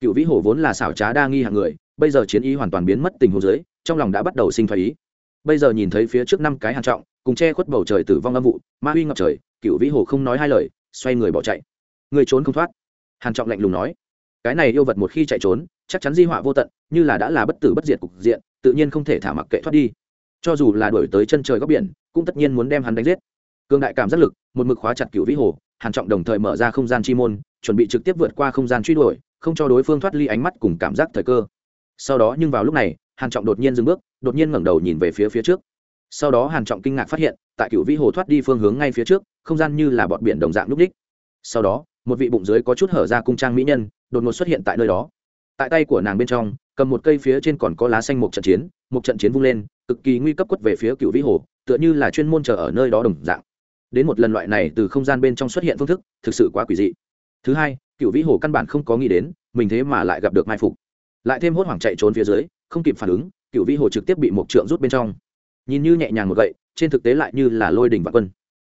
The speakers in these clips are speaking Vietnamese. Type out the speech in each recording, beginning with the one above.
cựu vĩ hồ vốn là xảo trá đa nghi hạng người, bây giờ chiến ý hoàn toàn biến mất tình huống dưới, trong lòng đã bắt đầu sinh thái ý. Bây giờ nhìn thấy phía trước năm cái hàn trọng, cùng che khuất bầu trời tử vong âm vụ, ma huy ngập trời cựu vĩ hồ không nói hai lời, xoay người bỏ chạy. Người trốn không thoát. Hàn trọng lạnh lùng nói, cái này yêu vật một khi chạy trốn, chắc chắn di họa vô tận, như là đã là bất tử bất diệt cục diện, tự nhiên không thể thả mặc kệ thoát đi. Cho dù là đuổi tới chân trời góc biển, cũng tất nhiên muốn đem hắn đánh giết. Cương đại cảm giác lực, một mực khóa chặt cựu vĩ hồ hàn trọng đồng thời mở ra không gian chi môn, chuẩn bị trực tiếp vượt qua không gian truy đuổi không cho đối phương thoát ly ánh mắt cùng cảm giác thời cơ. Sau đó nhưng vào lúc này, hàn trọng đột nhiên dừng bước, đột nhiên ngẩng đầu nhìn về phía phía trước. Sau đó hàn trọng kinh ngạc phát hiện, tại cựu vĩ hồ thoát đi phương hướng ngay phía trước, không gian như là bọt biển đồng dạng lúc đích. Sau đó, một vị bụng dưới có chút hở ra cung trang mỹ nhân, đột ngột xuất hiện tại nơi đó. Tại tay của nàng bên trong, cầm một cây phía trên còn có lá xanh một trận chiến một trận chiến vung lên, cực kỳ nguy cấp quất về phía cựu vĩ hồ, tựa như là chuyên môn chờ ở nơi đó đồng dạng. Đến một lần loại này từ không gian bên trong xuất hiện phương thức, thực sự quá quỷ dị. Thứ hai cựu vĩ hồ căn bản không có nghĩ đến, mình thế mà lại gặp được mai phục. Lại thêm hốt hoảng chạy trốn phía dưới, không kịp phản ứng cựu vĩ hồ trực tiếp bị một trượng rút bên trong. Nhìn như nhẹ nhàng một gậy, trên thực tế lại như là lôi đỉnh và quân.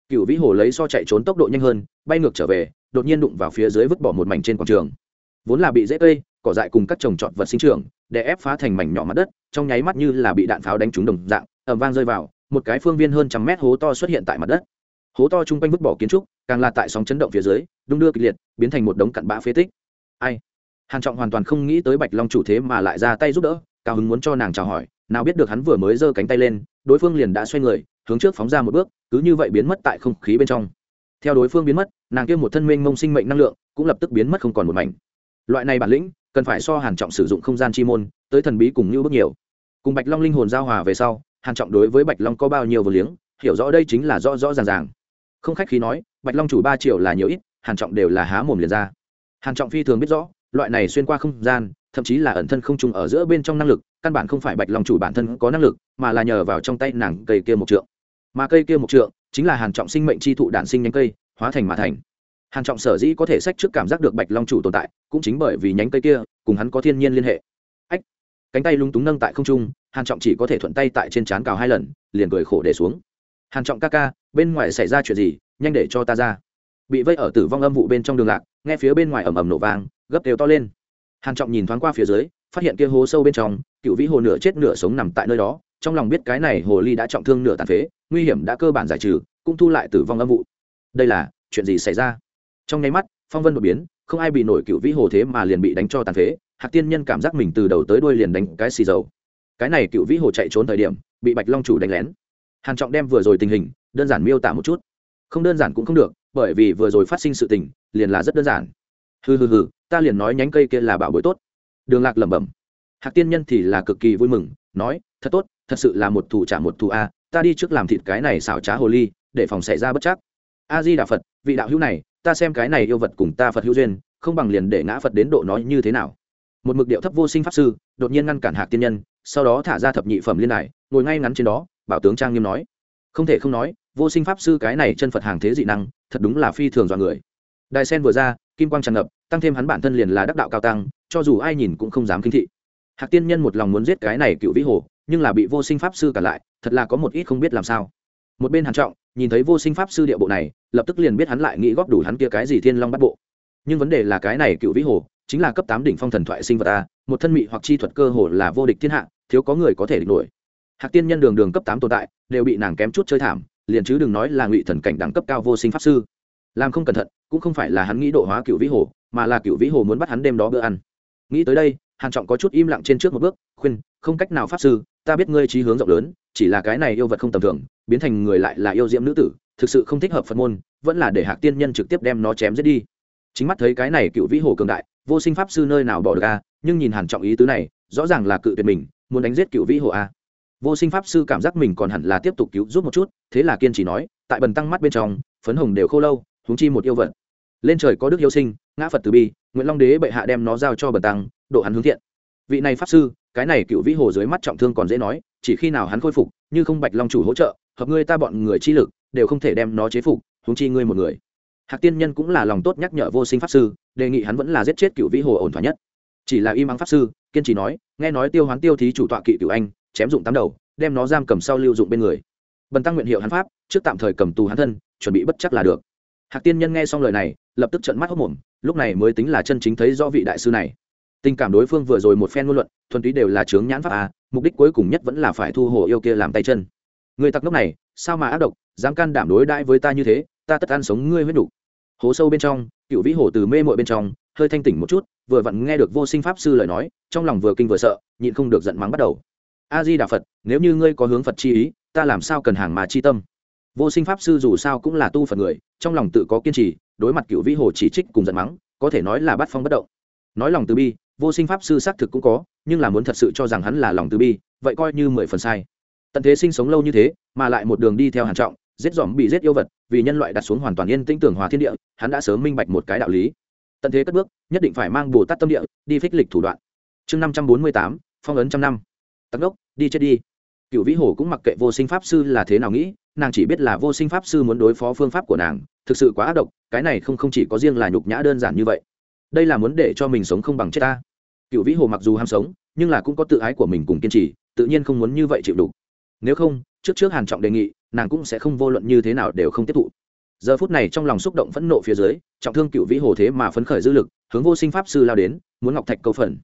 Cựu vĩ hồ lấy so chạy trốn tốc độ nhanh hơn, bay ngược trở về, đột nhiên đụng vào phía dưới vứt bỏ một mảnh trên quảng trường. Vốn là bị dễ cây cỏ dại cùng các trồng trọt vật sinh trưởng, để ép phá thành mảnh nhỏ mặt đất, trong nháy mắt như là bị đạn pháo đánh trúng đồng dạng ẩm vang rơi vào, một cái phương viên hơn trăm mét hố to xuất hiện tại mặt đất hố to chung quanh vứt bỏ kiến trúc, càng là tại sóng chấn động phía dưới, đung đưa kịch liệt, biến thành một đống cặn bã phế tích. Ai? Hàn trọng hoàn toàn không nghĩ tới bạch long chủ thế mà lại ra tay giúp đỡ, cao hứng muốn cho nàng chào hỏi, nào biết được hắn vừa mới giơ cánh tay lên, đối phương liền đã xoay người, hướng trước phóng ra một bước, cứ như vậy biến mất tại không khí bên trong. Theo đối phương biến mất, nàng kia một thân minh mông sinh mệnh năng lượng cũng lập tức biến mất không còn một mảnh. Loại này bản lĩnh, cần phải so hàn trọng sử dụng không gian chi môn, tới thần bí cùng như bước nhiều. Cùng bạch long linh hồn giao hòa về sau, hàn trọng đối với bạch long có bao nhiêu vừa liếng, hiểu rõ đây chính là rõ rõ ràng ràng không khách khí nói, bạch long chủ ba triệu là nhiều ít, hàn trọng đều là há mồm liền ra. Hàn trọng phi thường biết rõ, loại này xuyên qua không gian, thậm chí là ẩn thân không trùng ở giữa bên trong năng lực, căn bản không phải bạch long chủ bản thân có năng lực, mà là nhờ vào trong tay nàng cây kia một trượng. Mà cây kia một trượng chính là hàn trọng sinh mệnh chi thụ đản sinh nhánh cây, hóa thành mà thành. Hàn trọng sở dĩ có thể sách trước cảm giác được bạch long chủ tồn tại, cũng chính bởi vì nhánh cây kia, cùng hắn có thiên nhiên liên hệ. Ách, cánh tay lung túng nâng tại không trung, hàn trọng chỉ có thể thuận tay tại trên trán cào hai lần, liền cười khổ để xuống hàn trọng ca ca, bên ngoài xảy ra chuyện gì, nhanh để cho ta ra. Bị vây ở tử vong âm vụ bên trong đường lạc, nghe phía bên ngoài ầm ầm nổ vang, gấp đều to lên. Hàn trọng nhìn thoáng qua phía dưới, phát hiện kia hố sâu bên trong, cựu vĩ hồ nửa chết nửa sống nằm tại nơi đó, trong lòng biết cái này hồ ly đã trọng thương nửa tàn phế, nguy hiểm đã cơ bản giải trừ, cũng thu lại tử vong âm vụ. Đây là, chuyện gì xảy ra? Trong nháy mắt, phong vân đột biến, không ai bị nổi cựu vĩ hồ thế mà liền bị đánh cho tàn phế, hạc tiên nhân cảm giác mình từ đầu tới đuôi liền đánh cái xì dầu. Cái này cựu vĩ hồ chạy trốn thời điểm, bị bạch long chủ đánh lén hàn trọng đem vừa rồi tình hình, đơn giản miêu tả một chút. Không đơn giản cũng không được, bởi vì vừa rồi phát sinh sự tình, liền là rất đơn giản. Hừ hừ hừ, ta liền nói nhánh cây kia là bảo bối tốt. Đường lạc lẩm bẩm. Hạc tiên nhân thì là cực kỳ vui mừng, nói, thật tốt, thật sự là một thủ trả một thủ a, ta đi trước làm thịt cái này xảo trá hồ ly, để phòng xảy ra bất chắc. A di đà phật, vị đạo hữu này, ta xem cái này yêu vật cùng ta phật hữu duyên, không bằng liền để ngã phật đến độ nói như thế nào. Một mực điệu thấp vô sinh pháp sư, đột nhiên ngăn cản hạc tiên nhân, sau đó thả ra thập nhị phẩm liên đài, ngồi ngay ngắn trên đó bảo tướng trang nghiêm nói. Không thể không nói, vô sinh pháp sư cái này chân phật hàng thế dị năng, thật đúng là phi thường dọa người. Đài sen vừa ra, kim quang tràn ngập, tăng thêm hắn bản thân liền là đắc đạo cao tăng, cho dù ai nhìn cũng không dám kinh thị. Hạc tiên nhân một lòng muốn giết cái này cựu vĩ hồ, nhưng là bị vô sinh pháp sư cả lại, thật là có một ít không biết làm sao. Một bên hàn trọng, nhìn thấy vô sinh pháp sư địa bộ này, lập tức liền biết hắn lại nghĩ góp đủ hắn kia cái gì thiên long bắt bộ. Nhưng vấn đề là cái này cựu vĩ hồ, chính là cấp tám đỉnh phong thần thoại sinh vật a, một thân mị hoặc chi thuật cơ hồ là vô địch thiên hạ, thiếu có người có thể địch nổi hạc tiên nhân đường đường cấp tám tồn tại, đều bị nàng kém chút chơi thảm, liền chứ đừng nói là ngụy thần cảnh đẳng cấp cao vô sinh pháp sư. Làm không cẩn thận, cũng không phải là hắn nghĩ độ hóa cựu vĩ hồ, mà là cựu vĩ hồ muốn bắt hắn đêm đó bữa ăn. Nghĩ tới đây, hàn trọng có chút im lặng trên trước một bước, khuyên, không cách nào pháp sư, ta biết ngươi trí hướng rộng lớn, chỉ là cái này yêu vật không tầm thường, biến thành người lại là yêu diễm nữ tử, thực sự không thích hợp phật môn, vẫn là để hạc tiên nhân trực tiếp đem nó chém giết đi. Chính mắt thấy cái này cựu vĩ hồ cường đại, vô sinh pháp sư nơi nào bỏ được a, nhưng nhìn hàn trọng ý tứ này, rõ ràng là cự tuyệt mình, muốn đánh giết cựu vĩ hồ a vô sinh pháp sư cảm giác mình còn hẳn là tiếp tục cứu giúp một chút, thế là kiên trì nói, tại bần tăng mắt bên trong, phấn hồng đều khô lâu húng chi một yêu vật. Lên trời có đức yêu sinh, ngã phật từ bi nguyễn long đế bệ hạ đem nó giao cho bần tăng, độ hắn hướng thiện. Vị này pháp sư, cái này cựu vĩ hồ dưới mắt trọng thương còn dễ nói, chỉ khi nào hắn khôi phục, như không bạch long chủ hỗ trợ, hợp ngươi ta bọn người chi lực, đều không thể đem nó chế phục húng chi ngươi một người. Hạc tiên nhân cũng là lòng tốt nhắc nhở vô sinh pháp sư, đề nghị hắn vẫn là giết chết cựu vĩ hồ ổn thỏa nhất. Chỉ là im ắng pháp sư, kiên trì nói, nghe nói tiêu hoán tiêu thí chủ tọa kỵ cựu anh chém dụng tám đầu, đem nó giam cầm sau lưu dụng bên người. Bần tăng nguyện hiệu hắn pháp, trước tạm thời cầm tù hắn thân, chuẩn bị bất chắc là được. Hạc tiên nhân nghe xong lời này, lập tức trận mắt hốc mồm, lúc này mới tính là chân chính thấy do vị đại sư này. Tình cảm đối phương vừa rồi một phen ngôn luận, thuần túy đều là chướng nhãn pháp à mục đích cuối cùng nhất vẫn là phải thu hồ yêu kia làm tay chân. Người tặc ngốc này, sao mà ác độc, dám can đảm đối đãi với ta như thế, ta tất ăn sống ngươi huyết đủ. hố sâu bên trong, cựu vĩ hồ từ mê mội bên trong, hơi thanh tỉnh một chút, vừa vặn nghe được vô sinh pháp sư lời nói, trong lòng vừa kinh vừa sợ, nhịn không được giận mắng bắt đầu a di đà phật, nếu như ngươi có hướng phật chi ý, ta làm sao cần hàng mà chi tâm? Vô sinh pháp sư dù sao cũng là tu phật người, trong lòng tự có kiên trì, đối mặt cựu vĩ hồ chỉ trích cùng giận mắng, có thể nói là bắt phong bất động. Nói lòng từ bi, vô sinh pháp sư xác thực cũng có, nhưng là muốn thật sự cho rằng hắn là lòng từ bi, vậy coi như mười phần sai. Tận thế sinh sống lâu như thế, mà lại một đường đi theo hàn trọng, giết dòm bị giết yêu vật, vì nhân loại đặt xuống hoàn toàn yên tĩnh tưởng hòa thiên địa, hắn đã sớm minh bạch một cái đạo lý. Tận thế cất bước, nhất định phải mang bồ tát tâm địa, đi phích lịch thủ đoạn. Chương năm trăm bốn mươi tám, phong ấn trăm năm tắc đốc đi chết đi. Cựu vĩ hồ cũng mặc kệ vô sinh pháp sư là thế nào nghĩ, nàng chỉ biết là vô sinh pháp sư muốn đối phó phương pháp của nàng, thực sự quá ác độc, cái này không không chỉ có riêng là nhục nhã đơn giản như vậy. Đây là muốn để cho mình sống không bằng chết ta. Cựu vĩ hồ mặc dù ham sống, nhưng là cũng có tự ái của mình cùng kiên trì, tự nhiên không muốn như vậy chịu đủ nếu không, trước trước hàn trọng đề nghị, nàng cũng sẽ không vô luận như thế nào đều không tiếp thụ. Giờ phút này trong lòng xúc động phẫn nộ phía dưới, trọng thương cựu vĩ hồ thế mà phấn khởi dư lực, hướng vô sinh pháp sư lao đến, muốn ngọc thạch câu phần.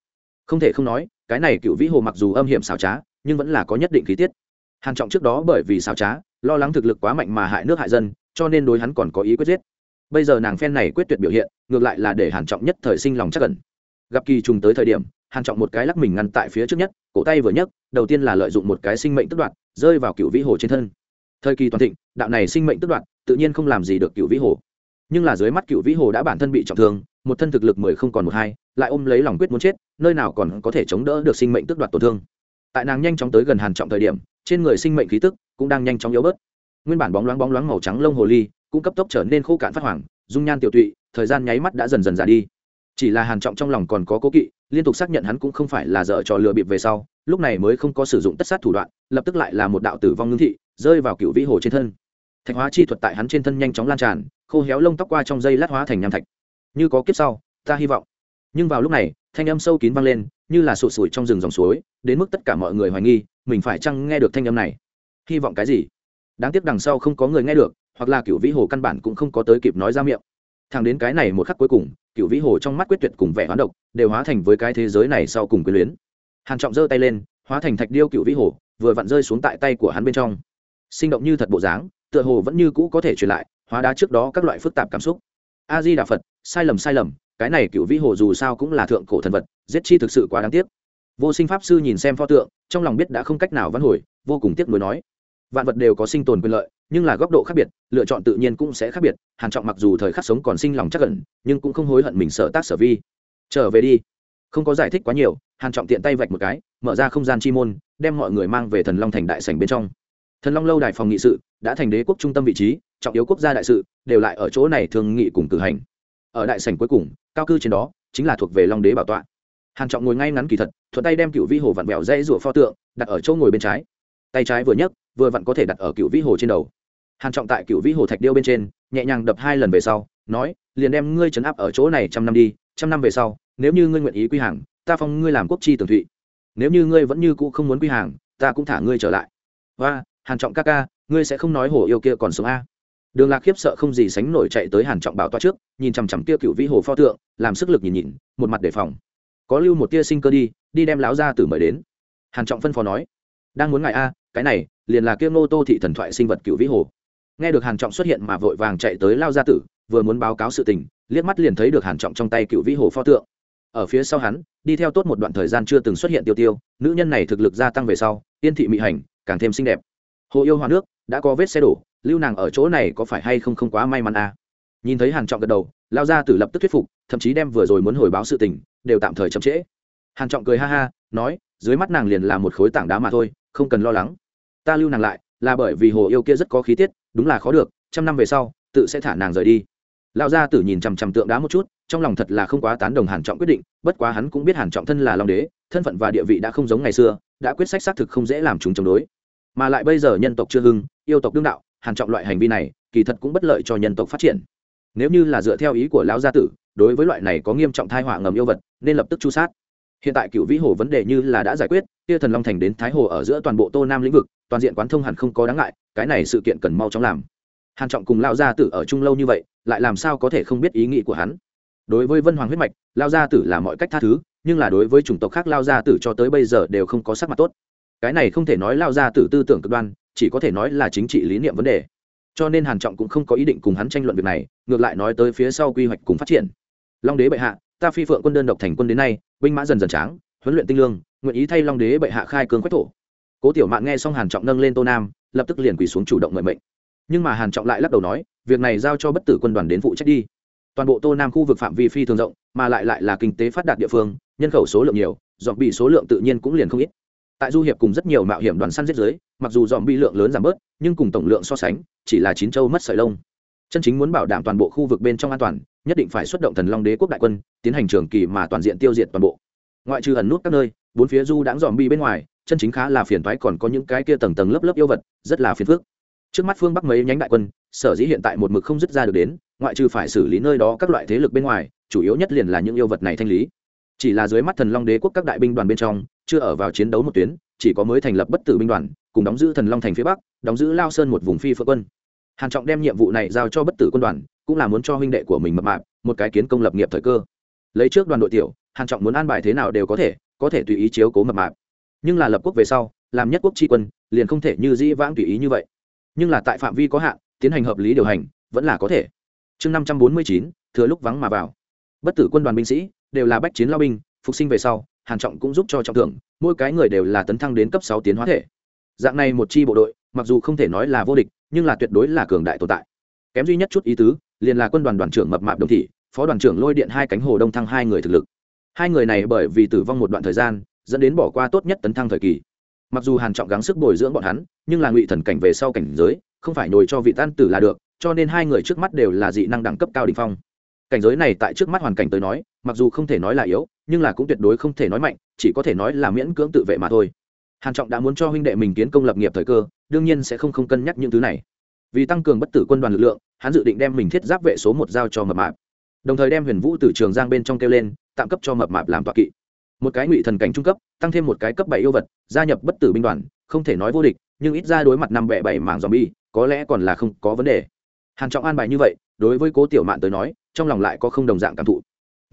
Không thể không nói cái này cựu vĩ hồ mặc dù âm hiểm xảo trá, nhưng vẫn là có nhất định khí tiết. Hàn trọng trước đó bởi vì xảo trá, lo lắng thực lực quá mạnh mà hại nước hại dân, cho nên đối hắn còn có ý quyết giết. Bây giờ nàng phen này quyết tuyệt biểu hiện, ngược lại là để hàn trọng nhất thời sinh lòng chắc cẩn gặp kỳ trùng tới thời điểm, hàn trọng một cái lắc mình ngăn tại phía trước nhất, cổ tay vừa nhấc, đầu tiên là lợi dụng một cái sinh mệnh tức đoạn rơi vào cựu vĩ hồ trên thân. Thời kỳ toàn thịnh, đạo này sinh mệnh tức đoạn tự nhiên không làm gì được cựu vĩ hồ nhưng là dưới mắt cựu vĩ hồ đã bản thân bị trọng thương, một thân thực lực mười không còn một hai, lại ôm lấy lòng quyết muốn chết, nơi nào còn có thể chống đỡ được sinh mệnh tước đoạt tổn thương. Tại nàng nhanh chóng tới gần hàn trọng thời điểm, trên người sinh mệnh khí tức cũng đang nhanh chóng yếu bớt. Nguyên bản bóng loáng bóng loáng màu trắng lông hồ ly cũng cấp tốc trở nên khô cạn phát hoàng dung nhan tiểu tụy, thời gian nháy mắt đã dần dần già đi. Chỉ là hàn trọng trong lòng còn có cố kỵ, liên tục xác nhận hắn cũng không phải là dở trò lừa bịp về sau, lúc này mới không có sử dụng tất sát thủ đoạn, lập tức lại là một đạo tử vong ngưng thị, rơi vào cựu vĩ hồ trên thân. Thạch hóa chi thuật tại hắn trên thân nhanh chóng lan tràn khô héo lông tóc qua trong dây lát hóa thành nham thạch. Như có kiếp sau, ta hy vọng. Nhưng vào lúc này, thanh âm sâu kín vang lên, như là sụt sùi trong rừng dòng suối, đến mức tất cả mọi người hoài nghi, mình phải chăng nghe được thanh âm này? Hy vọng cái gì? Đáng tiếc đằng sau không có người nghe được, hoặc là cựu vĩ hồ căn bản cũng không có tới kịp nói ra miệng. Thằng đến cái này một khắc cuối cùng cựu vĩ hồ trong mắt quyết tuyệt cùng vẻ hoán độc, đều hóa thành với cái thế giới này sau cùng quyến luyến. Hàn trọng giơ tay lên, hóa thành thạch điêu cựu vĩ hồ, vừa vặn rơi xuống tại tay của hắn bên trong. Sinh động như thật bộ dáng, tựa hồ vẫn như cũ có thể truyền lại hóa đá trước đó các loại phức tạp cảm xúc. A di đà phật sai lầm sai lầm, cái này cựu vĩ hồ dù sao cũng là thượng cổ thần vật, giết chi thực sự quá đáng tiếc. Vô sinh pháp sư nhìn xem pho tượng, trong lòng biết đã không cách nào văn hồi, vô cùng tiếc nuối nói, vạn vật đều có sinh tồn quyền lợi, nhưng là góc độ khác biệt, lựa chọn tự nhiên cũng sẽ khác biệt, hàn trọng mặc dù thời khắc sống còn sinh lòng chắc cẩn nhưng cũng không hối hận mình sợ tác sở vi. Trở về đi. Không có giải thích quá nhiều, hàn trọng tiện tay vạch một cái, mở ra không gian chi môn, đem mọi người mang về thần long thành đại sảnh bên trong. Thần long lâu đài phòng nghị sự đã thành đế quốc trung tâm vị trí trọng yếu quốc gia đại sự, đều lại ở chỗ này thường nghị cùng cử hành. Ở đại sảnh cuối cùng, cao cư trên đó, chính là thuộc về long đế bảo tọa. Hàn trọng ngồi ngay ngắn kỳ thật, thuận tay đem cựu vĩ hồ vặn vẹo dây rủa pho tượng, đặt ở chỗ ngồi bên trái. Tay trái vừa nhấc, vừa vặn có thể đặt ở cựu vĩ hồ trên đầu. Hàn trọng tại cựu vĩ hồ thạch điêu bên trên, nhẹ nhàng đập hai lần về sau, nói, liền đem ngươi trấn áp ở chỗ này trăm năm đi, trăm năm về sau, nếu như ngươi nguyện ý quy hàng, ta phong ngươi làm quốc chi tường thụy. Nếu như ngươi vẫn như cũ không muốn quy hàng, ta cũng thả ngươi trở lại. Và hàn trọng ca ca, ngươi sẽ không nói hồ yêu kia còn sống a? Đường lạc khiếp sợ không gì sánh nổi chạy tới hàn trọng bảo toa trước, nhìn chằm chằm kia cựu vĩ hồ pho tượng, làm sức lực nhìn nhìn, một mặt đề phòng. Có lưu một tia sinh cơ đi đi đem láo gia tử mời đến. Hàn trọng phân phó nói, đang muốn ngại a, cái này, liền là kia ngô tô thị thần thoại sinh vật cựu vĩ hồ. Nghe được hàn trọng xuất hiện mà vội vàng chạy tới lao gia tử, vừa muốn báo cáo sự tình, liếc mắt liền thấy được hàn trọng trong tay cựu vĩ hồ pho tượng. Ở phía sau hắn, đi theo tốt một đoạn thời gian chưa từng xuất hiện tiêu tiêu, nữ nhân này thực lực gia tăng về sau, yên thị mỹ hành, càng thêm xinh đẹp. Hồ yêu hoa nước, đã có vết xe đổ lưu nàng ở chỗ này có phải hay không không quá may mắn à? Nhìn thấy hàn trọng gật đầu, lao gia tử lập tức thuyết phục, thậm chí đem vừa rồi muốn hồi báo sự tình, đều tạm thời chậm trễ. Hàn trọng cười ha ha, nói, dưới mắt nàng liền là một khối tảng đá mà thôi, không cần lo lắng. Ta lưu nàng lại, là bởi vì hồ yêu kia rất có khí tiết, đúng là khó được, trăm năm về sau, tự sẽ thả nàng rời đi. Lão gia tử nhìn chằm chằm tượng đá một chút, trong lòng thật là không quá tán đồng hàn trọng quyết định, bất quá hắn cũng biết hàn trọng thân là long đế, thân phận và địa vị đã không giống ngày xưa, đã quyết sách xác thực không dễ làm chúng chống đối. Mà lại bây giờ nhân tộc chưa hưng, yêu tộc đương đạo hàn trọng loại hành vi này, kỳ thật cũng bất lợi cho nhân tộc phát triển. Nếu như là dựa theo ý của lão gia tử, đối với loại này có nghiêm trọng thai họa ngầm yêu vật, nên lập tức chu sát. Hiện tại cựu vĩ hồ vấn đề như là đã giải quyết, kia thần long thành đến thái hồ ở giữa toàn bộ tô nam lĩnh vực, toàn diện quán thông hẳn không có đáng ngại, cái này sự kiện cần mau chóng làm. Hàn trọng cùng Lão gia tử ở chung lâu như vậy, lại làm sao có thể không biết ý nghĩ của hắn? Đối với vân hoàng huyết mạch lao gia tử là mọi cách tha thứ, nhưng là đối với chủng tộc khác lao gia tử cho tới bây giờ đều không có sắc mặt tốt. Cái này không thể nói lao gia tử tư tưởng cực đoan chỉ có thể nói là chính trị lý niệm vấn đề. Cho nên hàn trọng cũng không có ý định cùng hắn tranh luận việc này, ngược lại nói tới phía sau quy hoạch cùng phát triển. Long đế bệ hạ, ta phi phượng quân đơn độc thành quân đến nay, binh mã dần dần tráng, huấn luyện tinh lương, nguyện ý thay long đế bệ hạ khai cương quách thổ. Cố tiểu mạn nghe xong hàn trọng nâng lên tô nam, lập tức liền quỳ xuống chủ động mời mệnh. Nhưng mà hàn trọng lại lắc đầu nói, việc này giao cho bất tử quân đoàn đến phụ trách đi. Toàn bộ tô nam khu vực phạm vi phi thường rộng, mà lại lại là kinh tế phát đạt địa phương, nhân khẩu số lượng nhiều, dọn bị số lượng tự nhiên cũng liền không ít tại du hiệp cùng rất nhiều mạo hiểm đoàn săn giết giới mặc dù dòm bi lượng lớn giảm bớt, nhưng cùng tổng lượng so sánh, chỉ là chín châu mất sợi lông. Chân chính muốn bảo đảm toàn bộ khu vực bên trong an toàn, nhất định phải xuất động thần long đế quốc đại quân, tiến hành trường kỳ mà toàn diện tiêu diệt toàn bộ. Ngoại trừ ẩn nút các nơi, bốn phía du đãng dòm bi bên ngoài, chân chính khá là phiền thoái còn có những cái kia tầng tầng lớp lớp yêu vật, rất là phiền phức. Trước mắt phương bắc mấy nhánh đại quân, sở dĩ hiện tại một mực không dứt ra được đến, ngoại trừ phải xử lý nơi đó các loại thế lực bên ngoài, chủ yếu nhất liền là những yêu vật này thanh lý. Chỉ là dưới mắt thần long đế quốc các đại binh đoàn bên trong chưa ở vào chiến đấu một tuyến, chỉ có mới thành lập bất tử binh đoàn, cùng đóng giữ thần long thành phía bắc, đóng giữ lao sơn một vùng phi phượng quân. Hàn trọng đem nhiệm vụ này giao cho bất tử quân đoàn, cũng là muốn cho huynh đệ của mình mập mạp, một cái kiến công lập nghiệp thời cơ. Lấy trước đoàn đội tiểu, hàn trọng muốn an bài thế nào đều có thể có thể tùy ý chiếu cố mập mạp. Nhưng là lập quốc về sau, làm nhất quốc tri quân, liền không thể như dĩ vãng tùy ý như vậy. Nhưng là tại phạm vi có hạn, tiến hành hợp lý điều hành, vẫn là có thể. Chương năm trăm bốn mươi chín, thừa lúc vắng mà vào. Bất tử quân đoàn binh sĩ, đều là bách chiến lao binh, phục sinh về sau hàn trọng cũng giúp cho trọng thưởng, mỗi cái người đều là tấn thăng đến cấp sáu tiến hóa thể. Dạng này một chi bộ đội, mặc dù không thể nói là vô địch, nhưng là tuyệt đối là cường đại tồn tại. Kém duy nhất chút ý tứ, liền là quân đoàn đoàn trưởng mập mạp đồng thị, phó đoàn trưởng lôi điện hai cánh hồ đông thăng hai người thực lực. Hai người này bởi vì tử vong một đoạn thời gian, dẫn đến bỏ qua tốt nhất tấn thăng thời kỳ. Mặc dù hàn trọng gắng sức bồi dưỡng bọn hắn, nhưng là ngụy thần cảnh về sau cảnh giới, không phải nổi cho vị tan tử là được, cho nên hai người trước mắt đều là dị năng đẳng cấp cao đỉnh phong. Cảnh giới này tại trước mắt hoàn cảnh tới nói, mặc dù không thể nói là yếu nhưng là cũng tuyệt đối không thể nói mạnh, chỉ có thể nói là miễn cưỡng tự vệ mà thôi. Hàn trọng đã muốn cho huynh đệ mình kiến công lập nghiệp thời cơ, đương nhiên sẽ không không cân nhắc những thứ này. Vì tăng cường bất tử quân đoàn lực lượng, hắn dự định đem mình thiết giáp vệ số một giao cho mập mạp. Đồng thời đem huyền vũ từ trường giang bên trong kêu lên, tạm cấp cho mập mạp làm tọa kỵ. Một cái ngụy thần cảnh trung cấp, tăng thêm một cái cấp bảy yêu vật, gia nhập bất tử binh đoàn, không thể nói vô địch, nhưng ít ra đối mặt năm bẹ bảy mảng dòm bi có lẽ còn là không có vấn đề. Hàn trọng an bài như vậy, đối với cố tiểu mạn tới nói, trong lòng lại có không đồng dạng cảm thụ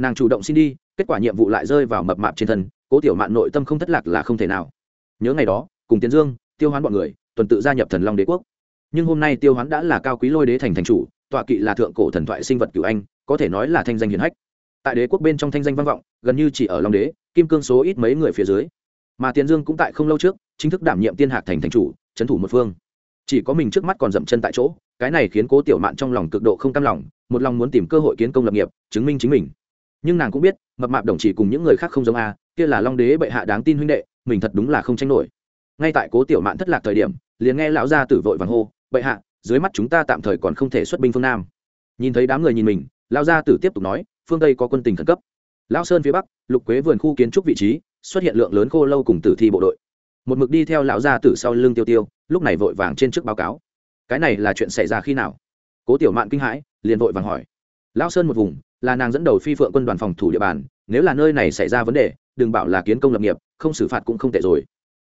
nàng chủ động xin đi, kết quả nhiệm vụ lại rơi vào mập mạp trên thân, cố tiểu mạn nội tâm không thất lạc là không thể nào. Nhớ ngày đó, cùng tiến dương, tiêu hoán bọn người, tuần tự gia nhập thần long đế quốc. Nhưng hôm nay tiêu hoán đã là cao quý lôi đế thành thành chủ, tọa kỵ là thượng cổ thần thoại sinh vật cửu anh, có thể nói là thanh danh hiển hách. Tại đế quốc bên trong thanh danh vang vọng, gần như chỉ ở long đế, kim cương số ít mấy người phía dưới. Mà tiến dương cũng tại không lâu trước, chính thức đảm nhiệm tiên hạc thành thành chủ, trấn thủ một phương. Chỉ có mình trước mắt còn dậm chân tại chỗ, cái này khiến cố tiểu mạn trong lòng cực độ không cam lòng, một lòng muốn tìm cơ hội kiến công lập nghiệp, chứng minh chính mình nhưng nàng cũng biết, mập mạp đồng chỉ cùng những người khác không giống a, kia là long đế bệ hạ đáng tin huynh đệ, mình thật đúng là không tranh nổi. Ngay tại cố tiểu mạn thất lạc thời điểm, liền nghe lão gia tử vội vàng hô, bệ hạ, dưới mắt chúng ta tạm thời còn không thể xuất binh phương nam. Nhìn thấy đám người nhìn mình, lão gia tử tiếp tục nói, phương tây có quân tình khẩn cấp. Lão sơn phía bắc, lục quế vườn khu kiến trúc vị trí, xuất hiện lượng lớn khô lâu cùng tử thi bộ đội. Một mực đi theo lão gia tử sau lưng tiêu tiêu, lúc này vội vàng trên trước báo cáo. Cái này là chuyện xảy ra khi nào? Cố tiểu mạn kinh hãi, liền vội vàng hỏi. Lão sơn một vùng là nàng dẫn đầu phi phượng quân đoàn phòng thủ địa bàn, nếu là nơi này xảy ra vấn đề, đừng bảo là kiến công lập nghiệp, không xử phạt cũng không tệ rồi.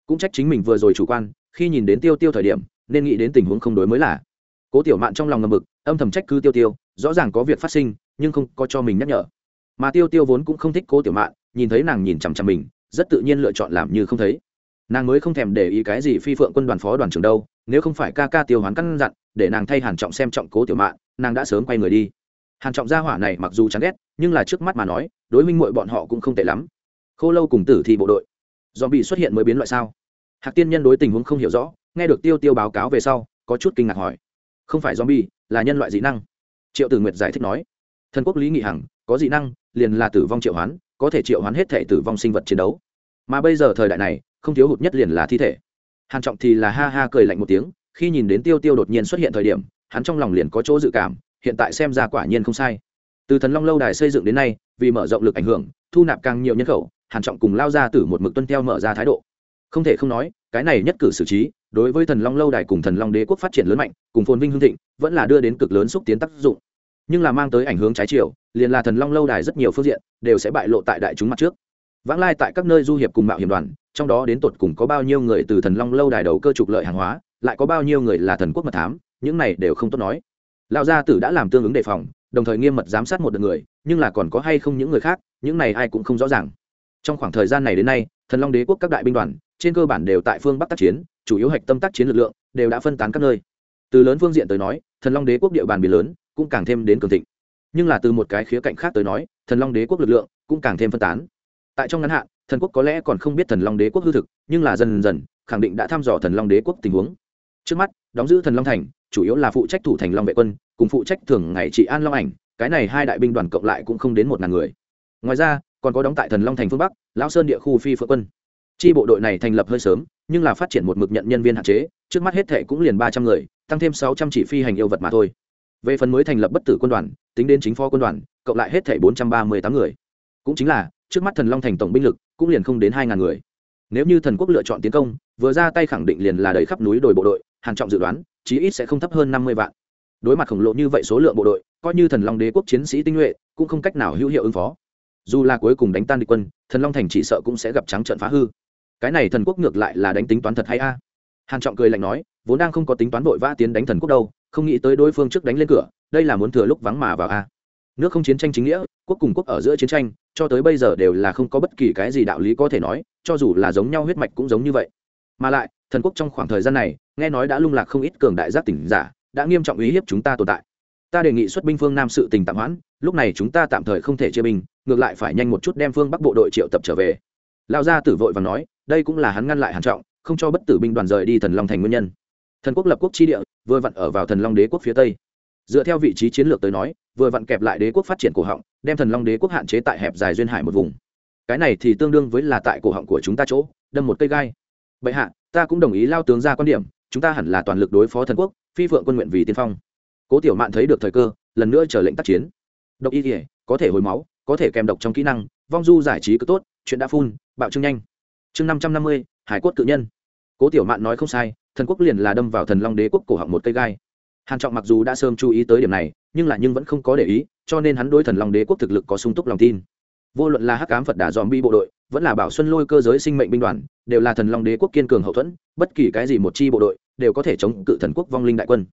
Cũng trách chính mình vừa rồi chủ quan, khi nhìn đến tiêu tiêu thời điểm, nên nghĩ đến tình huống không đối mới là. Cố tiểu mạn trong lòng ngầm mực âm thầm trách cứ tiêu tiêu, rõ ràng có việc phát sinh, nhưng không có cho mình nhắc nhở. Mà tiêu tiêu vốn cũng không thích cố tiểu mạn, nhìn thấy nàng nhìn chằm chằm mình, rất tự nhiên lựa chọn làm như không thấy. Nàng mới không thèm để ý cái gì phi phượng quân đoàn phó đoàn trưởng đâu, nếu không phải ca ca tiêu hoán căn dặn, để nàng thay hàn trọng xem trọng cố tiểu mạn, nàng đã sớm quay người đi hàn trọng gia hỏa này mặc dù chán ghét, nhưng là trước mắt mà nói, đối minh muội bọn họ cũng không tệ lắm. Khô lâu cùng tử thì bộ đội. Do bị xuất hiện mới biến loại sao? Hạc tiên nhân đối tình huống không hiểu rõ, nghe được tiêu tiêu báo cáo về sau, có chút kinh ngạc hỏi. Không phải zombie, là nhân loại dị năng. Triệu tử nguyệt giải thích nói. Thần quốc lý nghị hằng, có dị năng, liền là tử vong triệu hoán, có thể triệu hoán hết thể tử vong sinh vật chiến đấu. Mà bây giờ thời đại này, không thiếu hụt nhất liền là thi thể. Hàn trọng thì là ha ha cười lạnh một tiếng, khi nhìn đến tiêu tiêu đột nhiên xuất hiện thời điểm, hắn trong lòng liền có chỗ dự cảm hiện tại xem ra quả nhiên không sai. Từ thần long lâu đài xây dựng đến nay, vì mở rộng lực ảnh hưởng, thu nạp càng nhiều nhân khẩu, hàn trọng cùng lao ra từ một mực tuân theo mở ra thái độ. Không thể không nói, cái này nhất cử xử trí, đối với thần long lâu đài cùng thần long đế quốc phát triển lớn mạnh, cùng phồn vinh hương thịnh, vẫn là đưa đến cực lớn xúc tiến tác dụng. Nhưng là mang tới ảnh hưởng trái chiều, liền là thần long lâu đài rất nhiều phương diện, đều sẽ bại lộ tại đại chúng mặt trước. Vãng lai tại các nơi du hiệp cùng mạo hiểm đoàn, trong đó đến tột cùng có bao nhiêu người từ thần long lâu đài đầu cơ trục lợi hàng hóa, lại có bao nhiêu người là thần quốc mật thám, những này đều không tốt nói lão gia tử đã làm tương ứng đề phòng, đồng thời nghiêm mật giám sát một đợt người, nhưng là còn có hay không những người khác, những này ai cũng không rõ ràng. Trong khoảng thời gian này đến nay, thần long đế quốc các đại binh đoàn, trên cơ bản đều tại phương bắc tác chiến, chủ yếu hạch tâm tác chiến lực lượng, đều đã phân tán các nơi. Từ lớn phương diện tới nói, thần long đế quốc địa bàn biển lớn, cũng càng thêm đến cường thịnh. Nhưng là từ một cái khía cạnh khác tới nói, thần long đế quốc lực lượng cũng càng thêm phân tán. Tại trong ngắn hạn, thần quốc có lẽ còn không biết thần long đế quốc hư thực, nhưng là dần dần, khẳng định đã thăm dò thần long đế quốc tình huống. Trước mắt, đóng giữ thần long thành chủ yếu là phụ trách thủ thành long vệ quân, cùng phụ trách thường ngày trị an long ảnh, cái này hai đại binh đoàn cộng lại cũng không đến một ngàn người. Ngoài ra, còn có đóng tại thần long thành phương bắc, lão sơn địa khu phi phượng quân. Chi bộ đội này thành lập hơi sớm, nhưng là phát triển một mực nhận nhân viên hạn chế, trước mắt hết thệ cũng liền ba trăm người, tăng thêm sáu trăm chỉ phi hành yêu vật mà thôi. Về phần mới thành lập bất tử quân đoàn, tính đến chính phó quân đoàn, cộng lại hết thảy bốn trăm ba mươi tám người. Cũng chính là, trước mắt thần long thành tổng binh lực cũng liền không đến hai ngàn người nếu như thần quốc lựa chọn tiến công, vừa ra tay khẳng định liền là đầy khắp núi đồi bộ đội hàn trọng dự đoán, chí ít sẽ không thấp hơn năm mươi vạn. Đối mặt khổng lồ như vậy số lượng bộ đội, coi như thần long đế quốc chiến sĩ tinh nhuệ, cũng không cách nào hữu hiệu ứng phó. Dù là cuối cùng đánh tan địch quân, thần long thành chỉ sợ cũng sẽ gặp trắng trận phá hư. Cái này thần quốc ngược lại là đánh tính toán thật hay a? Hàn trọng cười lạnh nói, vốn đang không có tính toán vội vã tiến đánh thần quốc đâu, không nghĩ tới đối phương trước đánh lên cửa, đây là muốn thừa lúc vắng mà vào a. Nước không chiến tranh chính nghĩa, quốc cùng quốc ở giữa chiến tranh cho tới bây giờ đều là không có bất kỳ cái gì đạo lý có thể nói, cho dù là giống nhau huyết mạch cũng giống như vậy. Mà lại, thần quốc trong khoảng thời gian này, nghe nói đã lung lạc không ít cường đại giác tỉnh giả, đã nghiêm trọng uy hiếp chúng ta tồn tại. Ta đề nghị xuất binh phương nam sự tình tạm hoãn, lúc này chúng ta tạm thời không thể chia binh, ngược lại phải nhanh một chút đem phương bắc bộ đội triệu tập trở về. Lao gia tử vội và nói, đây cũng là hắn ngăn lại hàn trọng, không cho bất tử binh đoàn rời đi thần long thành nguyên nhân. Thần quốc lập quốc chi địa, vừa vặn ở vào thần long đế quốc phía tây dựa theo vị trí chiến lược tới nói, vừa vặn kẹp lại đế quốc phát triển cổ họng, đem thần long đế quốc hạn chế tại hẹp dài duyên hải một vùng. Cái này thì tương đương với là tại cổ họng của chúng ta chỗ, đâm một cây gai. Bệ hạ, ta cũng đồng ý lao tướng ra quan điểm, chúng ta hẳn là toàn lực đối phó thần quốc, phi phượng quân nguyện vì tiên phong. Cố tiểu mạn thấy được thời cơ, lần nữa chờ lệnh tác chiến. Độc y thể có thể hồi máu, có thể kèm độc trong kỹ năng, vong du giải trí cứ tốt, chuyện đã phun, bạo trương nhanh. Chương năm trăm năm mươi, hải quốc cự nhân. Cố tiểu mạn nói không sai, thần quốc liền là đâm vào thần long đế quốc cổ họng một cây gai hàn trọng mặc dù đã sớm chú ý tới điểm này, nhưng là nhưng vẫn không có để ý, cho nên hắn đối thần long đế quốc thực lực có sung túc lòng tin. Vô luận là hắc ám phật đà dòm bi bộ đội, vẫn là bảo xuân lôi cơ giới sinh mệnh binh đoàn, đều là thần long đế quốc kiên cường hậu thuẫn, bất kỳ cái gì một chi bộ đội, đều có thể chống cự thần quốc vong linh đại quân.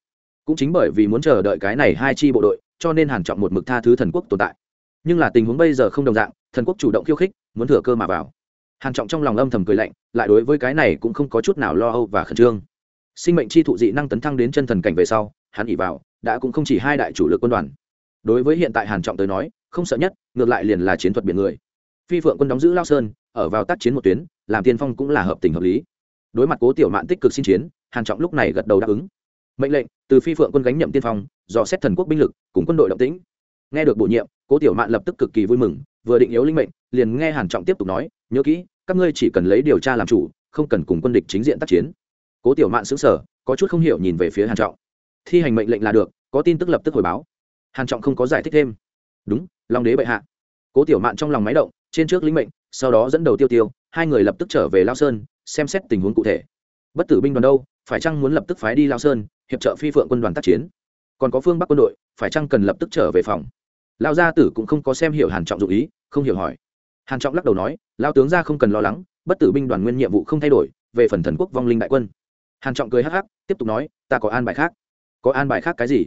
Cũng chính bởi vì muốn chờ đợi cái này hai chi bộ đội, cho nên hàn trọng một mực tha thứ thần quốc tồn tại. Nhưng là tình huống bây giờ không đồng dạng, thần quốc chủ động khiêu khích, muốn thừa cơ mà vào. Hàn trọng trong lòng âm thầm cười lạnh, lại đối với cái này cũng không có chút nào lo âu và khẩn trương. Sinh mệnh chi thụ dị năng tấn thăng đến chân thần cảnh về sau hắn ỉ vào, đã cũng không chỉ hai đại chủ lực quân đoàn. Đối với hiện tại hàn trọng tới nói, không sợ nhất, ngược lại liền là chiến thuật biển người. Phi phượng quân đóng giữ lao sơn, ở vào tác chiến một tuyến, làm tiên phong cũng là hợp tình hợp lý. Đối mặt cố tiểu mạn tích cực xin chiến, hàn trọng lúc này gật đầu đáp ứng. Mệnh lệnh, từ phi phượng quân gánh nhậm tiên phong, dò xét thần quốc binh lực, cùng quân đội động tĩnh. Nghe được bổ nhiệm, cố tiểu mạn lập tức cực kỳ vui mừng, vừa định yếu linh mệnh, liền nghe hàn trọng tiếp tục nói, nhớ kỹ, các ngươi chỉ cần lấy điều tra làm chủ, không cần cùng quân địch chính diện tác chiến. Cố tiểu mạn sững sờ, có chút không hiểu nhìn về phía hàn trọng thi hành mệnh lệnh là được, có tin tức lập tức hồi báo. Hàn trọng không có giải thích thêm. Đúng, long đế bệ hạ. Cố tiểu mạn trong lòng máy động, trên trước lĩnh mệnh, sau đó dẫn đầu tiêu tiêu, hai người lập tức trở về lao sơn, xem xét tình huống cụ thể. Bất tử binh đoàn đâu, phải chăng muốn lập tức phái đi lao sơn, hiệp trợ phi phượng quân đoàn tác chiến? Còn có phương bắc quân đội, phải chăng cần lập tức trở về phòng? Lao gia tử cũng không có xem hiểu hàn trọng dụng ý, không hiểu hỏi. Hàn trọng lắc đầu nói lao tướng gia không cần lo lắng, bất tử binh đoàn nguyên nhiệm vụ không thay đổi, về phần thần quốc vong linh đại quân. Hàn trọng cười hắc hắc, tiếp tục nói, ta có an bài khác có an bài khác cái gì?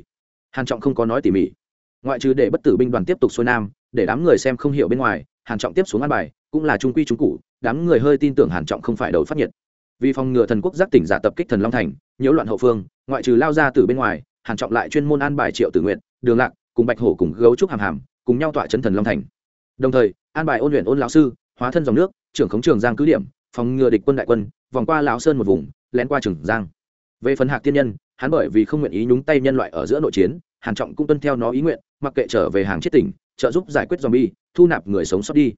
Hàn trọng không có nói tỉ mỉ. Ngoại trừ để bất tử binh đoàn tiếp tục xuôi nam, để đám người xem không hiểu bên ngoài, hàn trọng tiếp xuống an bài, cũng là trung quy trung cụ đám người hơi tin tưởng hàn trọng không phải đầu phát nhiệt. Vì phòng ngừa thần quốc giác tỉnh giả tập kích thần long thành, nhiễu loạn hậu phương, ngoại trừ lao ra từ bên ngoài, hàn trọng lại chuyên môn an bài triệu tử nguyện đường lạc, cùng bạch hổ cùng gấu trúc hàm hàm, cùng nhau tọa chấn thần long thành. Đồng thời, an bài ôn luyện ôn lão sư, hóa thân dòng nước, trưởng khống trường giang cứ điểm, phòng ngừa địch quân đại quân, vòng qua lão sơn một vùng, lén qua trường giang. Về phần hạc tiên nhân hắn bởi vì không nguyện ý nhúng tay nhân loại ở giữa nội chiến, hàn trọng cũng tuân theo nó ý nguyện, mặc kệ trở về hàng chết tỉnh, trợ giúp giải quyết zombie, thu nạp người sống sót đi.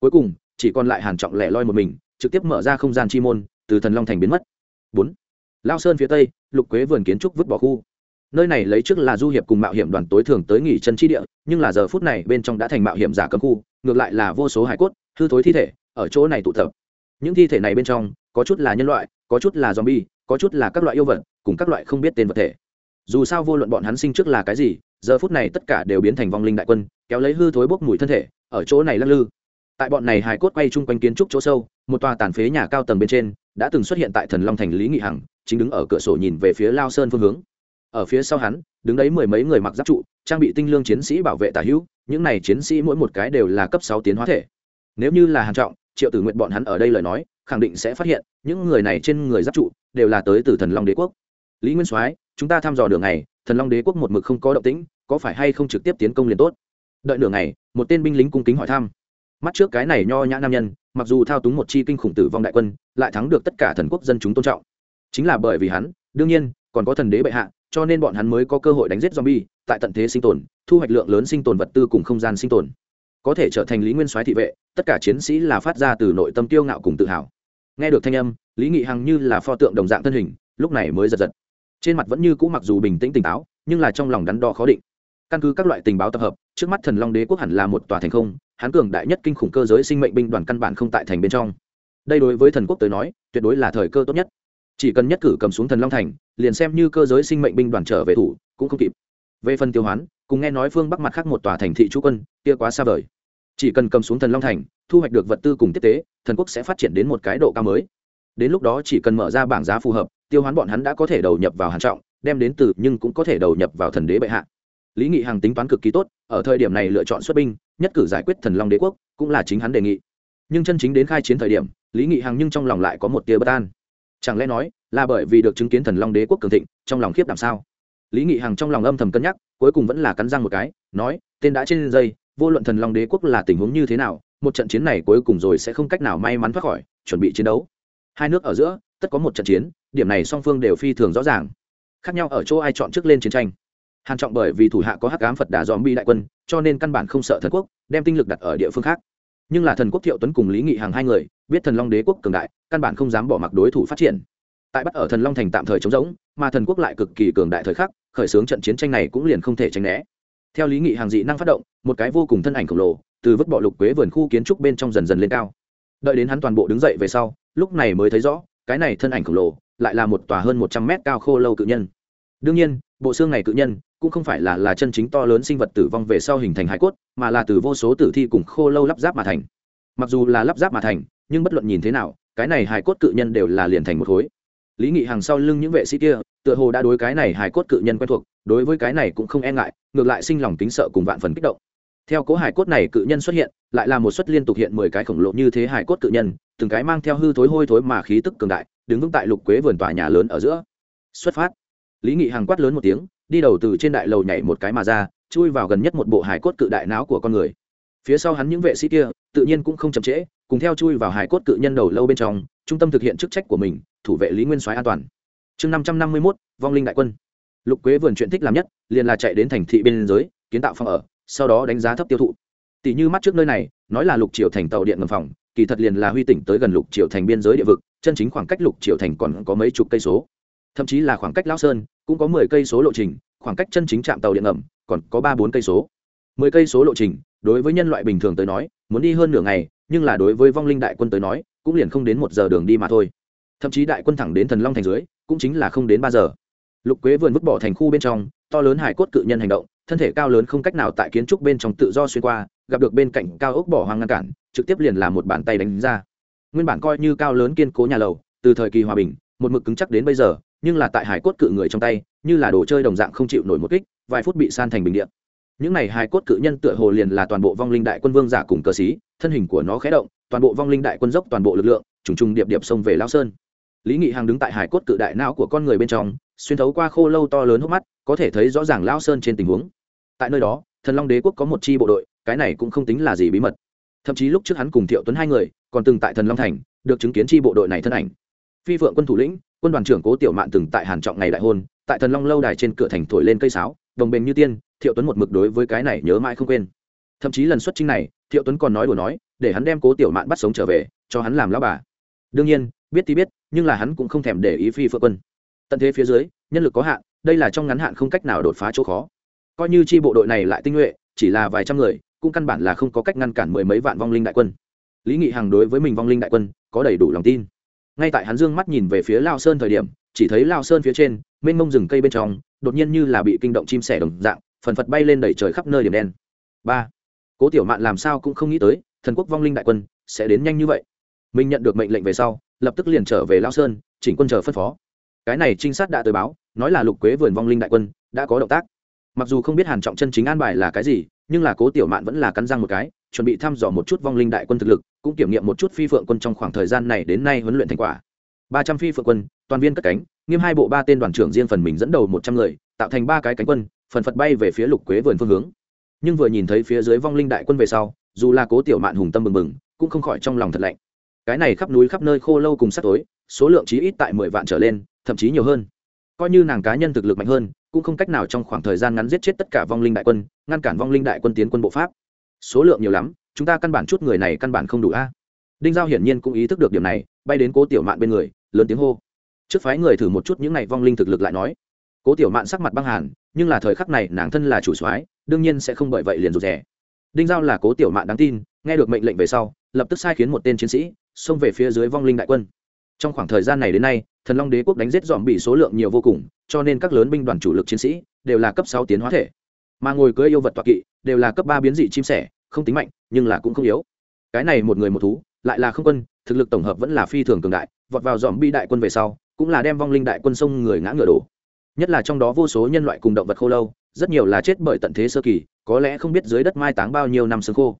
Cuối cùng, chỉ còn lại hàn trọng lẻ loi một mình, trực tiếp mở ra không gian chi môn, từ thần long thành biến mất. Bốn. Lao sơn phía tây, lục quế vườn kiến trúc vứt bỏ khu. Nơi này lấy trước là du hiệp cùng mạo hiểm đoàn tối thường tới nghỉ chân chi địa, nhưng là giờ phút này bên trong đã thành mạo hiểm giả cấm khu, ngược lại là vô số hải cốt, hư thối thi thể, ở chỗ này tụ tập. Những thi thể này bên trong, có chút là nhân loại, có chút là zombie có chút là các loại yêu vật, cùng các loại không biết tên vật thể. Dù sao vô luận bọn hắn sinh trước là cái gì, giờ phút này tất cả đều biến thành vong linh đại quân, kéo lấy hư thối bốc mùi thân thể, ở chỗ này lắc lư. Tại bọn này hài cốt quay chung quanh kiến trúc chỗ sâu, một tòa tàn phế nhà cao tầng bên trên đã từng xuất hiện tại thần long thành lý nghị hằng, chính đứng ở cửa sổ nhìn về phía lao sơn phương hướng. Ở phía sau hắn, đứng đấy mười mấy người mặc giáp trụ, trang bị tinh lương chiến sĩ bảo vệ tả hữu, những này chiến sĩ mỗi một cái đều là cấp sáu tiến hóa thể. Nếu như là hàn trọng, triệu tử nguyện bọn hắn ở đây lời nói, khẳng định sẽ phát hiện, những người này trên người giáp trụ đều là tới từ thần long đế quốc. Lý nguyên soái, chúng ta thăm dò đường này thần long đế quốc một mực không có động tĩnh, có phải hay không trực tiếp tiến công liền tốt? Đợi nửa ngày, một tên binh lính cung kính hỏi thăm. Mắt trước cái này nho nhã nam nhân, mặc dù thao túng một chi kinh khủng tử vong đại quân, lại thắng được tất cả thần quốc dân chúng tôn trọng. Chính là bởi vì hắn, đương nhiên, còn có thần đế bệ hạ, cho nên bọn hắn mới có cơ hội đánh giết zombie, tại tận thế sinh tồn, thu hoạch lượng lớn sinh tồn vật tư cùng không gian sinh tồn. Có thể trở thành lý nguyên soái thị vệ, tất cả chiến sĩ là phát ra từ nội tâm tiêu ngạo cùng tự hào nghe được thanh âm, lý nghị hằng như là pho tượng đồng dạng thân hình, lúc này mới giật giật. Trên mặt vẫn như cũ mặc dù bình tĩnh tỉnh táo, nhưng là trong lòng đắn đo khó định. Căn cứ các loại tình báo tập hợp, trước mắt thần long đế quốc hẳn là một tòa thành không hán cường đại nhất kinh khủng cơ giới sinh mệnh binh đoàn căn bản không tại thành bên trong. Đây đối với thần quốc tới nói, tuyệt đối là thời cơ tốt nhất. Chỉ cần nhất cử cầm xuống thần long thành, liền xem như cơ giới sinh mệnh binh đoàn trở về thủ, cũng không kịp. Về phần tiêu hoán, cùng nghe nói phương bắc mặt khác một tòa thành thị chú quân, kia quá xa vời chỉ cần cầm xuống thần long thành, thu hoạch được vật tư cùng tiếp tế, thần quốc sẽ phát triển đến một cái độ cao mới. Đến lúc đó chỉ cần mở ra bảng giá phù hợp, tiêu hoán bọn hắn đã có thể đầu nhập vào hàn trọng, đem đến từ nhưng cũng có thể đầu nhập vào thần đế bệ hạ. Lý nghị hằng tính toán cực kỳ tốt, ở thời điểm này lựa chọn xuất binh, nhất cử giải quyết thần long đế quốc, cũng là chính hắn đề nghị. Nhưng chân chính đến khai chiến thời điểm, lý nghị hằng nhưng trong lòng lại có một tia bất an. Chẳng lẽ nói, là bởi vì được chứng kiến thần long đế quốc cường thịnh, trong lòng khiếp đảm sao? Lý nghị hằng trong lòng âm thầm cân nhắc, cuối cùng vẫn là cắn răng một cái, nói, tên đã trên dây vô luận thần long đế quốc là tình huống như thế nào, một trận chiến này cuối cùng rồi sẽ không cách nào may mắn thoát khỏi, chuẩn bị chiến đấu. Hai nước ở giữa, tất có một trận chiến, điểm này song phương đều phi thường rõ ràng. Khác nhau ở chỗ ai chọn trước lên chiến tranh. Hàn trọng bởi vì thủ hạ có hắc ám phật đà dòm bi đại quân, cho nên căn bản không sợ thần quốc, đem tinh lực đặt ở địa phương khác. Nhưng là thần quốc thiệu tuấn cùng lý nghị hàng hai người, biết thần long đế quốc cường đại, căn bản không dám bỏ mặc đối thủ phát triển. Tại bắt ở thần long thành tạm thời chống rỗng, mà thần quốc lại cực kỳ cường đại thời khắc, khởi xướng trận chiến tranh này cũng liền không thể tránh né. Theo lý nghị hàng dị năng phát động một cái vô cùng thân ảnh khổng lồ, từ vứt bỏ lục quế vườn khu kiến trúc bên trong dần dần lên cao. Đợi đến hắn toàn bộ đứng dậy về sau, lúc này mới thấy rõ, cái này thân ảnh khổng lồ lại là một tòa hơn một trăm mét cao khô lâu cự nhân. Đương nhiên, bộ xương này cự nhân cũng không phải là là chân chính to lớn sinh vật tử vong về sau hình thành hải cốt, mà là từ vô số tử thi cùng khô lâu lắp ráp mà thành. Mặc dù là lắp ráp mà thành, nhưng bất luận nhìn thế nào, cái này hải cốt cự nhân đều là liền thành một khối. Lý nghị hàng sau lưng những vệ sĩ kia, tựa hồ đã đối cái này hải cốt cự nhân quen thuộc, đối với cái này cũng không e ngại, ngược lại sinh lòng tính sợ cùng vạn phần kích động theo cố hải cốt này cự nhân xuất hiện, lại là một suất liên tục hiện mười cái khổng lồ như thế hải cốt cự nhân, từng cái mang theo hư thối hôi thối mà khí tức cường đại, đứng vững tại lục quế vườn tòa nhà lớn ở giữa. Xuất phát. Lý nghị hàng quát lớn một tiếng, đi đầu từ trên đại lầu nhảy một cái mà ra, chui vào gần nhất một bộ hải cốt cự đại não của con người. Phía sau hắn những vệ sĩ kia, tự nhiên cũng không chậm trễ, cùng theo chui vào hải cốt cự nhân đầu lâu bên trong, trung tâm thực hiện chức trách của mình, thủ vệ lý nguyên soái an toàn. Chương năm trăm năm mươi mốt, vong linh đại quân. Lục quế vườn chuyện thích làm nhất, liền là chạy đến thành thị bên giới, kiến tạo phòng ở sau đó đánh giá thấp tiêu thụ. Tỷ như mắt trước nơi này, nói là lục triều thành tàu điện ngầm phòng, kỳ thật liền là huy tỉnh tới gần lục triều thành biên giới địa vực, chân chính khoảng cách lục triều thành còn có mấy chục cây số. Thậm chí là khoảng cách lão sơn, cũng có mười cây số lộ trình, khoảng cách chân chính trạm tàu điện ngầm, còn có ba bốn cây số. Mười cây số lộ trình, đối với nhân loại bình thường tới nói, muốn đi hơn nửa ngày, nhưng là đối với vong linh đại quân tới nói, cũng liền không đến một giờ đường đi mà thôi. Thậm chí đại quân thẳng đến thần long thành dưới, cũng chính là không đến ba giờ. Lục quế vườn vứt bỏ thành khu bên trong, to lớn hải cốt cự nhân hành động thân thể cao lớn không cách nào tại kiến trúc bên trong tự do xuyên qua, gặp được bên cạnh cao ốc bỏ hoang ngăn cản, trực tiếp liền làm một bàn tay đánh ra. Nguyên bản coi như cao lớn kiên cố nhà lầu, từ thời kỳ hòa bình, một mực cứng chắc đến bây giờ, nhưng là tại hải cốt cự người trong tay, như là đồ chơi đồng dạng không chịu nổi một kích, vài phút bị san thành bình điện những này hải cốt cự nhân tựa hồ liền là toàn bộ vong linh đại quân vương giả cùng cờ sĩ, thân hình của nó khé động, toàn bộ vong linh đại quân dốc toàn bộ lực lượng, trùng trùng điệp điệp xông về lao sơn. Lý nghị hằng đứng tại hải cốt cự đại não của con người bên trong, xuyên thấu qua khô lâu to lớn hốc mắt, có thể thấy rõ ràng lao sơn trên tình huống tại nơi đó, thần long đế quốc có một chi bộ đội, cái này cũng không tính là gì bí mật. Thậm chí lúc trước hắn cùng thiệu tuấn hai người, còn từng tại thần long thành, được chứng kiến chi bộ đội này thân ảnh. Phi vượng quân thủ lĩnh, quân đoàn trưởng cố tiểu mạn từng tại hàn trọng ngày đại hôn, tại thần long lâu đài trên cửa thành thổi lên cây sáo, đồng bền như tiên, thiệu tuấn một mực đối với cái này nhớ mãi không quên. Thậm chí lần xuất chinh này, thiệu tuấn còn nói đùa nói, để hắn đem cố tiểu mạn bắt sống trở về, cho hắn làm lão bà. Đương nhiên, biết thì biết, nhưng là hắn cũng không thèm để ý phi phượng quân. Tận thế phía dưới, nhân lực có hạn, đây là trong ngắn hạn không cách nào đột phá chỗ khó coi như chi bộ đội này lại tinh nhuệ, chỉ là vài trăm người, cũng căn bản là không có cách ngăn cản mười mấy vạn vong linh đại quân. Lý nghị hằng đối với mình vong linh đại quân có đầy đủ lòng tin. Ngay tại hắn dương mắt nhìn về phía lao sơn thời điểm, chỉ thấy lao sơn phía trên, mênh mông rừng cây bên trong, đột nhiên như là bị kinh động chim sẻ đồng dạng, phần phật bay lên đẩy trời khắp nơi điểm đen. Ba, cố tiểu mạn làm sao cũng không nghĩ tới, thần quốc vong linh đại quân sẽ đến nhanh như vậy. Mình nhận được mệnh lệnh về sau, lập tức liền trở về lao sơn, chỉnh quân chờ phân phó. Cái này trinh sát đã tới báo, nói là lục quế vườn vong linh đại quân đã có động tác mặc dù không biết hàn trọng chân chính an bài là cái gì, nhưng là cố tiểu mạn vẫn là cắn răng một cái, chuẩn bị thăm dò một chút vong linh đại quân thực lực, cũng kiểm nghiệm một chút phi phượng quân trong khoảng thời gian này đến nay huấn luyện thành quả. Ba trăm phi phượng quân, toàn viên cất cánh, nghiêm hai bộ ba tên đoàn trưởng riêng phần mình dẫn đầu một trăm người, tạo thành ba cái cánh quân, phần phật bay về phía lục quế vườn phương hướng. Nhưng vừa nhìn thấy phía dưới vong linh đại quân về sau, dù là cố tiểu mạn hùng tâm bừng bừng, cũng không khỏi trong lòng thật lạnh. Cái này khắp núi khắp nơi khô lâu cùng sắt tối, số lượng chí ít tại mười vạn trở lên, thậm chí nhiều hơn. Coi như nàng cá nhân thực lực mạnh hơn cũng không cách nào trong khoảng thời gian ngắn giết chết tất cả vong linh đại quân, ngăn cản vong linh đại quân tiến quân bộ pháp. Số lượng nhiều lắm, chúng ta căn bản chút người này căn bản không đủ a. Đinh giao hiển nhiên cũng ý thức được điểm này, bay đến cố tiểu mạn bên người, lớn tiếng hô. Trước phái người thử một chút những n à y vong linh thực lực lại nói. Cố tiểu mạn sắc mặt băng hàn, nhưng là thời khắc này nàng thân là chủ soái, đương nhiên sẽ không bởi vậy liền rụt rè. Đinh giao là cố tiểu mạn đáng tin, nghe được mệnh lệnh về sau, lập tức sai khiến một tên chiến sĩ, xông về phía dưới vong linh đại quân trong khoảng thời gian này đến nay, thần long đế quốc đánh giết dòm bị số lượng nhiều vô cùng, cho nên các lớn binh đoàn chủ lực chiến sĩ đều là cấp sáu tiến hóa thể. Mà ngồi cưỡi yêu vật toạc kỵ đều là cấp ba biến dị chim sẻ, không tính mạnh, nhưng là cũng không yếu. Cái này một người một thú, lại là không quân, thực lực tổng hợp vẫn là phi thường cường đại, vọt vào dòm bi đại quân về sau, cũng là đem vong linh đại quân sông người ngã ngựa đổ. Nhất là trong đó vô số nhân loại cùng động vật khô lâu, rất nhiều là chết bởi tận thế sơ kỳ, có lẽ không biết dưới đất mai táng bao nhiêu năm xương khô.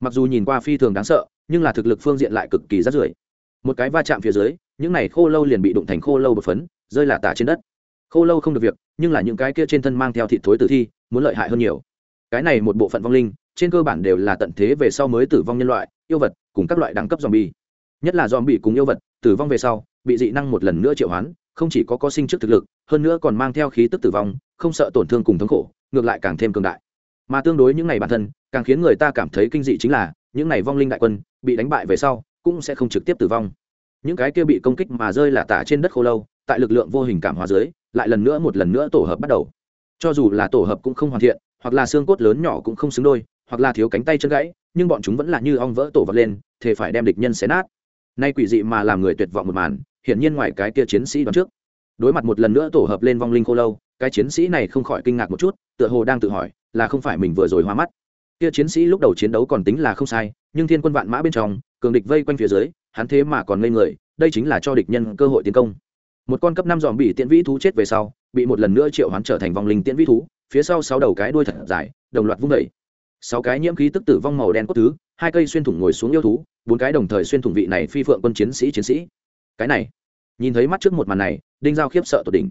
Mặc dù nhìn qua phi thường đáng sợ, nhưng là thực lực phương diện lại cực kỳ rát rưởi một cái va chạm phía dưới, những này khô lâu liền bị đụng thành khô lâu bột phấn, rơi là tả trên đất. Khô lâu không được việc, nhưng là những cái kia trên thân mang theo thịt thối tử thi, muốn lợi hại hơn nhiều. Cái này một bộ phận vong linh, trên cơ bản đều là tận thế về sau mới tử vong nhân loại, yêu vật, cùng các loại đẳng cấp zombie. Nhất là zombie cùng yêu vật, tử vong về sau, bị dị năng một lần nữa triệu hoán, không chỉ có có sinh trước thực lực, hơn nữa còn mang theo khí tức tử vong, không sợ tổn thương cùng thống khổ, ngược lại càng thêm cường đại. Mà tương đối những ngày bản thân, càng khiến người ta cảm thấy kinh dị chính là, những ngày vong linh đại quân, bị đánh bại về sau cũng sẽ không trực tiếp tử vong. Những cái kia bị công kích mà rơi là tả trên đất khô lâu, tại lực lượng vô hình cảm hóa dưới, lại lần nữa một lần nữa tổ hợp bắt đầu. Cho dù là tổ hợp cũng không hoàn thiện, hoặc là xương cốt lớn nhỏ cũng không xứng đôi, hoặc là thiếu cánh tay chân gãy, nhưng bọn chúng vẫn là như ong vỡ tổ vật lên thì phải đem địch nhân xé nát. Nay quỷ dị mà làm người tuyệt vọng một màn, hiển nhiên ngoài cái kia chiến sĩ đoán trước. Đối mặt một lần nữa tổ hợp lên vong linh khô lâu, cái chiến sĩ này không khỏi kinh ngạc một chút, tựa hồ đang tự hỏi, là không phải mình vừa rồi hoa mắt. Kia chiến sĩ lúc đầu chiến đấu còn tính là không sai, nhưng thiên quân vạn mã bên trong cường địch vây quanh phía dưới, hắn thế mà còn ngây người, đây chính là cho địch nhân cơ hội tiến công. Một con cấp năm dòm bị tiễn vĩ thú chết về sau, bị một lần nữa triệu hoán trở thành vong linh tiễn vĩ thú, phía sau sáu đầu cái đuôi thật dài, đồng loạt vung vẩy sáu cái nhiễm khí tức tử vong màu đen cốt thứ, hai cây xuyên thủng ngồi xuống yêu thú, bốn cái đồng thời xuyên thủng vị này phi phượng quân chiến sĩ chiến sĩ. Cái này, nhìn thấy mắt trước một màn này, đinh giao khiếp sợ tột đỉnh.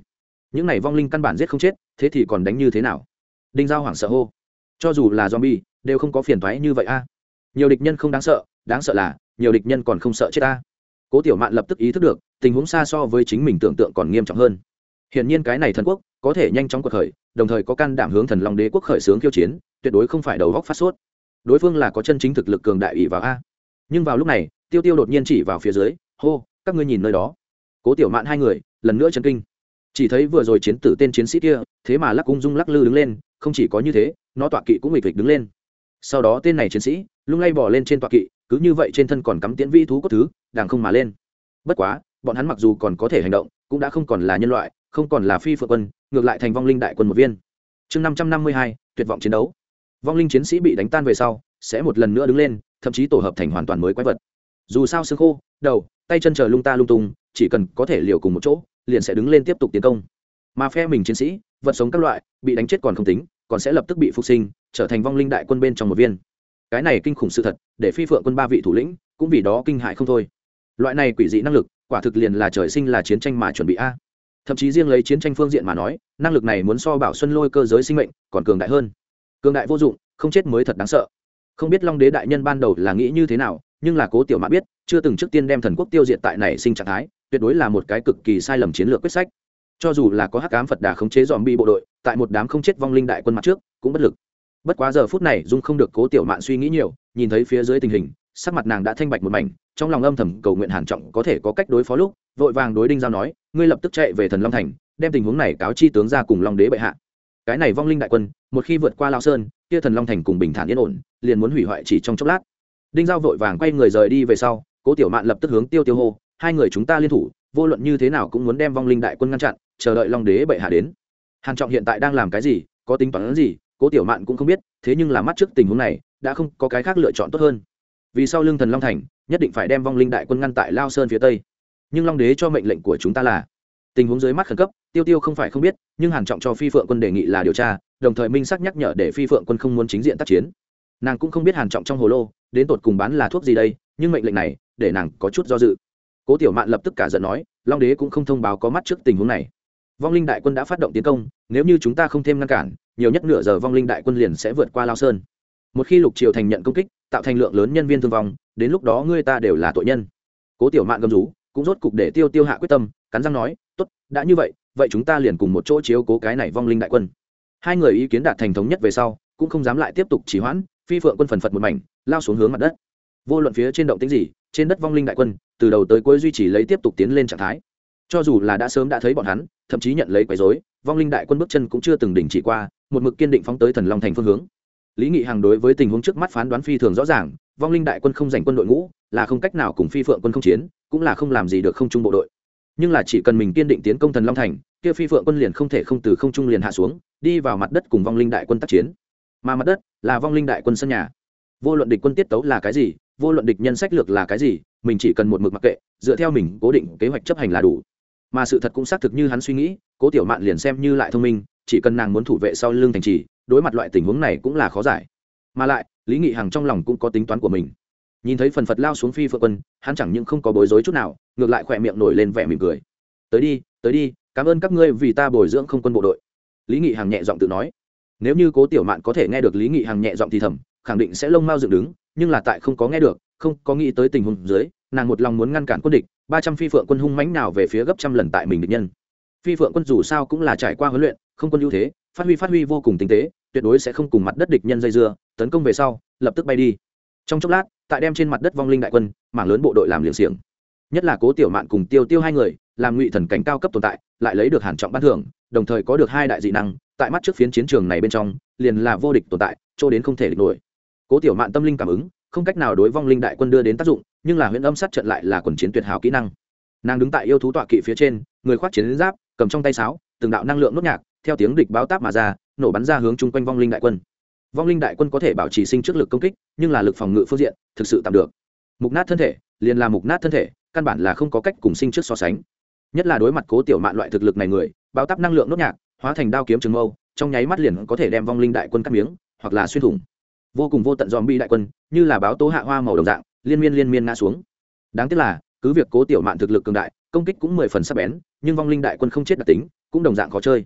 Những này vong linh căn bản giết không chết, thế thì còn đánh như thế nào? Đinh giao hoảng sợ hô. Cho dù là zombie, đều không có phiền thoái như vậy a. Nhiều địch nhân không đáng sợ đáng sợ là nhiều địch nhân còn không sợ chết ta. Cố tiểu mạn lập tức ý thức được, tình huống xa so với chính mình tưởng tượng còn nghiêm trọng hơn. Hiển nhiên cái này thần quốc, có thể nhanh chóng cuộc khởi, đồng thời có can đảm hướng thần long đế quốc khởi xướng khiêu chiến, tuyệt đối không phải đầu góc phát sốt. Đối phương là có chân chính thực lực cường đại ủy vào a. Nhưng vào lúc này, tiêu tiêu đột nhiên chỉ vào phía dưới, hô, các ngươi nhìn nơi đó. Cố tiểu mạn hai người, lần nữa chân kinh. Chỉ thấy vừa rồi chiến tử tên chiến sĩ kia, thế mà lắc ung dung lắc lư đứng lên, không chỉ có như thế, nó tọa kỵ cũng bị vịch đứng lên. Sau đó tên này chiến sĩ, lung lay bỏ lên trên tọa kỵ cứ như vậy trên thân còn cắm tiễn vi thú cốt thứ đàng không mà lên. Bất quá, bọn hắn mặc dù còn có thể hành động, cũng đã không còn là nhân loại, không còn là phi phượng quân, ngược lại thành vong linh đại quân một viên. Chương năm trăm năm mươi hai, tuyệt vọng chiến đấu. Vong linh chiến sĩ bị đánh tan về sau, sẽ một lần nữa đứng lên, thậm chí tổ hợp thành hoàn toàn mới quái vật. Dù sao xương khô, đầu, tay chân chờ lung ta lung tung, chỉ cần có thể liều cùng một chỗ, liền sẽ đứng lên tiếp tục tiến công. Mà phe mình chiến sĩ, vật sống các loại, bị đánh chết còn không tính, còn sẽ lập tức bị phục sinh, trở thành vong linh đại quân bên trong một viên cái này kinh khủng sự thật, để phi phượng quân ba vị thủ lĩnh, cũng vì đó kinh hại không thôi. Loại này quỷ dị năng lực, quả thực liền là trời sinh là chiến tranh mà chuẩn bị a. Thậm chí riêng lấy chiến tranh phương diện mà nói, năng lực này muốn so bảo xuân lôi cơ giới sinh mệnh, còn cường đại hơn. Cường đại vô dụng, không chết mới thật đáng sợ. Không biết long đế đại nhân ban đầu là nghĩ như thế nào, nhưng là cố tiểu mã biết, chưa từng trước tiên đem thần quốc tiêu diệt tại này sinh trạng thái, tuyệt đối là một cái cực kỳ sai lầm chiến lược quyết sách. Cho dù là có hắc ám phật đà khống chế dòm bi bộ đội, tại một đám không chết vong linh đại quân mặt trước, cũng bất lực bất quá giờ phút này dung không được cố tiểu mạn suy nghĩ nhiều, nhìn thấy phía dưới tình hình, sắc mặt nàng đã thanh bạch một mảnh, trong lòng âm thầm cầu nguyện hàn trọng có thể có cách đối phó lúc, vội vàng đối đinh giao nói, ngươi lập tức chạy về thần long thành, đem tình huống này cáo chi tướng ra cùng long đế bệ hạ. Cái này vong linh đại quân, một khi vượt qua lao sơn, kia thần long thành cùng bình thản yên ổn, liền muốn hủy hoại chỉ trong chốc lát. Đinh giao vội vàng quay người rời đi về sau, cố tiểu mạn lập tức hướng tiêu tiêu hô, hai người chúng ta liên thủ, vô luận như thế nào cũng muốn đem vong linh đại quân ngăn chặn, chờ đợi long đế bệ hạ đến. Hàn trọng hiện tại đang làm cái gì, có tính toán gì cố tiểu mạn cũng không biết, thế nhưng là mắt trước tình huống này, đã không có cái khác lựa chọn tốt hơn. Vì sau lưng thần long thành, nhất định phải đem vong linh đại quân ngăn tại lao sơn phía tây. Nhưng long đế cho mệnh lệnh của chúng ta là, tình huống dưới mắt khẩn cấp, tiêu tiêu không phải không biết, nhưng hàn trọng cho phi phượng quân đề nghị là điều tra, đồng thời minh xác nhắc nhở để phi phượng quân không muốn chính diện tác chiến. Nàng cũng không biết hàn trọng trong hồ lô, đến tột cùng bán là thuốc gì đây, nhưng mệnh lệnh này, để nàng có chút do dự. Cố tiểu mạn lập tức cả giận nói, long đế cũng không thông báo có mắt trước tình huống này vong linh đại quân đã phát động tiến công, nếu như chúng ta không thêm ngăn cản, nhiều nhất nửa giờ vong linh đại quân liền sẽ vượt qua lao sơn. Một khi lục triều thành nhận công kích, tạo thành lượng lớn nhân viên thương vong, đến lúc đó ngươi ta đều là tội nhân. Cố tiểu mạn gầm rú, cũng rốt cục để tiêu tiêu hạ quyết tâm, cắn răng nói, tốt, đã như vậy vậy chúng ta liền cùng một chỗ chiếu cố cái này vong linh đại quân. Hai người ý kiến đạt thành thống nhất về sau, cũng không dám lại tiếp tục chỉ hoãn, phi phượng quân phần phật một mảnh, lao xuống hướng mặt đất. Vô luận phía trên động tính gì, trên đất vong linh đại quân, từ đầu tới cuối duy trì lấy tiếp tục tiến lên trạng thái cho dù là đã sớm đã thấy bọn hắn, thậm chí nhận lấy quấy rối, vong linh đại quân bước chân cũng chưa từng đình chỉ qua, một mực kiên định phóng tới thần long thành phương hướng. Lý nghị hàng đối với tình huống trước mắt phán đoán phi thường rõ ràng, vong linh đại quân không giành quân đội ngũ, là không cách nào cùng phi phượng quân không chiến, cũng là không làm gì được không trung bộ đội. Nhưng là chỉ cần mình kiên định tiến công thần long thành, kia phi phượng quân liền không thể không từ không trung liền hạ xuống, đi vào mặt đất cùng vong linh đại quân tác chiến. Mà mặt đất là vong linh đại quân sân nhà. Vô luận địch quân tiết tấu là cái gì, vô luận địch nhân sách lược là cái gì, mình chỉ cần một mực mặc kệ, dựa theo mình cố định kế hoạch chấp hành là đủ mà sự thật cũng xác thực như hắn suy nghĩ, cố tiểu mạn liền xem như lại thông minh, chỉ cần nàng muốn thủ vệ sau lưng thành trì, đối mặt loại tình huống này cũng là khó giải. Mà lại, lý nghị hằng trong lòng cũng có tính toán của mình. Nhìn thấy phần phật lao xuống phi phượng quân, hắn chẳng những không có bối rối chút nào, ngược lại khỏe miệng nổi lên vẻ mỉm cười. Tới đi tới đi, cảm ơn các ngươi vì ta bồi dưỡng không quân bộ đội. Lý nghị hằng nhẹ giọng tự nói. Nếu như cố tiểu mạn có thể nghe được lý nghị hằng nhẹ giọng thì thầm, khẳng định sẽ lông mau dựng đứng, nhưng là tại không có nghe được, không có nghĩ tới tình huống dưới nàng một lòng muốn ngăn cản quân địch, ba trăm phi phượng quân hung mãnh nào về phía gấp trăm lần tại mình địch nhân. Phi phượng quân dù sao cũng là trải qua huấn luyện, không quân ưu thế, phát huy phát huy vô cùng tinh tế, tuyệt đối sẽ không cùng mặt đất địch nhân dây dưa, tấn công về sau, lập tức bay đi. Trong chốc lát, tại đem trên mặt đất vong linh đại quân, mảng lớn bộ đội làm liều xiềng. Nhất là cố tiểu mạn cùng tiêu tiêu hai người, làm ngụy thần cảnh cao cấp tồn tại, lại lấy được hàn trọng ban thưởng, đồng thời có được hai đại dị năng, tại mắt trước phiến chiến trường này bên trong, liền là vô địch tồn tại cho đến không thể địch nổi. Cố tiểu mạn tâm linh cảm ứng, không cách nào đối vong linh đại quân đưa đến tác dụng nhưng là huyện âm sát trận lại là quần chiến tuyệt hảo kỹ năng. Nàng đứng tại yêu thú tọa kỵ phía trên, người khoác chiến giáp, cầm trong tay sáo, từng đạo năng lượng nốt nhạc, theo tiếng địch báo táp mà ra, nổ bắn ra hướng chung quanh vong linh đại quân. Vong linh đại quân có thể bảo trì sinh trước lực công kích, nhưng là lực phòng ngự phương diện, thực sự tạm được. Mục nát thân thể, liền là mục nát thân thể, căn bản là không có cách cùng sinh trước so sánh. Nhất là đối mặt cố tiểu mạn loại thực lực này người báo táp năng lượng nốt nhạc, hóa thành đao kiếm trường mâu, trong nháy mắt liền có thể đem vong linh đại quân cắt miếng, hoặc là xuyên thủng. Vô cùng vô tận dòm bi đại quân, như là báo tố hạ hoa màu đồng dạng liên miên liên miên ngã xuống. Đáng tiếc là, cứ việc cố tiểu mạn thực lực cường đại, công kích cũng mười phần sắc bén, nhưng vong linh đại quân không chết đặc tính, cũng đồng dạng khó chơi.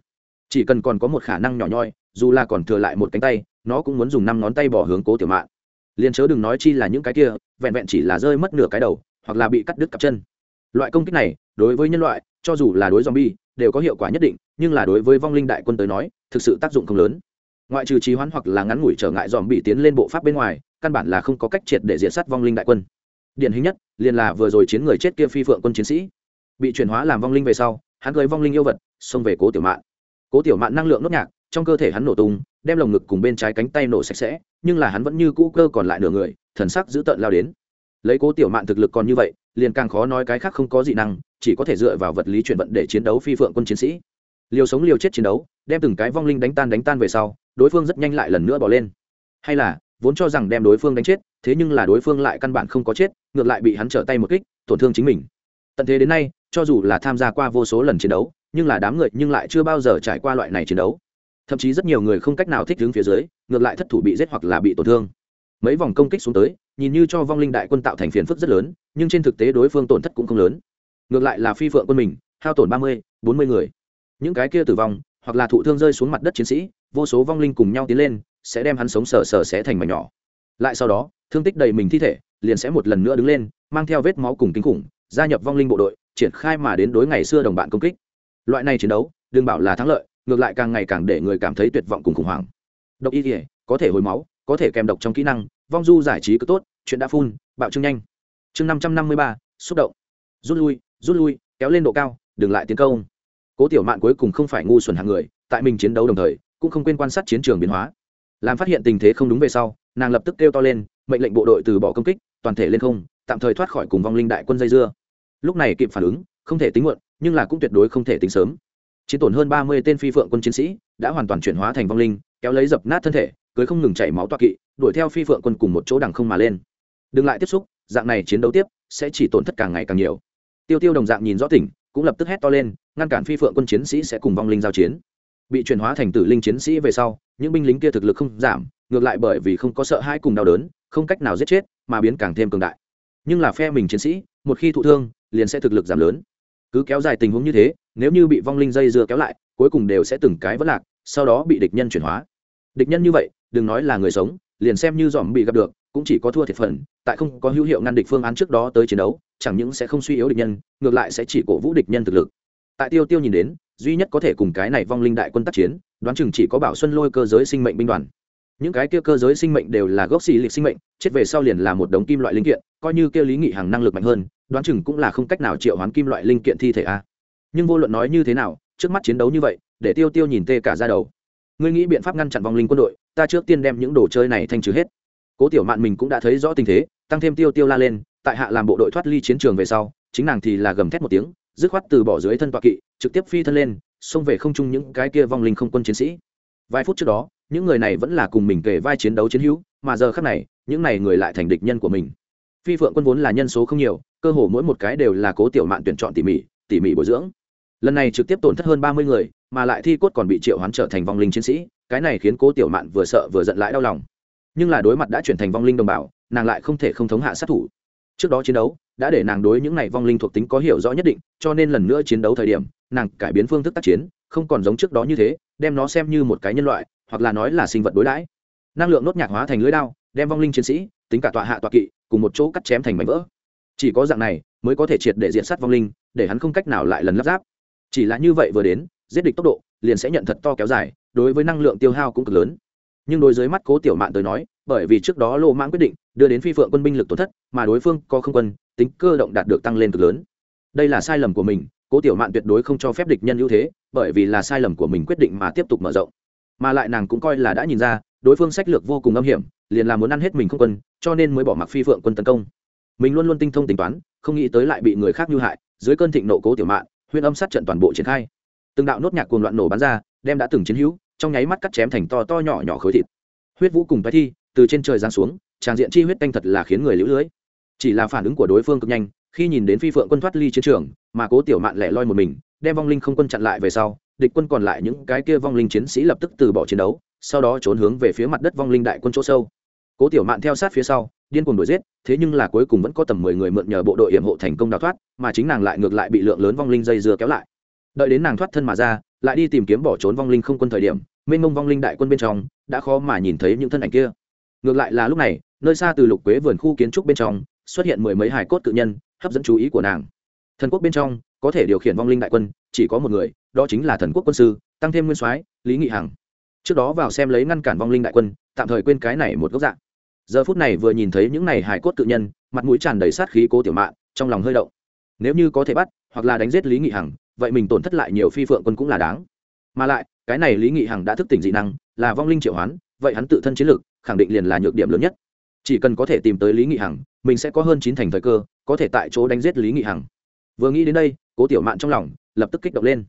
Chỉ cần còn có một khả năng nhỏ nhoi, dù là còn thừa lại một cánh tay, nó cũng muốn dùng năm ngón tay bỏ hướng cố tiểu mạn. Liền chớ đừng nói chi là những cái kia, vẹn vẹn chỉ là rơi mất nửa cái đầu, hoặc là bị cắt đứt cặp chân. Loại công kích này, đối với nhân loại, cho dù là đối zombie, đều có hiệu quả nhất định, nhưng là đối với vong linh đại quân tới nói, thực sự tác dụng không lớn ngoại trừ trì hoãn hoặc là ngắn ngủi trở ngại dòm bị tiến lên bộ pháp bên ngoài, căn bản là không có cách triệt để diệt sát vong linh đại quân. Điển hình nhất, liền là vừa rồi chiến người chết kia phi phượng quân chiến sĩ. Bị chuyển hóa làm vong linh về sau, hắn gửi vong linh yêu vật, xông về cố tiểu mạn. Cố tiểu mạn năng lượng nốt nhạc, trong cơ thể hắn nổ tung, đem lồng ngực cùng bên trái cánh tay nổ sạch sẽ, nhưng là hắn vẫn như cũ cơ còn lại nửa người, thần sắc giữ tợn lao đến. Lấy cố tiểu mạn thực lực còn như vậy, liền càng khó nói cái khác không có dị năng, chỉ có thể dựa vào vật lý chuyển vận để chiến đấu phi phượng quân chiến sĩ. Liều sống liều chết chiến đấu, đem từng cái vong linh đánh tan đánh tan về sau đối phương rất nhanh lại lần nữa bỏ lên. Hay là, vốn cho rằng đem đối phương đánh chết, thế nhưng là đối phương lại căn bản không có chết, ngược lại bị hắn trở tay một kích, tổn thương chính mình. Tận thế đến nay, cho dù là tham gia qua vô số lần chiến đấu, nhưng là đám người nhưng lại chưa bao giờ trải qua loại này chiến đấu. Thậm chí rất nhiều người không cách nào thích đứng phía dưới, ngược lại thất thủ bị giết hoặc là bị tổn thương. Mấy vòng công kích xuống tới, nhìn như cho vong linh đại quân tạo thành phiền phức rất lớn, nhưng trên thực tế đối phương tổn thất cũng không lớn. Ngược lại là phi phượng quân mình, hao tổn ba mươi, bốn mươi người. Những cái kia tử vong, hoặc là thụ thương rơi xuống mặt đất chiến sĩ vô số vong linh cùng nhau tiến lên, sẽ đem hắn sống sờ sờ sẽ thành mảnh nhỏ. Lại sau đó, thương tích đầy mình thi thể, liền sẽ một lần nữa đứng lên, mang theo vết máu cùng kinh khủng, gia nhập vong linh bộ đội, triển khai mà đến đối ngày xưa đồng bạn công kích. Loại này chiến đấu, đừng bảo là thắng lợi, ngược lại càng ngày càng để người cảm thấy tuyệt vọng cùng khủng hoảng. Độc y thể có thể hồi máu, có thể kèm độc trong kỹ năng, vong du giải trí cứ tốt, chuyện đã phun, bạo trương nhanh. Chương năm trăm năm mươi ba, xúc động. Rút lui rút lui, kéo lên độ cao, đừng lại tiến công. Cố tiểu mạn cuối cùng không phải ngu xuẩn hàng người, tại mình chiến đấu đồng thời cũng không quên quan sát chiến trường biến hóa. Làm phát hiện tình thế không đúng về sau, nàng lập tức kêu to lên, mệnh lệnh bộ đội từ bỏ công kích, toàn thể lên không, tạm thời thoát khỏi cùng vong linh đại quân dây dưa. Lúc này kịp phản ứng, không thể tính muộn, nhưng là cũng tuyệt đối không thể tính sớm. Chiến tổn hơn ba mươi tên phi phượng quân chiến sĩ đã hoàn toàn chuyển hóa thành vong linh, kéo lấy dập nát thân thể, cưới không ngừng chảy máu toa kỵ, đuổi theo phi phượng quân cùng một chỗ đằng không mà lên. Đừng lại tiếp xúc, dạng này chiến đấu tiếp sẽ chỉ tổn thất càng ngày càng nhiều. Tiêu tiêu đồng dạng nhìn rõ tỉnh cũng lập tức hét to lên, ngăn cản phi phượng quân chiến sĩ sẽ cùng vong linh giao chiến bị chuyển hóa thành tử linh chiến sĩ về sau, những binh lính kia thực lực không giảm, ngược lại bởi vì không có sợ hãi cùng đau đớn, không cách nào giết chết, mà biến càng thêm cường đại. Nhưng là phe mình chiến sĩ, một khi thụ thương, liền sẽ thực lực giảm lớn. Cứ kéo dài tình huống như thế, nếu như bị vong linh dây dưa kéo lại, cuối cùng đều sẽ từng cái vất lạc, sau đó bị địch nhân chuyển hóa. Địch nhân như vậy, đừng nói là người sống, liền xem như dòm bị gặp được, cũng chỉ có thua thiệt phần, tại không có hữu hiệu ngăn địch phương án trước đó tới chiến đấu, chẳng những sẽ không suy yếu địch nhân, ngược lại sẽ chỉ cổ vũ địch nhân thực lực. Tại tiêu tiêu nhìn đến duy nhất có thể cùng cái này vong linh đại quân tác chiến, đoán chừng chỉ có bảo xuân lôi cơ giới sinh mệnh binh đoàn. Những cái kia cơ giới sinh mệnh đều là gốc xì lịch sinh mệnh, chết về sau liền là một đống kim loại linh kiện, coi như kia lý nghị hàng năng lực mạnh hơn, đoán chừng cũng là không cách nào triệu hoán kim loại linh kiện thi thể a. Nhưng vô luận nói như thế nào, trước mắt chiến đấu như vậy, để tiêu tiêu nhìn tê cả ra đầu. Ngươi nghĩ biện pháp ngăn chặn vong linh quân đội, ta trước tiên đem những đồ chơi này thanh trừ hết. Cố tiểu mạn mình cũng đã thấy rõ tình thế, tăng thêm tiêu tiêu la lên, tại hạ làm bộ đội thoát ly chiến trường về sau, chính nàng thì là gầm thét một tiếng dứt khoát từ bỏ dưới thân tọa kỵ, trực tiếp phi thân lên, xông về không chung những cái kia vong linh không quân chiến sĩ. Vài phút trước đó, những người này vẫn là cùng mình kể vai chiến đấu chiến hữu, mà giờ khác này, những này người lại thành địch nhân của mình. Phi phượng quân vốn là nhân số không nhiều, cơ hồ mỗi một cái đều là cố tiểu mạn tuyển chọn tỉ mỉ tỉ mỉ bồi dưỡng. Lần này trực tiếp tổn thất hơn ba mươi người, mà lại thi cốt còn bị triệu hoán trở thành vong linh chiến sĩ, cái này khiến cố tiểu mạn vừa sợ vừa giận lại đau lòng. Nhưng là đối mặt đã chuyển thành vong linh đồng bào, nàng lại không thể không thống hạ sát thủ. Trước đó chiến đấu đã để nàng đối những này vong linh thuộc tính có hiểu rõ nhất định, cho nên lần nữa chiến đấu thời điểm, nàng cải biến phương thức tác chiến, không còn giống trước đó như thế, đem nó xem như một cái nhân loại, hoặc là nói là sinh vật đối đãi. Năng lượng nốt nhạc hóa thành lưới đao, đem vong linh chiến sĩ, tính cả tọa hạ tọa kỵ, cùng một chỗ cắt chém thành mảnh vỡ. Chỉ có dạng này, mới có thể triệt để diện sát vong linh, để hắn không cách nào lại lần lắp ráp. Chỉ là như vậy vừa đến, giết địch tốc độ, liền sẽ nhận thật to kéo dài, đối với năng lượng tiêu hao cũng cực lớn. Nhưng đối với mắt cố tiểu mạn tới nói, bởi vì trước đó lô mãng quyết định, đưa đến phi phượng quân binh lực tổn thất, mà đối phương có không quân tính cơ động đạt được tăng lên cực lớn. Đây là sai lầm của mình, cố tiểu mạn tuyệt đối không cho phép địch nhân ưu thế, bởi vì là sai lầm của mình quyết định mà tiếp tục mở rộng. Mà lại nàng cũng coi là đã nhìn ra, đối phương sách lược vô cùng âm hiểm, liền là muốn ăn hết mình không quân, cho nên mới bỏ mặc phi phượng quân tấn công. Mình luôn luôn tinh thông tính toán, không nghĩ tới lại bị người khác mưu hại, dưới cơn thịnh nộ cố tiểu mạn huyên âm sát trận toàn bộ triển khai. Từng đạo nốt nhạc cuồng loạn nổ bắn ra, đem đã từng chiến hữu, trong nháy mắt cắt chém thành to to nhỏ nhỏ khối thịt. Huyết vũ cùng tái thi, từ trên trời giáng xuống, tràng diện chi huyết canh thật là khiến người lũ lưới chỉ là phản ứng của đối phương cực nhanh, khi nhìn đến phi phượng quân thoát ly chiến trường, mà cố tiểu mạn lẻ loi một mình, đem vong linh không quân chặn lại về sau, địch quân còn lại những cái kia vong linh chiến sĩ lập tức từ bỏ chiến đấu, sau đó trốn hướng về phía mặt đất vong linh đại quân chỗ sâu. Cố tiểu mạn theo sát phía sau, điên cuồng đuổi giết, thế nhưng là cuối cùng vẫn có tầm mười người mượn nhờ bộ đội hiểm hộ thành công đào thoát, mà chính nàng lại ngược lại bị lượng lớn vong linh dây dưa kéo lại. Đợi đến nàng thoát thân mà ra, lại đi tìm kiếm bỏ trốn vong linh không quân thời điểm, mênh mông vong linh đại quân bên trong, đã khó mà nhìn thấy những thân ảnh kia. Ngược lại là lúc này, nơi xa từ lục quế vườn khu kiến trúc bên trong xuất hiện mười mấy hải cốt cự nhân, hấp dẫn chú ý của nàng. Thần quốc bên trong, có thể điều khiển vong linh đại quân, chỉ có một người, đó chính là thần quốc quân sư, tăng thêm nguyên soái, lý nghị hằng. Trước đó vào xem lấy ngăn cản vong linh đại quân, tạm thời quên cái này một góc dạng. Giờ phút này vừa nhìn thấy những này hải cốt cự nhân, mặt mũi tràn đầy sát khí cố tiểu mạn, trong lòng hơi động. Nếu như có thể bắt, hoặc là đánh giết lý nghị hằng, vậy mình tổn thất lại nhiều phi phượng quân cũng là đáng. Mà lại, cái này lý nghị hằng đã thức tỉnh dị năng, là vong linh triệu hoán, vậy hắn tự thân chiến lược, khẳng định liền là nhược điểm lớn nhất chỉ cần có thể tìm tới lý nghị hằng, mình sẽ có hơn chín thành thời cơ, có thể tại chỗ đánh giết lý nghị hằng. Vừa nghĩ đến đây, cố tiểu mạn trong lòng lập tức kích động lên.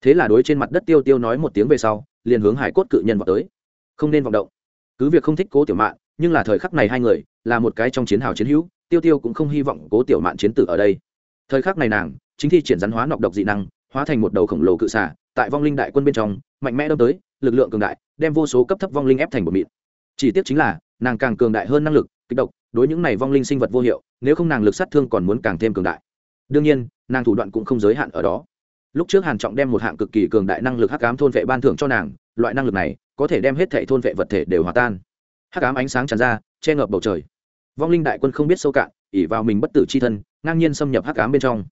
Thế là đối trên mặt đất tiêu tiêu nói một tiếng về sau, liền hướng hải cốt cự nhân vào tới. Không nên vọng động. Cứ việc không thích cố tiểu mạn, nhưng là thời khắc này hai người là một cái trong chiến hào chiến hữu, tiêu tiêu cũng không hy vọng cố tiểu mạn chiến tử ở đây. Thời khắc này nàng, chính thi triển rắn hóa nọc độc dị năng, hóa thành một đầu khổng lồ cự xả tại vong linh đại quân bên trong, mạnh mẽ đâm tới, lực lượng cường đại, đem vô số cấp thấp vong linh ép thành một mịn. Chỉ tiếc chính là nàng càng cường đại hơn năng lực kích độc, đối những này vong linh sinh vật vô hiệu, nếu không nàng lực sát thương còn muốn càng thêm cường đại. Đương nhiên, nàng thủ đoạn cũng không giới hạn ở đó. Lúc trước hàn trọng đem một hạng cực kỳ cường đại năng lực hắc ám thôn vệ ban thưởng cho nàng, loại năng lực này có thể đem hết thảy thôn vệ vật thể đều hòa tan. Hắc ám ánh sáng tràn ra, che ngập bầu trời. Vong linh đại quân không biết sâu cạn ỉ vào mình bất tử chi thân, ngang nhiên xâm nhập hắc ám bên trong.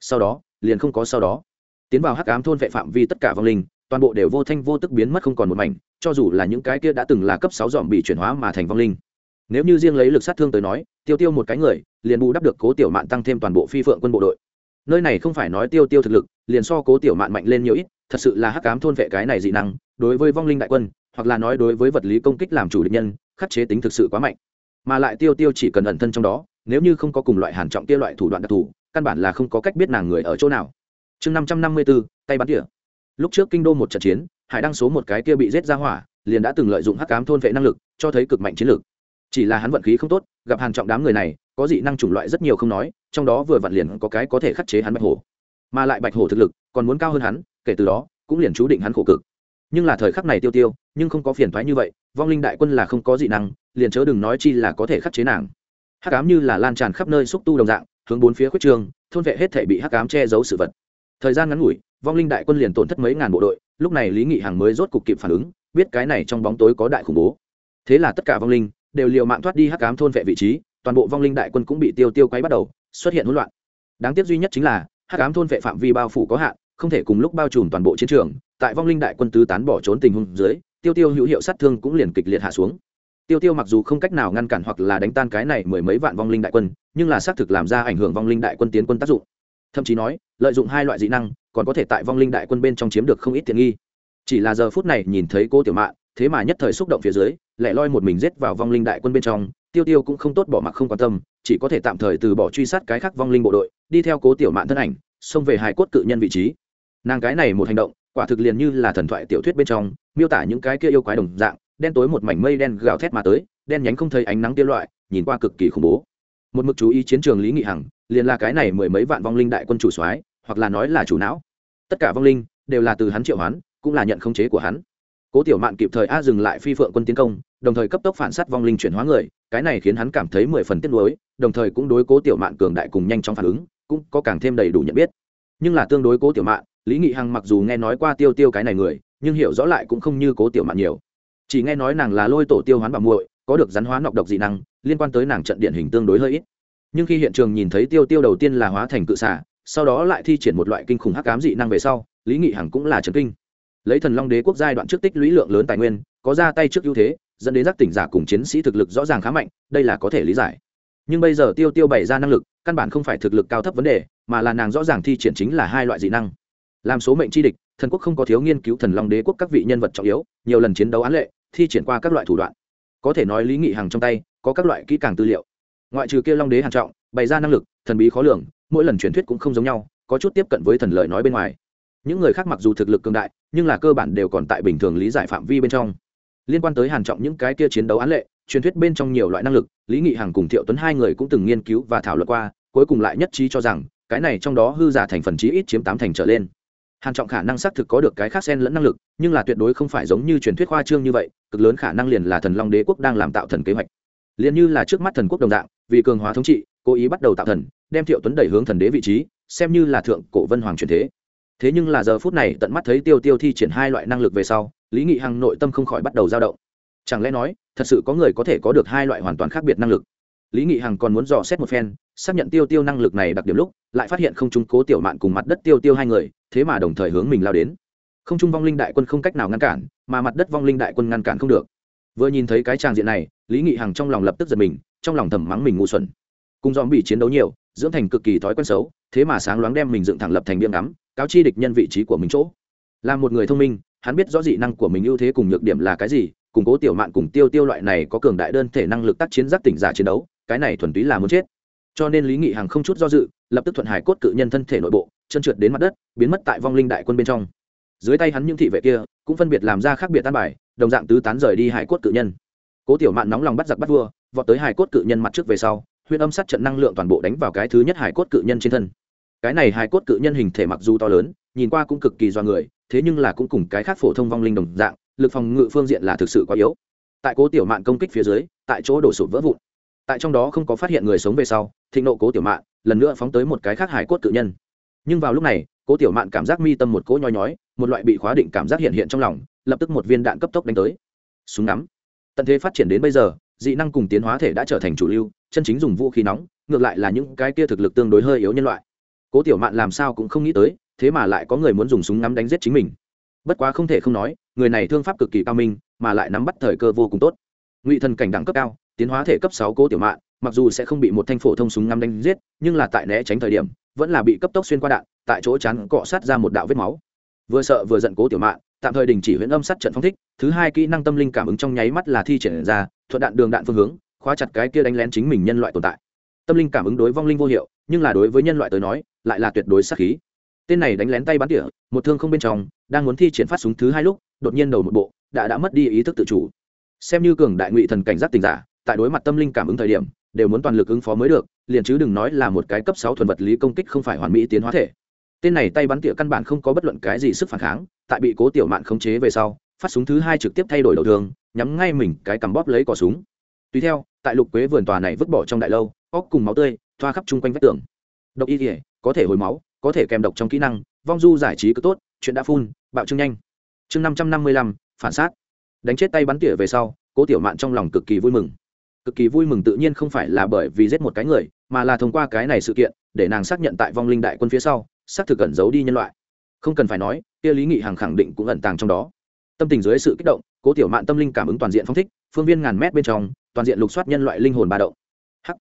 Sau đó, liền không có sau đó. Tiến vào hắc ám thôn vệ phạm vi tất cả vong linh, toàn bộ đều vô thanh vô tức biến mất không còn một mảnh cho dù là những cái kia đã từng là cấp sáu dòm bị chuyển hóa mà thành vong linh. Nếu như riêng lấy lực sát thương tới nói, tiêu tiêu một cái người, liền bù đắp được cố tiểu mạn tăng thêm toàn bộ phi phượng quân bộ đội. Nơi này không phải nói tiêu tiêu thực lực, liền so cố tiểu mạn mạnh lên nhiều ít, thật sự là hắc ám thôn vệ cái này dị năng, đối với vong linh đại quân, hoặc là nói đối với vật lý công kích làm chủ địch nhân, khắc chế tính thực sự quá mạnh. Mà lại tiêu tiêu chỉ cần ẩn thân trong đó, nếu như không có cùng loại hàn trọng kia loại thủ đoạn đặc thù, căn bản là không có cách biết nàng người ở chỗ nào. Chương năm trăm năm mươi bốn, tay bắn tỉa. Lúc trước kinh đô một trận chiến hải đăng số một cái kia bị giết ra hỏa, liền đã từng lợi dụng hắc cám thôn vệ năng lực, cho thấy cực mạnh chiến lược. Chỉ là hắn vận khí không tốt, gặp hàn trọng đám người này, có dị năng chủng loại rất nhiều không nói, trong đó vừa vặn liền có cái có thể khắc chế hắn bạch hổ. Mà lại bạch hổ thực lực, còn muốn cao hơn hắn, kể từ đó, cũng liền chú định hắn khổ cực. Nhưng là thời khắc này tiêu tiêu, nhưng không có phiền thoái như vậy, vong linh đại quân là không có dị năng, liền chớ đừng nói chi là có thể khắc chế nàng. Hắc ám như là lan tràn khắp nơi xúc tu đồng dạng, hướng bốn phía khuyết trường thôn vệ hết thể bị hắc ám che giấu sự vật. Thời gian ngắn ngủi vong linh đại quân liền tổn thất mấy ngàn bộ đội, lúc này lý nghị hằng mới rốt cục kịp phản ứng, biết cái này trong bóng tối có đại khủng bố. Thế là tất cả vong linh đều liều mạng thoát đi hắc ám thôn vệ vị trí, toàn bộ vong linh đại quân cũng bị tiêu tiêu quay bắt đầu, xuất hiện hỗn loạn. Đáng tiếc duy nhất chính là hắc ám thôn vệ phạm vi bao phủ có hạn, không thể cùng lúc bao trùm toàn bộ chiến trường, tại vong linh đại quân tứ tán bỏ trốn tình huống dưới, tiêu tiêu hữu hiệu sát thương cũng liền kịch liệt hạ xuống. Tiêu tiêu mặc dù không cách nào ngăn cản hoặc là đánh tan cái này mười mấy vạn vong linh đại quân, nhưng là xác thực làm ra ảnh hưởng vong linh đại quân tiến quân tác dụng. Thậm chí nói, lợi dụng hai loại dị năng còn có thể tại vong linh đại quân bên trong chiếm được không ít tiện nghi. Chỉ là giờ phút này nhìn thấy cô tiểu mạn, thế mà nhất thời xúc động phía dưới lại loi một mình rết vào vong linh đại quân bên trong, tiêu tiêu cũng không tốt bỏ mặc không quan tâm, chỉ có thể tạm thời từ bỏ truy sát cái khác vong linh bộ đội, đi theo cố tiểu mạn thân ảnh, xông về hải cốt cự nhân vị trí. Nàng cái này một hành động, quả thực liền như là thần thoại tiểu thuyết bên trong, miêu tả những cái kia yêu quái đồng dạng, đen tối một mảnh mây đen gào thét mà tới, đen nhánh không thấy ánh nắng tiêu loại, nhìn qua cực kỳ khủng bố. Một mực chú ý chiến trường lý nghị hằng, liền là cái này mười mấy vạn vong linh đại quân chủ soái hoặc là nói là chủ não. Tất cả vong linh đều là từ hắn triệu hoán, cũng là nhận khống chế của hắn. Cố tiểu mạn kịp thời a dừng lại phi phượng quân tiến công, đồng thời cấp tốc phản sát vong linh chuyển hóa người, cái này khiến hắn cảm thấy mười phần tiếc nuối, đồng thời cũng đối cố tiểu mạn cường đại cùng nhanh trong phản ứng, cũng có càng thêm đầy đủ nhận biết. Nhưng là tương đối cố tiểu mạn, lý nghị hằng mặc dù nghe nói qua tiêu tiêu cái này người, nhưng hiểu rõ lại cũng không như cố tiểu mạn nhiều. Chỉ nghe nói nàng là lôi tổ tiêu hoán bảo muội, có được rắn hóa nọc độc dị năng, liên quan tới nàng trận điện hình tương đối hơi ít. Nhưng khi hiện trường nhìn thấy tiêu tiêu đầu tiên là hóa thành cự xả sau đó lại thi triển một loại kinh khủng hắc ám dị năng về sau, lý nghị hằng cũng là trần kinh. Lấy thần long đế quốc giai đoạn trước tích lũy lượng lớn tài nguyên, có ra tay trước ưu thế, dẫn đến giác tỉnh giả cùng chiến sĩ thực lực rõ ràng khá mạnh, đây là có thể lý giải. Nhưng bây giờ tiêu tiêu bày ra năng lực, căn bản không phải thực lực cao thấp vấn đề, mà là nàng rõ ràng thi triển chính là hai loại dị năng. Làm số mệnh chi địch, thần quốc không có thiếu nghiên cứu thần long đế quốc các vị nhân vật trọng yếu, nhiều lần chiến đấu án lệ, thi triển qua các loại thủ đoạn. Có thể nói lý nghị hằng trong tay, có các loại kỹ càng tư liệu. Ngoại trừ kia long đế hàn trọng, bày ra năng lực, thần bí khó lường mỗi lần truyền thuyết cũng không giống nhau, có chút tiếp cận với thần lợi nói bên ngoài. Những người khác mặc dù thực lực cường đại, nhưng là cơ bản đều còn tại bình thường lý giải phạm vi bên trong. Liên quan tới hàn trọng những cái kia chiến đấu án lệ, truyền thuyết bên trong nhiều loại năng lực, lý nghị hằng cùng thiệu tuấn hai người cũng từng nghiên cứu và thảo luận qua, cuối cùng lại nhất trí cho rằng, cái này trong đó hư giả thành phần chí ít chiếm tám thành trở lên. Hàn trọng khả năng xác thực có được cái khác xen lẫn năng lực, nhưng là tuyệt đối không phải giống như truyền thuyết khoa trương như vậy, cực lớn khả năng liền là thần long đế quốc đang làm tạo thần kế hoạch. Liền như là trước mắt thần quốc đồng dạng, vì cường hóa thống trị cố ý bắt đầu tạo thần, đem thiệu tuấn đẩy hướng thần đế vị trí, xem như là thượng cổ vân hoàng truyền thế. Thế nhưng là giờ phút này, tận mắt thấy tiêu tiêu thi triển hai loại năng lực về sau, lý nghị hằng nội tâm không khỏi bắt đầu dao động. Chẳng lẽ nói, thật sự có người có thể có được hai loại hoàn toàn khác biệt năng lực? Lý nghị hằng còn muốn dò xét một phen, xác nhận tiêu tiêu năng lực này đặc điểm lúc, lại phát hiện không trung cố tiểu mạn cùng mặt đất tiêu tiêu hai người, thế mà đồng thời hướng mình lao đến. Không trung vong linh đại quân không cách nào ngăn cản, mà mặt đất vong linh đại quân ngăn cản không được. Vừa nhìn thấy cái tràng diện này, lý nghị hằng trong lòng lập tức giật mình, trong lòng thầm mắng mình ngu xuẩn cùng dòm bị chiến đấu nhiều, dưỡng thành cực kỳ thói quen xấu, thế mà sáng loáng đem mình dựng thẳng lập thành biếng ngắm, cáo chi địch nhân vị trí của mình chỗ. Là một người thông minh, hắn biết rõ dị năng của mình ưu thế cùng nhược điểm là cái gì củng cố tiểu mạn cùng tiêu tiêu loại này có cường đại đơn thể năng lực tác chiến giác tỉnh giả chiến đấu, cái này thuần túy là muốn chết. Cho nên lý nghị hằng không chút do dự, lập tức thuận hải cốt cự nhân thân thể nội bộ, chân trượt đến mặt đất, biến mất tại vong linh đại quân bên trong. Dưới tay hắn những thị vệ kia, cũng phân biệt làm ra khác biệt tan bài, đồng dạng tứ tán rời đi hải cốt cự nhân. Cố tiểu mạn nóng lòng bắt giặc bắt vua, vọt tới hải cốt cự nhân mặt trước về sau huyện âm sát trận năng lượng toàn bộ đánh vào cái thứ nhất hải cốt cự nhân trên thân. Cái này hải cốt cự nhân hình thể mặc dù to lớn, nhìn qua cũng cực kỳ do người, thế nhưng là cũng cùng cái khác phổ thông vong linh đồng dạng, lực phòng ngự phương diện là thực sự quá yếu. Tại cố tiểu mạn công kích phía dưới, tại chỗ đổ sụp vỡ vụn. Tại trong đó không có phát hiện người sống về sau, thịnh nộ cố tiểu mạn lần nữa phóng tới một cái khác hải cốt cự nhân. Nhưng vào lúc này, cố tiểu mạn cảm giác mi tâm một cỗ nhói nhói, một loại bị khóa định cảm giác hiện hiện trong lòng, lập tức một viên đạn cấp tốc đánh tới. Súng nắm tận thế phát triển đến bây giờ, dị năng cùng tiến hóa thể đã trở thành chủ lưu chân chính dùng vũ khí nóng, ngược lại là những cái kia thực lực tương đối hơi yếu nhân loại. Cố tiểu mạn làm sao cũng không nghĩ tới, thế mà lại có người muốn dùng súng ngắm đánh giết chính mình. Bất quá không thể không nói, người này thương pháp cực kỳ cao minh, mà lại nắm bắt thời cơ vô cùng tốt. Ngụy thần cảnh đẳng cấp cao, tiến hóa thể cấp sáu cố tiểu mạn, mặc dù sẽ không bị một thanh phổ thông súng ngắm đánh giết, nhưng là tại né tránh thời điểm, vẫn là bị cấp tốc xuyên qua đạn, tại chỗ chắn cọ sát ra một đạo vết máu. Vừa sợ vừa giận cố tiểu mạn, tạm thời đình chỉ huyễn âm sát trận phong thích, thứ hai kỹ năng tâm linh cảm ứng trong nháy mắt là thi triển ra, thuận đạn đường đạn phương hướng khóa chặt cái kia đánh lén chính mình nhân loại tồn tại. Tâm linh cảm ứng đối vong linh vô hiệu, nhưng là đối với nhân loại tới nói, lại là tuyệt đối sát khí. Tên này đánh lén tay bắn tỉa, một thương không bên trong, đang muốn thi triển phát súng thứ hai lúc, đột nhiên đầu một bộ, đã đã mất đi ý thức tự chủ. Xem như cường đại ngụy thần cảnh giác tình giả, tại đối mặt tâm linh cảm ứng thời điểm, đều muốn toàn lực ứng phó mới được, liền chứ đừng nói là một cái cấp sáu thuần vật lý công kích không phải hoàn mỹ tiến hóa thể. Tên này tay bắn tỉa căn bản không có bất luận cái gì sức phản kháng, tại bị cố tiểu mạn khống chế về sau, phát súng thứ hai trực tiếp thay đổi đầu thường nhắm ngay mình cái cằm bóp lấy cỏ súng. Tùy theo tại lục quế vườn tòa này vứt bỏ trong đại lâu, óc cùng máu tươi, thoa khắp chung quanh vách tường. Độc y kỉa có thể hồi máu, có thể kèm độc trong kỹ năng, vong du giải trí cứ tốt, chuyện đã phun, bạo trương nhanh. Chương năm trăm năm mươi lăm, phản xác. Đánh chết tay bắn tỉa về sau, cố tiểu mạn trong lòng cực kỳ vui mừng. Cực kỳ vui mừng tự nhiên không phải là bởi vì giết một cái người, mà là thông qua cái này sự kiện, để nàng xác nhận tại vong linh đại quân phía sau, xác thực ẩn giấu đi nhân loại. Không cần phải nói, kia lý nghị hằng khẳng định cũng ẩn tàng trong đó. Tâm tình dưới sự kích động, cố tiểu mạn tâm linh cảm ứng toàn diện phong thích, phương viên ngàn mét bên trong toàn diện lục soát nhân loại linh hồn ba động. Hắc.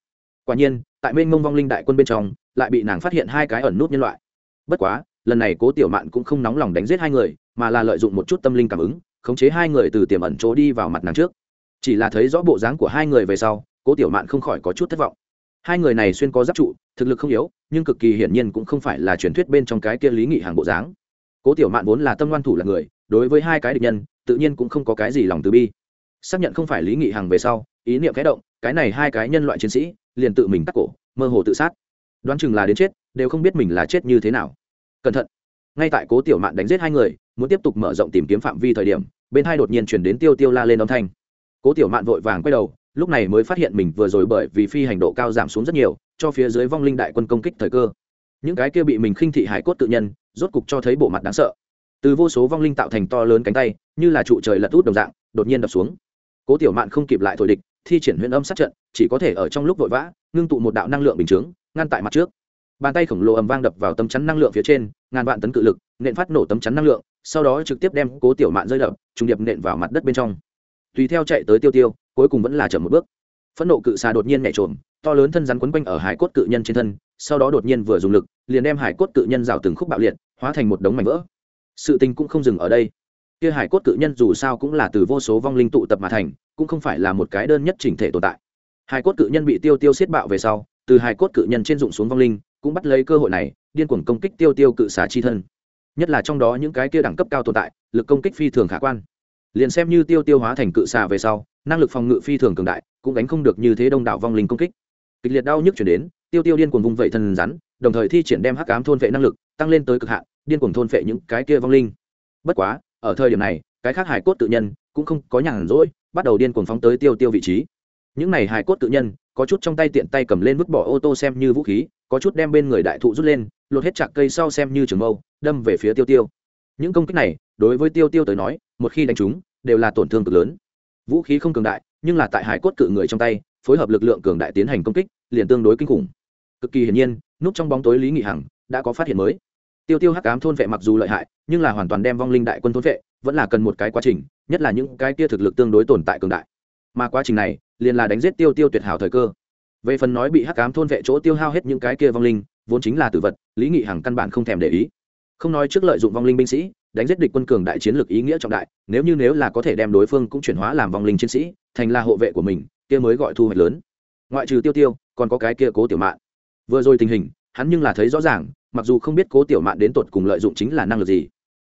Quả nhiên, tại mênh mông vong linh đại quân bên trong, lại bị nàng phát hiện hai cái ẩn nút nhân loại. Bất quá, lần này cố tiểu mạn cũng không nóng lòng đánh giết hai người, mà là lợi dụng một chút tâm linh cảm ứng, khống chế hai người từ tiềm ẩn chỗ đi vào mặt nàng trước. Chỉ là thấy rõ bộ dáng của hai người về sau, cố tiểu mạn không khỏi có chút thất vọng. Hai người này xuyên có giáp trụ, thực lực không yếu, nhưng cực kỳ hiển nhiên cũng không phải là truyền thuyết bên trong cái kia lý nghị hàng bộ dáng. Cố tiểu mạn vốn là tâm ngoan thủ là người, đối với hai cái địch nhân, tự nhiên cũng không có cái gì lòng từ bi. Xác nhận không phải lý nghị hàng về sau ý niệm khẽ động, cái này hai cái nhân loại chiến sĩ liền tự mình tắc cổ, mơ hồ tự sát. Đoán chừng là đến chết, đều không biết mình là chết như thế nào. Cẩn thận. Ngay tại cố tiểu mạn đánh giết hai người, muốn tiếp tục mở rộng tìm kiếm phạm vi thời điểm, bên hai đột nhiên chuyển đến tiêu tiêu la lên âm thanh. Cố tiểu mạn vội vàng quay đầu, lúc này mới phát hiện mình vừa rồi bởi vì phi hành độ cao giảm xuống rất nhiều, cho phía dưới vong linh đại quân công kích thời cơ. Những cái kia bị mình khinh thị hải cốt tự nhân, rốt cục cho thấy bộ mặt đáng sợ. Từ vô số vong linh tạo thành to lớn cánh tay, như là trụ trời lật út đồng dạng, đột nhiên đập xuống. Cố tiểu mạn không kịp lại thổi địch thi triển huyền âm sát trận, chỉ có thể ở trong lúc vội vã, ngưng tụ một đạo năng lượng bình chướng, ngăn tại mặt trước. Bàn tay khổng lồ ầm vang đập vào tấm chắn năng lượng phía trên, ngàn vạn tấn cự lực, nện phát nổ tấm chắn năng lượng, sau đó trực tiếp đem cố tiểu mạn rơi đập, trùng điệp nện vào mặt đất bên trong. Tùy theo chạy tới tiêu tiêu, cuối cùng vẫn là chậm một bước. Phẫn nộ cự xà đột nhiên nhảy trộm to lớn thân rắn quấn quanh ở hải cốt cự nhân trên thân, sau đó đột nhiên vừa dùng lực, liền đem hải cốt cự nhân rào từng khúc bạo liệt, hóa thành một đống mảnh vỡ. Sự tình cũng không dừng ở đây kia hải cốt cự nhân dù sao cũng là từ vô số vong linh tụ tập mà thành, cũng không phải là một cái đơn nhất chỉnh thể tồn tại. Hải cốt cự nhân bị tiêu tiêu xiết bạo về sau, từ hải cốt cự nhân trên dụng xuống vong linh, cũng bắt lấy cơ hội này, điên cuồng công kích tiêu tiêu cự xả chi thân. Nhất là trong đó những cái kia đẳng cấp cao tồn tại, lực công kích phi thường khả quan. Liền xem như tiêu tiêu hóa thành cự xà về sau, năng lực phòng ngự phi thường cường đại, cũng đánh không được như thế đông đảo vong linh công kích. Kịch liệt đau nhức chuyển đến, tiêu tiêu điên cuồng vung vẩy thân rắn, đồng thời thi triển đem hắc cám thôn vệ năng lực, tăng lên tới cực hạn, điên cuồng thôn vệ những cái kia vong linh. Bất quá ở thời điểm này, cái khác hải cốt tự nhân cũng không có nhàn rỗi, bắt đầu điên cuồng phóng tới tiêu tiêu vị trí. Những này hải cốt tự nhân, có chút trong tay tiện tay cầm lên vứt bỏ ô tô xem như vũ khí, có chút đem bên người đại thụ rút lên, lột hết chạc cây sau xem như trường mâu, đâm về phía tiêu tiêu. Những công kích này, đối với tiêu tiêu tới nói, một khi đánh chúng, đều là tổn thương cực lớn. Vũ khí không cường đại, nhưng là tại hải cốt cự người trong tay, phối hợp lực lượng cường đại tiến hành công kích, liền tương đối kinh khủng. Cực kỳ hiển nhiên, núp trong bóng tối lý nghị hằng đã có phát hiện mới tiêu tiêu hắc cám thôn vệ mặc dù lợi hại, nhưng là hoàn toàn đem vong linh đại quân thôn vệ, vẫn là cần một cái quá trình, nhất là những cái kia thực lực tương đối tồn tại cường đại. Mà quá trình này, liền là đánh giết tiêu tiêu tuyệt hảo thời cơ. Về phần nói bị hắc cám thôn vệ chỗ tiêu hao hết những cái kia vong linh, vốn chính là tử vật, lý nghị hằng căn bản không thèm để ý. Không nói trước lợi dụng vong linh binh sĩ, đánh giết địch quân cường đại chiến lược ý nghĩa trọng đại, nếu như nếu là có thể đem đối phương cũng chuyển hóa làm vong linh chiến sĩ, thành là hộ vệ của mình, kia mới gọi thu hoạch lớn. Ngoại trừ tiêu tiêu, còn có cái kia cố tiểu mạn. Vừa rồi tình hình, hắn nhưng là thấy rõ ràng mặc dù không biết cố tiểu mạn đến tột cùng lợi dụng chính là năng lực gì,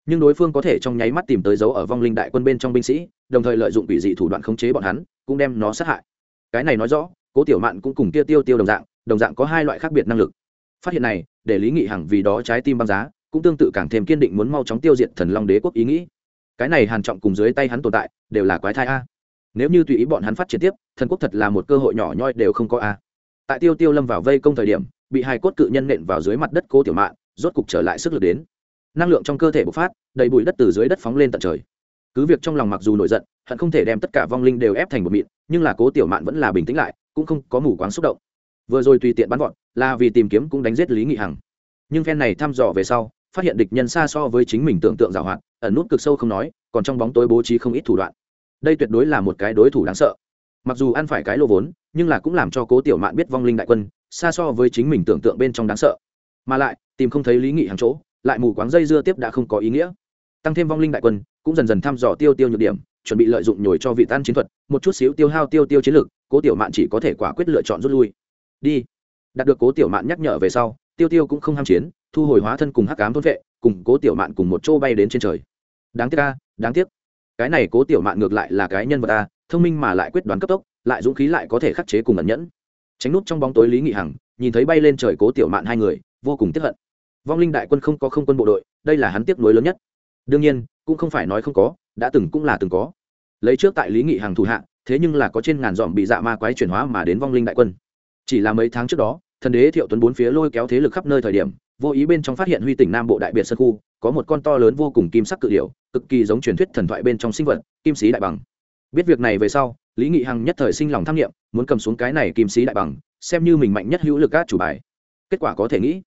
nhưng đối phương có thể trong nháy mắt tìm tới dấu ở vong linh đại quân bên trong binh sĩ, đồng thời lợi dụng quỷ dị thủ đoạn khống chế bọn hắn, cũng đem nó sát hại. Cái này nói rõ, cố tiểu mạn cũng cùng kia tiêu tiêu đồng dạng đồng dạng có hai loại khác biệt năng lực. Phát hiện này, để lý nghị hằng vì đó trái tim băng giá, cũng tương tự càng thêm kiên định muốn mau chóng tiêu diệt thần long đế quốc ý nghĩ. Cái này hàn trọng cùng dưới tay hắn tồn tại, đều là quái thai a. Nếu như tùy ý bọn hắn phát triển tiếp, thần quốc thật là một cơ hội nhỏ nhoi đều không có a. Tại tiêu tiêu lâm vào vây công thời điểm bị hai cốt cự nhân nện vào dưới mặt đất cố tiểu mạn, rốt cục trở lại sức lực đến. Năng lượng trong cơ thể bộc phát, đầy bụi đất từ dưới đất phóng lên tận trời. Cứ việc trong lòng mặc dù nổi giận, hận không thể đem tất cả vong linh đều ép thành một mịn, nhưng là cố tiểu mạn vẫn là bình tĩnh lại, cũng không có mù quáng xúc động. Vừa rồi tùy tiện bắn gọn, là vì tìm kiếm cũng đánh giết lý nghị hằng. Nhưng phen này thăm dò về sau, phát hiện địch nhân xa so với chính mình tưởng tượng giảo hoạt, ẩn nút cực sâu không nói, còn trong bóng tối bố trí không ít thủ đoạn. Đây tuyệt đối là một cái đối thủ đáng sợ mặc dù ăn phải cái lô vốn, nhưng là cũng làm cho cố tiểu mạn biết vong linh đại quân, xa so với chính mình tưởng tượng bên trong đáng sợ. Mà lại, tìm không thấy lý nghị hàng chỗ, lại mù quáng dây dưa tiếp đã không có ý nghĩa. Tăng thêm vong linh đại quân, cũng dần dần thăm dò tiêu tiêu nhược điểm, chuẩn bị lợi dụng nhồi cho vị tan chiến thuật, một chút xíu tiêu hao tiêu tiêu chiến lược cố tiểu mạn chỉ có thể quả quyết lựa chọn rút lui. Đi. Đạt được cố tiểu mạn nhắc nhở về sau, tiêu tiêu cũng không ham chiến, thu hồi hóa thân cùng hắc cám thôn vệ, cùng cố tiểu mạn cùng một chỗ bay đến trên trời. Đáng tiếc ca đáng tiếc. Cái này cố tiểu mạn ngược lại là cái nhân vật ta thông minh mà lại quyết đoán cấp tốc, lại dũng khí lại có thể khắc chế cùng ẩn nhẫn. Tránh nút trong bóng tối lý nghị hằng, nhìn thấy bay lên trời cố tiểu mạn hai người, vô cùng tiếp hận. Vong linh đại quân không có không quân bộ đội, đây là hắn tiếp nối lớn nhất. Đương nhiên, cũng không phải nói không có, đã từng cũng là từng có. Lấy trước tại lý nghị Hằng thủ hạ, thế nhưng là có trên ngàn dòm bị dạ ma quái chuyển hóa mà đến vong linh đại quân. Chỉ là mấy tháng trước đó, thần đế thiệu tuấn bốn phía lôi kéo thế lực khắp nơi thời điểm, vô ý bên trong phát hiện huy tỉnh nam bộ đại biệt sơn khu, có một con to lớn vô cùng kim sắc cự điểu, cực kỳ giống truyền thuyết thần thoại bên trong sinh vật, kim sĩ đại bằng biết việc này về sau, lý nghị hằng nhất thời sinh lòng tham nghiệm muốn cầm xuống cái này kim sĩ đại bằng, xem như mình mạnh nhất hữu lực các chủ bài. Kết quả có thể nghĩ,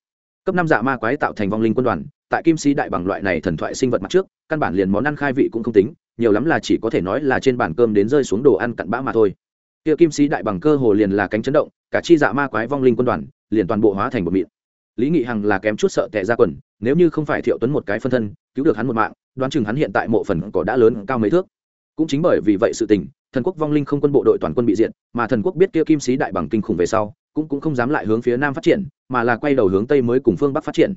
cấp năm dạ ma quái tạo thành vong linh quân đoàn, tại kim sĩ đại bằng loại này thần thoại sinh vật mặt trước, căn bản liền món ăn khai vị cũng không tính, nhiều lắm là chỉ có thể nói là trên bàn cơm đến rơi xuống đồ ăn cặn bã mà thôi. Kia kim sĩ đại bằng cơ hồ liền là cánh chấn động, cả chi dạ ma quái vong linh quân đoàn liền toàn bộ hóa thành một mịn. Lý nghị hằng là kém chút sợ tệ ra quần, nếu như không phải thiệu tuấn một cái phân thân, cứu được hắn một mạng, đoán chừng hắn hiện tại mộ phần cỏ đã lớn cao mấy thước cũng chính bởi vì vậy sự tình, thần quốc vong linh không quân bộ đội toàn quân bị diện mà thần quốc biết kia kim sĩ đại bằng kinh khủng về sau, cũng cũng không dám lại hướng phía nam phát triển, mà là quay đầu hướng tây mới cùng phương bắc phát triển.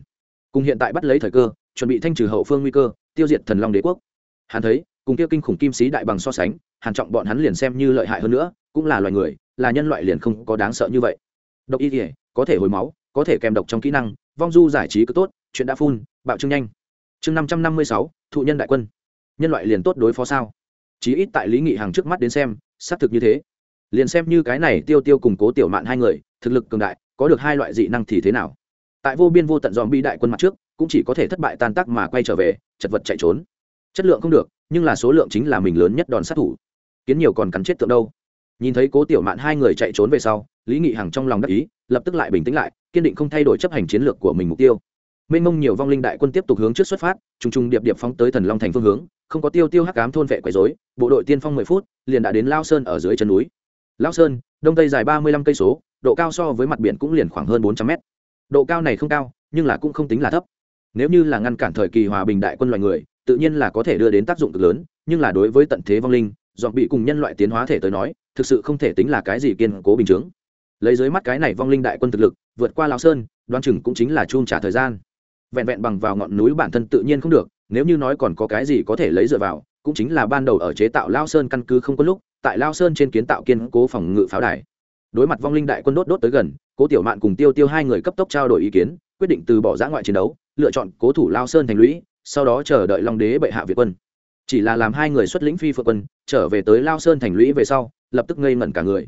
Cùng hiện tại bắt lấy thời cơ, chuẩn bị thanh trừ hậu phương nguy cơ, tiêu diệt thần long đế quốc. Hắn thấy, cùng kia kinh khủng kim sĩ đại bằng so sánh, hàn trọng bọn hắn liền xem như lợi hại hơn nữa, cũng là loài người, là nhân loại liền không có đáng sợ như vậy. Độc y thể có thể hồi máu, có thể kèm độc trong kỹ năng, vong du giải trí cứ tốt, chuyện đã phun, bạo trương nhanh. Chương năm trăm năm mươi sáu, thụ nhân đại quân. Nhân loại liền tốt đối phó sao? Chí ít tại lý nghị hàng trước mắt đến xem, xác thực như thế. Liền xem như cái này tiêu tiêu củng cố tiểu mạn hai người, thực lực cường đại, có được hai loại dị năng thì thế nào? Tại vô biên vô tận dòm bi đại quân mặt trước, cũng chỉ có thể thất bại tan tác mà quay trở về, chật vật chạy trốn. Chất lượng không được, nhưng là số lượng chính là mình lớn nhất đòn sát thủ. Kiến nhiều còn cắn chết tượng đâu. Nhìn thấy cố tiểu mạn hai người chạy trốn về sau, lý nghị hằng trong lòng đắc ý, lập tức lại bình tĩnh lại, kiên định không thay đổi chấp hành chiến lược của mình mục tiêu. Mênh mông nhiều vong linh đại quân tiếp tục hướng trước xuất phát t r ù n g t r ù n g điệp điệp phóng tới thần long thành phương hướng không có tiêu tiêu hắc cám thôn vệ quấy dối bộ đội tiên phong mười phút, liền đã đến lao sơn ở dưới chân núi. Lao sơn, đông tây dài ba mươi lăm cây số, độ cao so với mặt biển cũng liền khoảng hơn bốn trăm mét. Độ cao này không cao, nhưng là cũng không tính là thấp. Nếu như là ngăn cản thời kỳ hòa bình đại quân loài người, tự nhiên là có thể đưa đến tác dụng cực lớn, nhưng là đối với tận thế vong linh dọn bị cùng nhân loại tiến hóa thể tới nói, thực sự không thể tính là cái gì kiên cố bình chướng. Lấy dưới mắt cái này vong linh đại quân thực lực, vượt qua lao sơn đoan chừng cũng chính là chun trả thời gian. Vẹn vẹn bằng vào ngọn núi bản thân tự nhiên không được nếu như nói còn có cái gì có thể lấy dựa vào, cũng chính là ban đầu ở chế tạo lao sơn căn cứ không có lúc, tại lao sơn trên kiến tạo kiên cố phòng ngự pháo đài. Đối mặt vong linh đại quân đốt đốt tới gần, cố tiểu mạn cùng tiêu tiêu hai người cấp tốc trao đổi ý kiến, quyết định từ bỏ giã ngoại chiến đấu, lựa chọn cố thủ lao sơn thành lũy, sau đó chờ đợi long đế bệ hạ việt quân. Chỉ là làm hai người xuất lĩnh phi phượng quân, trở về tới lao sơn thành lũy về sau, lập tức ngây ngẩn cả người.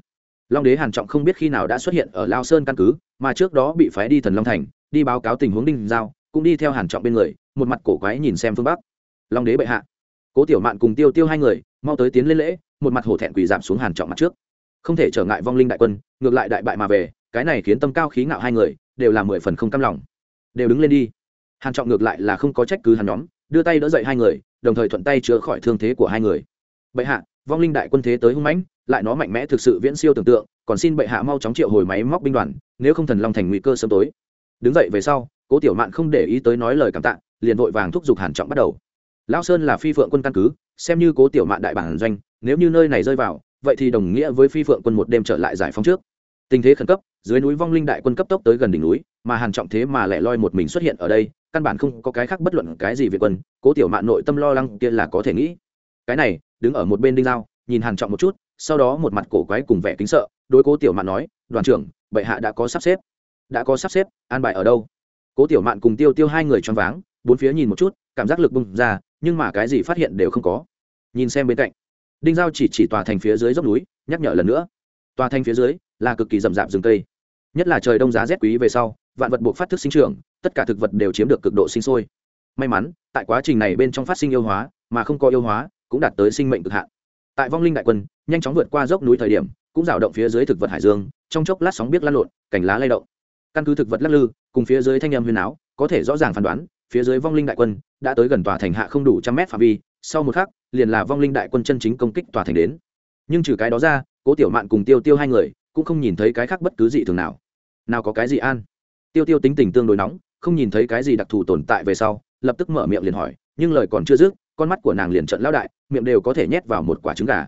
Long đế hàn trọng không biết khi nào đã xuất hiện ở lao sơn căn cứ, mà trước đó bị phái đi thần long thành, đi báo cáo tình huống đinh giao, cũng đi theo hàn trọng bên người một mặt cổ quái nhìn xem phương bắc. Long đế bệ hạ. Cố tiểu mạn cùng tiêu tiêu hai người, mau tới tiến lên lễ, một mặt hổ thẹn quỳ giảm xuống hàn trọng mặt trước. Không thể trở ngại vong linh đại quân, ngược lại đại bại mà về, cái này khiến tâm cao khí ngạo hai người, đều là mười phần không cam lòng. Đều đứng lên đi. Hàn trọng ngược lại là không có trách cứ hàn nhóm, đưa tay đỡ dậy hai người, đồng thời thuận tay chữa khỏi thương thế của hai người. Bệ hạ, vong linh đại quân thế tới hung mãnh, lại nó mạnh mẽ thực sự viễn siêu tưởng tượng, còn xin bệ hạ mau chóng triệu hồi máy móc binh đoàn, nếu không thần long thành nguy cơ sớm tối. Đứng dậy về sau, cố tiểu mạn không để ý tới nói lời cảm tạ liền vội vàng thúc giục hàn trọng bắt đầu. Lão sơn là phi phượng quân căn cứ xem như cố tiểu mạn đại bản doanh nếu như nơi này rơi vào vậy thì đồng nghĩa với phi phượng quân một đêm trở lại giải phóng trước. Tình thế khẩn cấp dưới núi vong linh đại quân cấp tốc tới gần đỉnh núi mà hàn trọng thế mà lại loi một mình xuất hiện ở đây căn bản không có cái khác bất luận cái gì về quân cố tiểu mạn nội tâm lo lắng kia là có thể nghĩ. Cái này đứng ở một bên đinh lao, nhìn hàn trọng một chút sau đó một mặt cổ quái cùng vẻ kính sợ đối cố tiểu mạn nói đoàn trưởng bệ hạ đã có sắp xếp. Đã có sắp xếp an bài ở đâu? Cố tiểu mạn cùng tiêu tiêu hai người choáng váng bốn phía nhìn một chút, cảm giác lực bung ra, nhưng mà cái gì phát hiện đều không có. Nhìn xem bên cạnh, đinh giao chỉ chỉ tòa thành phía dưới dốc núi, nhắc nhở lần nữa. Tòa thành phía dưới là cực kỳ rậm rạp rừng cây. Nhất là trời đông giá rét quý về sau, vạn vật buộc phát thức sinh trưởng, tất cả thực vật đều chiếm được cực độ sinh sôi. May mắn, tại quá trình này bên trong phát sinh yêu hóa, mà không có yêu hóa, cũng đạt tới sinh mệnh cực hạn. Tại vong linh đại quân, nhanh chóng vượt qua dốc núi thời điểm, cũng rào động phía dưới thực vật hải dương, trong chốc lát sóng biết lăn lộn, cành lá lay động. Căn cứ thực vật lắc lư, cùng phía dưới thanh âm huyền áo, có thể rõ ràng phán đoán phía dưới vong linh đại quân đã tới gần tòa thành hạ không đủ trăm mét phạm vi, sau một khắc, liền là vong linh đại quân chân chính công kích tòa thành đến. Nhưng trừ cái đó ra, cố tiểu mạn cùng tiêu tiêu hai người cũng không nhìn thấy cái khác bất cứ gì thường nào. Nào có cái gì an? Tiêu tiêu tính tình tương đối nóng, không nhìn thấy cái gì đặc thù tồn tại về sau, lập tức mở miệng liền hỏi, nhưng lời còn chưa dứt, con mắt của nàng liền trận lão đại, miệng đều có thể nhét vào một quả trứng gà.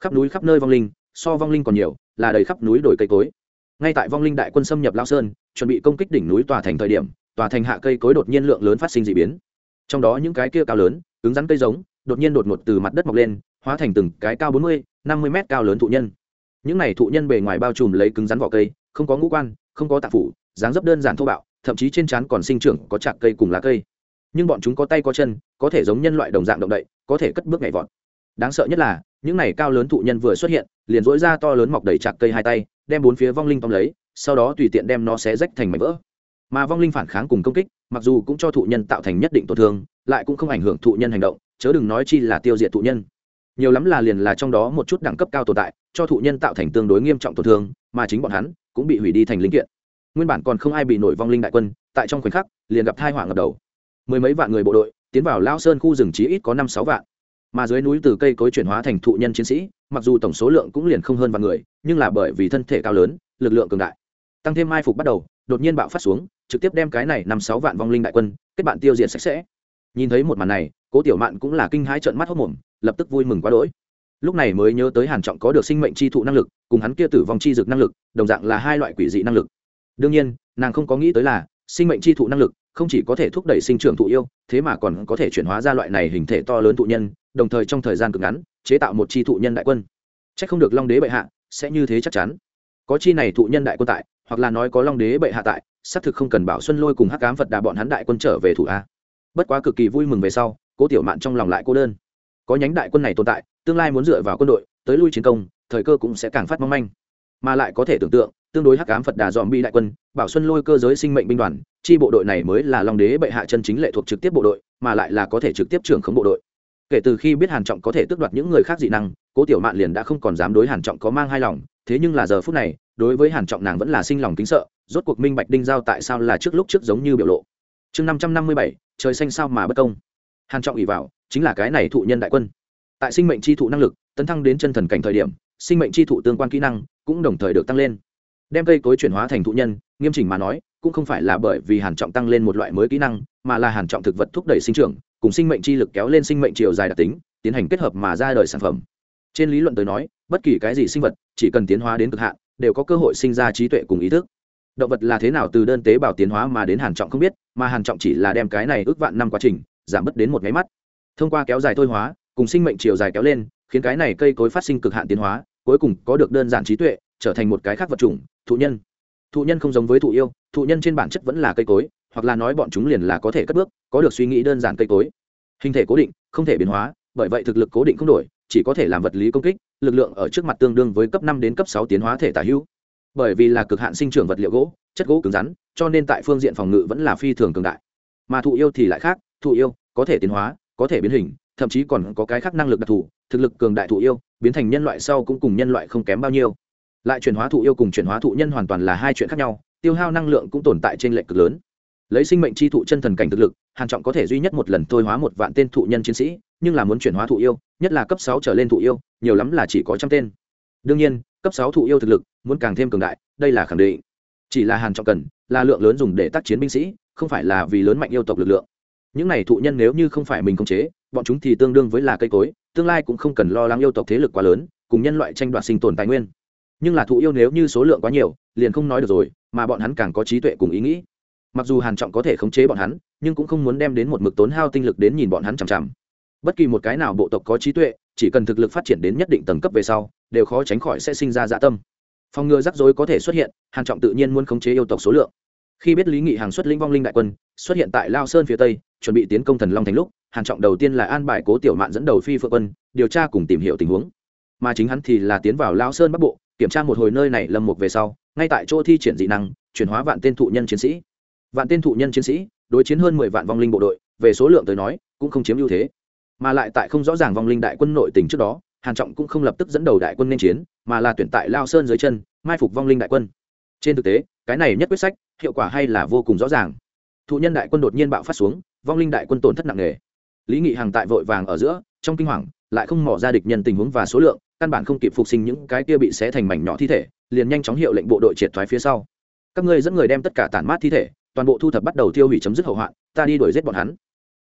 Khắp núi khắp nơi vong linh, so vong linh còn nhiều, là đầy khắp núi đồi cây cối. Ngay tại vong linh đại quân xâm nhập lao sơn, chuẩn bị công kích đỉnh núi tòa thành thời điểm tòa thành hạ cây cối đột nhiên lượng lớn phát sinh d ị biến. Trong đó những cái kia cao lớn, cứng rắn cây giống, đột nhiên đột ngột từ mặt đất mọc lên, hóa thành từng cái cao bốn mươi, năm mươi mét cao lớn thụ nhân. Những này thụ nhân bề ngoài bao trùm lấy cứng rắn vỏ cây, không có ngũ quan, không có tạp phủ, dáng dấp đơn giản thô bạo, thậm chí trên trán còn sinh trưởng có chạc cây cùng lá cây. Nhưng bọn chúng có tay có chân, có thể giống nhân loại đồng dạng động đậy, có thể cất bước nhảy vọt. Đáng sợ nhất là, những này cao lớn thụ nhân vừa xuất hiện, liền dỗi ra to lớn mọc đầy chạc cây hai tay, đem bốn phía vong linh tóm lấy, sau đó tùy tiện đem nó xé rách thành mảnh vỡ mà vong linh phản kháng cùng công kích, mặc dù cũng cho thụ nhân tạo thành nhất định tổn thương, lại cũng không ảnh hưởng thụ nhân hành động, chớ đừng nói chi là tiêu diệt thụ nhân. Nhiều lắm là liền là trong đó một chút đẳng cấp cao tồn tại, cho thụ nhân tạo thành tương đối nghiêm trọng tổn thương, mà chính bọn hắn cũng bị hủy đi thành linh kiện. Nguyên bản còn không ai bị nổi vong linh đại quân, tại trong khoảnh khắc, liền gặp thai họa ngập đầu. Mười mấy vạn người bộ đội, tiến vào lao sơn khu rừng chí ít có năm sáu vạn. Mà dưới núi từ cây cối chuyển hóa thành thụ nhân chiến sĩ, mặc dù tổng số lượng cũng liền không hơn vạn người, nhưng là bởi vì thân thể cao lớn, lực lượng cường đại. Tăng thêm mai phục bắt đầu, đột nhiên bạo phát xuống trực tiếp đem cái này năm sáu vạn vong linh đại quân, kết bạn tiêu diệt sạch sẽ. Nhìn thấy một màn này, cố tiểu mạn cũng là kinh hãi trợn mắt hốc mồm, lập tức vui mừng quá đỗi. Lúc này mới nhớ tới hàn trọng có được sinh mệnh chi thụ năng lực, cùng hắn kia tử vong chi dược năng lực, đồng dạng là hai loại quỷ dị năng lực. Đương nhiên, nàng không có nghĩ tới là, sinh mệnh chi thụ năng lực không chỉ có thể thúc đẩy sinh trưởng thụ yêu, thế mà còn có thể chuyển hóa ra loại này hình thể to lớn thụ nhân, đồng thời trong thời gian cực ngắn, chế tạo một chi thụ nhân đại quân. Chắc không được long đế bệ hạ, sẽ như thế chắc chắn. Có chi này thụ nhân đại quân tại, hoặc là nói có long đế bệ hạ tại xác thực không cần bảo xuân lôi cùng hắc cám phật đà bọn hắn đại quân trở về thủ a. Bất quá cực kỳ vui mừng về sau, cố tiểu mạn trong lòng lại cô đơn. Có nhánh đại quân này tồn tại, tương lai muốn dựa vào quân đội, tới lui chiến công, thời cơ cũng sẽ càng phát mong manh. Mà lại có thể tưởng tượng, tương đối hắc ám phật đà dòm bi đại quân, bảo xuân lôi cơ giới sinh mệnh binh đoàn, chi bộ đội này mới là long đế bệ hạ chân chính lệ thuộc trực tiếp bộ đội, mà lại là có thể trực tiếp trưởng khống bộ đội. Kể từ khi biết hàn trọng có thể tước đoạt những người khác dị năng, cố tiểu mạn liền đã không còn dám đối hàn trọng có mang hai lòng, thế nhưng là giờ phút này đối với hàn trọng nàng vẫn là sinh lòng kính sợ, rốt cuộc minh bạch đinh giao tại sao là trước lúc trước giống như biểu lộ. Chương năm trăm năm mươi bảy, trời xanh sao mà bất công. Hàn trọng ủy vào, chính là cái này thụ nhân đại quân. Tại sinh mệnh chi thụ năng lực, tấn thăng đến chân thần cảnh thời điểm, sinh mệnh chi thụ tương quan kỹ năng cũng đồng thời được tăng lên. Đem cây cối chuyển hóa thành thụ nhân, nghiêm chỉnh mà nói, cũng không phải là bởi vì hàn trọng tăng lên một loại mới kỹ năng, mà là hàn trọng thực vật thúc đẩy sinh trưởng, cùng sinh mệnh chi lực kéo lên sinh mệnh chiều dài đặc tính, tiến hành kết hợp mà ra đời sản phẩm. Trên lý luận tới nói, bất kỳ cái gì sinh vật, chỉ cần tiến hóa đến cực hạn đều có cơ hội sinh ra trí tuệ cùng ý thức. Động vật là thế nào từ đơn tế bào tiến hóa mà đến hàn trọng không biết, mà hàn trọng chỉ là đem cái này ước vạn năm quá trình giảm bớt đến một máy mắt. Thông qua kéo dài thôi hóa, cùng sinh mệnh chiều dài kéo lên, khiến cái này cây cối phát sinh cực hạn tiến hóa, cuối cùng có được đơn giản trí tuệ, trở thành một cái khác vật chủng, thụ nhân. Thụ nhân không giống với thụ yêu, thụ nhân trên bản chất vẫn là cây cối, hoặc là nói bọn chúng liền là có thể cất bước, có được suy nghĩ đơn giản cây cối. Hình thể cố định, không thể biến hóa, bởi vậy thực lực cố định không đổi, chỉ có thể làm vật lý công kích lực lượng ở trước mặt tương đương với cấp năm đến cấp sáu tiến hóa thể tả hữu. Bởi vì là cực hạn sinh trưởng vật liệu gỗ, chất gỗ cứng rắn, cho nên tại phương diện phòng ngự vẫn là phi thường cường đại. Mà thụ yêu thì lại khác, thụ yêu có thể tiến hóa, có thể biến hình, thậm chí còn có cái khác năng lực đặc thù, thực lực cường đại thụ yêu, biến thành nhân loại sau cũng cùng nhân loại không kém bao nhiêu. Lại chuyển hóa thụ yêu cùng chuyển hóa thụ nhân hoàn toàn là hai chuyện khác nhau, tiêu hao năng lượng cũng tồn tại trên lệch cực lớn lấy sinh mệnh chi thụ chân thần cảnh thực lực, hàn trọng có thể duy nhất một lần thôi hóa một vạn tên thụ nhân chiến sĩ, nhưng là muốn chuyển hóa thụ yêu, nhất là cấp sáu trở lên thụ yêu, nhiều lắm là chỉ có trăm tên. Đương nhiên, cấp sáu thụ yêu thực lực muốn càng thêm cường đại, đây là khẳng định. Chỉ là hàn trọng cần, là lượng lớn dùng để tác chiến binh sĩ, không phải là vì lớn mạnh yêu tộc lực lượng. Những này thụ nhân nếu như không phải mình khống chế, bọn chúng thì tương đương với là cây cối, tương lai cũng không cần lo lắng yêu tộc thế lực quá lớn, cùng nhân loại tranh đoạt sinh tồn tài nguyên. Nhưng là thụ yêu nếu như số lượng quá nhiều, liền không nói được rồi, mà bọn hắn càng có trí tuệ cùng ý nghĩ mặc dù hàn trọng có thể khống chế bọn hắn, nhưng cũng không muốn đem đến một mực tốn hao tinh lực đến nhìn bọn hắn chằm chằm. Bất kỳ một cái nào bộ tộc có trí tuệ, chỉ cần thực lực phát triển đến nhất định tầng cấp về sau, đều khó tránh khỏi sẽ sinh ra dạ tâm. Phòng ngừa rắc rối có thể xuất hiện, hàn trọng tự nhiên muốn khống chế yêu tộc số lượng. Khi biết lý nghị hàng xuất linh vong linh đại quân, xuất hiện tại lao sơn phía tây, chuẩn bị tiến công thần long thành lúc, hàn trọng đầu tiên là an bài cố tiểu mạn dẫn đầu phi phượng quân, điều tra cùng tìm hiểu tình huống. Mà chính hắn thì là tiến vào lao sơn bắc bộ, kiểm tra một hồi nơi này lâm một về sau, ngay tại chỗ thi triển dị năng, chuyển hóa vạn tên thụ nhân chiến sĩ vạn tên thụ nhân chiến sĩ, đối chiến hơn mười vạn vong linh bộ đội, về số lượng tới nói, cũng không chiếm ưu thế. Mà lại tại không rõ ràng vong linh đại quân nội tình trước đó, hàn trọng cũng không lập tức dẫn đầu đại quân nên chiến, mà là tuyển tại lao sơn dưới chân, mai phục vong linh đại quân. Trên thực tế, cái này nhất quyết sách, hiệu quả hay là vô cùng rõ ràng. Thụ nhân đại quân đột nhiên bạo phát xuống, vong linh đại quân tổn thất nặng nề. Lý nghị hàng tại vội vàng ở giữa, trong kinh hoàng, lại không mỏ ra địch nhân tình huống và số lượng, căn bản không kịp phục sinh những cái kia bị xé thành mảnh nhỏ thi thể, liền nhanh chóng hiệu lệnh bộ đội triệt thoái phía sau. Các ngươi dẫn người đem tất cả tản mát thi thể toàn bộ thu thập bắt đầu tiêu hủy chấm dứt hậu hoạn, ta đi đuổi giết bọn hắn.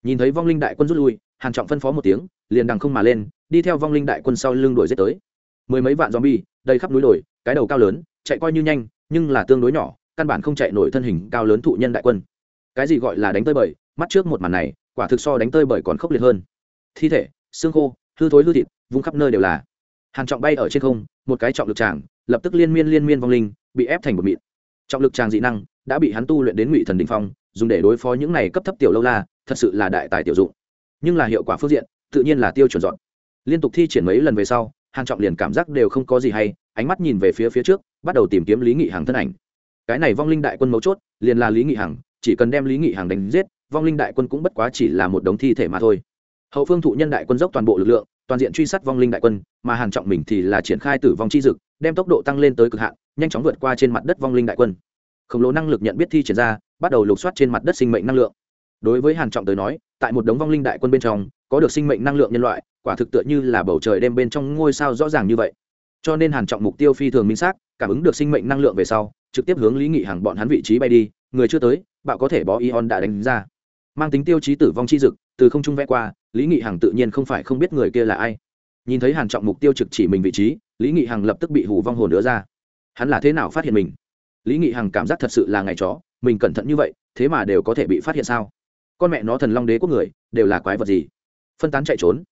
Nhìn thấy vong linh đại quân rút lui, hàn trọng phân phó một tiếng, liền đằng không mà lên, đi theo vong linh đại quân sau lưng đuổi giết tới. Mười mấy vạn zombie, đầy khắp núi đồi, cái đầu cao lớn, chạy coi như nhanh, nhưng là tương đối nhỏ, căn bản không chạy nổi thân hình cao lớn thụ nhân đại quân. Cái gì gọi là đánh tơi bời, mắt trước một màn này, quả thực so đánh tơi bời còn khốc liệt hơn. Thi thể, xương khô, hư thối hư thịt, vung khắp nơi đều là. Hàn trọng bay ở trên không, một cái trọng lực tràng, lập tức liên miên liên miên vong linh, bị ép thành một mịn. Trọng lực tràng dị năng đã bị hắn tu luyện đến ngụy thần đình phong, dùng để đối phó những này cấp thấp tiểu lâu la, thật sự là đại tài tiểu dụng. Nhưng là hiệu quả phương diện, tự nhiên là tiêu chuẩn dọn. Liên tục thi triển mấy lần về sau, hàn trọng liền cảm giác đều không có gì hay, ánh mắt nhìn về phía phía trước, bắt đầu tìm kiếm lý nghị hằng thân ảnh. Cái này vong linh đại quân mấu chốt, liền là lý nghị hằng, chỉ cần đem lý nghị hằng đánh giết, vong linh đại quân cũng bất quá chỉ là một đống thi thể mà thôi. Hậu phương thụ nhân đại quân dốc toàn bộ lực lượng, toàn diện truy sát vong linh đại quân, mà hàn trọng mình thì là triển khai tử vong chi dực, đem tốc độ tăng lên tới cực hạn, nhanh chóng vượt qua trên mặt đất vong linh đại quân khổng lồ năng lực nhận biết thi triển ra, bắt đầu lục soát trên mặt đất sinh mệnh năng lượng. Đối với hàn trọng tới nói, tại một đống vong linh đại quân bên trong, có được sinh mệnh năng lượng nhân loại, quả thực tựa như là bầu trời đêm bên trong ngôi sao rõ ràng như vậy. Cho nên hàn trọng mục tiêu phi thường minh xác, cảm ứng được sinh mệnh năng lượng về sau, trực tiếp hướng lý nghị hàng bọn hắn vị trí bay đi, người chưa tới, bạo có thể bó ion đã đánh ra. Mang tính tiêu chí tử vong chi dực, từ không trung vẽ qua, lý nghị hằng tự nhiên không phải không biết người kia là ai. Nhìn thấy hàn trọng mục tiêu trực chỉ mình vị trí, lý nghị hằng lập tức bị hù vong hồn nữa ra. Hắn là thế nào phát hiện mình? Lý nghị hằng cảm giác thật sự là ngày chó, mình cẩn thận như vậy, thế mà đều có thể bị phát hiện sao? Con mẹ nó thần long đế quốc người, đều là quái vật gì? Phân tán chạy trốn.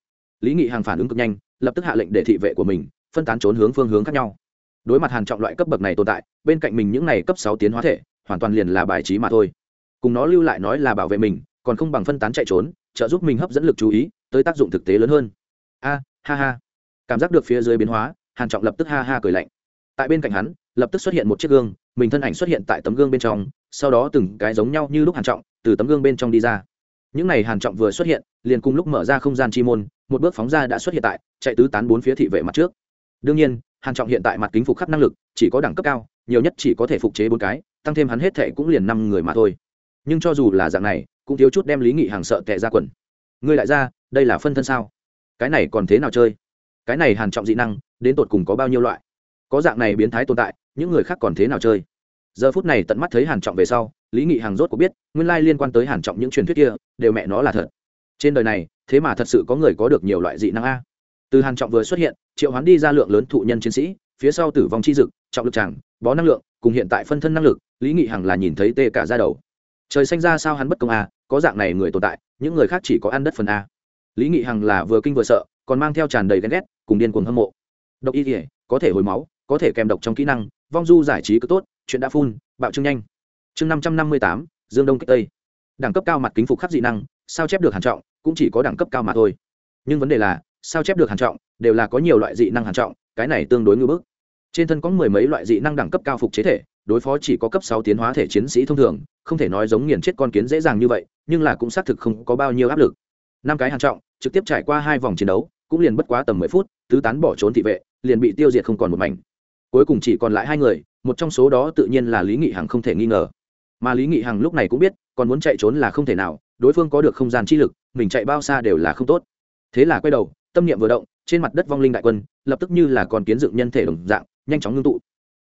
Lý nghị hằng phản ứng cực nhanh, lập tức hạ lệnh để thị vệ của mình, phân tán trốn hướng phương hướng khác nhau. Đối mặt hàn trọng loại cấp bậc này tồn tại, bên cạnh mình những này cấp sáu tiến hóa thể, hoàn toàn liền là bài trí mà thôi. Cùng nó lưu lại nói là bảo vệ mình, còn không bằng phân tán chạy trốn, trợ giúp mình hấp dẫn lực chú ý, tới tác dụng thực tế lớn hơn. A, ha ha. Cảm giác được phía dưới biến hóa, hàn trọng lập tức ha ha cười lạnh. Tại bên cạnh hắn, lập tức xuất hiện một chiếc gương mình thân ảnh xuất hiện tại tấm gương bên trong, sau đó từng cái giống nhau như lúc hàn trọng, từ tấm gương bên trong đi ra. Những này hàn trọng vừa xuất hiện, liền cùng lúc mở ra không gian chi môn, một bước phóng ra đã xuất hiện tại, chạy tứ tán bốn phía thị vệ mặt trước. Đương nhiên, hàn trọng hiện tại mặt kính phục khắp năng lực, chỉ có đẳng cấp cao, nhiều nhất chỉ có thể phục chế bốn cái, tăng thêm hắn hết thệ cũng liền năm người mà thôi. Nhưng cho dù là dạng này, cũng thiếu chút đem lý nghị hàng sợ tệ ra quần. Ngươi lại ra, đây là phân thân sao? Cái này còn thế nào chơi? Cái này hàn trọng dị năng, đến tột cùng có bao nhiêu loại? Có dạng này biến thái tồn tại những người khác còn thế nào chơi? Giờ phút này tận mắt thấy hàn trọng về sau, lý nghị hàng rốt có biết, nguyên lai liên quan tới hàn trọng những truyền thuyết kia, đều mẹ nó là thật. Trên đời này, thế mà thật sự có người có được nhiều loại dị năng a. Từ hàn trọng vừa xuất hiện, triệu hoán đi ra lượng lớn thụ nhân chiến sĩ, phía sau tử vong chi dực, trọng lực tràng bó năng lượng, cùng hiện tại phân thân năng lực, lý nghị hằng là nhìn thấy tê cả ra đầu. Trời xanh ra sao hắn bất công a, có dạng này người tồn tại, những người khác chỉ có ăn đất phần a. Lý nghị hằng là vừa kinh vừa sợ, còn mang theo tràn đầy ghen ghét, cùng điên cuồng hâm mộ. Độc y thể có thể hồi máu, có thể kèm độc trong kỹ năng vong du giải trí cứ tốt, chuyện đã phun bạo trương nhanh. Chương năm trăm năm mươi tám, dương đông kích tây. Đẳng cấp cao mặt kính phục khắc dị năng, sao chép được hàn trọng, cũng chỉ có đẳng cấp cao mà thôi. Nhưng vấn đề là, sao chép được hàn trọng, đều là có nhiều loại dị năng hàn trọng, cái này tương đối ngưỡng bức. Trên thân có mười mấy loại dị năng đẳng cấp cao phục chế thể, đối phó chỉ có cấp sáu tiến hóa thể chiến sĩ thông thường, không thể nói giống nghiền chết con kiến dễ dàng như vậy, nhưng là cũng xác thực không có bao nhiêu áp lực. Năm cái hàn trọng, trực tiếp trải qua hai vòng chiến đấu, cũng liền bất quá tầm mười phút, tứ tán bỏ trốn thị vệ, liền bị tiêu diệt không còn một mảnh cuối cùng chỉ còn lại hai người, một trong số đó tự nhiên là lý nghị hằng không thể nghi ngờ. Mà lý nghị hằng lúc này cũng biết, còn muốn chạy trốn là không thể nào, đối phương có được không gian chi lực, mình chạy bao xa đều là không tốt. Thế là quay đầu, tâm niệm vừa động, trên mặt đất vong linh đại quân, lập tức như là con kiến dựng nhân thể đồng dạng, nhanh chóng ngưng tụ.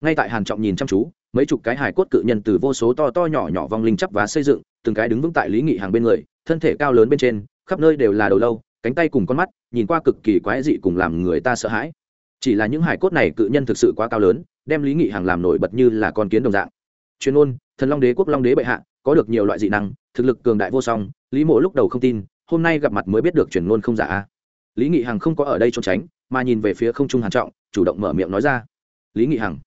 Ngay tại hàn trọng nhìn chăm chú, mấy chục cái hài cốt cự nhân từ vô số to to nhỏ nhỏ vong linh chắp vá xây dựng, từng cái đứng vững tại lý nghị hàng bên người, thân thể cao lớn bên trên, khắp nơi đều là đầu lâu, cánh tay cùng con mắt, nhìn qua cực kỳ quái dị cùng làm người ta sợ hãi chỉ là những hải cốt này cự nhân thực sự quá cao lớn, đem lý nghị hàng làm nổi bật như là con kiến đồng dạng. Chuyên ôn thần long đế, quốc long đế bệ hạ, có được nhiều loại dị năng, thực lực cường đại vô song, lý mộ lúc đầu không tin, hôm nay gặp mặt mới biết được truyền ngôn không giả. Lý nghị hằng không có ở đây trốn tránh, mà nhìn về phía không trung hàn trọng, chủ động mở miệng nói ra. Lý nghị hằng.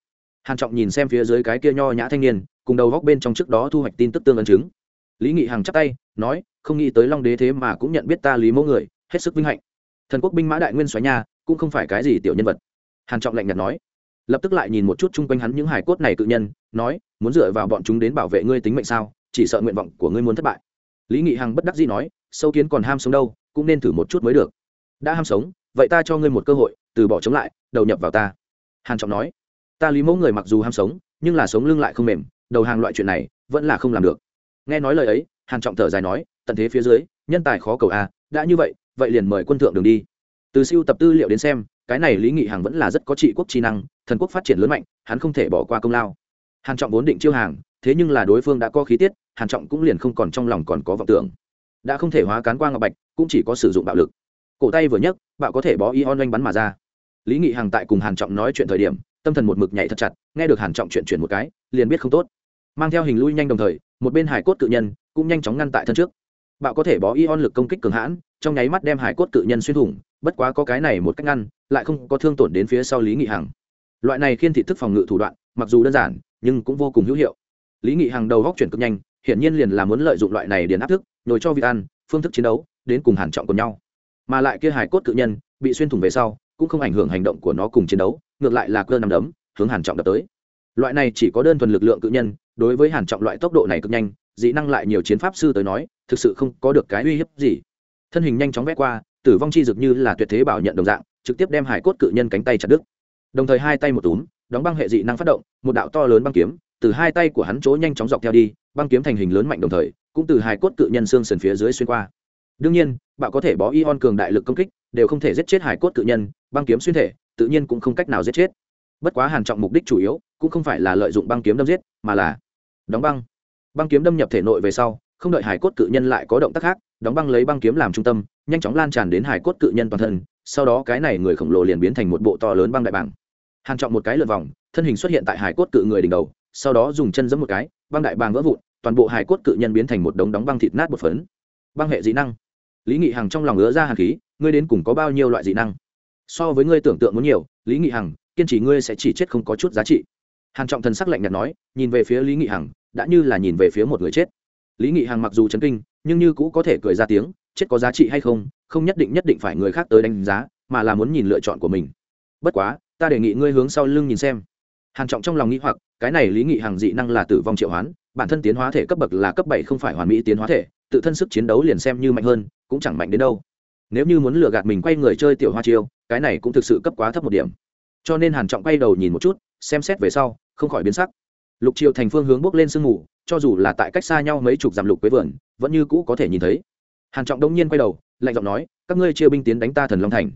Hàn trọng nhìn xem phía dưới cái kia nho nhã thanh niên, cùng đầu góc bên trong trước đó thu hoạch tin tức tương ấn chứng. Lý nghị hằng chắp tay, nói, không nghĩ tới long đế thế mà cũng nhận biết ta lý mẫu người, hết sức vinh hạnh. Thần quốc binh mã đại nguyên xoáy nha cũng không phải cái gì tiểu nhân vật. Hàn trọng lạnh nhạt nói. Lập tức lại nhìn một chút chung quanh hắn những hải cốt này cự nhân, nói, muốn dựa vào bọn chúng đến bảo vệ ngươi tính mệnh sao? Chỉ sợ nguyện vọng của ngươi muốn thất bại. Lý nghị hằng bất đắc dĩ nói, sâu kiến còn ham sống đâu, cũng nên thử một chút mới được. Đã ham sống, vậy ta cho ngươi một cơ hội, từ bỏ chống lại, đầu nhập vào ta. Hàn trọng nói, ta lý mẫu người mặc dù ham sống, nhưng là sống lưng lại không mềm, đầu hàng loại chuyện này, vẫn là không làm được. Nghe nói lời ấy, hàn trọng thở dài nói, tận thế phía dưới, nhân tài khó cầu a đã như vậy vậy liền mời quân thượng đường đi từ siêu tập tư liệu đến xem, cái này lý nghị Hằng vẫn là rất có trị quốc trí năng, thần quốc phát triển lớn mạnh, hắn không thể bỏ qua công lao. Hàn trọng vốn định chiêu hàng, thế nhưng là đối phương đã có khí tiết, hàn trọng cũng liền không còn trong lòng còn có vọng tưởng. Đã không thể hóa cán qua ngọc bạch, cũng chỉ có sử dụng bạo lực. Cổ tay vừa nhấc, bạo có thể bó y on oanh bắn mà ra. Lý nghị hằng tại cùng hàn trọng nói chuyện thời điểm, tâm thần một mực nhảy thật chặt, nghe được hàn trọng chuyện chuyển một cái, liền biết không tốt. Mang theo hình lui nhanh đồng thời, một bên hải cốt cự nhân cũng nhanh chóng ngăn tại thân trước. Bạo có thể bó y on lực công kích cường hãn, trong nháy mắt đem hải cốt cự nhân xuyên thủng bất quá có cái này một cách ngăn, lại không có thương tổn đến phía sau lý nghị hằng. Loại này khiên thị thức phòng ngự thủ đoạn, mặc dù đơn giản, nhưng cũng vô cùng hữu hiệu. Lý nghị hằng đầu góc chuyển cực nhanh, hiển nhiên liền là muốn lợi dụng loại này điền áp thức, nhồi cho vị ăn, phương thức chiến đấu, đến cùng hàn trọng cùng nhau. Mà lại kia hải cốt cự nhân, bị xuyên thủng về sau, cũng không ảnh hưởng hành động của nó cùng chiến đấu, ngược lại là cơ nằm đấm, hướng hàn trọng đập tới. Loại này chỉ có đơn thuần lực lượng cự nhân, đối với hàn trọng loại tốc độ này cực nhanh, dị năng lại nhiều chiến pháp sư tới nói, thực sự không có được cái uy hiếp gì. Thân hình nhanh chóng vẽ qua tử vong chi dực như là tuyệt thế bảo nhận đồng dạng, trực tiếp đem hải cốt cự nhân cánh tay chặt đứt. Đồng thời hai tay một túm, đóng băng hệ dị năng phát động, một đạo to lớn băng kiếm từ hai tay của hắn chỗ nhanh chóng dọc theo đi, băng kiếm thành hình lớn mạnh đồng thời, cũng từ hải cốt cự nhân xương sườn phía dưới xuyên qua. Đương nhiên, bạo có thể bó ion cường đại lực công kích, đều không thể giết chết hải cốt cự nhân, băng kiếm xuyên thể, tự nhiên cũng không cách nào giết chết. Bất quá hàn trọng mục đích chủ yếu, cũng không phải là lợi dụng băng kiếm đâm giết, mà là đóng băng. Băng kiếm đâm nhập thể nội về sau không đợi hải cốt cự nhân lại có động tác khác, đóng băng lấy băng kiếm làm trung tâm, nhanh chóng lan tràn đến hải cốt cự nhân toàn thân, sau đó cái này người khổng lồ liền biến thành một bộ to lớn băng đại bảng. Hàn trọng một cái lượt vòng, thân hình xuất hiện tại hải cốt cự người đỉnh đầu, sau đó dùng chân giẫm một cái, băng đại bàng vỡ vụn, toàn bộ hải cốt cự nhân biến thành một đống đóng băng thịt nát một phấn. Băng hệ dị năng. Lý nghị hằng trong lòng ngứa ra hàn khí, ngươi đến cùng có bao nhiêu loại dị năng? So với ngươi tưởng tượng muốn nhiều, lý nghị hằng, kiên trì ngươi sẽ chỉ chết không có chút giá trị. Hàn trọng thần sắc lạnh nhạt nói, nhìn về phía lý nghị hằng, đã như là nhìn về phía một người chết lý nghị hằng mặc dù chấn kinh, nhưng như cũ có thể cười ra tiếng, chết có giá trị hay không không nhất định nhất định phải người khác tới đánh giá, mà là muốn nhìn lựa chọn của mình. Bất quá, ta đề nghị ngươi hướng sau lưng nhìn xem. Hàn trọng trong lòng nghĩ hoặc, cái này lý nghị Hằng dị năng là tử vong triệu hoán, bản thân tiến hóa thể cấp bậc là cấp bảy không phải hoàn mỹ tiến hóa thể, tự thân sức chiến đấu liền xem như mạnh hơn, cũng chẳng mạnh đến đâu. Nếu như muốn lừa gạt mình quay người chơi tiểu hoa chiêu, cái này cũng thực sự cấp quá thấp một điểm. Cho nên hàn trọng quay đầu nhìn một chút, xem xét về sau, không khỏi biến sắc. Lục triều thành phương hướng bước lên sương mù cho dù là tại cách xa nhau mấy chục dặm lục quế vườn, vẫn như cũ có thể nhìn thấy. Hàn trọng đông nhiên quay đầu, lạnh giọng nói, các ngươi chia binh tiến đánh ta thần long thành.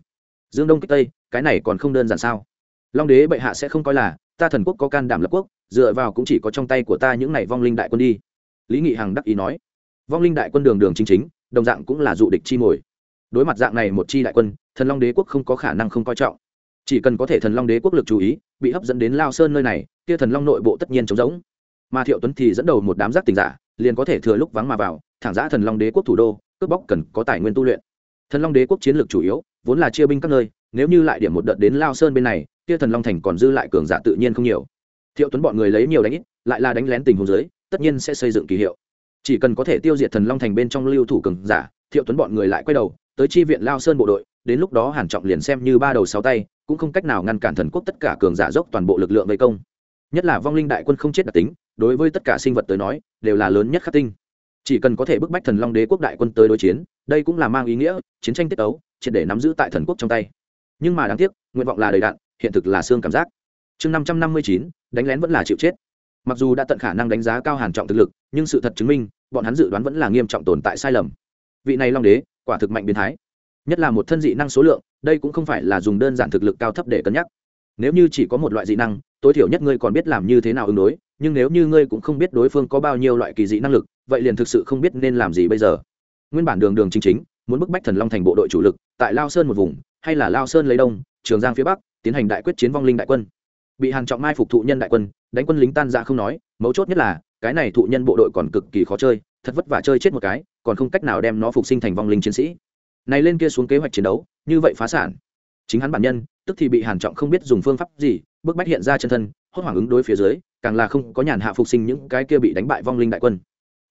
Dương đông kích tây, cái này còn không đơn giản sao? Long đế bệ hạ sẽ không coi là, ta thần quốc có can đảm lập quốc, dựa vào cũng chỉ có trong tay của ta những này vong linh đại quân đi. Lý nghị hằng đắc ý nói, vong linh đại quân đường đường chính chính, đồng dạng cũng là dụ địch chi mồi. Đối mặt dạng này một chi đại quân, thần long đế quốc không có khả năng không coi trọng. Chỉ cần có thể thần long đế quốc lực chú ý, bị hấp dẫn đến lao sơn nơi này, kia thần long nội bộ tất nhiên chống giống mà thiệu tuấn thì dẫn đầu một đám giác tình giả, liền có thể thừa lúc vắng mà vào, thẳng giã thần long đế quốc thủ đô, cướp bóc cần có tài nguyên tu luyện. Thần long đế quốc chiến lược chủ yếu, vốn là chia binh các nơi, nếu như lại điểm một đợt đến lao sơn bên này, kia thần long thành còn dư lại cường giả tự nhiên không nhiều. Thiệu tuấn bọn người lấy nhiều đánh ít, lại là đánh lén tình huống dưới, tất nhiên sẽ xây dựng kỳ hiệu. Chỉ cần có thể tiêu diệt thần long thành bên trong lưu thủ cường giả, thiệu tuấn bọn người lại quay đầu, tới chi viện lao sơn bộ đội, đến lúc đó hàn trọng liền xem như ba đầu sáu tay, cũng không cách nào ngăn cản thần quốc tất cả cường giả dốc toàn bộ lực lượng vây công. Nhất là vong linh đại quân không chết đặc tính đối với tất cả sinh vật tới nói, đều là lớn nhất khắc tinh. Chỉ cần có thể bức bách thần long đế quốc đại quân tới đối chiến, đây cũng là mang ý nghĩa, chiến tranh tiết ấu triệt để nắm giữ tại thần quốc trong tay. Nhưng mà đáng tiếc, nguyện vọng là đầy đạn hiện thực là xương cảm giác. Chương năm trăm năm mươi chín, đánh lén vẫn là chịu chết. Mặc dù đã tận khả năng đánh giá cao hàn trọng thực lực, nhưng sự thật chứng minh, bọn hắn dự đoán vẫn là nghiêm trọng tồn tại sai lầm. Vị này long đế, quả thực mạnh biến thái. Nhất là một thân dị năng số lượng, đây cũng không phải là dùng đơn giản thực lực cao thấp để cân nhắc. Nếu như chỉ có một loại dị năng, tối thiểu nhất ngươi còn biết làm như thế nào ứng đối nhưng nếu như ngươi cũng không biết đối phương có bao nhiêu loại kỳ dị năng lực, vậy liền thực sự không biết nên làm gì bây giờ. Nguyên bản đường đường chính chính, muốn bức bách thần long thành bộ đội chủ lực, tại lao sơn một vùng, hay là lao sơn lấy đông, trường giang phía bắc, tiến hành đại quyết chiến vong linh đại quân. Bị hàn trọng mai phục thụ nhân đại quân, đánh quân lính tan ra không nói, mấu chốt nhất là, cái này thụ nhân bộ đội còn cực kỳ khó chơi, thật vất vả chơi chết một cái, còn không cách nào đem nó phục sinh thành vong linh chiến sĩ. Này lên kia xuống kế hoạch chiến đấu, như vậy phá sản. Chính hắn bản nhân, tức thì bị hàn trọng không biết dùng phương pháp gì bước bách hiện ra chân thân hốt hoảng ứng đối phía dưới, càng là không có nhàn hạ phục sinh những cái kia bị đánh bại vong linh đại quân.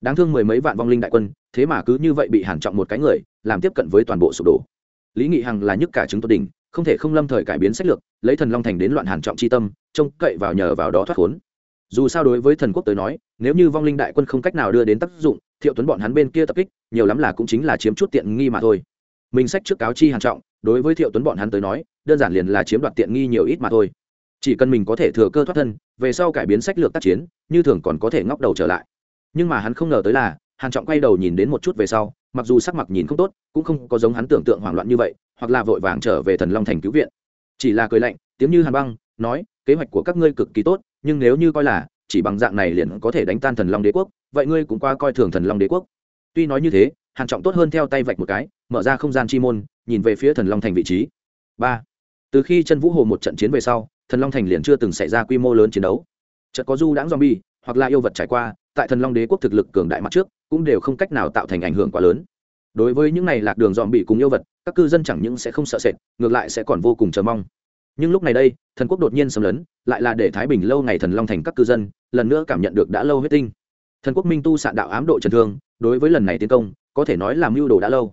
Đáng thương mười mấy vạn vong linh đại quân, thế mà cứ như vậy bị hàn trọng một cái người, làm tiếp cận với toàn bộ sụp đổ. Lý nghị hằng là nhức cả chứng tốt đỉnh, không thể không lâm thời cải biến sách lược, lấy thần long thành đến loạn hàn trọng chi tâm, trông cậy vào nhờ vào đó thoát khốn. Dù sao đối với thần quốc tới nói, nếu như vong linh đại quân không cách nào đưa đến tác dụng, thiệu tuấn bọn hắn bên kia tập kích, nhiều lắm là cũng chính là chiếm chút tiện nghi mà thôi. Mình sách trước cáo chi hàn trọng, đối với thiệu tuấn bọn hắn tới nói, đơn giản liền là chiếm đoạt tiện nghi nhiều ít mà thôi chỉ cần mình có thể thừa cơ thoát thân, về sau cải biến sách lược tác chiến, như thường còn có thể ngóc đầu trở lại. Nhưng mà hắn không ngờ tới là, hàn trọng quay đầu nhìn đến một chút về sau, mặc dù sắc mặt nhìn không tốt, cũng không có giống hắn tưởng tượng hoảng loạn như vậy, hoặc là vội vàng trở về thần long thành cứu viện. Chỉ là cười lạnh, tiếng như hàn băng, nói, kế hoạch của các ngươi cực kỳ tốt, nhưng nếu như coi là, chỉ bằng dạng này liền có thể đánh tan thần long đế quốc, vậy ngươi cũng qua coi thường thần long đế quốc. Tuy nói như thế, hàn trọng tốt hơn theo tay vạch một cái, mở ra không gian chi môn, nhìn về phía thần long thành vị trí. Ba. Từ khi chân vũ hồ một trận chiến về sau thần long thành liền chưa từng xảy ra quy mô lớn chiến đấu. Chợt có du đãng zombie, hoặc là yêu vật trải qua, tại thần long đế quốc thực lực cường đại mặt trước, cũng đều không cách nào tạo thành ảnh hưởng quá lớn. Đối với những này lạc đường dòm bị cùng yêu vật, các cư dân chẳng những sẽ không sợ sệt, ngược lại sẽ còn vô cùng chờ mong. Nhưng lúc này đây, thần quốc đột nhiên xâm lấn, lại là để thái bình lâu ngày thần long thành các cư dân, lần nữa cảm nhận được đã lâu huyết tinh. Thần quốc minh tu sạn đạo ám độ trần thương, đối với lần này tiến công, có thể nói là mưu đồ đã lâu.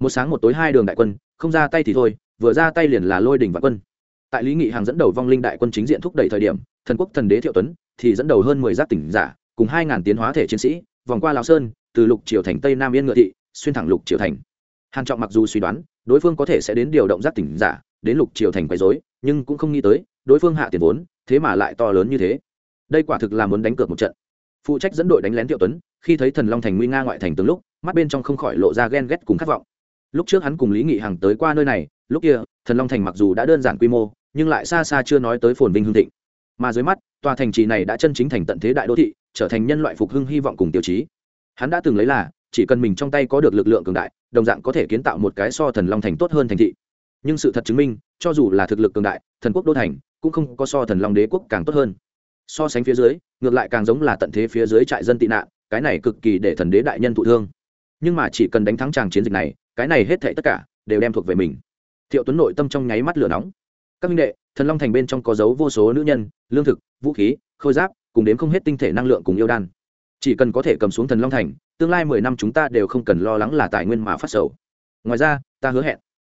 Một sáng một tối hai đường đại quân, không ra tay thì thôi, vừa ra tay liền là lôi đỉnh và quân tại lý nghị hàng dẫn đầu vong linh đại quân chính diện thúc đẩy thời điểm, thần quốc thần đế thiệu tuấn thì dẫn đầu hơn mười giác tỉnh giả, cùng hai ngàn tiến hóa thể chiến sĩ, vòng qua lào sơn, từ lục triều thành tây nam yên ngựa thị, xuyên thẳng lục triều thành. Hàn trọng mặc dù suy đoán, đối phương có thể sẽ đến điều động giác tỉnh giả, đến lục triều thành quấy rối, nhưng cũng không nghĩ tới, đối phương hạ tiền vốn, thế mà lại to lớn như thế. Đây quả thực là muốn đánh cược một trận. Phụ trách dẫn đội đánh lén thiệu tuấn, khi thấy thần long thành nguy nga ngoại thành từng lúc, mắt bên trong không khỏi lộ ra ghen ghét cùng khát vọng. Lúc trước hắn cùng lý nghị hằng tới qua nơi này, lúc kia, thần long thành mặc dù đã đơn giản quy mô nhưng lại xa xa chưa nói tới phồn vinh hương thịnh. Mà dưới mắt, tòa thành trì này đã chân chính thành tận thế đại đô thị, trở thành nhân loại phục hưng hy vọng cùng tiêu chí. Hắn đã từng lấy là, chỉ cần mình trong tay có được lực lượng cường đại, đồng dạng có thể kiến tạo một cái so thần long thành tốt hơn thành thị. Nhưng sự thật chứng minh, cho dù là thực lực cường đại, thần quốc đô thành cũng không có so thần long đế quốc càng tốt hơn. So sánh phía dưới, ngược lại càng giống là tận thế phía dưới trại dân tị nạn, cái này cực kỳ để thần đế đại nhân thụ thương. Nhưng mà chỉ cần đánh thắng tràng chiến dịch này, cái này hết thệ tất cả đều đem thuộc về mình. Thiệu tuấn nội tâm trong nháy mắt lửa nóng các minh đệ, thần long thành bên trong có dấu vô số nữ nhân, lương thực, vũ khí, khôi giáp, cùng đến không hết tinh thể năng lượng cùng yêu đan. Chỉ cần có thể cầm xuống thần long thành, tương lai mười năm chúng ta đều không cần lo lắng là tài nguyên mà phát sầu. Ngoài ra, ta hứa hẹn,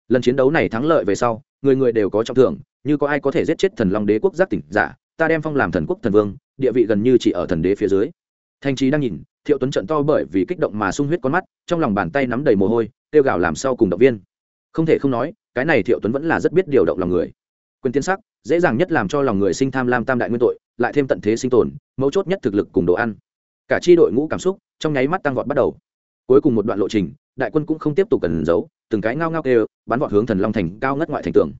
lần chiến đấu này thắng lợi về sau, người người đều có trọng thưởng, như có ai có thể giết chết thần long đế quốc giác tỉnh giả, ta đem phong làm thần quốc thần vương, địa vị gần như chỉ ở thần đế phía dưới. Thành trí đang nhìn, thiệu tuấn trận to bởi vì kích động mà sung huyết con mắt, trong lòng bàn tay nắm đầy mồ hôi tiêu gào làm sau cùng động viên. Không thể không nói, cái này thiệu tuấn vẫn là rất biết điều động lòng người quyền tiên sắc, dễ dàng nhất làm cho lòng người sinh tham lam tam đại nguyên tội, lại thêm tận thế sinh tồn, mấu chốt nhất thực lực cùng đồ ăn. Cả chi đội ngũ cảm xúc trong nháy mắt tăng vọt bắt đầu. Cuối cùng một đoạn lộ trình, đại quân cũng không tiếp tục cần giấu, từng cái ngao ngao kêu, bắn vọt hướng thần long thành cao ngất ngoại thành tường.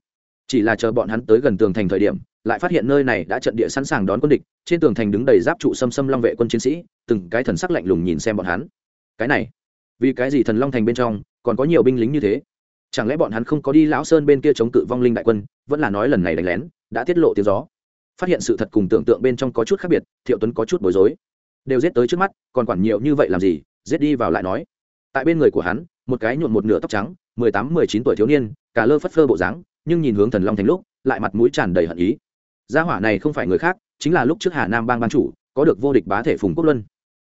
Chỉ là chờ bọn hắn tới gần tường thành thời điểm, lại phát hiện nơi này đã trận địa sẵn sàng đón quân địch, trên tường thành đứng đầy giáp trụ xâm xâm long vệ quân chiến sĩ, từng cái thần sắc lạnh lùng nhìn xem bọn hắn. Cái này, vì cái gì thần long thành bên trong còn có nhiều binh lính như thế? Chẳng lẽ bọn hắn không có đi lão sơn bên kia chống cự vong linh đại quân, vẫn là nói lần này đánh lén, đã tiết lộ tiếng gió. Phát hiện sự thật cùng tưởng tượng bên trong có chút khác biệt, thiệu tuấn có chút bối rối. Đều giết tới trước mắt, còn quản nhiều như vậy làm gì, giết đi vào lại nói. Tại bên người của hắn, một cái nhuộn một nửa tóc trắng, mười tám, mười chín tuổi thiếu niên, cả lơ phất phơ bộ dáng, nhưng nhìn hướng thần long thành lúc, lại mặt mũi tràn đầy hận ý. Gia hỏa này không phải người khác, chính là lúc trước hà nam bang ban chủ, có được vô địch bá thể phùng quốc luân.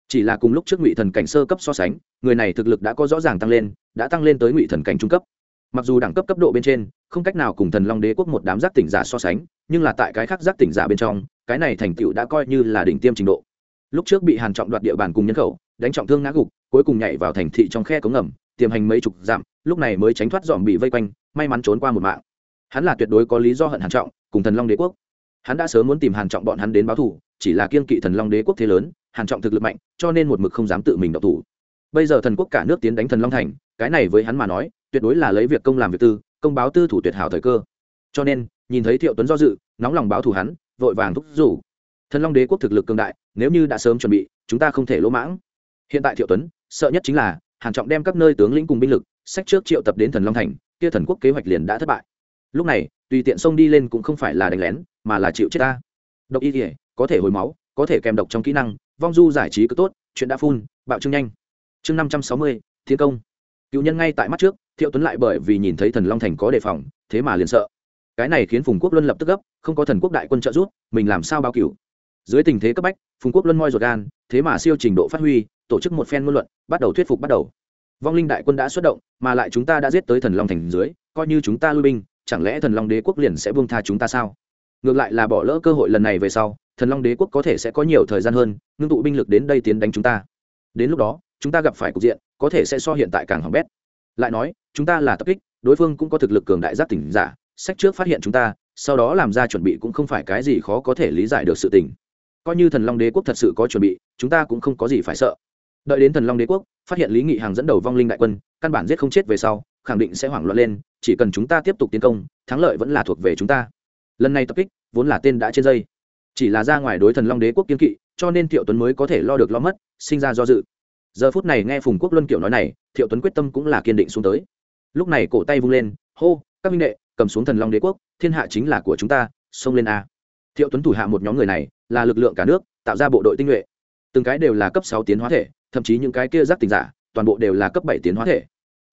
Chỉ là cùng lúc trước ngụy thần cảnh sơ cấp so sánh, người này thực lực đã có rõ ràng tăng lên, đã tăng lên tới ngụy thần cảnh trung cấp mặc dù đẳng cấp cấp độ bên trên, không cách nào cùng thần long đế quốc một đám giác tỉnh giả so sánh, nhưng là tại cái khác giác tỉnh giả bên trong, cái này thành tựu đã coi như là đỉnh tiêm trình độ. Lúc trước bị hàn trọng đoạt địa bàn cùng nhân khẩu, đánh trọng thương ngã gục, cuối cùng nhảy vào thành thị trong khe cống ngầm, tiềm hành mấy chục dặm, lúc này mới tránh thoát dòm bị vây quanh, may mắn trốn qua một mạng. Hắn là tuyệt đối có lý do hận hàn trọng, cùng thần long đế quốc. Hắn đã sớm muốn tìm hàn trọng bọn hắn đến báo thù, chỉ là kiên kỵ thần long đế quốc thế lớn, hàn trọng thực lực mạnh, cho nên một mực không dám tự mình động thủ. Bây giờ thần quốc cả nước tiến đánh thần long thành, cái này với hắn mà nói tuyệt đối là lấy việc công làm việc tư, công báo tư thủ tuyệt hảo thời cơ. Cho nên, nhìn thấy thiệu tuấn do dự, nóng lòng báo thù hắn, vội vàng thúc rủ. thần long đế quốc thực lực cường đại, nếu như đã sớm chuẩn bị, chúng ta không thể lỗ mãng. Hiện tại thiệu tuấn, sợ nhất chính là, hàn trọng đem các nơi tướng lĩnh cùng binh lực, sách trước triệu tập đến thần long thành, kia thần quốc kế hoạch liền đã thất bại. Lúc này, tùy tiện xông đi lên cũng không phải là đánh lén, mà là chịu chết ta. Độc y thể có thể hồi máu, có thể kèm độc trong kỹ năng, vong du giải trí cứ tốt, chuyện đã phun, bạo trương nhanh. Chương năm trăm sáu mươi, thiên công. Cựu nhân ngay tại mắt trước thiệu tuấn lại bởi vì nhìn thấy thần long thành có đề phòng, thế mà liền sợ. Cái này khiến phùng quốc luân lập tức gấp, không có thần quốc đại quân trợ giúp, mình làm sao bao cửu? Dưới tình thế cấp bách, phùng quốc luân moi ruột gan, thế mà siêu trình độ phát huy, tổ chức một phen ngôn luận, bắt đầu thuyết phục bắt đầu. Vong linh đại quân đã xuất động, mà lại chúng ta đã giết tới thần long thành dưới, coi như chúng ta lui binh, chẳng lẽ thần long đế quốc liền sẽ buông tha chúng ta sao? Ngược lại là bỏ lỡ cơ hội lần này về sau, thần long đế quốc có thể sẽ có nhiều thời gian hơn, ngưng tụ binh lực đến đây tiến đánh chúng ta. Đến lúc đó, chúng ta gặp phải cục diện, có thể sẽ so hiện tại càng hỏng bét lại nói, chúng ta là tập kích, đối phương cũng có thực lực cường đại giác tỉnh giả, sách trước phát hiện chúng ta, sau đó làm ra chuẩn bị cũng không phải cái gì khó có thể lý giải được sự tình. Coi như thần long đế quốc thật sự có chuẩn bị, chúng ta cũng không có gì phải sợ. Đợi đến thần long đế quốc phát hiện lý nghị hàng dẫn đầu vong linh đại quân, căn bản giết không chết về sau, khẳng định sẽ hoảng loạn lên, chỉ cần chúng ta tiếp tục tiến công, thắng lợi vẫn là thuộc về chúng ta. Lần này tập kích, vốn là tên đã trên dây. Chỉ là ra ngoài đối thần long đế quốc kiên kỵ, cho nên thiệu tuấn mới có thể lo được lo mất, sinh ra do dự giờ phút này nghe phùng quốc luân kiểu nói này, thiệu tuấn quyết tâm cũng là kiên định xuống tới. Lúc này cổ tay vung lên, hô, các minh đệ, cầm xuống thần long đế quốc, thiên hạ chính là của chúng ta, xông lên a. Thiệu tuấn thủ hạ một nhóm người này, là lực lượng cả nước, tạo ra bộ đội tinh nhuệ. Từng cái đều là cấp sáu tiến hóa thể, thậm chí những cái kia giác tình giả, toàn bộ đều là cấp bảy tiến hóa thể.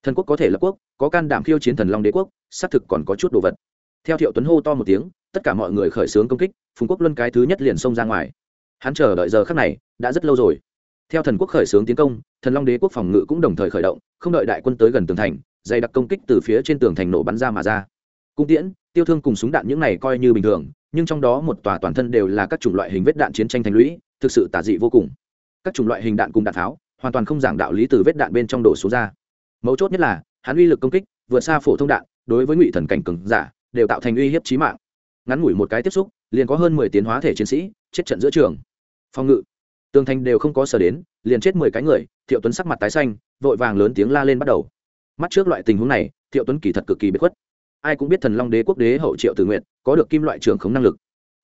Thần quốc có thể lập quốc, có can đảm khiêu chiến thần long đế quốc, xác thực còn có chút đồ vật. Theo thiệu tuấn hô to một tiếng, tất cả mọi người khởi xướng công kích, phùng quốc luân cái thứ nhất liền xông ra ngoài. Hắn chờ đợi giờ khắc này, đã rất lâu rồi theo thần quốc khởi xướng tiến công, thần long đế quốc phòng ngự cũng đồng thời khởi động, không đợi đại quân tới gần tường thành, dày đặc công kích từ phía trên tường thành nổ bắn ra mà ra. Cung tiễn, tiêu thương cùng súng đạn những này coi như bình thường, nhưng trong đó một tòa toàn thân đều là các chủng loại hình vết đạn chiến tranh thành lũy, thực sự tả dị vô cùng. Các chủng loại hình đạn cùng đạn tháo, hoàn toàn không giảng đạo lý từ vết đạn bên trong đổ xuống ra. Mấu chốt nhất là, hắn uy lực công kích, vượt xa phổ thông đạn, đối với ngụy thần cảnh cường giả, đều tạo thành uy hiếp chí mạng. Ngắn ngủi một cái tiếp xúc, liền có hơn mười tiến hóa thể chiến sĩ, chết trận giữa trường. Phòng ngự tường thành đều không có sở đến, liền chết mười cái người, thiệu tuấn sắc mặt tái xanh, vội vàng lớn tiếng la lên bắt đầu. Mắt trước loại tình huống này, thiệu tuấn kỳ thật cực kỳ bất khuất. Ai cũng biết thần long đế quốc đế hậu triệu tử nguyện có được kim loại trưởng khống năng lực.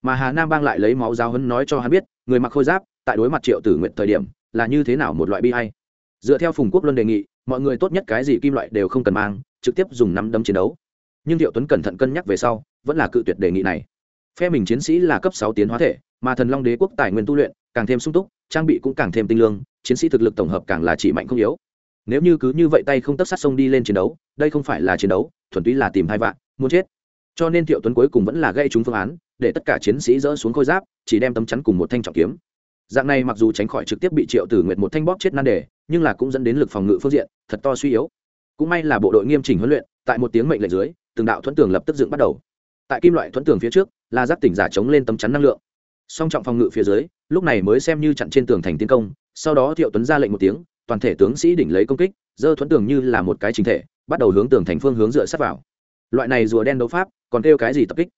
Mà hà nam bang lại lấy máu giáo hấn nói cho hắn biết, người mặc khôi giáp, tại đối mặt triệu tử nguyện thời điểm, là như thế nào một loại bi hay dựa theo phùng quốc luân đề nghị, mọi người tốt nhất cái gì kim loại đều không cần mang, trực tiếp dùng nắm đấm chiến đấu. Nhưng thiệu tuấn cẩn thận cân nhắc về sau, vẫn là cự tuyệt đề nghị này. Phe mình chiến sĩ là cấp sáu tiến hóa thể, mà thần long đế quốc tài nguyên tu luyện càng thêm sung túc trang bị cũng càng thêm tinh lương, chiến sĩ thực lực tổng hợp càng là chỉ mạnh không yếu. Nếu như cứ như vậy tay không tất sát sông đi lên chiến đấu, đây không phải là chiến đấu, thuần túy là tìm hai vạn, muốn chết. Cho nên thiệu tuấn cuối cùng vẫn là gây trúng phương án, để tất cả chiến sĩ dỡ xuống khôi giáp, chỉ đem tấm chắn cùng một thanh trọng kiếm. Dạng này mặc dù tránh khỏi trực tiếp bị triệu tử nguyệt một thanh bóp chết nan đề, nhưng là cũng dẫn đến lực phòng ngự phương diện thật to suy yếu. Cũng may là bộ đội nghiêm chỉnh huấn luyện, tại một tiếng mệnh lệnh dưới, từng đạo thuẫn tường lập tức dựng bắt đầu. Tại kim loại thuẫn tường phía trước là giáp tỉnh giả chống lên tấm chắn năng lượng. Song trọng phòng ngự phía dưới lúc này mới xem như chặn trên tường thành tiến công, sau đó thiệu tuấn ra lệnh một tiếng, toàn thể tướng sĩ đỉnh lấy công kích, dơ thuẫn tường như là một cái chính thể, bắt đầu hướng tường thành phương hướng dựa sát vào. Loại này rùa đen đấu pháp, còn kêu cái gì tập kích?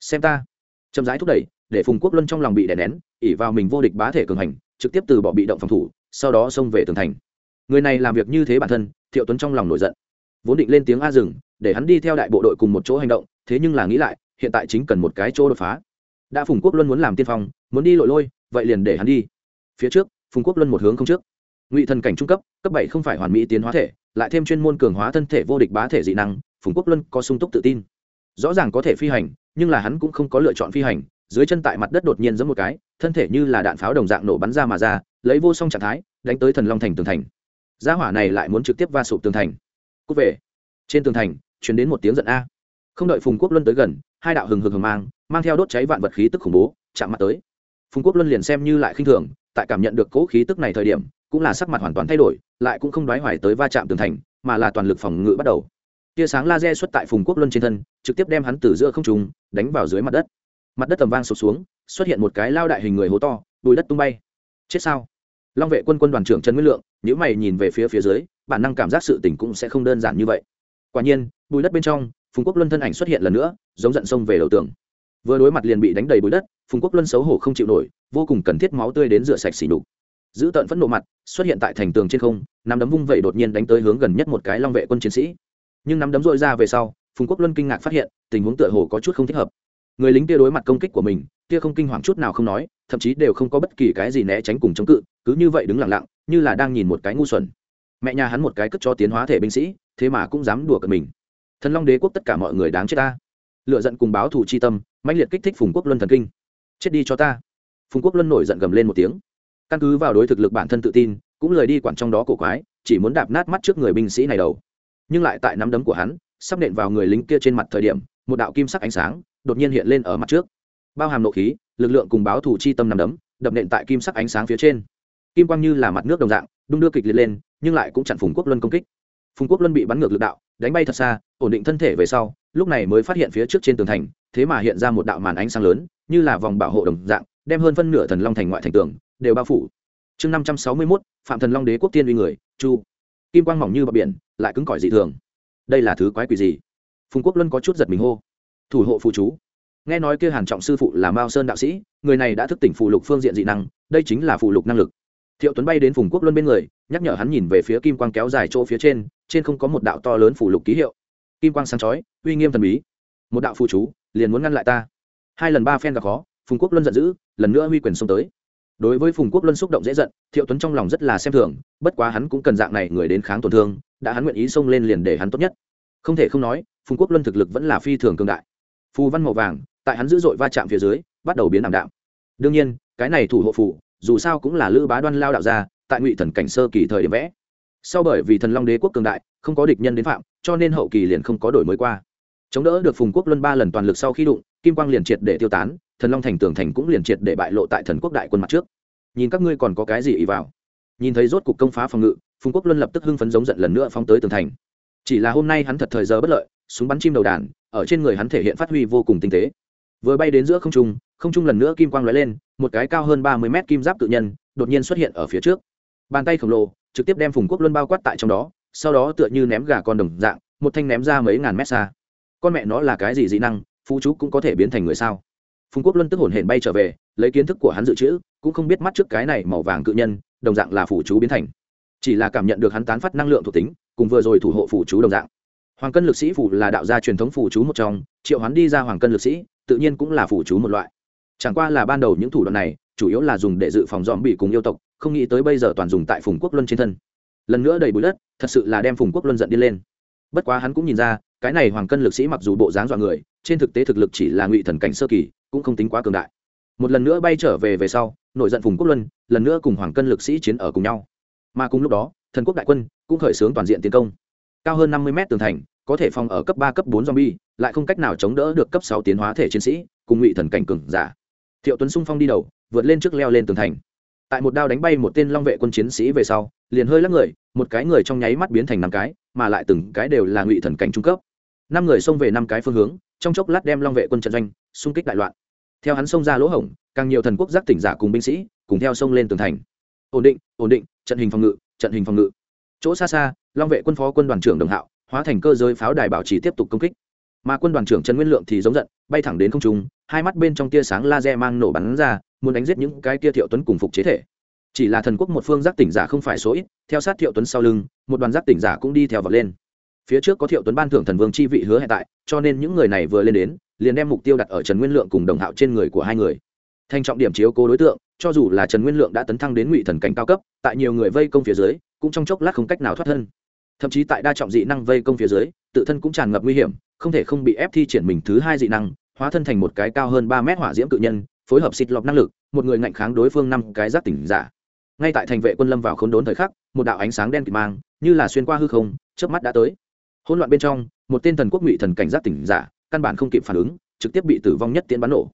Xem ta. Chậm rãi thúc đẩy, để phùng quốc luân trong lòng bị đè nén ỉ vào mình vô địch bá thể cường hành, trực tiếp từ bỏ bị động phòng thủ, sau đó xông về tường thành. Người này làm việc như thế bản thân, thiệu tuấn trong lòng nổi giận. Vốn định lên tiếng a rừng để hắn đi theo đại bộ đội cùng một chỗ hành động, thế nhưng là nghĩ lại, hiện tại chính cần một cái chỗ đột phá. Đã phùng quốc luân muốn làm tiên phong muốn đi lội lôi, vậy liền để hắn đi. Phía trước, phùng quốc luân một hướng không trước. Ngụy thần cảnh trung cấp cấp bảy không phải hoàn mỹ tiến hóa thể, lại thêm chuyên môn cường hóa thân thể vô địch bá thể dị năng, phùng quốc luân có sung túc tự tin. Rõ ràng có thể phi hành, nhưng là hắn cũng không có lựa chọn phi hành, dưới chân tại mặt đất đột nhiên giẫm một cái, thân thể như là đạn pháo đồng dạng nổ bắn ra mà ra, lấy vô song trạng thái, đánh tới thần long thành tường thành. Gia hỏa này lại muốn trực tiếp va sụp tường thành. Cúc về. Trên tường thành chuyển đến một tiếng giận a. Không đợi phùng quốc luân tới gần, hai đạo hừng hực hừng mang mang theo đốt cháy vạn vật khí tức khủng bố, chạm mặt tới phùng quốc luân liền xem như lại khinh thường, tại cảm nhận được cỗ khí tức này thời điểm, cũng là sắc mặt hoàn toàn thay đổi, lại cũng không đoái hoài tới va chạm tường thành, mà là toàn lực phòng ngự bắt đầu. Tia sáng laser xuất tại phùng quốc luân trên thân, trực tiếp đem hắn từ giữa không trùng đánh vào dưới mặt đất. Mặt đất tầm vang sụp xuống, xuất hiện một cái lao đại hình người hố to bùi đất tung bay. Chết sao? Long vệ quân quân đoàn trưởng trần nguyên lượng nếu mày nhìn về phía phía dưới, bản năng cảm giác sự tình cũng sẽ không đơn giản như vậy. Quả nhiên bùi đất bên trong, phùng quốc luân thân ảnh xuất hiện lần nữa, giống giận sông về đầu tường vừa đối mặt liền bị đánh đầy bụi đất, phùng quốc luân xấu hổ không chịu nổi, vô cùng cần thiết máu tươi đến rửa sạch xỉ đục giữ tợn phẫn nộ mặt, xuất hiện tại thành tường trên không, nắm đấm vung vẩy đột nhiên đánh tới hướng gần nhất một cái long vệ quân chiến sĩ. Nhưng nắm đấm dội ra về sau, phùng quốc luân kinh ngạc phát hiện, tình huống tựa hồ có chút không thích hợp. Người lính kia đối mặt công kích của mình, kia không kinh hoàng chút nào không nói, thậm chí đều không có bất kỳ cái gì né tránh cùng chống cự, cứ như vậy đứng lặng lặng, như là đang nhìn một cái ngu xuẩn. Mẹ nhà hắn một cái cất cho tiến hóa thể binh sĩ, thế mà cũng dám đùa cợt mình. Thần long đế quốc tất cả mọi người đáng chết ta lựa giận cùng báo thù chi tâm, mãnh liệt kích thích phùng quốc luân thần kinh. Chết đi cho ta. Phùng quốc luân nổi giận gầm lên một tiếng. Căn cứ vào đối thực lực bản thân tự tin, cũng lời đi quản trong đó cổ quái, chỉ muốn đạp nát mắt trước người binh sĩ này đầu. Nhưng lại tại nắm đấm của hắn, sắp nện vào người lính kia trên mặt thời điểm, một đạo kim sắc ánh sáng đột nhiên hiện lên ở mặt trước. Bao hàm nộ khí, lực lượng cùng báo thủ chi tâm nằm đấm, đập nện tại kim sắc ánh sáng phía trên. Kim quang như là mặt nước đồng dạng, đung đưa kịch liệt lên, nhưng lại cũng chặn phùng quốc luân công kích. Phùng quốc luân bị bắn ngược lực đạo, đánh bay thật xa, ổn định thân thể về sau lúc này mới phát hiện phía trước trên tường thành, thế mà hiện ra một đạo màn ánh sáng lớn, như là vòng bảo hộ đồng dạng, đem hơn phân nửa thần long thành ngoại thành tường, đều bao phủ. Chương năm trăm sáu mươi mốt, phạm thần long đế quốc tiên uy người, chu. Kim quang mỏng như bờ biển, lại cứng cỏi dị thường. Đây là thứ quái quỷ gì? Phùng quốc luân có chút giật mình hô. Thủ hộ phụ chú. Nghe nói kia hàn trọng sư phụ là mao sơn đạo sĩ, người này đã thức tỉnh phụ lục phương diện dị năng, đây chính là phụ lục năng lực. Thiệu tuấn bay đến phùng quốc luân bên người, nhắc nhở hắn nhìn về phía kim quang kéo dài chỗ phía trên trên không có một đạo to lớn phụ lục ký hiệu kim quang sáng chói, uy nghiêm thần bí. Một đạo phụ chú liền muốn ngăn lại ta. Hai lần ba phen gặp khó, phùng quốc luân giận dữ, lần nữa huy quyền xông tới. Đối với phùng quốc luân xúc động dễ giận, thiệu tuấn trong lòng rất là xem thường, bất quá hắn cũng cần dạng này người đến kháng tổn thương, đã hắn nguyện ý xông lên liền để hắn tốt nhất. Không thể không nói, phùng quốc luân thực lực vẫn là phi thường cường đại. Phù văn màu vàng, tại hắn dữ dội va chạm phía dưới, bắt đầu biến ảm đạm. Đương nhiên, cái này thủ hộ phụ dù sao cũng là lữ bá đoan lao đạo ra tại ngụy thần cảnh sơ kỳ thời điểm vẽ sau bởi vì thần long đế quốc cường đại, không có địch nhân đến phạm, cho nên hậu kỳ liền không có đổi mới qua. Chống đỡ được phùng quốc luân ba lần toàn lực sau khi đụng, kim quang liền triệt để tiêu tán, thần long thành tường thành cũng liền triệt để bại lộ tại thần quốc đại quân mặt trước. Nhìn các ngươi còn có cái gì ý vào? Nhìn thấy rốt cục công phá phòng ngự, phùng quốc luân lập tức hưng phấn giống giận lần nữa phóng tới tường thành. Chỉ là hôm nay hắn thật thời giờ bất lợi, súng bắn chim đầu đàn, ở trên người hắn thể hiện phát huy vô cùng tinh tế. Vừa bay đến giữa không trung không trung lần nữa kim quang lóe lên, một cái cao hơn ba mươi mét kim giáp tự nhân đột nhiên xuất hiện ở phía trước. Bàn tay khổng lồ trực tiếp đem phùng quốc luân bao quát tại trong đó, sau đó tựa như ném gà con đồng dạng, một thanh ném ra mấy ngàn mét xa. Con mẹ nó là cái gì dị năng, phú chú cũng có thể biến thành người sao? Phùng quốc luân tức hồn hển bay trở về, lấy kiến thức của hắn dự trữ, cũng không biết mắt trước cái này màu vàng cự nhân, đồng dạng là phủ chú biến thành. Chỉ là cảm nhận được hắn tán phát năng lượng thuộc tính, cùng vừa rồi thủ hộ phủ chú đồng dạng. Hoàng cân lực sĩ phủ là đạo gia truyền thống phủ chú một trong, triệu hắn đi ra hoàng cân lực sĩ, tự nhiên cũng là phủ chú một loại. Chẳng qua là ban đầu những thủ đoạn này, chủ yếu là dùng để dự phòng dòm bị cùng yêu tộc không nghĩ tới bây giờ toàn dùng tại phùng quốc luân trên thân. Lần nữa đầy bụi đất, thật sự là đem phùng quốc luân giận đi lên. Bất quá hắn cũng nhìn ra, cái này hoàng cân lực sĩ mặc dù bộ dáng dọa người, trên thực tế thực lực chỉ là ngụy thần cảnh sơ kỳ, cũng không tính quá cường đại. Một lần nữa bay trở về về sau nổi giận phùng quốc luân, lần nữa cùng hoàng cân lực sĩ chiến ở cùng nhau. Mà cùng lúc đó, thần quốc đại quân cũng khởi xướng toàn diện tiến công. Cao hơn năm mươi mét tường thành, có thể phòng ở cấp ba, cấp bốn zombie, lại không cách nào chống đỡ được cấp sáu tiến hóa thể chiến sĩ, cùng ngụy thần cảnh cường giả. Thiệu tuấn sung phong đi đầu, vượt lên trước leo lên tường thành tại một đao đánh bay một tên long vệ quân chiến sĩ về sau, liền hơi lắc người, một cái người trong nháy mắt biến thành năm cái, mà lại từng cái đều là ngụy thần cảnh trung cấp. Năm người xông về năm cái phương hướng, trong chốc lát đem long vệ quân trận doanh xung kích đại loạn. Theo hắn xông ra lỗ hổng, càng nhiều thần quốc giác tỉnh giả cùng binh sĩ cùng theo xông lên tường thành. Ổn định ổn định, trận hình phòng ngự, trận hình phòng ngự. Chỗ xa xa, long vệ quân phó quân đoàn trưởng đồng hạo, hóa thành cơ giới pháo đài bảo trì tiếp tục công kích. Mà quân đoàn trưởng trần nguyên lượng thì giống giận, bay thẳng đến không trung hai mắt bên trong tia sáng laser mang nổ bắn ra, muốn đánh giết những cái tia thiệu tuấn cùng phục chế thể. Chỉ là thần quốc một phương giác tỉnh giả không phải số ít, theo sát thiệu tuấn sau lưng, một đoàn giác tỉnh giả cũng đi theo vật lên. Phía trước có thiệu tuấn ban thưởng thần vương chi vị hứa hẹn tại, cho nên những người này vừa lên đến, liền đem mục tiêu đặt ở trần nguyên lượng cùng đồng hạo trên người của hai người. Thành trọng điểm chiếu cố đối tượng, cho dù là trần nguyên lượng đã tấn thăng đến ngụy thần cảnh cao cấp, tại nhiều người vây công phía dưới, cũng trong chốc lát không cách nào thoát thân. Thậm chí tại đa trọng dị năng vây công phía dưới, tự thân cũng tràn ngập nguy hiểm, không thể không bị ép thi triển mình thứ hai dị năng hóa thân thành một cái cao hơn ba mét hỏa diễm cự nhân, phối hợp xịt lọc năng lực, một người ngạnh kháng đối phương năm cái giác tỉnh giả. Ngay tại thành vệ quân lâm vào khốn đốn thời khắc, một đạo ánh sáng đen kịt mang, như là xuyên qua hư không, chớp mắt đã tới. Hỗn loạn bên trong, một tên thần quốc ngụy thần cảnh giác tỉnh giả, căn bản không kịp phản ứng, trực tiếp bị tử vong nhất tiến bắn nổ.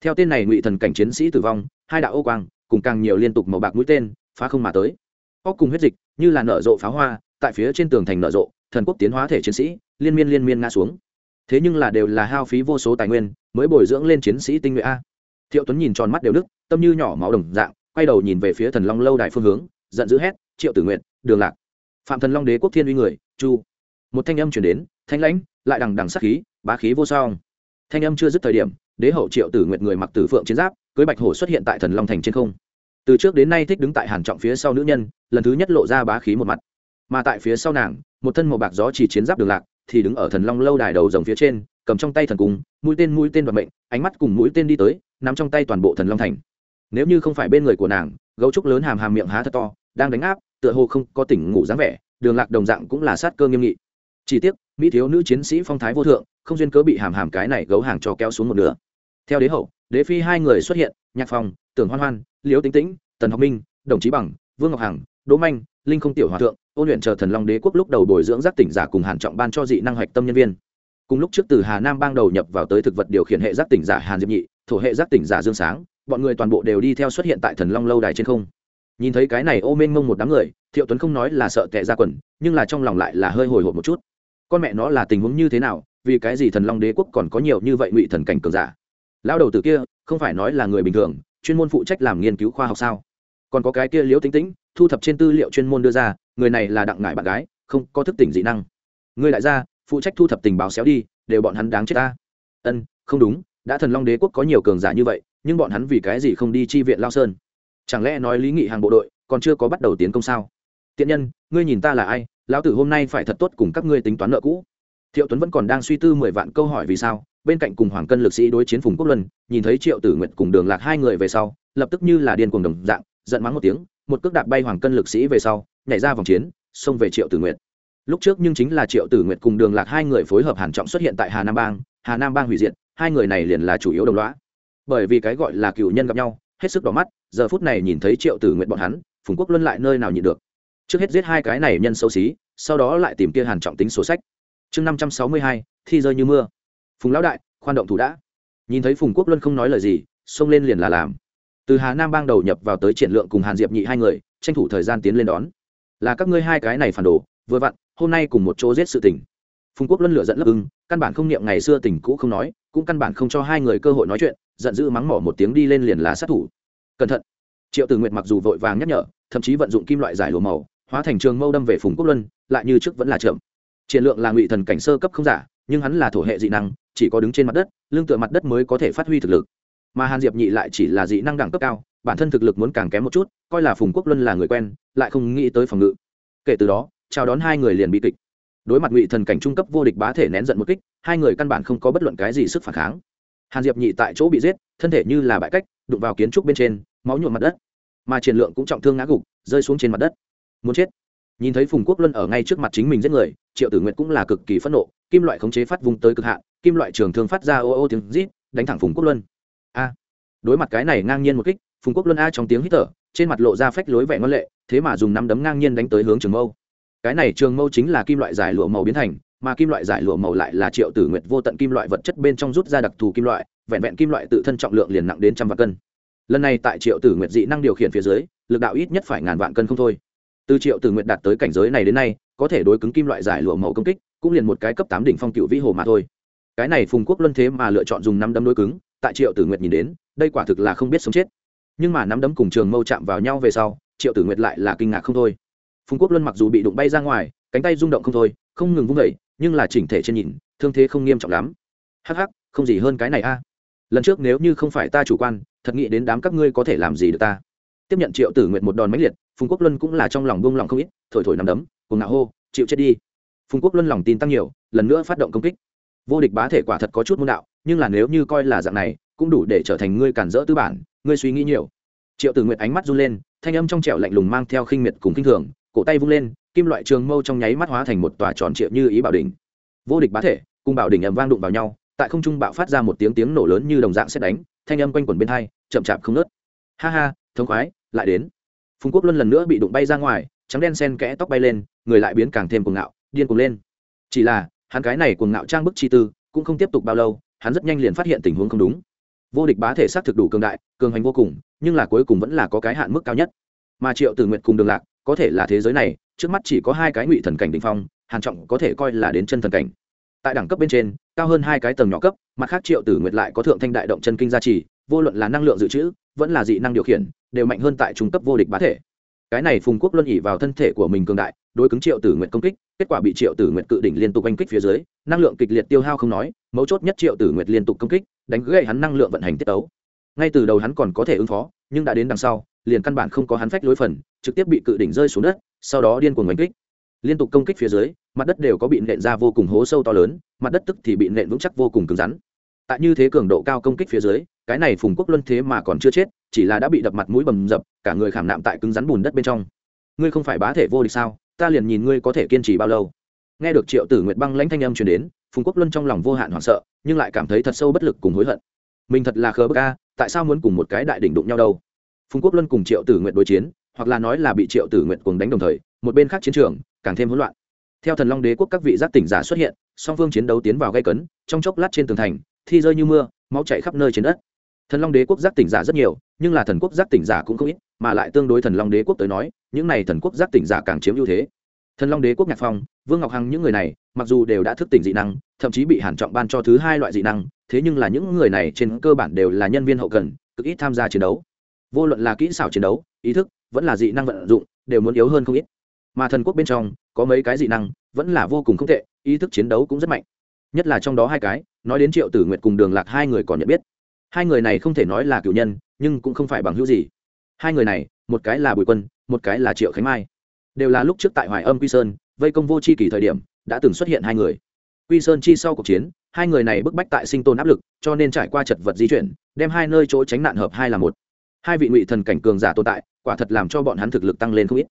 Theo tên này ngụy thần cảnh chiến sĩ tử vong, hai đạo ô quang, cùng càng nhiều liên tục màu bạc mũi tên, phá không mà tới. Óc cùng huyết dịch, như là nở rộ pháo hoa, tại phía trên tường thành nở rộ, thần quốc tiến hóa thể chiến sĩ, liên miên liên miên ngã xuống thế nhưng là đều là hao phí vô số tài nguyên, mới bồi dưỡng lên chiến sĩ tinh nhuệ a. Thiệu tuấn nhìn tròn mắt đều đức tâm như nhỏ máu đồng dạng, quay đầu nhìn về phía thần long lâu đài phương hướng, giận dữ hét, triệu tử nguyện đường lạc. Phạm thần long đế quốc thiên uy người, chu. Một thanh âm chuyển đến, thanh lãnh, lại đằng đằng sắc khí, bá khí vô song. Thanh âm chưa dứt thời điểm, đế hậu triệu tử nguyện người mặc tử phượng chiến giáp, cưới bạch hổ xuất hiện tại thần long thành trên không. Từ trước đến nay thích đứng tại hàn trọng phía sau nữ nhân, lần thứ nhất lộ ra bá khí một mặt. Mà tại phía sau nàng, một thân màu bạc gió chỉ chiến giáp đường lạc thì đứng ở thần long lâu đài đầu rồng phía trên, cầm trong tay thần cung, mũi tên mũi tên đoạt mệnh, ánh mắt cùng mũi tên đi tới, nắm trong tay toàn bộ thần long thành. Nếu như không phải bên người của nàng, gấu trúc lớn hàm hàm miệng há thật to, đang đánh áp, tựa hồ không có tỉnh ngủ dáng vẻ, đường lạc đồng dạng cũng là sát cơ nghiêm nghị. Chỉ tiếc, mỹ thiếu nữ chiến sĩ phong thái vô thượng, không duyên cớ bị hàm hàm cái này gấu hàng cho kéo xuống một nửa. Theo đế hậu, đế phi hai người xuất hiện, nhạc phong, tưởng hoan hoan, liễu tính tĩnh, tần học minh, đồng chí bằng, vương ngọc hằng đỗ manh, linh không tiểu hòa thượng, ôn luyện chờ thần long đế quốc lúc đầu bồi dưỡng giác tỉnh giả cùng hàn trọng ban cho dị năng hoạch tâm nhân viên. Cùng lúc trước từ hà nam bang đầu nhập vào tới thực vật điều khiển hệ giác tỉnh giả hàn diệp nhị, thổ hệ giác tỉnh giả dương sáng, bọn người toàn bộ đều đi theo xuất hiện tại thần long lâu đài trên không. Nhìn thấy cái này ô mênh mông một đám người, thiệu tuấn không nói là sợ tệ ra quần, nhưng là trong lòng lại là hơi hồi hộp một chút. Con mẹ nó là tình huống như thế nào, vì cái gì thần long đế quốc còn có nhiều như vậy ngụy thần cảnh cường giả? Lão đầu tử kia, không phải nói là người bình thường, chuyên môn phụ trách làm nghiên cứu khoa học sao? Còn có cái kia liễu tính tĩnh thu thập trên tư liệu chuyên môn đưa ra, người này là đặng ngại bạn gái, không có thức tỉnh dị năng. Người lại ra phụ trách thu thập tình báo xéo đi, đều bọn hắn đáng chết ta. Ân, không đúng, đã thần long đế quốc có nhiều cường giả như vậy, nhưng bọn hắn vì cái gì không đi chi viện lao sơn? Chẳng lẽ nói lý nghị hàng bộ đội còn chưa có bắt đầu tiến công sao? Tiện nhân, ngươi nhìn ta là ai, lão tử hôm nay phải thật tốt cùng các ngươi tính toán nợ cũ. Thiệu tuấn vẫn còn đang suy tư mười vạn câu hỏi vì sao, bên cạnh cùng hoàng cân lực sĩ đối chiến phùng quốc luân, nhìn thấy triệu tử nguyện cùng đường lạc hai người về sau, lập tức như là điên cuồng đồng dạng, giận mắng một tiếng một cước đạp bay hoàng cân lực sĩ về sau, nhảy ra vòng chiến, xông về triệu tử nguyệt. Lúc trước nhưng chính là triệu tử nguyệt cùng đường lạc hai người phối hợp hàn trọng xuất hiện tại hà nam bang, hà nam bang hủy diệt, hai người này liền là chủ yếu đồng loá bởi vì cái gọi là cựu nhân gặp nhau, hết sức đỏ mắt, giờ phút này nhìn thấy triệu tử nguyệt bọn hắn, phùng quốc luân lại nơi nào nhịn được. Trước hết giết hai cái này nhân xấu xí, sau đó lại tìm kia hàn trọng tính sổ sách. Chương năm trăm sáu mươi hai, thi rơi như mưa. Phùng lão đại, khoan động thủ đã. Nhìn thấy phùng quốc luân không nói lời gì, xông lên liền là làm từ hà nam bang đầu nhập vào tới triển lượng cùng hàn diệp nhị hai người, tranh thủ thời gian tiến lên đón. Là các ngươi hai cái này phản đồ, vừa vặn, hôm nay cùng một chỗ giết sự tình. Phùng quốc luân lửa giận lấp ưng, căn bản không niệm ngày xưa tình cũ không nói, cũng căn bản không cho hai người cơ hội nói chuyện, giận dữ mắng mỏ một tiếng đi lên liền là sát thủ. Cẩn thận. Triệu tử nguyệt mặc dù vội vàng nhắc nhở, thậm chí vận dụng kim loại giải lùa màu, hóa thành trường mâu đâm về phùng quốc luân, lại như trước vẫn là chậm. Triển lượng là ngụy thần cảnh sơ cấp không giả, nhưng hắn là thổ hệ dị năng, chỉ có đứng trên mặt đất lương tựa mặt đất mới có thể phát huy thực lực mà hàn diệp nhị lại chỉ là dị năng đẳng cấp cao bản thân thực lực muốn càng kém một chút coi là phùng quốc luân là người quen lại không nghĩ tới phòng ngự kể từ đó chào đón hai người liền bị kịch đối mặt ngụy thần cảnh trung cấp vô địch bá thể nén giận một kích hai người căn bản không có bất luận cái gì sức phản kháng hàn diệp nhị tại chỗ bị giết thân thể như là bãi cách đụng vào kiến trúc bên trên máu nhuộm mặt đất mà triển lượng cũng trọng thương ngã gục rơi xuống trên mặt đất muốn chết nhìn thấy phùng quốc luân ở ngay trước mặt chính mình giết người triệu tử nguyện cũng là cực kỳ phẫn nộ kim loại khống chế phát vùng tới cực hạn kim loại trường thương phát ra ô ô tiếng rít đánh thẳng phùng quốc luân a. Đối mặt cái này ngang nhiên một kích, phùng quốc luân a trong tiếng hít thở, trên mặt lộ ra phách lối vẻ ngân lệ, thế mà dùng nắm đấm ngang nhiên đánh tới hướng trường mâu. Cái này trường mâu chính là kim loại giải lụa màu biến thành, mà kim loại giải lụa màu lại là triệu tử nguyệt vô tận kim loại vật chất bên trong rút ra đặc thù kim loại, vẹn vẹn kim loại tự thân trọng lượng liền nặng đến trăm vạn cân. Lần này tại triệu tử nguyệt dị năng điều khiển phía dưới, lực đạo ít nhất phải ngàn vạn cân không thôi. Từ triệu tử nguyệt đạt tới cảnh giới này đến nay, có thể đối cứng kim loại giải lụa màu công kích, cũng liền một cái cấp tám đỉnh phong cựu vĩ hồ mà thôi. Cái này phùng quốc luân thế mà lựa chọn dùng năm đấm đối cứng tại triệu tử nguyệt nhìn đến, đây quả thực là không biết sống chết. Nhưng mà nắm đấm cùng trường mâu chạm vào nhau về sau, triệu tử nguyệt lại là kinh ngạc không thôi. Phùng quốc luân mặc dù bị đụng bay ra ngoài, cánh tay rung động không thôi, không ngừng vung vẩy nhưng là chỉnh thể trên nhìn, thương thế không nghiêm trọng lắm. Hắc hắc, không gì hơn cái này a. Lần trước nếu như không phải ta chủ quan, thật nghĩ đến đám các ngươi có thể làm gì được ta. Tiếp nhận triệu tử Nguyệt một đòn mãnh liệt, phùng quốc luân cũng là trong lòng buông lòng không ít, thổi thổi nằm đấm, cùng ngạo hô, chịu chết đi. Phùng quốc luân lòng tin tăng nhiều, lần nữa phát động công kích vô địch bá thể quả thật có chút môn đạo, nhưng là nếu như coi là dạng này, cũng đủ để trở thành ngươi cản rỡ tư bản, ngươi suy nghĩ nhiều. Triệu tử nguyện ánh mắt run lên, thanh âm trong trẻo lạnh lùng mang theo khinh miệt cùng khinh thường, cổ tay vung lên, kim loại trường mâu trong nháy mắt hóa thành một tòa tròn triệu như ý bảo đỉnh. Vô địch bá thể, cùng bảo đỉnh ầm vang đụng vào nhau, tại không trung bạo phát ra một tiếng tiếng nổ lớn như đồng dạng xét đánh, thanh âm quanh quẩn bên hai, chậm chạp không nớt ha ha, thống khoái, lại đến. Phùng quốc luân lần nữa bị đụng bay ra ngoài, trắng đen sen kẽ tóc bay lên, người lại biến càng thêm cuồng ngạo, điên cuồng lên. Chỉ là hắn cái này cuồng ngạo trang bức chi tư cũng không tiếp tục bao lâu, hắn rất nhanh liền phát hiện tình huống không đúng. Vô địch bá thể xác thực đủ cường đại, cường hành vô cùng, nhưng là cuối cùng vẫn là có cái hạn mức cao nhất. Mà triệu tử nguyện cùng đường lạc, có thể là thế giới này, trước mắt chỉ có hai cái ngụy thần cảnh đình phong, hàn trọng có thể coi là đến chân thần cảnh. Tại đẳng cấp bên trên, cao hơn hai cái tầng nhỏ cấp, mặt khác triệu tử nguyệt lại có thượng thanh đại động chân kinh gia trì, vô luận là năng lượng dự trữ, vẫn là dị năng điều khiển, đều mạnh hơn tại trung cấp vô địch bá thể cái này phùng quốc luân ỉ vào thân thể của mình cường đại, đối cứng triệu tử nguyệt công kích, kết quả bị triệu tử nguyệt cự đỉnh liên tục oanh kích phía dưới, năng lượng kịch liệt tiêu hao không nói, mấu chốt nhất triệu tử nguyệt liên tục công kích, đánh gãy hắn năng lượng vận hành tiết tấu. Ngay từ đầu hắn còn có thể ứng phó, nhưng đã đến đằng sau, liền căn bản không có hắn phách lối phần, trực tiếp bị cự đỉnh rơi xuống đất, sau đó điên cuồng oanh kích. Liên tục công kích phía dưới, mặt đất đều có bị nện ra vô cùng hố sâu to lớn, mặt đất tức thì bị nện vững chắc vô cùng cứng rắn. Tại như thế cường độ cao công kích phía dưới, cái này phùng quốc luân thế mà còn chưa chết chỉ là đã bị đập mặt mũi bầm dập, cả người khảm nạm tại cứng rắn bùn đất bên trong. Ngươi không phải bá thể vô địch sao? Ta liền nhìn ngươi có thể kiên trì bao lâu. Nghe được triệu tử nguyệt băng lãnh thanh âm truyền đến, phùng quốc luân trong lòng vô hạn hoảng sợ, nhưng lại cảm thấy thật sâu bất lực cùng hối hận. Mình thật là khờ bức a, tại sao muốn cùng một cái đại đỉnh đụng nhau đâu? Phùng quốc luân cùng triệu tử nguyệt đối chiến, hoặc là nói là bị triệu tử nguyệt cùng đánh đồng thời, một bên khác chiến trường, càng thêm hỗn loạn. Theo thần long đế quốc các vị giác tỉnh giả xuất hiện, song phương chiến đấu tiến vào gây cấn, trong chốc lát trên tường thành, thi rơi như mưa, máu chảy khắp nơi trên đất thần long đế quốc giác tỉnh giả rất nhiều, nhưng là thần quốc giác tỉnh giả cũng không ít, mà lại tương đối thần long đế quốc tới nói, những này thần quốc giác tỉnh giả càng chiếm ưu thế. Thần long đế quốc nhạc phong, vương ngọc hằng những người này, mặc dù đều đã thức tỉnh dị năng, thậm chí bị hàn trọng ban cho thứ hai loại dị năng, thế nhưng là những người này trên cơ bản đều là nhân viên hậu cần, cực ít tham gia chiến đấu. Vô luận là kỹ xảo chiến đấu, ý thức, vẫn là dị năng vận dụng, đều muốn yếu hơn không ít. Mà thần quốc bên trong, có mấy cái dị năng, vẫn là vô cùng không tệ, ý thức chiến đấu cũng rất mạnh. Nhất là trong đó hai cái, nói đến triệu tử nguyệt cùng đường lạc hai người còn nhận biết hai người này không thể nói là cựu nhân, nhưng cũng không phải bằng hữu gì. Hai người này, một cái là bùi quân, một cái là triệu khánh mai. Đều là lúc trước tại hoài âm quy sơn, vây công vô c h i kỳ thời điểm, đã từng xuất hiện hai người. Quy sơn chi sau cuộc chiến, hai người này bức bách tại sinh tồn áp lực, cho nên trải qua chật vật di chuyển, đem hai nơi chỗ tránh nạn hợp hai là một. Hai vị ngụy thần cảnh cường giả tồn tại, quả thật làm cho bọn hắn thực lực tăng lên không ít.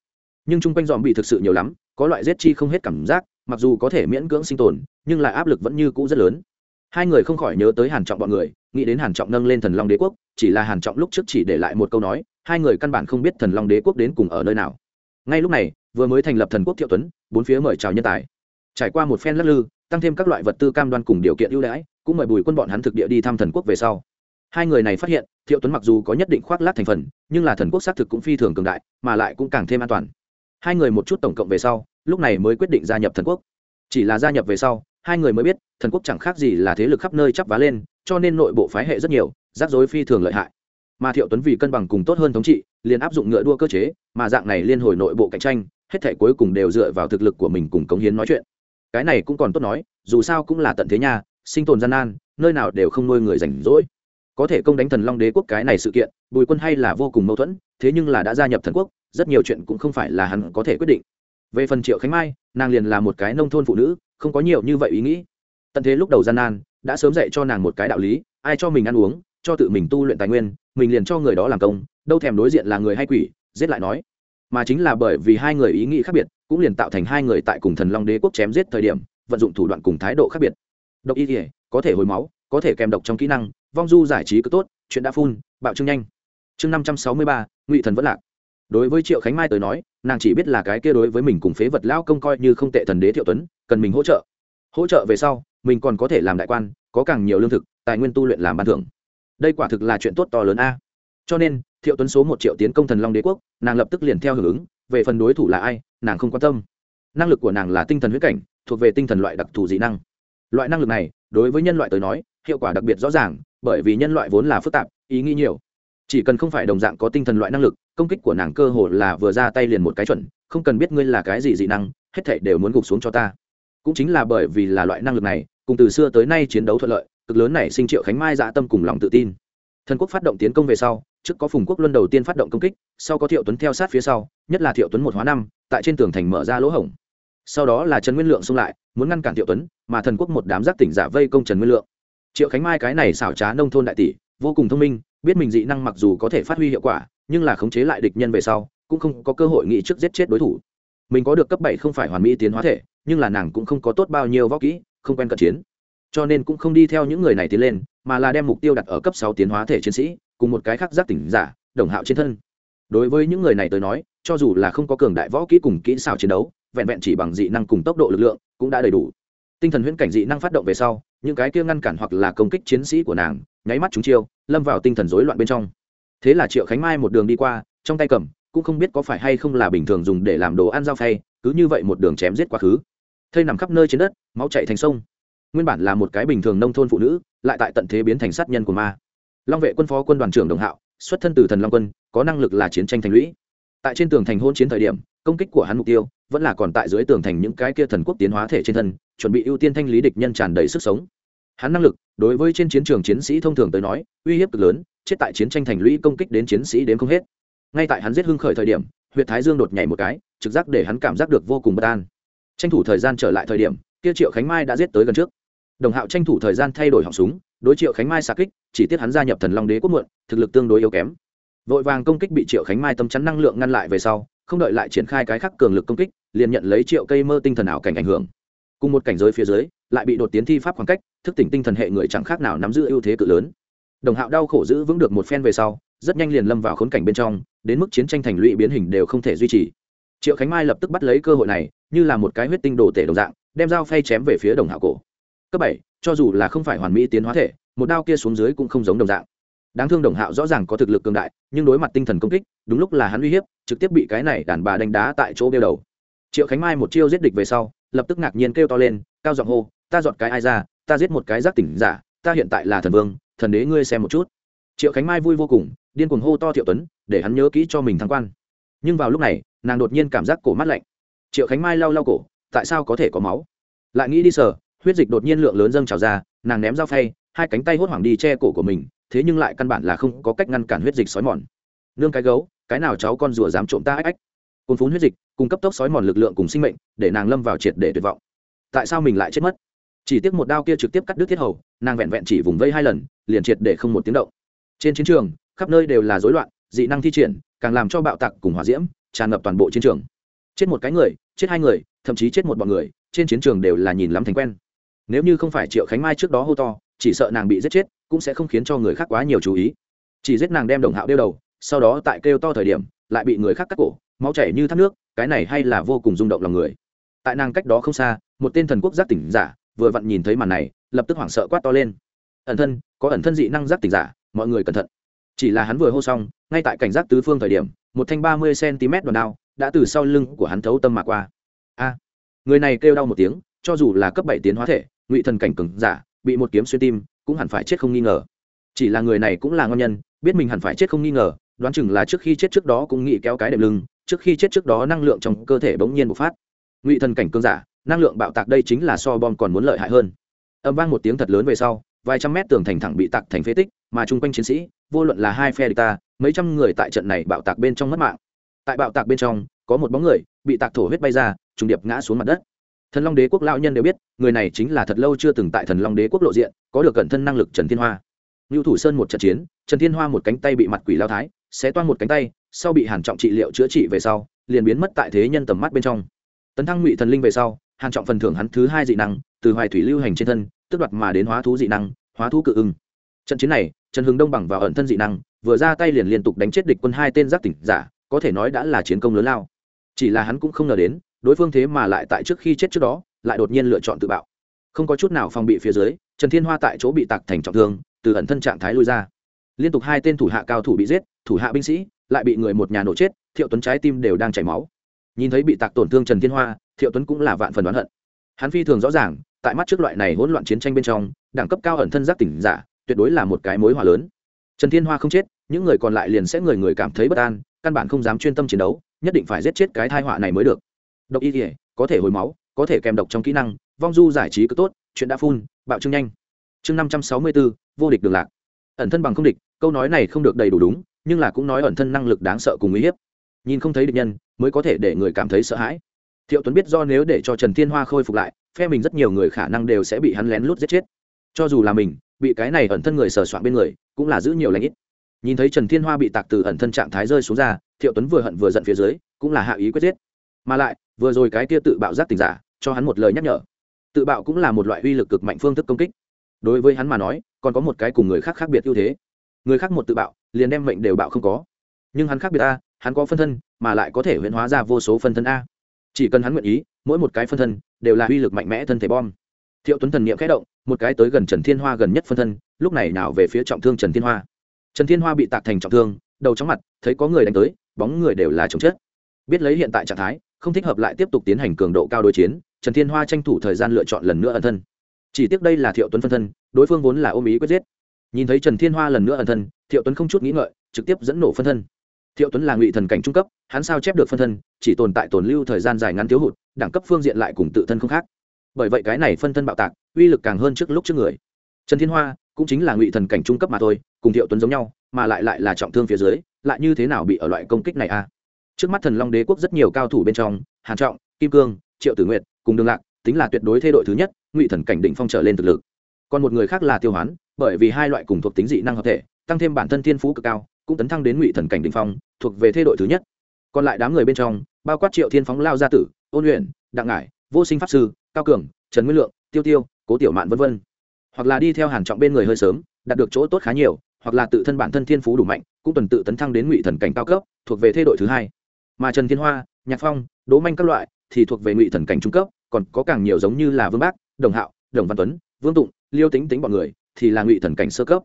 Nhưng chung quanh dòm bị thực sự nhiều lắm, có loại giết chi không hết cảm giác, mặc dù có thể miễn cưỡng sinh tồn, nhưng lại áp lực vẫn như cũ rất lớn hai người không khỏi nhớ tới hàn trọng bọn người, nghĩ đến hàn trọng nâng lên thần long đế quốc, chỉ là hàn trọng lúc trước chỉ để lại một câu nói, hai người căn bản không biết thần long đế quốc đến cùng ở nơi nào. Ngay lúc này, vừa mới thành lập thần quốc thiệu tuấn, bốn phía mời chào nhân tài. Trải qua một phen lắc lư, tăng thêm các loại vật tư cam đoan cùng điều kiện ưu đãi, cũng mời bùi quân bọn hắn thực địa đi thăm thần quốc về sau. Hai người này phát hiện, thiệu tuấn mặc dù có nhất định khoác lát thành phần, nhưng là thần quốc xác thực cũng phi thường cường đại, mà lại cũng càng thêm an toàn. Hai người một chút tổng cộng về sau, lúc này mới quyết định gia nhập thần quốc. Chỉ là gia nhập về sau hai người mới biết, thần quốc chẳng khác gì là thế lực khắp nơi chắp vá lên, cho nên nội bộ phái hệ rất nhiều, rắc rối phi thường lợi hại. Mà thiệu tuấn vì cân bằng cùng tốt hơn thống trị, liền áp dụng ngựa đua cơ chế, mà dạng này liên hồi nội bộ cạnh tranh, hết thể cuối cùng đều dựa vào thực lực của mình cùng cống hiến nói chuyện. Cái này cũng còn tốt nói, dù sao cũng là tận thế nhà sinh tồn gian nan, nơi nào đều không nuôi người rảnh rỗi. Có thể công đánh thần long đế quốc cái này sự kiện, bùi quân hay là vô cùng mâu thuẫn, thế nhưng là đã gia nhập thần quốc, rất nhiều chuyện cũng không phải là hắn có thể quyết định. Về phần triệu khánh mai, nàng liền là một cái nông thôn phụ nữ không có nhiều như vậy ý nghĩ. Tận thế lúc đầu gian nan, đã sớm dạy cho nàng một cái đạo lý, ai cho mình ăn uống, cho tự mình tu luyện tài nguyên, mình liền cho người đó làm công, đâu thèm đối diện là người hay quỷ, giết lại nói. Mà chính là bởi vì hai người ý nghĩ khác biệt, cũng liền tạo thành hai người tại cùng thần long đế quốc chém giết thời điểm, vận dụng thủ đoạn cùng thái độ khác biệt. Độc y thể có thể hồi máu, có thể kèm độc trong kỹ năng, vong du giải trí cứ tốt, chuyện đã phun, bạo trương nhanh. Chương năm trăm sáu mươi ba, ngụy thần vẫn lạc đối với triệu khánh mai tới nói, nàng chỉ biết là cái kia đối với mình cùng phế vật lão công coi như không tệ thần đế thiệu tuấn, cần mình hỗ trợ. Hỗ trợ về sau, mình còn có thể làm đại quan, có càng nhiều lương thực, tài nguyên tu luyện làm ban thưởng. Đây quả thực là chuyện tốt to lớn a. Cho nên, thiệu tuấn số một triệu tiến công thần long đế quốc, nàng lập tức liền theo hưởng ứng, về phần đối thủ là ai, nàng không quan tâm. Năng lực của nàng là tinh thần huyết cảnh, thuộc về tinh thần loại đặc thù dị năng. Loại năng lực này, đối với nhân loại tới nói, hiệu quả đặc biệt rõ ràng, bởi vì nhân loại vốn là phức tạp, ý nghĩ nhiều. Chỉ cần không phải đồng dạng có tinh thần loại năng lực công kích của nàng cơ hồ là vừa ra tay liền một cái chuẩn, không cần biết ngươi là cái gì dị năng, hết thảy đều muốn gục xuống cho ta. Cũng chính là bởi vì là loại năng lực này, cùng từ xưa tới nay chiến đấu thuận lợi, cực lớn này sinh triệu khánh mai dạ tâm cùng lòng tự tin. Thần quốc phát động tiến công về sau, trước có phùng quốc luân đầu tiên phát động công kích, sau có thiệu tuấn theo sát phía sau, nhất là thiệu tuấn một hóa năm, tại trên tường thành mở ra lỗ hổng. Sau đó là trần nguyên lượng xung lại, muốn ngăn cản thiệu tuấn, mà thần quốc một đám giác tỉnh giả vây công trần nguyên lượng. Triệu khánh mai cái này xảo trá nông thôn đại tỷ vô cùng thông minh, biết mình dị năng mặc dù có thể phát huy hiệu quả, nhưng là khống chế lại địch nhân về sau, cũng không có cơ hội nghĩ trước giết chết đối thủ. Mình có được cấp bảy không phải hoàn mỹ tiến hóa thể, nhưng là nàng cũng không có tốt bao nhiêu võ kỹ, không quen cận chiến. Cho nên cũng không đi theo những người này tiến lên, mà là đem mục tiêu đặt ở cấp sáu tiến hóa thể chiến sĩ, cùng một cái khác giác tỉnh giả, đồng hạo trên thân. Đối với những người này tới nói, cho dù là không có cường đại võ kỹ cùng kỹ xảo chiến đấu, vẹn vẹn chỉ bằng dị năng cùng tốc độ lực lượng, cũng đã đầy đủ. Tinh thần huyễn cảnh dị năng phát động về sau, những cái kia ngăn cản hoặc là công kích chiến sĩ của nàng nháy mắt chúng chiêu, lâm vào tinh thần rối loạn bên trong. Thế là triệu khánh mai một đường đi qua, trong tay cầm, cũng không biết có phải hay không là bình thường dùng để làm đồ ăn dao phay, cứ như vậy một đường chém giết quá khứ. Thây nằm khắp nơi trên đất, máu chạy thành sông. Nguyên bản là một cái bình thường nông thôn phụ nữ, lại tại tận thế biến thành sát nhân của ma. Long vệ quân phó quân đoàn trưởng đồng hạo, xuất thân từ thần long quân, có năng lực là chiến tranh thành lũy. Tại trên tường thành hôn chiến thời điểm, công kích của hắn mục tiêu, vẫn là còn tại dưới tường thành những cái kia thần quốc tiến hóa thể trên thân, chuẩn bị ưu tiên thanh lý địch nhân tràn đầy sức sống hắn năng lực, đối với trên chiến trường chiến sĩ thông thường tới nói, uy hiếp cực lớn, chết tại chiến tranh thành lũy công kích đến chiến sĩ đến không hết. Ngay tại hắn giết hưng khởi thời điểm huyện thái dương đột nhảy một cái, trực giác để hắn cảm giác được vô cùng bất an. Tranh thủ thời gian trở lại thời điểm, kia triệu khánh mai đã giết tới gần trước. Đồng hạo tranh thủ thời gian thay đổi họng súng, đối triệu khánh mai xạ kích, chỉ tiếc hắn gia nhập thần long đế quốc muộn, thực lực tương đối yếu kém. Vội vàng công kích bị triệu khánh mai tâm chắn năng lượng ngăn lại về sau, không đợi lại triển khai cái khắc cường lực công kích, liền nhận lấy triệu cây mơ tinh thần ảo cảnh ảnh hưởng. Cùng một cảnh giới phía dưới lại bị đột tiến thi pháp khoảng cách, thức tỉnh tinh thần hệ người chẳng khác nào nắm giữ ưu thế cự lớn. Đồng hạo đau khổ giữ vững được một phen về sau, rất nhanh liền lâm vào khốn cảnh bên trong, đến mức chiến tranh thành lũy biến hình đều không thể duy trì. Triệu khánh mai lập tức bắt lấy cơ hội này, như là một cái huyết tinh đồ tể đồng dạng, đem dao phay chém về phía đồng hạo cổ. Cấp bảy, cho dù là không phải hoàn mỹ tiến hóa thể, một đao kia xuống dưới cũng không giống đồng dạng. Đáng thương đồng hạo rõ ràng có thực lực cường đại, nhưng đối mặt tinh thần công kích, đúng lúc là hắn uy hiếp, trực tiếp bị cái này đàn bà đánh đá tại chỗ đeo đầu. Triệu khánh mai một chiêu giết địch về sau, lập tức ngạc nhiên kêu to lên, cao giọng hô ta dọn cái ai ra, ta giết một cái giác tỉnh giả, ta hiện tại là thần vương, thần đế ngươi xem một chút. Triệu khánh mai vui vô cùng, điên cuồng hô to thiệu tuấn, để hắn nhớ kỹ cho mình thăng quan. Nhưng vào lúc này, nàng đột nhiên cảm giác cổ mắt lạnh. Triệu khánh mai lau lau cổ, tại sao có thể có máu? Lại nghĩ đi sờ, huyết dịch đột nhiên lượng lớn dâng trào ra, nàng ném dao phay, hai cánh tay hốt hoảng đi che cổ của mình, thế nhưng lại căn bản là không có cách ngăn cản huyết dịch sói mòn. Nương cái gấu, cái nào cháu con rùa dám trộm ta ách ách? Cồn phún huyết dịch, cung cấp tốc sói mòn lực lượng cùng sinh mệnh, để nàng lâm vào triệt để tuyệt vọng. Tại sao mình lại chết mất? Chỉ tiếc một đao kia trực tiếp cắt đứt thiết hầu, nàng vẹn vẹn chỉ vùng vây hai lần, liền triệt để không một tiếng động. Trên chiến trường, khắp nơi đều là rối loạn, dị năng thi triển, càng làm cho bạo tặc cùng hỏa diễm, tràn ngập toàn bộ chiến trường. Chết một cái người, chết hai người, thậm chí chết một bọn người, trên chiến trường đều là nhìn lắm thành quen. Nếu như không phải triệu khánh mai trước đó hô to, chỉ sợ nàng bị giết chết, cũng sẽ không khiến cho người khác quá nhiều chú ý. Chỉ giết nàng đem đồng hạo đeo đầu, sau đó tại kêu to thời điểm, lại bị người khác cắt cổ, máu chảy như thác nước, cái này hay là vô cùng rung động lòng người. Tại nàng cách đó không xa, một tên thần quốc giác tỉnh giả vừa vặn nhìn thấy màn này, lập tức hoảng sợ quát to lên. Ẩn thân, có ẩn thân dị năng giác tỉnh giả, mọi người cẩn thận. Chỉ là hắn vừa hô xong, ngay tại cảnh giác tứ phương thời điểm, một thanh ba mươi cm đòn đao đã từ sau lưng của hắn thấu tâm mà qua. A! Người này kêu đau một tiếng, cho dù là cấp bảy tiến hóa thể, ngụy thần cảnh cừng giả, bị một kiếm xuyên tim, cũng hẳn phải chết không nghi ngờ. Chỉ là người này cũng là ngon nhân, biết mình hẳn phải chết không nghi ngờ, đoán chừng là trước khi chết trước đó cũng nghĩ kéo cái đệm lưng, trước khi chết trước đó năng lượng trong cơ thể bỗng nhiên bộc phát. Ngụy thần cảnh cương giả năng lượng bạo tạc đây chính là so bom còn muốn lợi hại hơn. Âm vang một tiếng thật lớn về sau, vài trăm mét tường thành thẳng bị tạc thành phế tích, mà chung quanh chiến sĩ, vô luận là hai phe địch ta, mấy trăm người tại trận này bạo tạc bên trong mất mạng. Tại bạo tạc bên trong, có một bóng người bị tạc thổ huyết bay ra, trùng điệp ngã xuống mặt đất. Thần long đế quốc lão nhân đều biết, người này chính là thật lâu chưa từng tại thần long đế quốc lộ diện, có được cận thân năng lực trần thiên hoa. Ngưu thủ sơn một trận chiến, trần thiên hoa một cánh tay bị mặt quỷ lao thái sẽ toan một cánh tay, sau bị hàn trọng trị liệu chữa trị về sau, liền biến mất tại thế nhân tầm mắt bên trong tấn thăng ngụy thần linh về sau, hàn trọng phần thưởng hắn thứ hai dị năng, từ hoài thủy lưu hành trên thân, tước đoạt mà đến hóa thú dị năng, hóa thú cự ưng. Trận chiến này, trần hưng đông bằng vào ẩn thân dị năng, vừa ra tay liền liên tục đánh chết địch quân hai tên giác tỉnh giả, có thể nói đã là chiến công lớn lao. Chỉ là hắn cũng không ngờ đến, đối phương thế mà lại tại trước khi chết trước đó, lại đột nhiên lựa chọn tự bạo. Không có chút nào phòng bị phía dưới, trần thiên hoa tại chỗ bị tạc thành trọng thương, từ ẩn thân trạng thái lui ra. Liên tục hai tên thủ hạ cao thủ bị giết, thủ hạ binh sĩ, lại bị người một nhà nổ chết, thiệu tuấn trái tim đều đang chảy máu nhìn thấy bị tạc tổn thương trần thiên hoa, thiệu tuấn cũng là vạn phần đoán hận. Hắn phi thường rõ ràng, tại mắt trước loại này hỗn loạn chiến tranh bên trong, đẳng cấp cao ẩn thân giác tỉnh giả, tuyệt đối là một cái mối hòa lớn. Trần thiên hoa không chết, những người còn lại liền sẽ người người cảm thấy bất an, căn bản không dám chuyên tâm chiến đấu, nhất định phải giết chết cái thai họa này mới được. Độc y thể có thể hồi máu, có thể kèm độc trong kỹ năng, vong du giải trí cứ tốt, chuyện đã phun, bạo trưng nhanh. Chương năm trăm sáu mươi bốn vô địch đường lạc. Ẩn thân bằng không địch, câu nói này không được đầy đủ đúng, nhưng là cũng nói ẩn thân năng lực đáng sợ cùng uy hiếp. Nhìn không thấy địch nhân mới có thể để người cảm thấy sợ hãi. Thiệu tuấn biết do nếu để cho trần thiên hoa khôi phục lại, phe mình rất nhiều người khả năng đều sẽ bị hắn lén lút giết chết. Cho dù là mình, bị cái này ẩn thân người sờ soạn bên người, cũng là giữ nhiều lãnh ít. Nhìn thấy trần thiên hoa bị tạc từ ẩn thân trạng thái rơi xuống ra, thiệu tuấn vừa hận vừa giận phía dưới, cũng là hạ ý quyết giết. Mà lại, vừa rồi cái kia tự bạo giác tình giả, cho hắn một lời nhắc nhở. Tự bạo cũng là một loại uy lực cực mạnh phương thức công kích. Đối với hắn mà nói, còn có một cái cùng người khác khác biệt ưu thế. Người khác một tự bạo, liền đem mệnh đều bạo không có. Nhưng hắn khác biệt ta hắn có phân thân, mà lại có thể huyễn hóa ra vô số phân thân a. Chỉ cần hắn nguyện ý, mỗi một cái phân thân đều là uy lực mạnh mẽ thân thể bom. Thiệu tuấn thần n i ệ m khẽ động, một cái tới gần trần thiên hoa gần nhất phân thân, lúc này nào về phía trọng thương trần thiên hoa. Trần thiên hoa bị tạc thành trọng thương, đầu chóng mặt, thấy có người đánh tới, bóng người đều là chồng chết. Biết lấy hiện tại trạng thái, không thích hợp lại tiếp tục tiến hành cường độ cao đối chiến, trần thiên hoa tranh thủ thời gian lựa chọn lần nữa ẩn thân. Chỉ tiếc đây là thiệu tuấn phân thân, đối phương vốn là ôm ý quyết giết. Nhìn thấy trần thiên hoa lần nữa ẩn thân, thiệu tuấn không chút nghĩ ngợi, trực tiếp dẫn nổ phân thân thiệu tuấn là ngụy thần cảnh trung cấp, hắn sao chép được phân thân, chỉ tồn tại tồn lưu thời gian dài ngắn thiếu hụt, đẳng cấp phương diện lại cùng tự thân không khác. Bởi vậy cái này phân thân bạo tạc, uy lực càng hơn trước lúc trước người. Trần thiên hoa cũng chính là ngụy thần cảnh trung cấp mà thôi, cùng thiệu tuấn giống nhau, mà lại lại là trọng thương phía dưới, lại như thế nào bị ở loại công kích này a trước mắt thần long đế quốc rất nhiều cao thủ bên trong, hàn trọng, kim cương, triệu tử nguyệt cùng đường lạc, tính là tuyệt đối thay đội thứ nhất, ngụy thần cảnh định phong trở lên thực lực. Còn một người khác là tiêu hoán, bởi vì hai loại cùng thuộc tính dị năng hợp thể, tăng thêm bản thân thiên phú cực cao cũng tấn thăng đến ngụy thần cảnh định phong, thuộc về thay đội thứ nhất. Còn lại đám người bên trong, bao quát triệu thiên phóng, lao gia tử, ôn luyện đặng ngải, vô sinh pháp sư, cao cường, trần nguyên lượng, tiêu tiêu, cố tiểu mạn v v hoặc là đi theo hàn trọng bên người hơi sớm, đạt được chỗ tốt khá nhiều, hoặc là tự thân bản thân thiên phú đủ mạnh, cũng tuần tự tấn thăng đến ngụy thần cảnh cao cấp, thuộc về thay đội thứ hai. Mà trần thiên hoa, nhạc phong đố manh các loại thì thuộc về ngụy thần cảnh trung cấp, còn có càng nhiều giống như là vương bác, đồng hạo, đồng văn tuấn, vương tụng, liêu tính tính bọn người thì là ngụy thần cảnh sơ cấp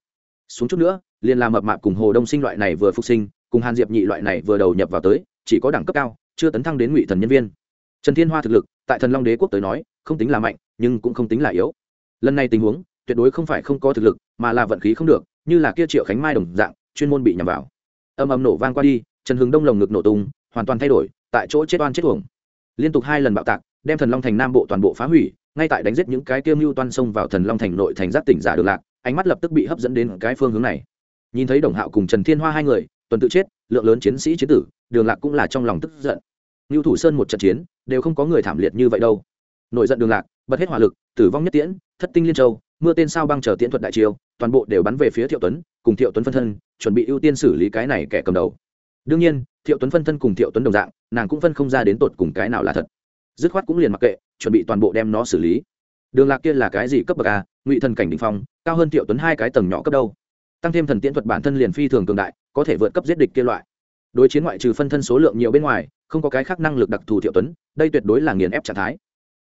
xuống chút nữa, liền làm mập mạp cùng hồ đông sinh loại này vừa phục sinh, cùng hàn diệp nhị loại này vừa đầu nhập vào tới, chỉ có đẳng cấp cao, chưa tấn thăng đến ngụy thần nhân viên. Trần thiên hoa thực lực, tại thần long đế quốc tới nói, không tính là mạnh, nhưng cũng không tính là yếu. Lần này tình huống, tuyệt đối không phải không có thực lực, mà là vận khí không được, như là kia triệu khánh mai đồng dạng, chuyên môn bị nhằm vào. Âm âm nổ vang qua đi, trần hưng đông lồng ngực nổ tung, hoàn toàn thay đổi, tại chỗ chết oan chết tuồng liên tục hai lần bạo tạc, đem thần long thành nam bộ toàn bộ phá hủy, ngay tại đánh giết những cái tiêu mưu toan xông vào thần long thành nội thành giáp tỉnh giả đường lạc ánh mắt lập tức bị hấp dẫn đến cái phương hướng này. Nhìn thấy đồng hạo cùng trần thiên hoa hai người, tuần tự chết, lượng lớn chiến sĩ chiến tử, đường lạc cũng là trong lòng tức giận. Ngưu thủ sơn một trận chiến, đều không có người thảm liệt như vậy đâu. Nội giận đường lạc, bật hết hỏa lực, tử vong nhất tiễn, thất tinh liên châu, mưa tên sao băng chờ tiễn thuật đại chiêu, toàn bộ đều bắn về phía thiệu tuấn, cùng thiệu tuấn phân thân, chuẩn bị ưu tiên xử lý cái này kẻ cầm đầu. Đương nhiên, thiệu tuấn phân thân cùng thiệu tuấn đồng dạng, nàng cũng phân không ra đến tột cùng cái nào là thật. Dứt khoát cũng liền mặc kệ, chuẩn bị toàn bộ đem nó xử lý. Đường lạc kia là cái gì cấp bậc a, ngụy thần cảnh đình phong cao hơn thiệu tuấn hai cái tầng nhỏ cấp đâu. Tăng thêm thần tiễn thuật bản thân liền phi thường cường đại, có thể vượt cấp giết địch kia loại. Đối chiến ngoại trừ phân thân số lượng nhiều bên ngoài, không có cái khác năng lực đặc thù thiệu tuấn, đây tuyệt đối là nghiền ép trạng thái.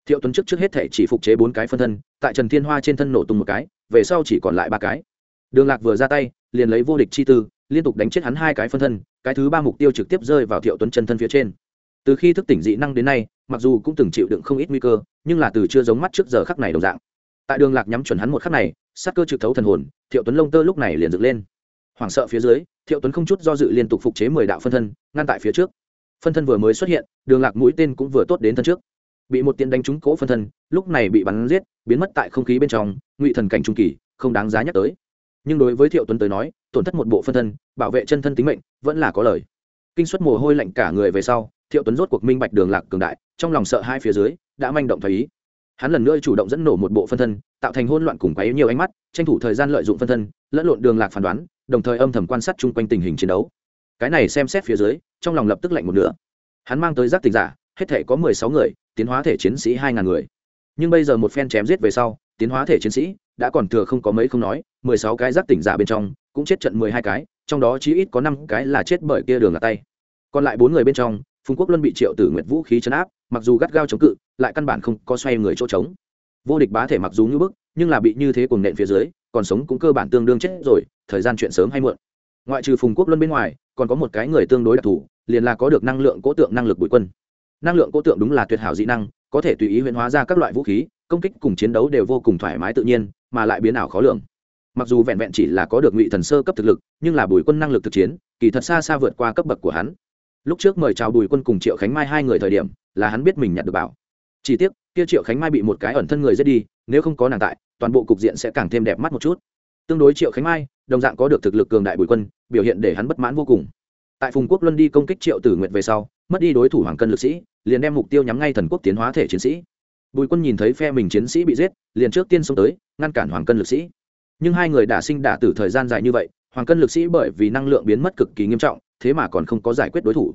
Thiệu tuấn trước trước hết thể chỉ phục chế bốn cái phân thân, tại trần thiên hoa trên thân nổ tung một cái, về sau chỉ còn lại ba cái. Đường lạc vừa ra tay, liền lấy vô địch chi tư, liên tục đánh chết hắn hai cái phân thân, cái thứ ba mục tiêu trực tiếp rơi vào thiệu tuấn chân thân phía trên. Từ khi thức tỉnh dị năng đến nay, mặc dù cũng từng chịu đựng không ít nguy cơ, nhưng là từ chưa giống mắt trước giờ khắc này đồng dạng tại đường lạc nhắm chuẩn hắn một khắc này, sát cơ trực thấu thần hồn, thiệu tuấn lông tơ lúc này liền dựng lên. Hoảng sợ phía dưới, thiệu tuấn không chút do dự liên tục phục chế mười đạo phân thân, ngăn tại phía trước. Phân thân vừa mới xuất hiện, đường lạc mũi tên cũng vừa tốt đến thân trước. Bị một tiện đánh trúng cỗ phân thân, lúc này bị bắn giết, biến mất tại không khí bên trong, ngụy thần cảnh trung kỳ, không đáng giá nhắc tới. Nhưng đối với thiệu tuấn tới nói, tổn thất một bộ phân thân, bảo vệ chân thân tính mệnh, vẫn là có lời. Kinh suất mồ hôi lạnh cả người về sau, thiệu tuấn rốt cuộc minh bạch đường lạc cường đại, trong lòng sợ hai phía dưới, đã manh động thấy ý hắn lần nữa chủ động dẫn nổ một bộ phân thân, tạo thành hỗn loạn cùng quấy nhiều ánh mắt, tranh thủ thời gian lợi dụng phân thân, lẫn lộn đường lạc phán đoán, đồng thời âm thầm quan sát chung quanh tình hình chiến đấu. Cái này xem xét phía dưới, trong lòng lập tức lạnh một nửa. Hắn mang tới giác tình giả, hết thể có mười sáu người, tiến hóa thể chiến sĩ hai ngàn người. Nhưng bây giờ một phen chém giết về sau, tiến hóa thể chiến sĩ đã còn thừa không có mấy không nói, mười sáu cái giác tỉnh giả bên trong, cũng chết trận mười hai cái, trong đó chí ít có năm cái là chết bởi kia đường là tay. Còn lại bốn người bên trong, phùng quốc luân bị triệu tử nguyệt vũ khí chấn áp mặc dù gắt gao chống cự, lại căn bản không có xoay người chỗ trống. Vô địch bá thể mặc dù như bức, nhưng là bị như thế cùng nện phía dưới, còn sống cũng cơ bản tương đương chết rồi, thời gian chuyện sớm hay muộn. Ngoại trừ phùng quốc luân bên ngoài, còn có một cái người tương đối đặc thù, liền là có được năng lượng cố tượng năng lực bụi quân. Năng lượng cố tượng đúng là tuyệt hảo dị năng, có thể tùy ý huyễn hóa ra các loại vũ khí, công kích cùng chiến đấu đều vô cùng thoải mái tự nhiên, mà lại biến ảo khó lường. Mặc dù vẹn vẹn chỉ là có được ngụy thần sơ cấp thực lực, nhưng là bùi quân năng lực thực chiến, kỳ thật xa xa vượt qua cấp bậc của hắn lúc trước mời chào bùi quân cùng triệu khánh mai hai người thời điểm, là hắn biết mình nhận được bảo. Chỉ tiếc, kia triệu khánh mai bị một cái ẩn thân người giết đi, nếu không có nàng tại, toàn bộ cục diện sẽ càng thêm đẹp mắt một chút. Tương đối triệu khánh mai, đồng dạng có được thực lực cường đại bùi quân, biểu hiện để hắn bất mãn vô cùng. Tại phùng quốc luân đi công kích triệu tử nguyệt về sau, mất đi đối thủ hoàng cân lực sĩ, liền đem mục tiêu nhắm ngay thần quốc tiến hóa thể chiến sĩ. Bùi quân nhìn thấy phe mình chiến sĩ bị giết, liền trước tiên xông tới, ngăn cản hoàng cân lực sĩ. Nhưng hai người đã sinh đả tử thời gian dài như vậy hoàng cân lực sĩ bởi vì năng lượng biến mất cực kỳ nghiêm trọng, thế mà còn không có giải quyết đối thủ.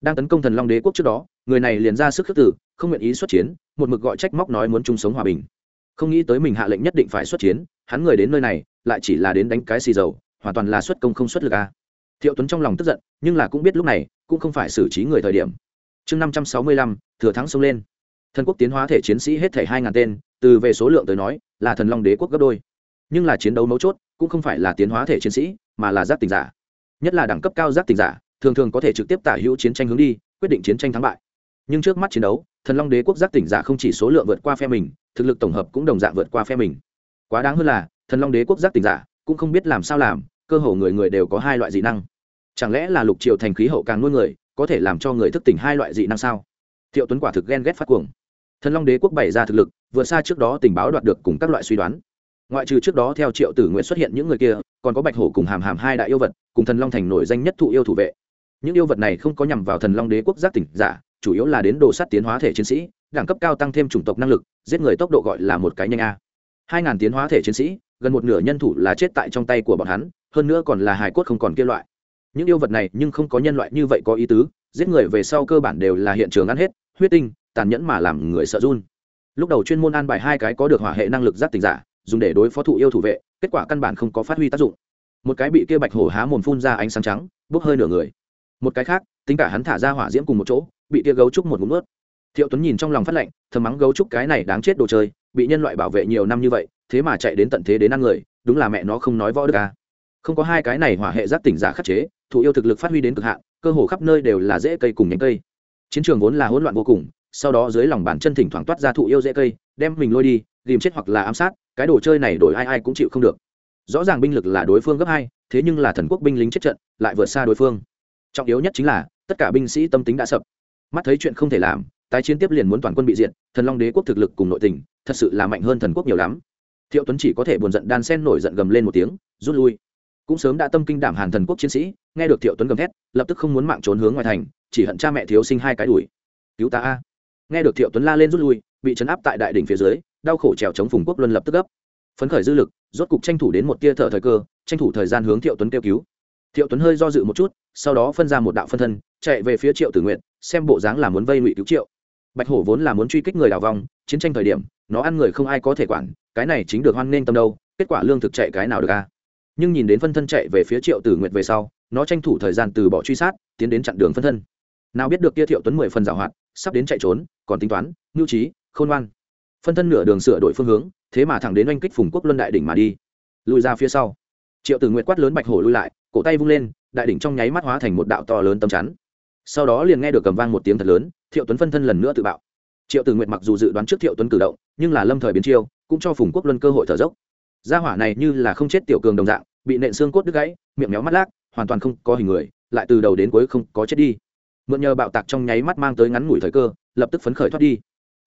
Đang tấn công thần long đế quốc trước đó, người này liền ra sức khước tử không nguyện ý xuất chiến, một mực gọi trách móc nói muốn chung sống hòa bình. Không nghĩ tới mình hạ lệnh nhất định phải xuất chiến, hắn người đến nơi này, lại chỉ là đến đánh cái xì dầu, hoàn toàn là xuất công không xuất lực a thiệu tuấn trong lòng tức giận, nhưng là cũng biết lúc này, cũng không phải xử trí người thời điểm. Chương năm trăm sáu mươi lăm, thừa thắng xông lên. Thần quốc tiến hóa thể chiến sĩ hết thể hai ngàn tên, từ về số lượng tới nói, là thần long đế quốc gấp đôi nhưng là chiến đấu mấu chốt cũng không phải là tiến hóa thể chiến sĩ, mà là giác tình giả. Nhất là đẳng cấp cao giác tình giả, thường thường có thể trực tiếp tả hữu chiến tranh hướng đi, quyết định chiến tranh thắng bại. Nhưng trước mắt chiến đấu, thần long đế quốc giác tỉnh giả không chỉ số lượng vượt qua phe mình, thực lực tổng hợp cũng đồng dạng vượt qua phe mình. Quá đáng hơn là, thần long đế quốc giác tỉnh giả cũng không biết làm sao làm, cơ hồ người người đều có hai loại dị năng. Chẳng lẽ là lục triều thành khí hậu càng nuôi người, có thể làm cho người thức tỉnh hai loại dị năng sao? Thiệu tuấn quả thực ghen ghét phát cuồng. Thần long đế quốc bày ra thực lực, vượt xa trước đó tình báo đoạt được cùng các loại suy đoán ngoại trừ trước đó theo triệu tử nguyện xuất hiện những người kia, còn có bạch hổ cùng hàm hàm hai đại yêu vật, cùng thần long thành nổi danh nhất thụ yêu thủ vệ. Những yêu vật này không có nhằm vào thần long đế quốc giác tỉnh giả, chủ yếu là đến đồ sắt tiến hóa thể chiến sĩ, đẳng cấp cao tăng thêm chủng tộc năng lực, giết người tốc độ gọi là một cái nhanh a. Hai ngàn tiến hóa thể chiến sĩ, gần một nửa nhân thủ là chết tại trong tay của bọn hắn, hơn nữa còn là hài cốt không còn kia loại. Những yêu vật này nhưng không có nhân loại như vậy có ý tứ, giết người về sau cơ bản đều là hiện trường ăn hết, huyết tinh, tàn nhẫn mà làm người sợ run. Lúc đầu chuyên môn an bài hai cái có được hỏa hệ năng lực giác tỉnh giả dùng để đối phó thụ yêu thủ vệ, kết quả căn bản không có phát huy tác dụng. Một cái bị kia bạch hổ há mồm phun ra ánh sáng trắng, bốc hơi nửa người. Một cái khác, tính cả hắn thả ra hỏa diễm cùng một chỗ, bị kia gấu trúc một ngụm ướt thiệu tuấn nhìn trong lòng phát lệnh thầm mắng gấu trúc cái này đáng chết đồ chơi, bị nhân loại bảo vệ nhiều năm như vậy, thế mà chạy đến tận thế đến ăn người, đúng là mẹ nó không nói võ được à. không có hai cái này hỏa hệ giác tỉnh giả khắc chế, thụ yêu thực lực phát huy đến cực hạn, cơ hồ khắp nơi đều là dễ cây cùng nhánh cây. Chiến trường vốn là hỗn loạn vô cùng, sau đó dưới lòng bàn chân thỉnh thoảng toát ra thụ yêu dễ cây, đem mình lôi đi, tìm chết hoặc là ám sát cái đồ chơi này đổi ai ai cũng chịu không được. Rõ ràng binh lực là đối phương gấp hai, thế nhưng là thần quốc binh lính chết trận, lại vượt xa đối phương. Trọng yếu nhất chính là, tất cả binh sĩ tâm tính đã sập. Mắt thấy chuyện không thể làm, tái chiến tiếp liền muốn toàn quân bị diệt, thần long đế quốc thực lực cùng nội tình, thật sự là mạnh hơn thần quốc nhiều lắm. Thiệu tuấn chỉ có thể buồn giận đan sen nổi giận gầm lên một tiếng, rút lui. Cũng sớm đã tâm kinh đảm hàn thần quốc chiến sĩ, nghe được thiệu tuấn gầm thét, lập tức không muốn mạng trốn hướng ngoài thành, chỉ hận cha mẹ thiếu sinh hai cái đuổi. Cứu ta a. Nghe được thiệu tuấn la lên rút lui, bị chấn áp tại đại đỉnh phía dưới đau khổ trèo chống phùng quốc luân lập tức gấp. Phấn khởi dư lực, rốt cục tranh thủ đến một tia thở thời cơ, tranh thủ thời gian hướng thiệu tuấn kêu cứu. Thiệu tuấn hơi do dự một chút, sau đó phân ra một đạo phân thân, chạy về phía triệu tử nguyện xem bộ dáng là muốn vây ngụy cứu triệu. Bạch hổ vốn là muốn truy kích người đào vong, chiến tranh thời điểm, nó ăn người không ai có thể quản, cái này chính được hoan nghênh tâm đâu, kết quả lương thực chạy cái nào được a nhưng nhìn đến phân thân chạy về phía triệu tử nguyện về sau, nó tranh thủ thời gian từ bỏ truy sát, tiến đến chặn đường phân thân. Nào biết được kia thiệu tuấn mười phần giảo hoạt, sắp đến chạy trốn, còn tính toán ngưu trí, khôn ngoan phân thân nửa đường sửa đổi phương hướng, thế mà thẳng đến oanh kích phùng quốc luân đại đỉnh mà đi. Lùi ra phía sau. Triệu tử nguyện quát lớn bạch hổ lui lại, cổ tay vung lên, đại đỉnh trong nháy mắt hóa thành một đạo to lớn tầm chắn. Sau đó liền nghe được cầm vang một tiếng thật lớn, thiệu tuấn phân thân lần nữa tự bạo. Triệu tử nguyện mặc dù dự đoán trước thiệu tuấn cử động, nhưng là lâm thời biến chiêu, cũng cho phùng quốc luân cơ hội thở dốc. Gia hỏa này như là không chết tiểu cường đồng dạng, bị nện xương cốt đứt gãy, miệng méo mắt lác, hoàn toàn không có hình người, lại từ đầu đến cuối không có chết đi. Mượn nhờ bạo tạc trong nháy mắt mang tới ngắn ngủi thời cơ, lập tức phấn khởi thoát đi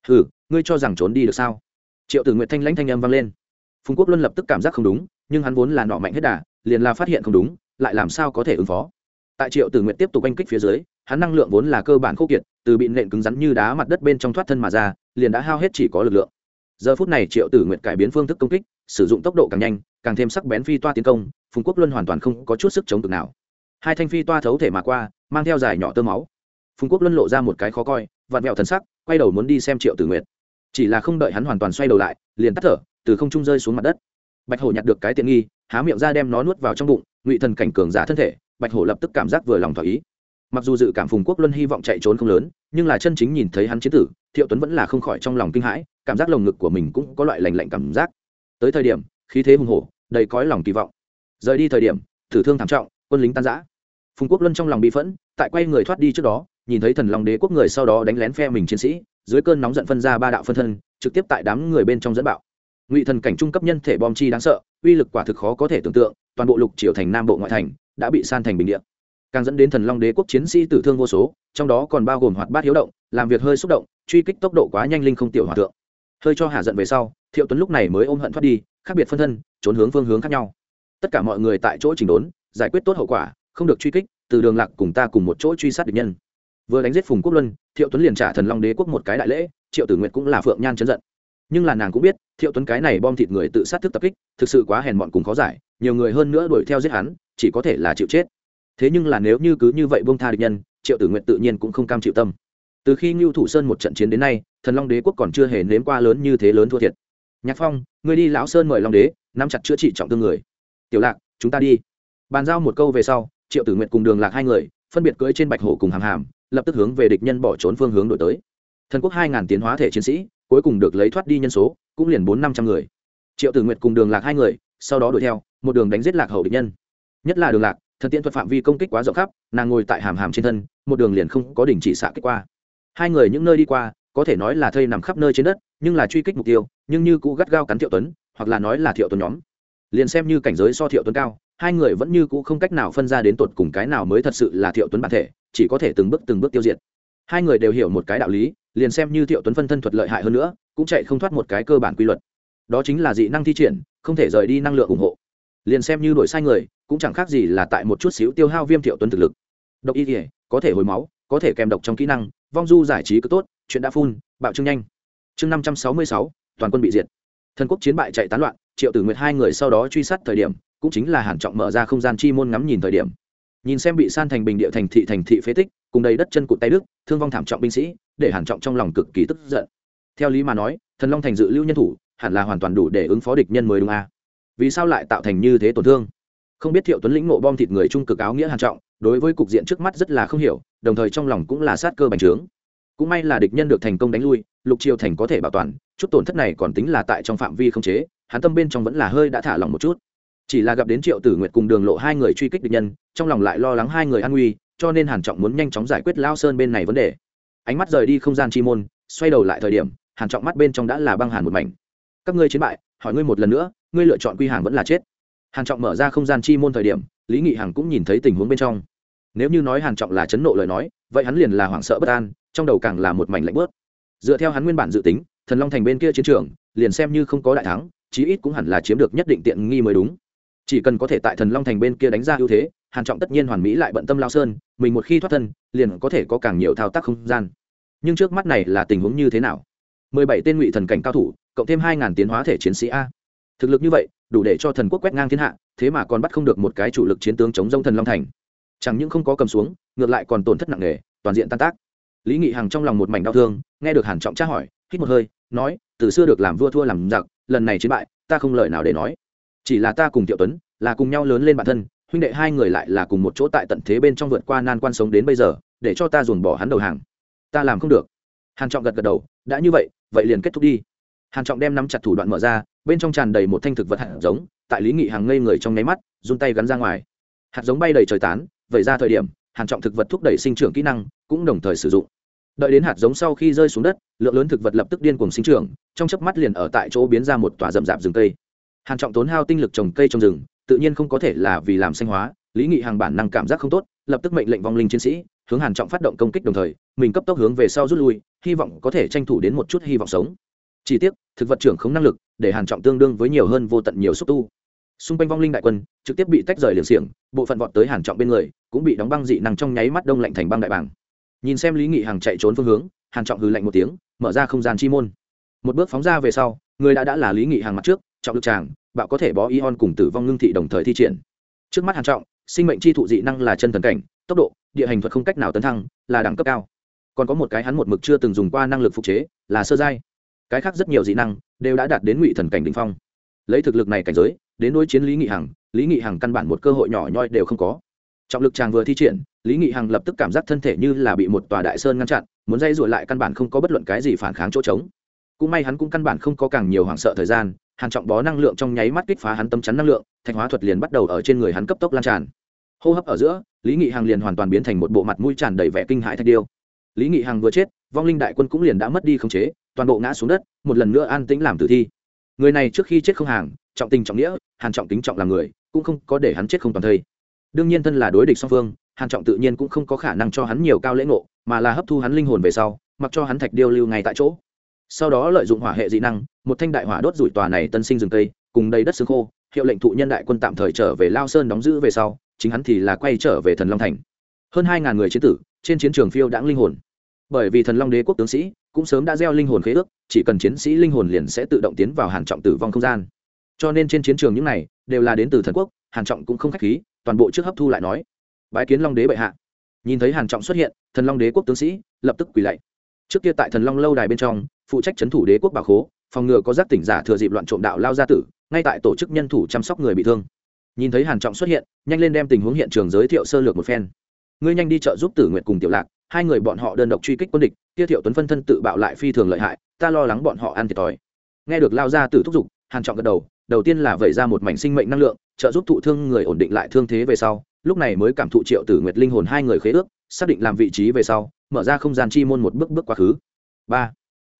hừ, ngươi cho rằng trốn đi được sao? Triệu tử nguyện thanh lãnh thanh âm vang lên. Phùng quốc luân lập tức cảm giác không đúng, nhưng hắn vốn là nọ mạnh hết đà, liền là phát hiện không đúng, lại làm sao có thể ứng phó? Tại triệu tử nguyện tiếp tục oanh kích phía dưới, hắn năng lượng vốn là cơ bản khô kiệt, từ bị nện cứng rắn như đá mặt đất bên trong thoát thân mà ra, liền đã hao hết chỉ có lực lượng. Giờ phút này triệu tử nguyện cải biến phương thức công kích, sử dụng tốc độ càng nhanh, càng thêm sắc bén phi toa tiến công, phùng quốc luân hoàn toàn không có chút sức chống cực nào. Hai thanh phi toa thấu thể mà qua, mang theo dài nhỏ tơ máu. Phùng quốc luân lộ ra một cái khó coi, vặn vẹo thần sắc quay đầu muốn đi xem triệu tử Nguyệt, chỉ là không đợi hắn hoàn toàn xoay đầu lại liền tắt thở từ không trung rơi xuống mặt đất. Bạch hổ nhặt được cái tiện nghi há miệng ra đem nó nuốt vào trong bụng ngụy thần cảnh cường giả thân thể bạch hổ lập tức cảm giác vừa lòng thỏa ý. Mặc dù dự cảm phùng quốc luân hy vọng chạy trốn không lớn nhưng là chân chính nhìn thấy hắn chiến tử thiệu tuấn vẫn là không khỏi trong lòng kinh hãi cảm giác lồng ngực của mình cũng có loại lành lạnh cảm giác. Tới thời điểm khí thế hùng hổ đầy cõi lòng kỳ vọng. Rời đi thời điểm thử thương thảm trọng quân lính tan giã phùng quốc luân trong lòng bị phẫn tại quay người thoát đi trước đó nhìn thấy thần long đế quốc người sau đó đánh lén phe mình chiến sĩ, dưới cơn nóng giận phân ra ba đạo phân thân, trực tiếp tại đám người bên trong dẫn bạo. Ngụy thần cảnh trung cấp nhân thể bom chi đáng sợ, uy lực quả thực khó có thể tưởng tượng, toàn bộ lục triều thành nam bộ ngoại thành đã bị san thành bình địa. Càng dẫn đến thần long đế quốc chiến sĩ tử thương vô số, trong đó còn bao gồm hoạt bát hiếu động, làm việc hơi xúc động, truy kích tốc độ quá nhanh linh không tiểu hòa thượng. Hơi cho hạ giận về sau, thiệu tuấn lúc này mới ôm hận thoát đi, khác biệt phân thân, trốn hướng phương hướng khác nhau. Tất cả mọi người tại chỗ chỉnh đốn, giải quyết tốt hậu quả, không được truy kích, từ đường lạc cùng ta cùng một chỗ truy sát địch nhân vừa đánh giết phùng quốc luân, thiệu tuấn liền trả thần long đế quốc một cái đại lễ, triệu tử nguyệt cũng là phượng nhan chấn giận. nhưng là nàng cũng biết, thiệu tuấn cái này bom thịt người tự sát thức tập kích, thực sự quá hèn mọn cùng khó giải, nhiều người hơn nữa đuổi theo giết hắn, chỉ có thể là chịu chết. thế nhưng là nếu như cứ như vậy bông tha địch nhân, triệu tử nguyện tự nhiên cũng không cam chịu tâm. từ khi ngưu thủ sơn một trận chiến đến nay, thần long đế quốc còn chưa hề nếm qua lớn như thế lớn thua thiệt. nhạc phong, người đi lão sơn mời long đế, nắm chặt chữa trị trọng thương người. tiểu lạc, chúng ta đi. bàn giao một câu về sau, triệu tử nguyện cùng đường lạc hai người, phân biệt cưỡi trên bạch hổ cùng hàng hàm lập tức hướng về địch nhân bỏ trốn phương hướng đổi tới. Thần quốc hai ngàn tiến hóa thể chiến sĩ, cuối cùng được lấy thoát đi nhân số, cũng liền bốn năm trăm người. Triệu tử nguyệt cùng đường lạc hai người, sau đó đuổi theo, một đường đánh giết lạc hậu địch nhân. Nhất là đường lạc, thần tiễn thuật phạm vi công kích quá rộng khắp, nàng ngồi tại hàm hàm trên thân, một đường liền không có đình chỉ xạ kích qua. Hai người những nơi đi qua, có thể nói là thây nằm khắp nơi trên đất, nhưng là truy kích mục tiêu, nhưng như cũ gắt gao cắn thiệu tuấn, hoặc là nói là thiệu tuấn nhóm. Liền xem như cảnh giới so thiệu tuấn cao hai người vẫn như cũ không cách nào phân ra đến tột cùng cái nào mới thật sự là thiệu tuấn bản thể, chỉ có thể từng bước từng bước tiêu diệt. Hai người đều hiểu một cái đạo lý, liền xem như thiệu tuấn phân thân thuật lợi hại hơn nữa, cũng chạy không thoát một cái cơ bản quy luật. Đó chính là dị năng thi triển, không thể rời đi năng lượng ủng hộ. Liền xem như đổi sai người, cũng chẳng khác gì là tại một chút xíu tiêu hao viêm thiệu tuấn thực lực. Độc y thể có thể hồi máu, có thể kèm độc trong kỹ năng, vong du giải trí cứ tốt, chuyện đã phun, bạo trưng nhanh. Chương năm trăm sáu mươi sáu, toàn quân bị diệt. Thần quốc chiến bại chạy tán loạn, triệu tử nguyệt hai người sau đó truy sát thời điểm cũng chính là hàn trọng mở ra không gian chi môn ngắm nhìn thời điểm. Nhìn xem bị san thành bình địa thành thị thành thị phế tích, cùng đầy đất chân cụt tay đức, thương vong thảm trọng binh sĩ, để hàn trọng trong lòng cực kỳ tức giận. Theo lý mà nói, thần long thành dự lưu nhân thủ, hẳn là hoàn toàn đủ để ứng phó địch nhân mới đúng a. À? vì sao lại tạo thành như thế tổn thương? Không biết thiệu tuấn lĩnh ngộ bom thịt người trung cực áo nghĩa hàn trọng, đối với cục diện trước mắt rất là không hiểu, đồng thời trong lòng cũng là sát cơ bành trướng. Cũng may là địch nhân được thành công đánh lui, lục triều thành có thể bảo toàn, chút tổn thất này còn tính là tại trong phạm vi không chế, hắn tâm bên trong vẫn là hơi đã thả lòng một chút chỉ là gặp đến triệu tử nguyệt cùng đường lộ hai người truy kích địch nhân, trong lòng lại lo lắng hai người an nguy, cho nên hàn trọng muốn nhanh chóng giải quyết lao sơn bên này vấn đề. Ánh mắt rời đi không gian chi môn, xoay đầu lại thời điểm, hàn trọng mắt bên trong đã là băng hàn một mảnh. Các ngươi chiến bại, hỏi ngươi một lần nữa, ngươi lựa chọn quy hàng vẫn là chết. Hàn trọng mở ra không gian chi môn thời điểm, lý nghị hằng cũng nhìn thấy tình huống bên trong. Nếu như nói hàn trọng là chấn nộ lời nói, vậy hắn liền là hoảng sợ bất an, trong đầu càng là một mảnh lạnh bớt dựa theo hắn nguyên bản dự tính, thần long thành bên kia chiến trường, liền xem như không có đại thắng, chí ít cũng hẳn là chiếm được nhất định tiện nghi mới đúng chỉ cần có thể tại thần long thành bên kia đánh ra ưu thế, hàn trọng tất nhiên hoàn mỹ lại bận tâm lao sơn, mình một khi thoát thân, liền có thể có càng nhiều thao tác không gian. Nhưng trước mắt này là tình huống như thế nào? Mười bảy tên ngụy thần cảnh cao thủ, cộng thêm hai ngàn tiến hóa thể chiến sĩ a. Thực lực như vậy, đủ để cho thần quốc quét ngang thiên hạ, thế mà còn bắt không được một cái chủ lực chiến tướng chống dông thần long thành. Chẳng những không có cầm xuống, ngược lại còn tổn thất nặng nề, toàn diện tan tác. Lý nghị hằng trong lòng một mảnh đau thương, nghe được hàn trọng tra hỏi, hít một hơi, nói, từ xưa được làm vua thua làm giặc, lần này chiến bại, ta không lời nào để nói chỉ là ta cùng tiểu tuấn, là cùng nhau lớn lên bản thân, huynh đệ hai người lại là cùng một chỗ tại tận thế bên trong vượt qua nan quan sống đến bây giờ, để cho ta dồn bỏ hắn đầu hàng. Ta làm không được. Hàn trọng gật gật đầu, đã như vậy vậy liền kết thúc đi. Hàn trọng đem nắm chặt thủ đoạn mở ra, bên trong tràn đầy một thanh thực vật hạt giống, tại lý nghị hàng ngây người trong nháy mắt, run tay gắn ra ngoài. Hạt giống bay đầy trời tán vậy ra thời điểm, hàn trọng thực vật thúc đẩy sinh trưởng kỹ năng, cũng đồng thời sử dụng. Đợi đến hạt giống sau khi rơi xuống đất, lượng lớn thực vật lập tức điên cuồng sinh trưởng, trong chớp mắt liền ở tại chỗ biến ra một tòa rậm rạp rừng cây hàn trọng tốn hao tinh lực trồng cây trong rừng, tự nhiên không có thể là vì làm xanh hóa, lý nghị hàng bản năng cảm giác không tốt, lập tức mệnh lệnh vong linh chiến sĩ, hướng hàn trọng phát động công kích đồng thời, mình cấp tốc hướng về sau rút lui, hy vọng có thể tranh thủ đến một chút hy vọng sống. Chỉ tiếc, thực vật trưởng không năng lực, để hàn trọng tương đương với nhiều hơn vô tận nhiều xúc tu. Xung quanh vong linh đại quân, trực tiếp bị tách rời liều xiềng, bộ phận vọt tới hàn trọng bên người, cũng bị đóng băng dị năng trong nháy mắt đông lạnh thành băng đại bảng nhìn xem lý nghị hàng chạy trốn phương hướng, hàn trọng hừ lạnh một tiếng, mở ra không gian chi môn. Một bước phóng ra về sau, người đã đã là lý nghị hàng mặt trước trọng lực tràng, bạo có thể bó ion cùng tử vong ngưng thị đồng thời thi triển. Trước mắt hàn trọng, sinh mệnh chi thụ dị năng là chân thần cảnh, tốc độ, địa hình thuật không cách nào tấn thăng, là đẳng cấp cao. Còn có một cái hắn một mực chưa từng dùng qua năng lực phục chế, là sơ giai. Cái khác rất nhiều dị năng đều đã đạt đến ngụy thần cảnh đỉnh phong. Lấy thực lực này cảnh giới, đến đối chiến lý nghị hằng, lý nghị hằng căn bản một cơ hội nhỏ nhoi đều không có. Trọng lực chàng vừa thi triển, lý nghị hằng lập tức cảm giác thân thể như là bị một tòa đại sơn ngăn chặn, muốn dây dội lại căn bản không có bất luận cái gì phản kháng chỗ trống. Cũng may hắn cũng căn bản không có càng nhiều hoảng sợ thời gian hàn trọng bó năng lượng trong nháy mắt kích phá hắn tâm chắn năng lượng, thạch hóa thuật liền bắt đầu ở trên người hắn cấp tốc lan tràn. Hô hấp ở giữa, lý nghị hằng liền hoàn toàn biến thành một bộ mặt mũi tràn đầy vẻ kinh hãi thạch điêu. Lý nghị hằng vừa chết, vong linh đại quân cũng liền đã mất đi khống chế, toàn bộ ngã xuống đất, một lần nữa an tĩnh làm tử thi. Người này trước khi chết không hàng, trọng tình trọng nghĩa, hàn trọng tính trọng là người, cũng không có để hắn chết không toàn thây. Đương nhiên thân là đối địch song phương, hàn trọng tự nhiên cũng không có khả năng cho hắn nhiều cao lễ ngộ, mà là hấp thu hắn linh hồn về sau, mặc cho hắn thạch điêu lưu ngay tại chỗ. Sau đó lợi dụng hỏa hệ dị năng một thanh đại hỏa đốt rủi tòa này tân sinh rừng tây cùng đầy đất xương khô, hiệu lệnh thụ nhân đại quân tạm thời trở về lao sơn đóng giữ về sau, chính hắn thì là quay trở về thần long thành. Hơn hai ngàn người chiến tử, trên chiến trường phiêu đãng linh hồn. Bởi vì thần long đế quốc tướng sĩ, cũng sớm đã gieo linh hồn khế ước, chỉ cần chiến sĩ linh hồn liền sẽ tự động tiến vào hàn trọng tử vong không gian. Cho nên trên chiến trường những này, đều là đến từ thần quốc, hàn trọng cũng không khách khí, toàn bộ trước hấp thu lại nói. Bái kiến long đế bệ hạ. Nhìn thấy hàn trọng xuất hiện, thần long đế quốc tướng sĩ lập tức quỳ lạy. Trước kia tại thần long lâu đài bên trong, phụ trách chấn thủ đế quốc bảo khố phòng ngừa có giác tỉnh giả thừa dịp loạn trộm đạo lao gia tử, ngay tại tổ chức nhân thủ chăm sóc người bị thương. Nhìn thấy hàn trọng xuất hiện, nhanh lên đem tình huống hiện trường giới thiệu sơ lược một phen. Ngươi nhanh đi chợ giúp tử nguyện cùng tiểu lạc, hai người bọn họ đơn độc truy kích quân địch, Tiêu thiệu tuấn phân thân tự bạo lại phi thường lợi hại, ta lo lắng bọn họ ăn thiệt thòi. Nghe được lao gia tử thúc giục, hàn trọng gật đầu đầu tiên là vẩy ra một mảnh sinh mệnh năng lượng, trợ giúp thụ thương người ổn định lại thương thế về sau, lúc này mới cảm thụ triệu tử nguyệt linh hồn hai người khế ước, xác định làm vị trí về sau, mở ra không gian chi môn một bước bước quá khứ. Ba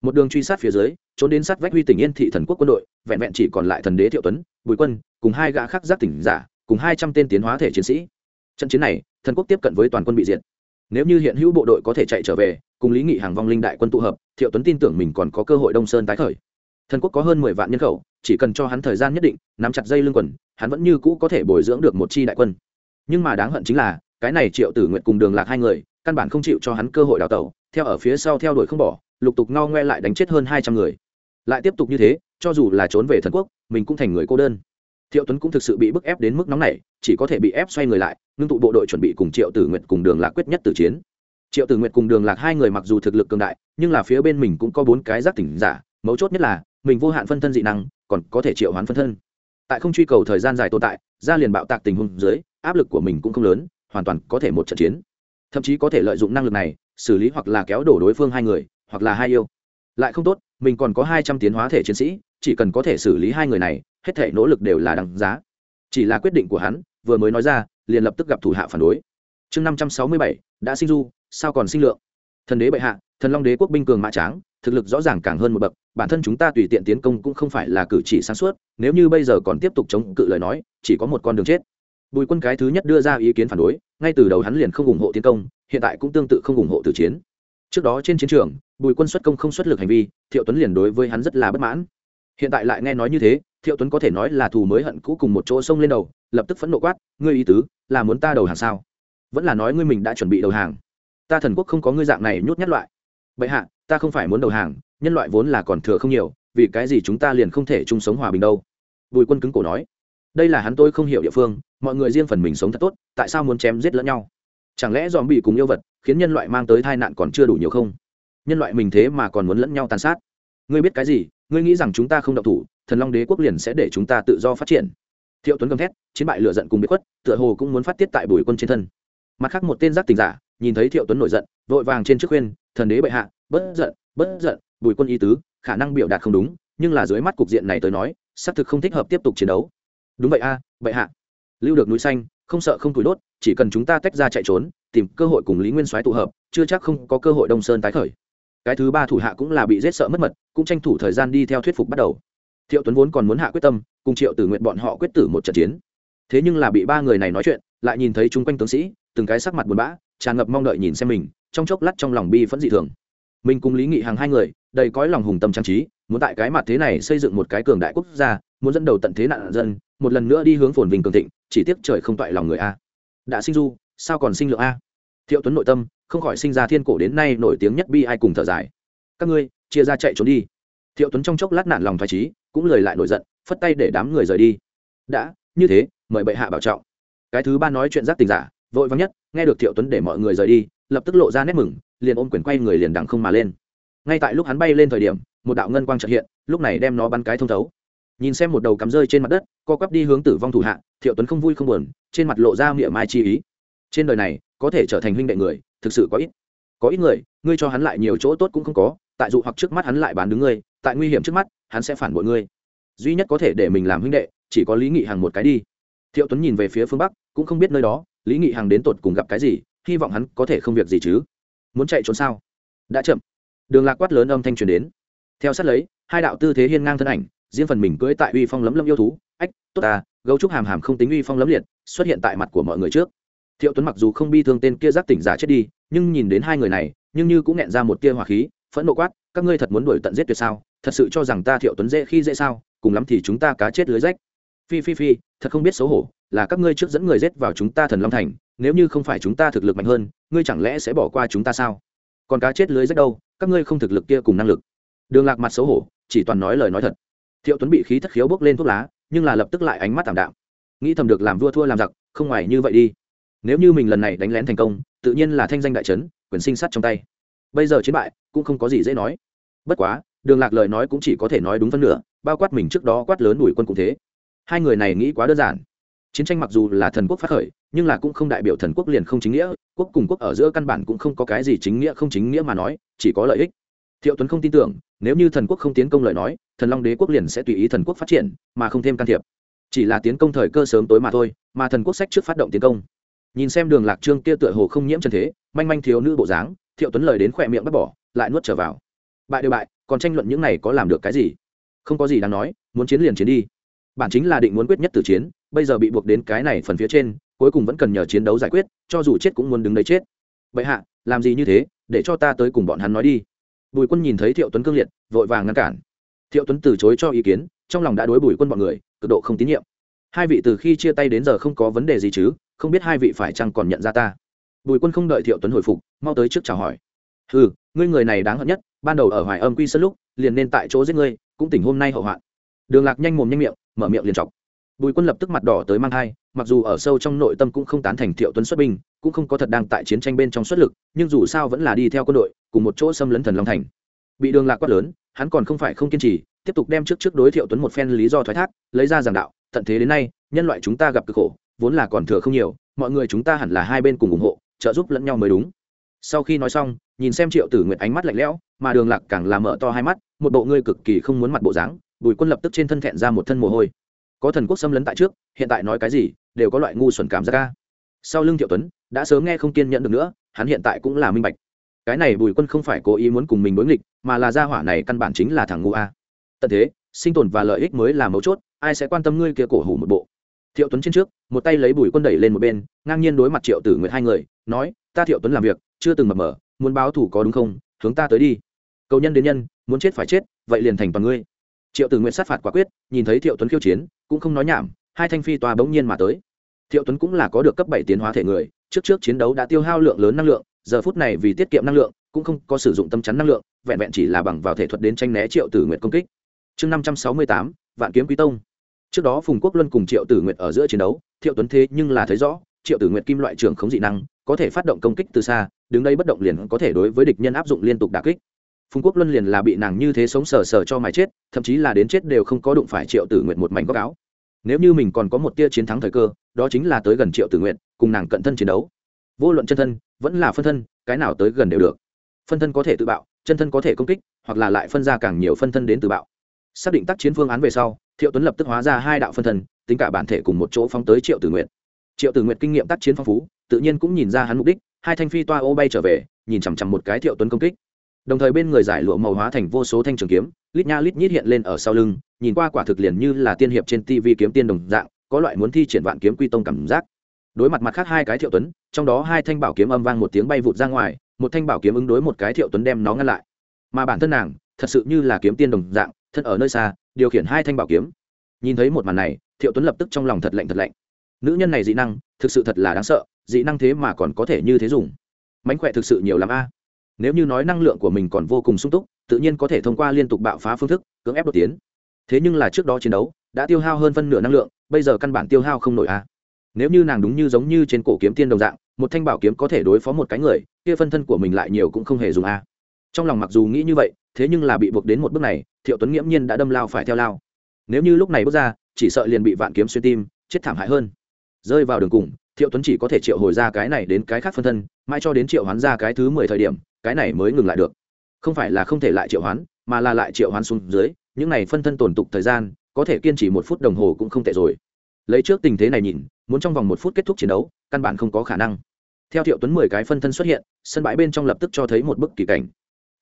một đường truy sát phía dưới, trốn đến sát vách huy tỉnh yên thị thần quốc quân đội, vẹn vẹn chỉ còn lại thần đế thiệu tuấn, bùi quân, cùng hai gã khác giác tỉnh giả, cùng hai trăm tên tiến hóa thể chiến sĩ. Trận chiến này, thần quốc tiếp cận với toàn quân bị diệt. Nếu như hiện hữu bộ đội có thể chạy trở về, cùng lý nghị hàng vong linh đại quân tụ hợp, thiệu tuấn tin tưởng mình còn có cơ hội đông sơn tái khởi. Thần quốc có hơn mười vạn nhân khẩu, chỉ cần cho hắn thời gian nhất định, nắm chặt dây lưng quần, hắn vẫn như cũ có thể bồi dưỡng được một chi đại quân. Nhưng mà đáng hận chính là, cái này triệu tử nguyện cùng đường lạc hai người, căn bản không chịu cho hắn cơ hội đào tẩu, theo ở phía sau theo đuổi không bỏ lục tục ngao ngoe lại đánh chết hơn hai trăm người. Lại tiếp tục như thế, cho dù là trốn về thần quốc, mình cũng thành người cô đơn. Thiệu tuấn cũng thực sự bị bức ép đến mức nóng này chỉ có thể bị ép xoay người lại, ngưng tụ bộ đội chuẩn bị cùng triệu tử nguyện cùng đường lạc quyết nhất tử chiến. Triệu tử nguyện cùng đường lạc hai người mặc dù thực lực cường đại, nhưng là phía bên mình cũng có bốn cái giác tỉnh giả, mấu chốt nhất là, mình vô hạn phân thân dị năng, còn có thể triệu hoán phân thân. Tại không truy cầu thời gian dài tồn tại, ra liền bạo tạc tình huống dưới, áp lực của mình cũng không lớn, hoàn toàn có thể một trận chiến. Thậm chí có thể lợi dụng năng lực này, xử lý hoặc là kéo đổ đối phương hai người hoặc là hai yêu. Lại không tốt, mình còn có hai trăm tiến hóa thể chiến sĩ, chỉ cần có thể xử lý hai người này, hết thể nỗ lực đều là đằng giá. Chỉ là quyết định của hắn, vừa mới nói ra, liền lập tức gặp thủ hạ phản đối. Chương năm trăm sáu mươi bảy, đã sinh du, sao còn sinh lượng? Thần đế bệ hạ, thần long đế quốc binh cường mã tráng, thực lực rõ ràng càng hơn một bậc, bản thân chúng ta tùy tiện tiến công cũng không phải là cử chỉ sáng suốt, nếu như bây giờ còn tiếp tục chống cự lời nói, chỉ có một con đường chết. Bùi quân cái thứ nhất đưa ra ý kiến phản đối, ngay từ đầu hắn liền không ủng hộ tiến công, hiện tại cũng tương tự không ủng hộ tử chiến trước đó trên chiến trường, bùi quân xuất công không xuất lực hành vi, thiệu tuấn liền đối với hắn rất là bất mãn. Hiện tại lại nghe nói như thế, thiệu tuấn có thể nói là thù mới hận cũ cùng một chỗ xông lên đầu, lập tức phẫn nộ quát, ngươi ý tứ là muốn ta đầu hàng sao? Vẫn là nói ngươi mình đã chuẩn bị đầu hàng. Ta thần quốc không có ngươi dạng này nhút nhát loại. Bệ hạ, ta không phải muốn đầu hàng, nhân loại vốn là còn thừa không nhiều, vì cái gì chúng ta liền không thể chung sống hòa bình đâu? Bùi quân cứng cổ nói. Đây là hắn tôi không hiểu địa phương, mọi người riêng phần mình sống thật tốt, tại sao muốn chém giết lẫn nhau? Chẳng lẽ dòm bị cùng yêu vật khiến nhân loại mang tới tai nạn còn chưa đủ nhiều không? Nhân loại mình thế mà còn muốn lẫn nhau tàn sát. Ngươi biết cái gì? Ngươi nghĩ rằng chúng ta không độc thủ, thần long đế quốc liền sẽ để chúng ta tự do phát triển. Thiệu tuấn gầm thét, chiến bại lựa giận cùng bị khuất, tựa hồ cũng muốn phát tiết tại bùi quân trên thân. Mặt khác một tên giác tình giả, nhìn thấy thiệu tuấn nổi giận, vội vàng trên trước khuyên, thần đế bệ hạ bất giận bất giận, bùi quân y tứ, khả năng biểu đạt không đúng, nhưng là dưới mắt cục diện này tới nói, xác thực không thích hợp tiếp tục chiến đấu. Đúng vậy a, bệ hạ. Lưu được núi xanh không sợ không tủi đốt, chỉ cần chúng ta tách ra chạy trốn, tìm cơ hội cùng lý nguyên soái tụ hợp, chưa chắc không có cơ hội đông sơn tái khởi. Cái thứ ba thủ hạ cũng là bị giết sợ mất mật, cũng tranh thủ thời gian đi theo thuyết phục bắt đầu. Thiệu tuấn vốn còn muốn hạ quyết tâm, cùng triệu tử nguyện bọn họ quyết tử một trận chiến. Thế nhưng là bị ba người này nói chuyện, lại nhìn thấy chung quanh tướng sĩ, từng cái sắc mặt buồn bã, tràn ngập mong đợi nhìn xem mình, trong chốc lát trong lòng bi phẫn dị thường. Mình cùng lý nghị hàng hai người, đầy cõi lòng hùng tâm trang trí, muốn tại cái mặt thế này xây dựng một cái cường đại quốc gia, muốn dẫn đầu tận thế nạn dân, một lần nữa đi hướng phồn vinh cường thịnh chỉ tiếc trời không toại lòng người a. Đã sinh du, sao còn sinh lượng a? Thiệu tuấn nội tâm, không khỏi sinh ra thiên cổ đến nay nổi tiếng nhất bi ai cùng thở dài. Các ngươi, chia ra chạy trốn đi. Thiệu tuấn trong chốc lát nạn lòng thoải trí cũng lời lại nổi giận, phất tay để đám người rời đi. Đã, như thế, mời bệ hạ bảo trọng. Cái thứ ba nói chuyện giác tình giả, vội vắng nhất, nghe được thiệu tuấn để mọi người rời đi, lập tức lộ ra nét mừng, liền ôm quyền quay người liền đằng không mà lên. Ngay tại lúc hắn bay lên thời điểm, một đạo ngân quang trợ hiện, lúc này đem nó bắn cái thông thấu nhìn xem một đầu cắm rơi trên mặt đất, co quắp đi hướng tử vong thủ hạ, thiệu tuấn không vui không buồn, trên mặt lộ ra miệng mai chi ý. Trên đời này, có thể trở thành huynh đệ người, thực sự có ít. Có ít người, ngươi cho hắn lại nhiều chỗ tốt cũng không có, tại dụ hoặc trước mắt hắn lại bán đứng ngươi, tại nguy hiểm trước mắt, hắn sẽ phản bội ngươi. Duy nhất có thể để mình làm huynh đệ, chỉ có lý nghị hằng một cái đi. Thiệu tuấn nhìn về phía phương bắc, cũng không biết nơi đó, lý nghị hằng đến tột cùng gặp cái gì, hy vọng hắn có thể không việc gì chứ. Muốn chạy trốn sao? Đã chậm. Đường lạc quát lớn âm thanh truyền đến. Theo sát lấy, hai đạo tư thế hiên ngang thân ảnh riêng phần mình cưỡi tại uy phong lấm lấm yêu thú. Ách, tốt ta, gấu trúc hàm hàm không tính uy phong lấm liệt, xuất hiện tại mặt của mọi người trước. Thiệu tuấn mặc dù không bi thương tên kia giác tỉnh giả chết đi, nhưng nhìn đến hai người này, nhưng như cũng nghẹn ra một tia hỏa khí, phẫn nộ quát, các ngươi thật muốn đuổi tận giết tuyệt sao? Thật sự cho rằng ta thiệu tuấn dễ khi dễ sao? Cùng lắm thì chúng ta cá chết lưới rách. Phi phi phi, thật không biết xấu hổ, là các ngươi trước dẫn người giết vào chúng ta thần long thành, nếu như không phải chúng ta thực lực mạnh hơn, ngươi chẳng lẽ sẽ bỏ qua chúng ta sao? Còn cá chết lưới rách đâu, các ngươi không thực lực kia cùng năng lực. Đường lạc mặt xấu hổ, chỉ toàn nói lời nói thật thiệu tuấn bị khí thất khiếu bốc lên thuốc lá, nhưng là lập tức lại ánh mắt tảm đạm. Nghĩ thầm được làm vua thua làm giặc, không ngoài như vậy đi. Nếu như mình lần này đánh lén thành công, tự nhiên là thanh danh đại trấn quyền sinh sắt trong tay. Bây giờ chiến bại, cũng không có gì dễ nói. Bất quá, đường lạc lời nói cũng chỉ có thể nói đúng phân nửa, bao quát mình trước đó quát lớn đuổi quân cũng thế. Hai người này nghĩ quá đơn giản. Chiến tranh mặc dù là thần quốc phát khởi, nhưng là cũng không đại biểu thần quốc liền không chính nghĩa, quốc cùng quốc ở giữa căn bản cũng không có cái gì chính nghĩa không chính nghĩa mà nói, chỉ có lợi ích. Thiệu tuấn không tin tưởng nếu như thần quốc không tiến công lời nói, thần long đế quốc liền sẽ tùy ý thần quốc phát triển, mà không thêm can thiệp. Chỉ là tiến công thời cơ sớm tối mà thôi, mà thần quốc sách trước phát động tiến công. Nhìn xem đường lạc trương kia tựa hồ không nhiễm trần thế, manh manh thiếu nữ bộ dáng, thiệu tuấn lời đến khỏe miệng bắt bỏ, lại nuốt trở vào. Bại đều bại, còn tranh luận những này có làm được cái gì? Không có gì đáng nói, muốn chiến liền chiến đi. Bản chính là định muốn quyết nhất từ chiến, bây giờ bị buộc đến cái này phần phía trên, cuối cùng vẫn cần nhờ chiến đấu giải quyết, cho dù chết cũng muốn đứng đấy chết. Bệ hạ, làm gì như thế, để cho ta tới cùng bọn hắn nói đi bùi quân nhìn thấy thiệu tuấn cương liệt, vội vàng ngăn cản. Thiệu tuấn từ chối cho ý kiến, trong lòng đã đối bùi quân bọn người, cực độ không tín nhiệm. Hai vị từ khi chia tay đến giờ không có vấn đề gì chứ, không biết hai vị phải chăng còn nhận ra ta. Bùi quân không đợi thiệu tuấn hồi phục, mau tới trước chào hỏi. Ừ ngươi người này đáng hận nhất, ban đầu ở hoài âm quy sân lúc, liền nên tại chỗ giết ngươi, cũng tỉnh hôm nay hậu hoạn. Đường lạc nhanh mồm nhanh miệng, mở miệng liền chọc bùi quân lập tức mặt đỏ tới mang thai, mặc dù ở sâu trong nội tâm cũng không tán thành thiệu tuấn xuất binh, cũng không có thật đang tại chiến tranh bên trong xuất lực, nhưng dù sao vẫn là đi theo quân đội, cùng một chỗ xâm lấn thần long thành. Bị đường lạc quát lớn, hắn còn không phải không kiên trì, tiếp tục đem trước trước đối thiệu tuấn một phen lý do thoái thác, lấy ra giảng đạo, tận thế đến nay, nhân loại chúng ta gặp cực khổ, vốn là còn thừa không nhiều, mọi người chúng ta hẳn là hai bên cùng ủng hộ, trợ giúp lẫn nhau mới đúng. Sau khi nói xong, nhìn xem triệu tử nguyệt ánh mắt lạnh lẽo, mà đường lạc càng làm mở to hai mắt, một bộ ngươi cực kỳ không muốn mặt bộ dáng, bùi quân lập tức trên thân thẹn ra một thân mồ hôi có thần quốc xâm lấn tại trước, hiện tại nói cái gì, đều có loại ngu xuẩn cảm giác ca sau lưng thiệu tuấn, đã sớm nghe không kiên nhẫn được nữa, hắn hiện tại cũng là minh bạch. Cái này bùi quân không phải cố ý muốn cùng mình đối nghịch, mà là gia hỏa này căn bản chính là thằng ngu a. Tận thế, sinh tồn và lợi ích mới là mấu chốt, ai sẽ quan tâm ngươi kia cổ hủ một bộ? Thiệu tuấn trên trước, một tay lấy bùi quân đẩy lên một bên, ngang nhiên đối mặt triệu tử nguyệt hai người, nói, ta thiệu tuấn làm việc, chưa từng mập mờ, muốn báo thủ có đúng không? Hướng ta tới đi. Cầu nhân đến nhân, muốn chết phải chết, vậy liền thành toàn ngươi. Triệu tử nguyệt sát phạt quả quyết, nhìn thấy thiệu tuấn khiêu chiến cũng không nói nhảm, hai thanh phi tòa bỗng nhiên mà tới. Thiệu tuấn cũng là có được cấp bảy tiến hóa thể người, trước trước chiến đấu đã tiêu hao lượng lớn năng lượng, giờ phút này vì tiết kiệm năng lượng, cũng không có sử dụng tâm chắn năng lượng, vẹn vẹn chỉ là bằng vào thể thuật đến tranh né triệu tử nguyện công kích. Chương năm trăm sáu mươi tám, vạn kiếm quý tông. Trước đó phùng quốc luân cùng triệu tử nguyện ở giữa chiến đấu, thiệu tuấn thế nhưng là thấy rõ, triệu tử nguyện kim loại trưởng không dị năng, có thể phát động công kích từ xa, đứng đây bất động liền có thể đối với địch nhân áp dụng liên tục đà kích. Phùng quốc luân liền là bị nàng như thế sống sờ sờ cho mài chết, thậm chí là đến chết đều không có đụng phải triệu tử nguyện một mảnh góc áo nếu như mình còn có một tia chiến thắng thời cơ, đó chính là tới gần triệu tử nguyện cùng nàng cận thân chiến đấu. Vô luận chân thân, vẫn là phân thân, cái nào tới gần đều được. Phân thân có thể tự bạo, chân thân có thể công kích, hoặc là lại phân ra càng nhiều phân thân đến tự bạo. Xác định tác chiến phương án về sau, thiệu tuấn lập tức hóa ra hai đạo phân thân, tính cả bản thể cùng một chỗ phóng tới triệu tử nguyện triệu tử nguyện kinh nghiệm tác chiến phong phú, tự nhiên cũng nhìn ra hắn mục đích, hai thanh phi toa ô bay trở về, nhìn chằm chằm một cái thiệu tuấn công kích. Đồng thời bên người giải lụa màu hóa thành vô số thanh trường kiếm, lít nha lít nhít hiện lên ở sau lưng nhìn qua quả thực liền như là tiên hiệp trên tv kiếm tiên đồng dạng, có loại muốn thi triển vạn kiếm quy tông cảm giác. Đối mặt mặt khác hai cái thiệu tuấn, trong đó hai thanh bảo kiếm âm vang một tiếng bay vụt ra ngoài, một thanh bảo kiếm ứng đối một cái thiệu tuấn đem nó ngăn lại. Mà bản thân nàng, thật sự như là kiếm tiên đồng dạng, thân ở nơi xa, điều khiển hai thanh bảo kiếm. Nhìn thấy một màn này, thiệu tuấn lập tức trong lòng thật lạnh thật lạnh. Nữ nhân này dị năng, thực sự thật là đáng sợ, dị năng thế mà còn có thể như thế dùng. Mánh khỏe thực sự nhiều lắm a. Nếu như nói năng lượng của mình còn vô cùng sung túc, tự nhiên có thể thông qua liên tục bạo phá phương thức, cưỡng ép đột tiến thế nhưng là trước đó chiến đấu, đã tiêu hao hơn phân nửa năng lượng, bây giờ căn bản tiêu hao không nổi a. Nếu như nàng đúng như giống như trên cổ kiếm tiên đồng dạng, một thanh bảo kiếm có thể đối phó một cái người, kia phân thân của mình lại nhiều cũng không hề dùng a. Trong lòng mặc dù nghĩ như vậy, thế nhưng là bị buộc đến một bước này, thiệu tuấn nghiễm nhiên đã đâm lao phải theo lao. Nếu như lúc này bước ra, chỉ sợ liền bị vạn kiếm xuyên tim, chết thảm hại hơn. Rơi vào đường cùng, thiệu tuấn chỉ có thể triệu hồi ra cái này đến cái khác phân thân, mãi cho đến triệu hoán ra cái thứ mười thời điểm, cái này mới ngừng lại được. Không phải là không thể lại triệu hoán, mà là lại triệu hoán xuống dưới những này phân thân tổn tục thời gian, có thể kiên trì một phút đồng hồ cũng không tệ rồi. Lấy trước tình thế này nhìn, muốn trong vòng một phút kết thúc chiến đấu, căn bản không có khả năng. Theo thiệu tuấn mười cái phân thân xuất hiện, sân bãi bên trong lập tức cho thấy một bức kỳ cảnh.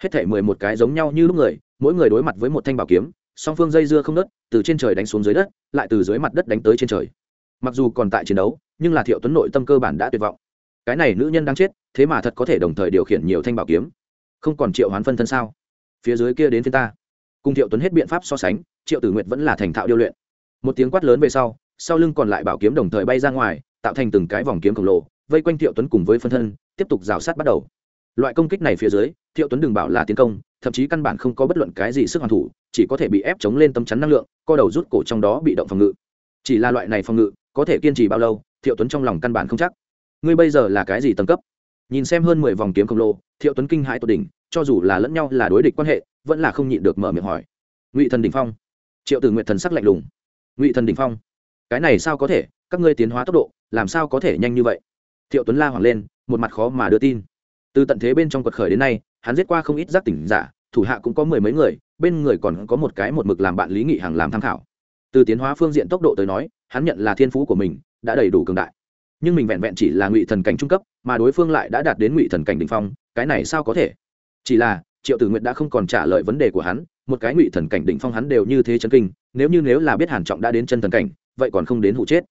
Hết thể mười một cái giống nhau như lúc người, mỗi người đối mặt với một thanh bảo kiếm, song phương dây dưa không đất từ trên trời đánh xuống dưới đất, lại từ dưới mặt đất đánh tới trên trời. Mặc dù còn tại chiến đấu, nhưng là thiệu tuấn nội tâm cơ bản đã tuyệt vọng. Cái này nữ nhân đang chết, thế mà thật có thể đồng thời điều khiển nhiều thanh bảo kiếm. Không còn triệu hoán phân thân sao? Phía dưới kia đến phía ta cùng thiệu tuấn hết biện pháp so sánh, triệu tử nguyệt vẫn là thành thạo điêu luyện. Một tiếng quát lớn về sau sau lưng còn lại bảo kiếm đồng thời bay ra ngoài, tạo thành từng cái vòng kiếm khổng lồ, vây quanh thiệu tuấn cùng với phân thân, tiếp tục rào sát bắt đầu. Loại công kích này phía dưới, thiệu tuấn đừng bảo là tiến công, thậm chí căn bản không có bất luận cái gì sức hoàn thủ, chỉ có thể bị ép chống lên tấm chắn năng lượng, co đầu rút cổ trong đó bị động phòng ngự. Chỉ là loại này phòng ngự, có thể kiên trì bao lâu, thiệu tuấn trong lòng căn bản không chắc. Ngươi bây giờ là cái gì tầng cấp? Nhìn xem hơn mười vòng kiếm khổng lồ, thiệu tuấn kinh hãi tột đỉnh cho dù là lẫn nhau là đối địch quan hệ, vẫn là không nhịn được mở miệng hỏi. Ngụy thần đình phong. Triệu tử nguyện thần sắc lạnh lùng. Ngụy thần đình phong, cái này sao có thể? Các ngươi tiến hóa tốc độ, làm sao có thể nhanh như vậy? Thiệu tuấn la hoàng lên, một mặt khó mà đưa tin. Từ tận thế bên trong quật khởi đến nay, hắn giết qua không ít giác tỉnh giả, thủ hạ cũng có mười mấy người, bên người còn có một cái một mực làm bạn lý nghị hàng làm tham khảo. Từ tiến hóa phương diện tốc độ tới nói, hắn nhận là thiên phú của mình, đã đầy đủ cường đại. Nhưng mình vẹn vẹn chỉ là ngụy thần cảnh trung cấp, mà đối phương lại đã đạt đến ngụy thần cảnh đ ỉ n h phong, cái này sao có thể? Chỉ là, triệu tử Nguyệt đã không còn trả lời vấn đề của hắn, một cái ngụy thần cảnh đ ỉ n h phong hắn đều như thế chấn kinh, nếu như nếu là biết hàn trọng đã đến chân thần cảnh, vậy còn không đến hụ chết.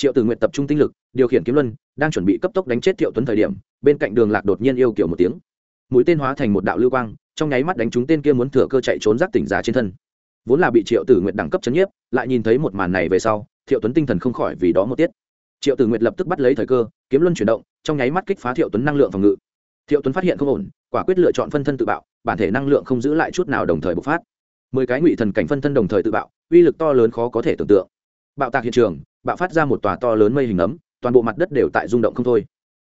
Triệu tử Nguyệt tập trung tinh lực, điều khiển kiếm luân, đang chuẩn bị cấp tốc đánh chết thiệu tuấn thời điểm, bên cạnh đường lạc đột nhiên yêu kiểu một tiếng. Mũi tên hóa thành một đạo lưu quang, trong nháy mắt đánh trúng tên kia muốn thừa cơ chạy trốn giác tỉnh giả trên thân. Vốn là bị triệu tử Nguyệt đẳng cấp chấn nhiếp, lại nhìn thấy một màn này về sau thiệu tuấn tinh thần không khỏi vì đó một tiết. Triệu tử nguyệt lập tức bắt lấy thời cơ, kiếm luân chuyển động, trong nháy mắt kích phá thiệu tuấn năng lượng phòng ngự. Thiệu tuấn phát hiện không ổn quả quyết lựa chọn phân thân tự bạo, bản thể năng lượng không giữ lại chút nào đồng thời bộc phát. Mười cái ngụy thần cảnh phân thân đồng thời tự bạo, uy lực to lớn khó có thể tưởng tượng. Bạo tạc hiện trường, bạo phát ra một tòa to lớn mây hình ấm, toàn bộ mặt đất đều tại rung động không thôi.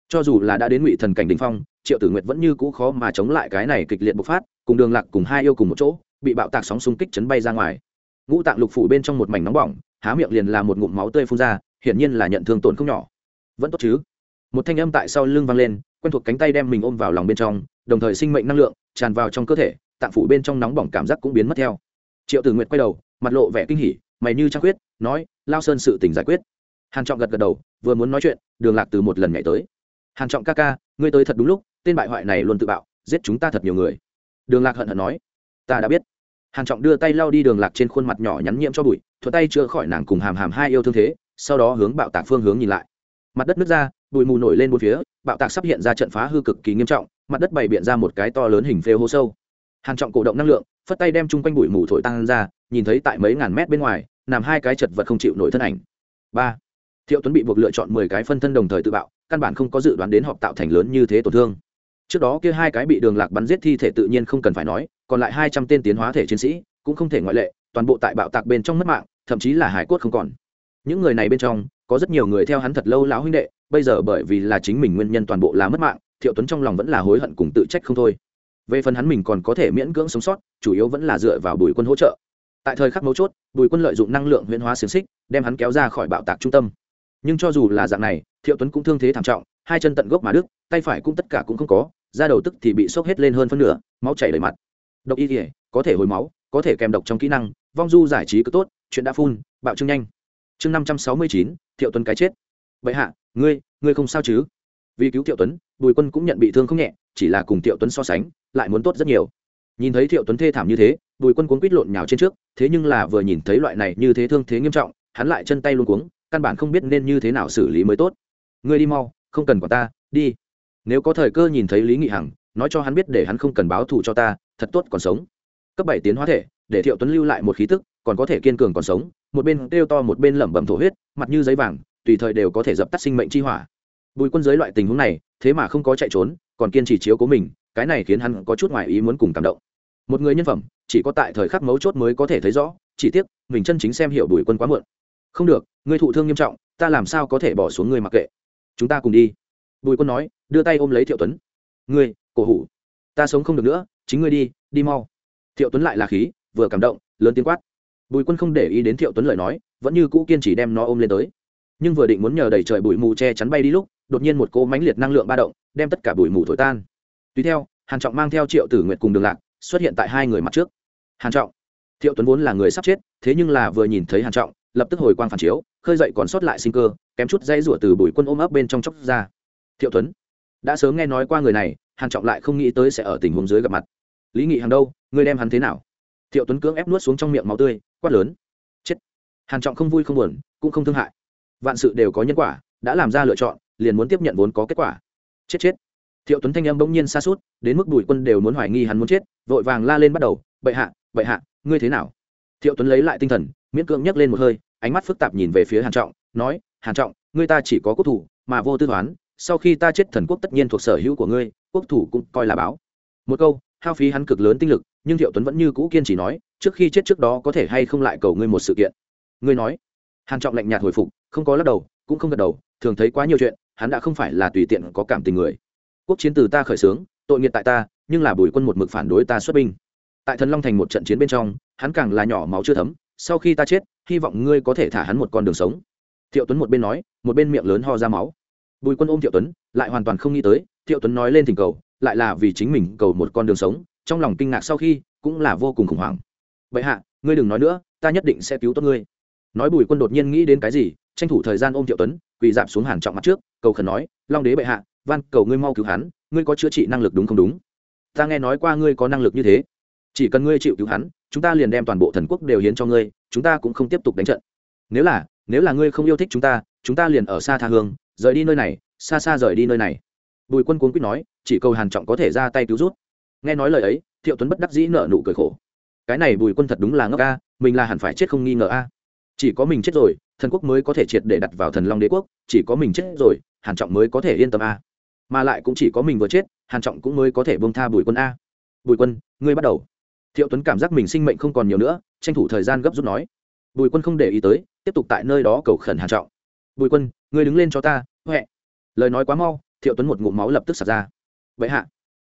Cho dù là đã đến ngụy thần cảnh đình phong, triệu tử nguyệt vẫn như cũ khó mà chống lại cái này kịch liệt bộc phát, cùng đường lạc cùng hai yêu cùng một chỗ, bị bạo tạc sóng xung kích chấn bay ra ngoài. Ngũ tạng lục phủ bên trong một mảnh nóng bỏng, há miệng liền là một ngụm máu tươi phun ra, hiển nhiên là nhận thương tổn không nhỏ. Vẫn tốt chứ? Một thanh âm tại sau lưng vang lên, quen thuộc cánh tay đem mình ôm vào lòng bên trong đồng thời sinh mệnh năng lượng tràn vào trong cơ thể, tạng phủ bên trong nóng bỏng cảm giác cũng biến mất theo. Triệu tử nguyệt quay đầu, mặt lộ vẻ kinh hỉ, mày như trăng quyết nói, lao sơn sự tình giải quyết. Hàn trọng gật gật đầu, vừa muốn nói chuyện, đường lạc từ một lần nhảy tới. Hàn trọng ca ca, ngươi tới thật đúng lúc, tên bại hoại này luôn tự bạo, giết chúng ta thật nhiều người. Đường lạc hận hận nói, ta đã biết. Hàn trọng đưa tay lau đi đường lạc trên khuôn mặt nhỏ nhắn nhiễm cho bụi, thuận tay chữa khỏi nàng cùng hàm hàm hai yêu thương thế, sau đó hướng bạo tạc phương hướng nhìn lại. Mặt đất nứt ra, bụi mù nổi lên bốn phía, bạo tạc sắp hiện ra trận phá hư cực kỳ nghiêm trọng mặt đất bày biện ra một cái to lớn hình phêu hố sâu. Hàn trọng cổ động năng lượng, phất tay đem chung quanh bụi mù thổi tăng ra, nhìn thấy tại mấy ngàn mét bên ngoài, nằm hai cái chật vật không chịu nổi thân ảnh. Ba. Thiệu tuấn bị buộc lựa chọn mười cái phân thân đồng thời tự bạo, căn bản không có dự đoán đến họp tạo thành lớn như thế tổn thương. Trước đó kia hai cái bị đường lạc bắn giết thi thể tự nhiên không cần phải nói, còn lại hai trăm tên tiến hóa thể chiến sĩ, cũng không thể ngoại lệ, toàn bộ tại bạo tạc bên trong mất mạng, thậm chí là hải cốt không còn. Những người này bên trong, có rất nhiều người theo hắn thật lâu lão huynh đệ, bây giờ bởi vì là chính mình nguyên nhân toàn bộ là mất mạng thiệu tuấn trong lòng vẫn là hối hận cùng tự trách không thôi. Về phần hắn mình còn có thể miễn cưỡng sống sót, chủ yếu vẫn là dựa vào bùi quân hỗ trợ. Tại thời khắc mấu chốt, bùi quân lợi dụng năng lượng huyễn hóa xiềng xích, đem hắn kéo ra khỏi bạo tạc trung tâm. Nhưng cho dù là dạng này, thiệu tuấn cũng thương thế thảm trọng, hai chân tận gốc mà đức tay phải cũng tất cả cũng không có, da đầu tức thì bị sốc hết lên hơn phân nửa, máu chảy đầy mặt. Độc y thể có thể hồi máu, có thể kèm độc trong kỹ năng, vong du giải trí cứ tốt, chuyện đã phun, bạo trưng nhanh. Chương năm trăm sáu mươi chín, thiệu tuấn cái chết. Vậy hạ, ngươi ngươi không sao chứ? Vì cứu thiệu tuấn, bùi quân cũng nhận bị thương không nhẹ, chỉ là cùng thiệu tuấn so sánh, lại muốn tốt rất nhiều. Nhìn thấy thiệu tuấn thê thảm như thế, bùi quân cuốn quýt lộn nhào trên trước, thế nhưng là vừa nhìn thấy loại này như thế thương thế nghiêm trọng, hắn lại chân tay luôn cuống, căn bản không biết nên như thế nào xử lý mới tốt. Ngươi đi mau, không cần quả ta, đi. Nếu có thời cơ nhìn thấy lý nghị hằng, nói cho hắn biết để hắn không cần báo thù cho ta, thật tốt còn sống. Cấp bảy tiến hóa thể, để thiệu tuấn lưu lại một khí tức, còn có thể kiên cường còn sống, một bên kêu to một bên lẩm bẩm thổ huyết, mặt như giấy vàng, tùy thời đều có thể dập tắt sinh mệnh chi hỏa bùi quân giới loại tình huống này, thế mà không có chạy trốn, còn kiên trì chiếu cố mình, cái này khiến hắn có chút ngoài ý muốn cùng cảm động. Một người nhân phẩm, chỉ có tại thời khắc mấu chốt mới có thể thấy rõ, chỉ tiếc, mình chân chính xem hiểu bùi quân quá muộn. Không được, ngươi thụ thương nghiêm trọng, ta làm sao có thể bỏ xuống người mặc kệ. Chúng ta cùng đi. Bùi quân nói, đưa tay ôm lấy thiệu tuấn. Ngươi, cổ hủ, ta sống không được nữa, chính ngươi đi đi mau. Thiệu tuấn lại là khí, vừa cảm động, lớn tiếng quát. Bùi quân không để ý đến thiệu tuấn lời nói, vẫn như cũ kiên chỉ đem nó ôm lên tới. Nhưng vừa định muốn nhờ đẩy trời bụi mù che chắn bay đi lúc đột nhiên một cỗ mãnh liệt năng lượng ba động, đem tất cả bụi mù thổi tan. Tùy theo, hàn trọng mang theo triệu tử nguyệt cùng đường lạc xuất hiện tại hai người mặt trước. Hàn trọng, thiệu tuấn vốn là người sắp chết, thế nhưng là vừa nhìn thấy hàn trọng, lập tức hồi quang phản chiếu, khơi dậy còn sót lại sinh cơ, kém chút dây rủa từ bụi quân ôm ấp bên trong chốc ra. Thiệu tuấn, đã sớm nghe nói qua người này, hàn trọng lại không nghĩ tới sẽ ở tình huống dưới gặp mặt. Lý nghị hàng đâu ngươi đem hắn thế nào? Thiệu tuấn cưỡng ép nuốt xuống trong miệng máu tươi, quát lớn. Chết. Hàn trọng không vui không buồn, cũng không thương hại. Vạn sự đều có nhân quả, đã làm ra lựa chọn liền muốn tiếp nhận vốn có kết quả. Chết chết. Thiệu tuấn thanh âm bỗng nhiên xa suốt đến mức bùi quân đều muốn hoài nghi hắn muốn chết, vội vàng la lên bắt đầu, bệ hạ bệ hạ, ngươi thế nào? Thiệu tuấn lấy lại tinh thần, miễn cưỡng nhấc lên một hơi, ánh mắt phức tạp nhìn về phía hàn trọng, nói, hàn trọng, ngươi ta chỉ có quốc thủ, mà vô tư toán, sau khi ta chết thần quốc tất nhiên thuộc sở hữu của ngươi, quốc thủ cũng coi là báo. Một câu, hao phí hắn cực lớn tinh lực, nhưng thiệu tuấn vẫn như cũ kiên trì nói, trước khi chết trước đó có thể hay không lại cầu ngươi một sự kiện? Ngươi nói. Hàn trọng lạnh nhạt hồi phục, không có lắc đầu, cũng không gật đầu, thường thấy quá nhiều chuyện hắn đã không phải là tùy tiện có cảm tình người. Quốc chiến từ ta khởi xướng, tội nghiệt tại ta, nhưng là bùi quân một mực phản đối ta xuất binh. Tại thần long thành một trận chiến bên trong, hắn càng là nhỏ máu chưa thấm, sau khi ta chết, hy vọng ngươi có thể thả hắn một con đường sống. Thiệu tuấn một bên nói, một bên miệng lớn ho ra máu. Bùi quân ôm thiệu tuấn, lại hoàn toàn không nghĩ tới, thiệu tuấn nói lên thỉnh cầu, lại là vì chính mình cầu một con đường sống, trong lòng kinh ngạc sau khi, cũng là vô cùng khủng hoảng. Vậy hạ, ngươi đừng nói nữa, ta nhất định sẽ cứu tốt ngươi. Nói bùi quân đột nhiên nghĩ đến cái gì, tranh thủ thời gian ôm thiệu tuấn quỳ dạp xuống hàn trọng mặt trước, cầu khẩn nói, long đế bệ hạ, van cầu ngươi mau cứu hắn, ngươi có chữa trị năng lực đúng không đúng? Ta nghe nói qua ngươi có năng lực như thế. Chỉ cần ngươi chịu cứu hắn, chúng ta liền đem toàn bộ thần quốc đều hiến cho ngươi, chúng ta cũng không tiếp tục đánh trận. Nếu là nếu là ngươi không yêu thích chúng ta chúng ta liền ở xa tha hương, rời đi nơi này, xa xa rời đi nơi này. Bùi quân cuốn quýt nói, chỉ cầu hàn trọng có thể ra tay cứu rút. Nghe nói lời ấy, thiệu tuấn bất đắc dĩ nở nụ cười khổ. Cái này bùi quân thật đúng là ngốc a, mình là hẳn phải chết không nghi ngờ a chỉ có mình chết rồi, thần quốc mới có thể triệt để đặt vào thần long đế quốc, chỉ có mình chết rồi, hàn trọng mới có thể yên tâm a. Mà lại cũng chỉ có mình vừa chết, hàn trọng cũng mới có thể buông tha bùi quân a. Bùi quân, ngươi bắt đầu. Thiệu tuấn cảm giác mình sinh mệnh không còn nhiều nữa, tranh thủ thời gian gấp rút nói. Bùi quân không để ý tới, tiếp tục tại nơi đó cầu khẩn hàn trọng. Bùi quân, ngươi đứng lên cho ta, huệ. Lời nói quá mau, thiệu tuấn một ngụm máu lập tức sạt ra. Vậy hạ.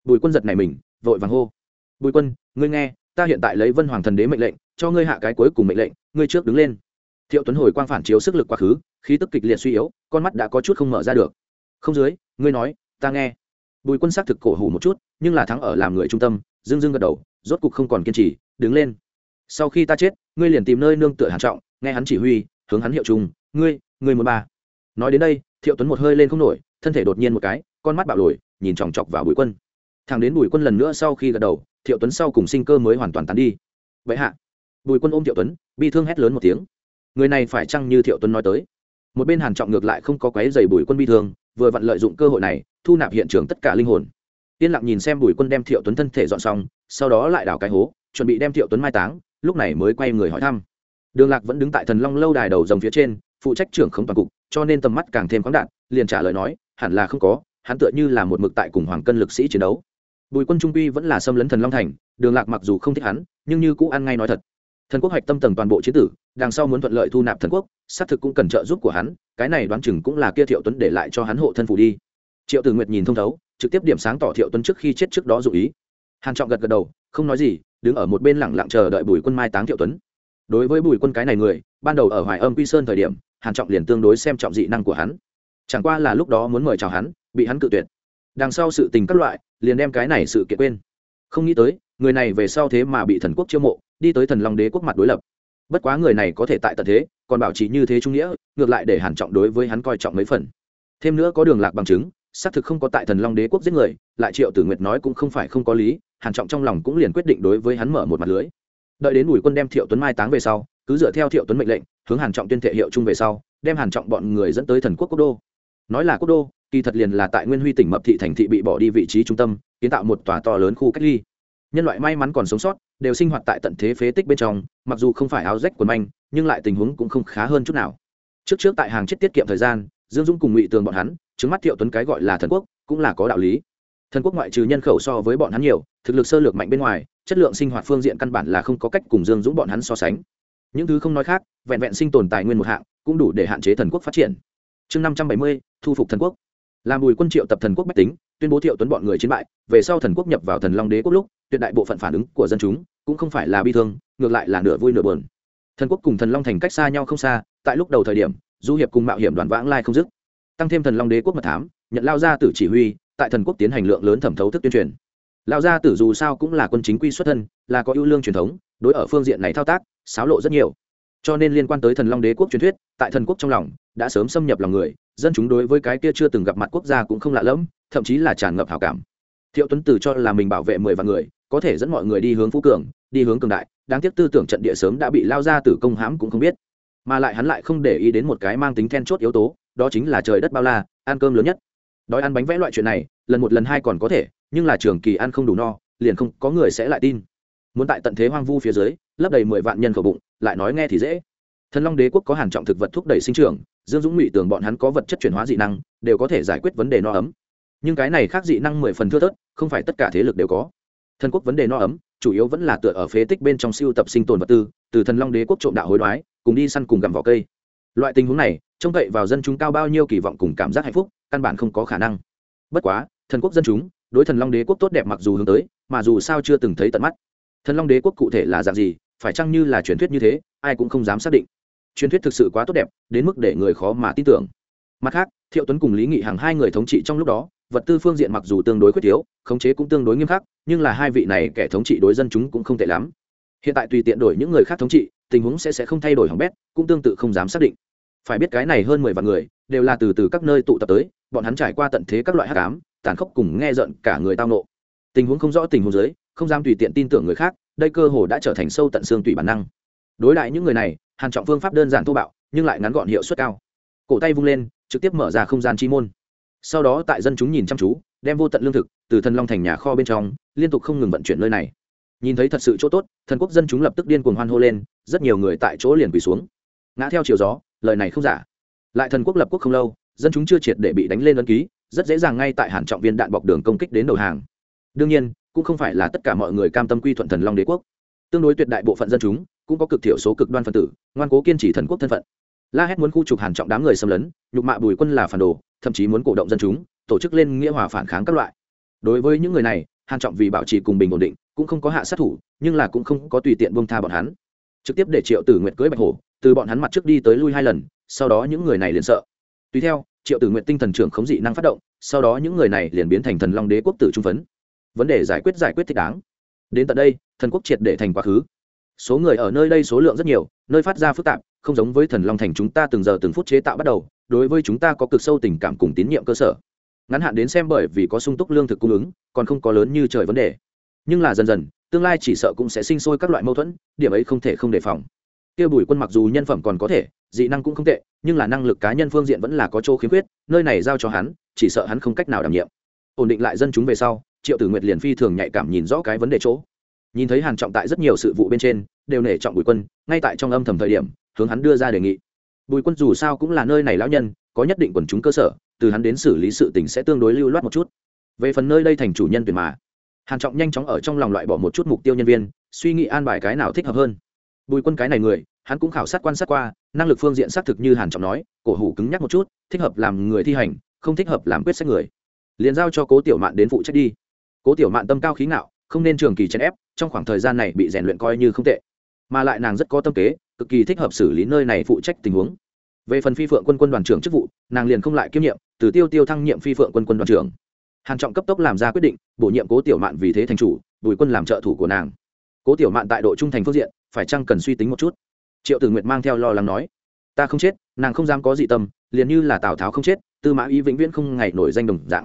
Bùi quân giật này mình, vội vàng hô. Bùi quân, ngươi nghe, ta hiện tại lấy vân hoàng thần đế mệnh lệnh, cho ngươi hạ cái cuối cùng mệnh lệnh, ngươi trước đứng lên thiệu tuấn hồi quang phản chiếu sức lực quá khứ, khí tức kịch liệt suy yếu, con mắt đã có chút không mở ra được. Không dưới, ngươi nói, ta nghe. Bùi quân xác thực cổ hủ một chút, nhưng là thắng ở làm người trung tâm dưng dưng gật đầu, rốt cục không còn kiên trì, đứng lên. Sau khi ta chết, ngươi liền tìm nơi nương tựa hàn trọng, nghe hắn chỉ huy, hướng hắn hiệu trùng, ngươi ngươi một ba. Nói đến đây, thiệu tuấn một hơi lên không nổi, thân thể đột nhiên một cái, con mắt bạo lồi, nhìn chòng chọc vào bùi quân. Thằng đến bùi quân lần nữa sau khi gật đầu, thiệu tuấn sau cùng sinh cơ mới hoàn toàn tán đi. Vậy hạ. Bùi quân ôm thiệu tuấn bị thương hét lớn một tiếng người này phải chăng như thiệu tuấn nói tới? Một bên hàn trọng ngược lại không có quấy giày bùi quân bi thương, vừa vặn lợi dụng cơ hội này, thu nạp hiện trường tất cả linh hồn. Yên lặng nhìn xem bùi quân đem thiệu tuấn thân thể dọn xong, sau đó lại đào cái hố, chuẩn bị đem thiệu tuấn mai táng, lúc này mới quay người hỏi thăm. Đường lạc vẫn đứng tại thần long lâu đài đầu dòng phía trên, phụ trách trưởng không toàn cục, cho nên tầm mắt càng thêm khoáng đạn liền trả lời nói, hẳn là không có, hắn tựa như là một mực tại cùng hoàng cân lực sĩ chiến đấu. Bùi quân trung quy vẫn là xâm lấn thần long thành, đường lạc mặc dù không thích hắn, nhưng như cũ ăn ngay nói thật thần quốc hoạch tâm tầng toàn bộ chiến tử, đằng sau muốn thuận lợi thu nạp thần quốc, xác thực cũng cần trợ giúp của hắn, cái này đoán chừng cũng là kia thiệu tuấn để lại cho hắn hộ thân phủ đi. Triệu tử nguyệt nhìn thông thấu, trực tiếp điểm sáng tỏ thiệu tuấn trước khi chết trước đó dụ ý. Hàn trọng gật gật đầu, không nói gì, đứng ở một bên lặng lặng chờ đợi bùi quân mai táng thiệu tuấn. Đối với bùi quân cái này người, ban đầu ở hoài âm quy sơn thời điểm, hàn trọng liền tương đối xem trọng dị năng của hắn. Chẳng qua là lúc đó muốn mời chào hắn, bị hắn cự tuyệt. Đằng sau sự tình các loại, liền đem cái này sự kiện quên. Không nghĩ tới, người này về sau thế mà bị thần quốc chiêu mộ đi tới thần long đế quốc mặt đối lập. Bất quá người này có thể tại tận thế, còn bảo trì như thế trung nghĩa, ngược lại để hàn trọng đối với hắn coi trọng mấy phần. Thêm nữa có đường lạc bằng chứng, xác thực không có tại thần long đế quốc giết người, lại triệu tử nguyệt nói cũng không phải không có lý, hàn trọng trong lòng cũng liền quyết định đối với hắn mở một mặt lưới. Đợi đến bùi quân đem thiệu tuấn mai táng về sau, cứ dựa theo thiệu tuấn mệnh lệnh, hướng hàn trọng tuyên thệ hiệu chung về sau, đem hàn trọng bọn người dẫn tới thần quốc quốc đô. Nói là quốc đô, kỳ thật liền là tại nguyên huy tỉnh mập thị thành thị bị bỏ đi vị trí trung tâm, kiến tạo một tòa to lớn khu cách ly nhân loại may mắn còn sống sót, đều sinh hoạt tại tận thế phế tích bên trong, mặc dù không phải áo rách quần manh, nhưng lại tình huống cũng không khá hơn chút nào. Trước trước tại hàng chết tiết kiệm thời gian, dương dũng cùng ngụy tường bọn hắn chứng mắt thiệu tuấn cái gọi là thần quốc, cũng là có đạo lý. Thần quốc ngoại trừ nhân khẩu so với bọn hắn nhiều, thực lực sơ lược mạnh bên ngoài, chất lượng sinh hoạt phương diện căn bản là không có cách cùng dương dũng bọn hắn so sánh. Những thứ không nói khác, vẹn vẹn sinh tồn tài nguyên một hạng, cũng đủ để hạn chế thần quốc phát triển. Chương năm trăm bảy mươi, thu phục thần quốc làm bùi quân triệu tập thần quốc bách tính, tuyên bố thiệu tuấn bọn người chiến bại, về sau thần quốc nhập vào thần long đế quốc lúc, tuyệt đại bộ phận phản ứng của dân chúng cũng không phải là bi thương, ngược lại là nửa vui nửa buồn. Thần quốc cùng thần long thành cách xa nhau không xa, tại lúc đầu thời điểm, du hiệp cùng mạo hiểm đoàn vãng lai không dứt. Tăng thêm thần long đế quốc mật thám, nhận lao gia tử chỉ huy, tại thần quốc tiến hành lượng lớn thẩm thấu thức tuyên truyền. Lao gia tử dù sao cũng là quân chính quy xuất thân, là có ưu lương truyền thống, đối ở phương diện này thao tác, xáo lộ rất nhiều. Cho nên liên quan tới thần long đế quốc truyền thuyết, tại thần quốc trong lòng, đã sớm xâm nhập lòng người dân chúng đối với cái kia chưa từng gặp mặt quốc gia cũng không lạ lẫm, thậm chí là tràn ngập hảo cảm. Thiệu tuấn từ cho là mình bảo vệ mười vạn người, có thể dẫn mọi người đi hướng phú cường, đi hướng cường đại, đáng tiếc tư tưởng trận địa sớm đã bị lao ra từ công hãm cũng không biết. Mà lại hắn lại không để ý đến một cái mang tính then chốt yếu tố, đó chính là trời đất bao la, ăn cơm lớn nhất. Đói ăn bánh vẽ loại chuyện này, lần một lần hai còn có thể, nhưng là trường kỳ ăn không đủ no, liền không có người sẽ lại tin. Muốn tại tận thế hoang vu phía dưới, lấp đầy mười vạn nhân khẩu bụng, lại nói nghe thì dễ thần long đế quốc có hàn trọng thực vật thúc đẩy sinh trưởng, dương dũng ngụy tưởng bọn hắn có vật chất chuyển hóa dị năng, đều có thể giải quyết vấn đề no ấm. Nhưng cái này khác dị năng mười phần thưa thớt, không phải tất cả thế lực đều có. Thần quốc vấn đề no ấm, chủ yếu vẫn là tựa ở phế tích bên trong siêu tập sinh tồn vật tư, từ thần long đế quốc trộm đạo hối đoái, cùng đi săn cùng gặm vỏ cây. Loại tình huống này, trông cậy vào dân chúng cao bao nhiêu kỳ vọng cùng cảm giác hạnh phúc, căn bản không có khả năng. Bất quá, thần quốc dân chúng, đối thần long đế quốc tốt đẹp mặc dù hướng tới, mà dù sao chưa từng thấy tận mắt. Thần long đế quốc cụ thể là dạng gì, phải chăng như là truyền thuyết như thế, ai cũng không dám xác định truyền thuyết thực sự quá tốt đẹp, đến mức để người khó mà tin tưởng. Mặt khác, thiệu tuấn cùng lý nghị hàng hai người thống trị trong lúc đó, vật tư phương diện mặc dù tương đối quyết thiếu, khống chế cũng tương đối nghiêm khắc, nhưng là hai vị này kẻ thống trị đối dân chúng cũng không tệ lắm. Hiện tại tùy tiện đổi những người khác thống trị, tình huống sẽ sẽ không thay đổi hỏng bét, cũng tương tự không dám xác định. Phải biết cái này hơn mười vạn người, đều là từ từ các nơi tụ tập tới, bọn hắn trải qua tận thế các loại hát cám tàn khốc cùng nghe giận cả người tao nộ. Tình huống không rõ tình huống dưới, không dám tùy tiện tin tưởng người khác, đây cơ hồ đã trở thành sâu tận xương tùy bản năng. Đối đại những người này hàn trọng phương pháp đơn giản thô bạo, nhưng lại ngắn gọn hiệu suất cao. Cổ tay vung lên, trực tiếp mở ra không gian chi môn. Sau đó tại dân chúng nhìn chăm chú, đem vô tận lương thực từ thần long thành nhà kho bên trong, liên tục không ngừng vận chuyển nơi này. Nhìn thấy thật sự chỗ tốt, thần quốc dân chúng lập tức điên cuồng hoan hô lên, rất nhiều người tại chỗ liền quỳ xuống. Ngã theo chiều gió, lời này không giả. Lại thần quốc lập quốc không lâu, dân chúng chưa triệt để bị đánh lên ấn ký, rất dễ dàng ngay tại hàn trọng viên đạn bọc đường công kích đến đầu hàng. Đương nhiên, cũng không phải là tất cả mọi người cam tâm quy thuận thần long đế quốc. Tương đối tuyệt đại bộ phận dân chúng cũng có cực thiểu số cực đoan phân tử, ngoan cố kiên trì thần quốc thân phận. La hét muốn khu trục hàn trọng đám người xâm lấn, nhục mạ bùi quân là phản đồ, thậm chí muốn cổ động dân chúng, tổ chức lên nghĩa hòa phản kháng các loại. Đối với những người này, hàn trọng vì bảo trì cùng bình ổn định, cũng không có hạ sát thủ, nhưng là cũng không có tùy tiện buông tha bọn hắn. Trực tiếp để triệu tử nguyệt cưới bạch hổ, từ bọn hắn mặt trước đi tới lui hai lần, sau đó những người này liền sợ. Tùy theo, triệu tử nguyệt tinh thần trưởng khống dị năng phát động, sau đó những người này liền biến thành thần long đế quốc tử trung phấn. Vấn đề giải quyết giải quyết thích đáng. Đến tận đây, thần quốc triệt để thành quá khứ số người ở nơi đây số lượng rất nhiều, nơi phát ra phức tạp, không giống với thần long thành chúng ta từng giờ từng phút chế tạo bắt đầu, đối với chúng ta có cực sâu tình cảm cùng tín nhiệm cơ sở. Ngắn hạn đến xem bởi vì có sung túc lương thực cung ứng, còn không có lớn như trời vấn đề. Nhưng là dần dần, tương lai chỉ sợ cũng sẽ sinh sôi các loại mâu thuẫn, điểm ấy không thể không đề phòng. Kia bùi quân mặc dù nhân phẩm còn có thể, dị năng cũng không tệ, nhưng là năng lực cá nhân phương diện vẫn là có chỗ khiếm khuyết, nơi này giao cho hắn, chỉ sợ hắn không cách nào đảm nhiệm. Ổn định lại dân chúng về sau, triệu tử nguyệt liền phi thường nhạy cảm nhìn rõ cái vấn đề chỗ nhìn thấy hàn trọng tại rất nhiều sự vụ bên trên, đều nể trọng bùi quân, ngay tại trong âm thầm thời điểm, hướng hắn đưa ra đề nghị. Bùi quân dù sao cũng là nơi này lão nhân, có nhất định quần chúng cơ sở, từ hắn đến xử lý sự tình sẽ tương đối lưu loát một chút. Về phần nơi đây thành chủ nhân tuyển mà, hàn trọng nhanh chóng ở trong lòng loại bỏ một chút mục tiêu nhân viên, suy nghĩ an bài cái nào thích hợp hơn. Bùi quân cái này người, hắn cũng khảo sát quan sát qua, năng lực phương diện xác thực như hàn trọng nói, cổ hủ cứng nhắc một chút, thích hợp làm người thi hành, không thích hợp làm quyết sách người. Liền giao cho cố tiểu mạn đến phụ trách đi. Cố tiểu mạn tâm cao khí ngạo, không nên trường kỳ chèn ép trong khoảng thời gian này bị rèn luyện coi như không tệ. Mà lại nàng rất có tâm kế, cực kỳ thích hợp xử lý nơi này phụ trách tình huống. Về phần phi phượng quân quân đoàn trưởng chức vụ, nàng liền không lại kiêm nhiệm, từ tiêu tiêu thăng nhiệm phi phượng quân quân đoàn trưởng. Hàn trọng cấp tốc làm ra quyết định, bổ nhiệm cố tiểu mạn vì thế thành chủ, bùi quân làm trợ thủ của nàng. Cố tiểu mạn tại độ trung thành phương diện, phải chăng cần suy tính một chút? Triệu tử nguyệt mang theo lo lắng nói. Ta không chết, nàng không dám có dị tâm, liền như là tào tháo không chết, tư mã ý vĩnh viễn không ngày nổi danh đồng dạng.